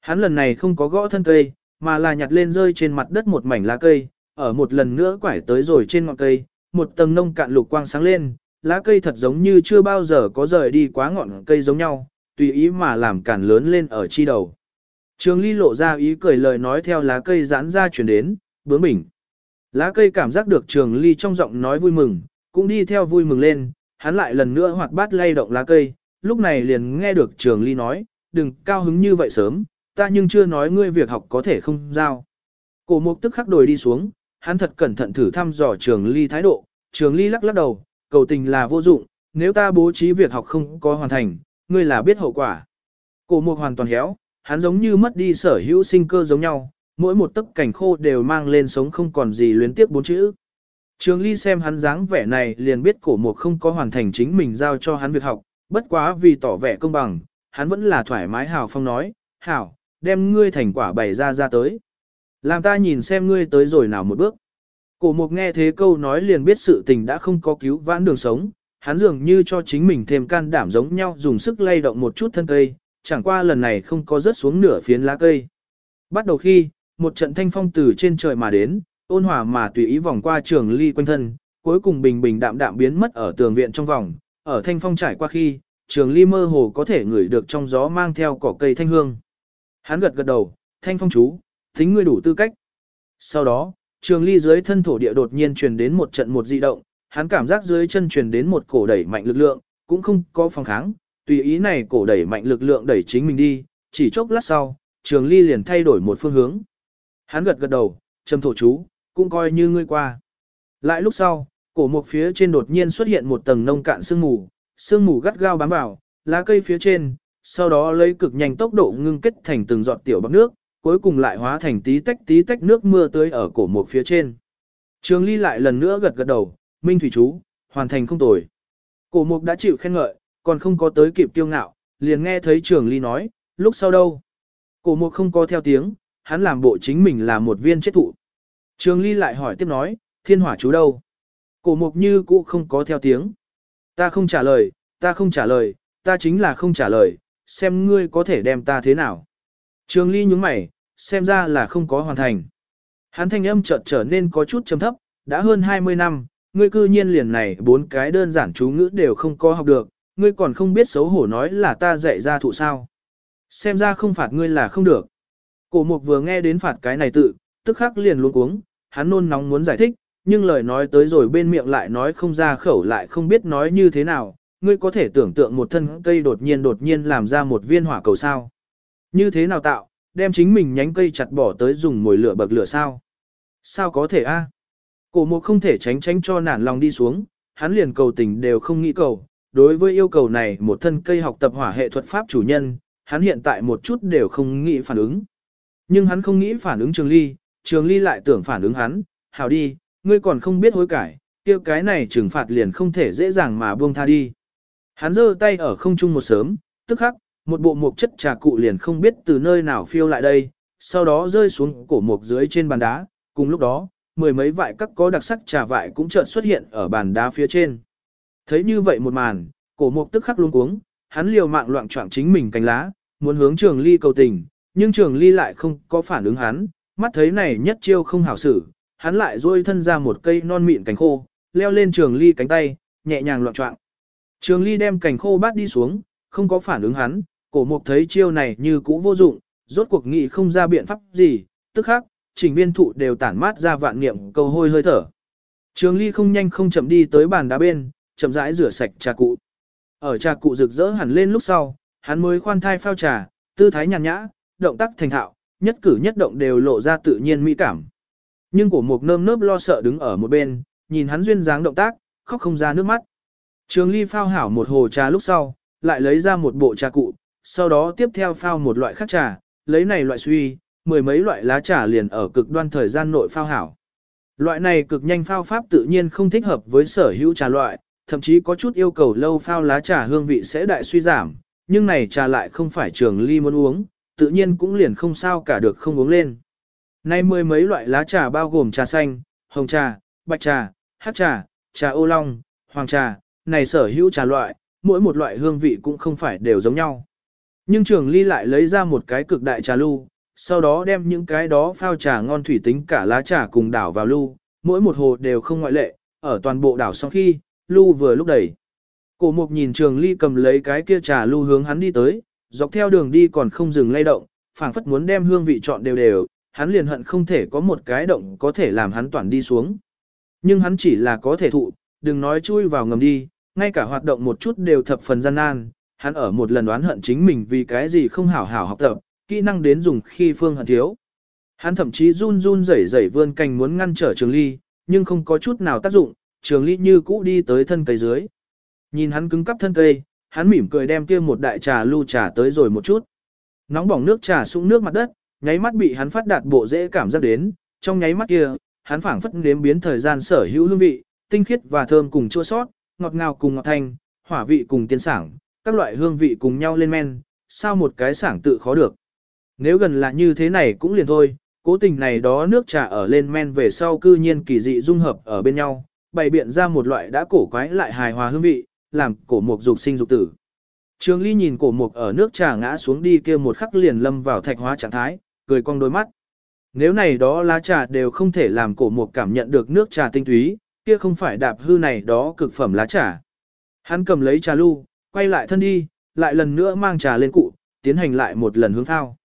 Speaker 1: Hắn lần này không có gõ thân cây, mà là nhặt lên rơi trên mặt đất một mảnh lá cây, ở một lần nữa quải tới rồi trên ngọn cây, một tầng nông cạn lục quang sáng lên, lá cây thật giống như chưa bao giờ có rời đi quá ngọn cây giống nhau, tùy ý mà làm cản lớn lên ở chi đầu. Trường Ly lộ ra ý cười lời nói theo lá cây giãn ra chuyển đến, bướng bỉnh. Lá cây cảm giác được Trường Ly trong giọng nói vui mừng, cũng đi theo vui mừng lên, hắn lại lần nữa hoạt bát lay động lá cây, lúc này liền nghe được Trường Ly nói, đừng cao hứng như vậy sớm, ta nhưng chưa nói ngươi việc học có thể không giao. Cổ mục tức khắc đổi đi xuống, hắn thật cẩn thận thử thăm dò Trường Ly thái độ, Trường Ly lắc lắc đầu, cầu tình là vô dụng, nếu ta bố trí việc học không có hoàn thành, ngươi là biết hậu quả. Cổ mục hoàn toàn héo, hắn giống như mất đi sở hữu sinh cơ giống nhau, mỗi một tấc cảnh khô đều mang lên sống không còn gì luyến tiếp bốn chữ. Trường Ly xem hắn dáng vẻ này liền biết cổ mục không có hoàn thành chính mình giao cho hắn việc học, bất quá vì tỏ vẻ công bằng, hắn vẫn là thoải mái hào phong nói, hảo, đem ngươi thành quả bày ra ra tới. Làm ta nhìn xem ngươi tới rồi nào một bước. Cổ mục nghe thế câu nói liền biết sự tình đã không có cứu vãn đường sống, hắn dường như cho chính mình thêm can đảm giống nhau dùng sức lay động một chút thân cây, chẳng qua lần này không có rớt xuống nửa phiến lá cây. Bắt đầu khi, một trận thanh phong từ trên trời mà đến, ôn hòa mà tùy ý vòng qua trường ly quanh thân, cuối cùng bình bình đạm đạm biến mất ở tường viện trong vòng, ở thanh phong trải qua khi, trường ly mơ hồ có thể ngửi được trong gió mang theo cỏ cây thanh hương. Hắn gật gật đầu, thanh phong chú, tính ngươi đủ tư cách. Sau đó, trường ly dưới thân thổ địa đột nhiên truyền đến một trận một dị động, hắn cảm giác dưới chân truyền đến một cổ đẩy mạnh lực lượng, cũng không có phòng kháng, tùy ý này cổ đẩy mạnh lực lượng đẩy chính mình đi, chỉ chốc lát sau, trường ly liền thay đổi một phương hướng. Hắn gật gật đầu, trầm thổ chú, cũng coi như ngươi qua. Lại lúc sau, cổ mục phía trên đột nhiên xuất hiện một tầng nông cạn sương mù, sương mù gắt gao bám vào, lá cây phía trên, sau đó lấy cực nhanh tốc độ ngưng kết thành từng giọt tiểu bắp nước, cuối cùng lại hóa thành tí tách tí tách nước mưa tươi ở cổ mục phía trên. Trường Ly lại lần nữa gật gật đầu, Minh thủy chú, hoàn thành không tồi. Cổ mục đã chịu khen ngợi, còn không có tới kịp kiêu ngạo, liền nghe thấy Trường Ly nói, lúc sau đâu? Cổ mục không có theo tiếng, hắn làm bộ chính mình là một viên chết thụ. Trường Ly lại hỏi tiếp nói, thiên hỏa chú đâu? Cổ mục như cũ không có theo tiếng. Ta không trả lời, ta không trả lời, ta chính là không trả lời, xem ngươi có thể đem ta thế nào. Trường Ly nhướng mày, xem ra là không có hoàn thành. Hắn thanh âm chợt trở nên có chút trầm thấp, đã hơn 20 năm, ngươi cư nhiên liền này bốn cái đơn giản chú ngữ đều không có học được, ngươi còn không biết xấu hổ nói là ta dạy ra thụ sao. Xem ra không phạt ngươi là không được. Cổ mục vừa nghe đến phạt cái này tự, tức khắc liền luống cuống, hắn nôn nóng muốn giải thích, nhưng lời nói tới rồi bên miệng lại nói không ra khẩu lại không biết nói như thế nào, ngươi có thể tưởng tượng một thân cây đột nhiên đột nhiên làm ra một viên hỏa cầu sao. Như thế nào tạo, đem chính mình nhánh cây chặt bỏ tới dùng mồi lửa bậc lửa sao? Sao có thể a? Cổ mục không thể tránh tránh cho nản lòng đi xuống, hắn liền cầu tình đều không nghĩ cầu. Đối với yêu cầu này một thân cây học tập hỏa hệ thuật pháp chủ nhân, hắn hiện tại một chút đều không nghĩ phản ứng. Nhưng hắn không nghĩ phản ứng Trường Ly, Trường Ly lại tưởng phản ứng hắn, hảo đi, ngươi còn không biết hối cải, kia cái này trừng phạt liền không thể dễ dàng mà buông tha đi. Hắn giơ tay ở không trung một sớm, tức khắc, một bộ mục chất trà cụ liền không biết từ nơi nào phiêu lại đây, sau đó rơi xuống cổ mục dưới trên bàn đá, cùng lúc đó, mười mấy vại các có đặc sắc trà vại cũng chợt xuất hiện ở bàn đá phía trên. Thấy như vậy một màn, cổ mục tức khắc luống cuống, hắn liều mạng loạn choạng chính mình cánh lá, muốn hướng Trường Ly cầu tình, nhưng Trường Ly lại không có phản ứng hắn, mắt thấy này nhất chiêu không hảo xử, hắn lại duỗi thân ra một cây non mịn cánh khô, leo lên Trường Ly cánh tay, nhẹ nhàng loạn trọng. Trường Ly đem cành khô bát đi xuống, không có phản ứng hắn, cổ mục thấy chiêu này như cũ vô dụng, rốt cuộc nghị không ra biện pháp gì, tức khắc, trình viên thụ đều tản mát ra vạn niệm cầu hôi hơi thở. Trường Ly không nhanh không chậm đi tới bàn đá bên, chậm rãi rửa sạch trà cụ. Ở trà cụ rực rỡ hẳn lên lúc sau, hắn mới khoan thai phao trà, tư thái nhàn nhã, động tác thành thạo, nhất cử nhất động đều lộ ra tự nhiên mỹ cảm. Nhưng cổ mục nơm nớp lo sợ đứng ở một bên, nhìn hắn duyên dáng động tác, khóc không ra nước mắt. Trường Ly phao hảo một hồ trà lúc sau, lại lấy ra một bộ trà cụ, sau đó tiếp theo phao một loại khác trà, lấy này loại suy, mười mấy loại lá trà liền ở cực đoan thời gian nội phao hảo. Loại này cực nhanh phao pháp tự nhiên không thích hợp với sở hữu trà loại, thậm chí có chút yêu cầu lâu phao lá trà hương vị sẽ đại suy giảm, nhưng này trà lại không phải trường ly muốn uống, tự nhiên cũng liền không sao cả được không uống lên. Nay mười mấy loại lá trà bao gồm trà xanh, hồng trà, bạch trà, hát trà, trà ô long, hoàng trà, này sở hữu trà loại, mỗi một loại hương vị cũng không phải đều giống nhau. Nhưng trường ly lại lấy ra một cái cực đại trà lưu, sau đó đem những cái đó phao trà ngon thủy tính cả lá trà cùng đảo vào lưu, mỗi một hồ đều không ngoại lệ, ở toàn bộ đảo sau khi, lưu vừa lúc đẩy. Cổ mục nhìn trường ly cầm lấy cái kia trà lưu hướng hắn đi tới, dọc theo đường đi còn không dừng lay động, phảng phất muốn đem hương vị chọn đều đều, hắn liền hận không thể có một cái động có thể làm hắn toàn đi xuống. Nhưng hắn chỉ là có thể thụ, đừng nói chui vào ngầm đi, ngay cả hoạt động một chút đều thập phần gian nan, hắn ở một lần đoán hận chính mình vì cái gì không hảo hảo học tập, kỹ năng đến dùng khi phương hận thiếu. Hắn thậm chí run run rẩy rẩy vươn cành muốn ngăn trở Trường Ly, nhưng không có chút nào tác dụng, Trường Ly như cũ đi tới thân cây dưới. Nhìn hắn cứng cắp thân cây, hắn mỉm cười đem kia một đại trà lưu trà tới rồi một chút. Nóng bỏng nước trà sũng nước mặt đất, nháy mắt bị hắn phát đạt bộ dễ cảm giác đến, trong nháy mắt kia, hắn phảng phất nếm biến thời gian sở hữu hương vị, tinh khiết và thơm cùng chua sót, ngọt ngào cùng ngọt thanh, hỏa vị cùng tiên sảng, các loại hương vị cùng nhau lên men, sao một cái sảng tự khó được. Nếu gần là như thế này cũng liền thôi, cố tình này đó nước trà ở lên men về sau cư nhiên kỳ dị dung hợp ở bên nhau, bày biện ra một loại đã cổ quái lại hài hòa hương vị, làm cổ mục dục sinh dục tử. Trường Ly nhìn cổ mục ở nước trà ngã xuống đi kia một khắc liền lâm vào thạch hóa trạng thái, cười cong đôi mắt. Nếu này đó lá trà đều không thể làm cổ mục cảm nhận được nước trà tinh túy, kia không phải đạp hư này đó cực phẩm lá trà. Hắn cầm lấy trà lu, quay lại thân đi, lại lần nữa mang trà lên cụ, tiến hành lại một lần hướng thao.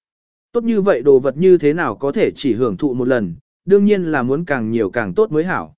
Speaker 1: Tốt như vậy đồ vật như thế nào có thể chỉ hưởng thụ một lần, đương nhiên là muốn càng nhiều càng tốt mới hảo.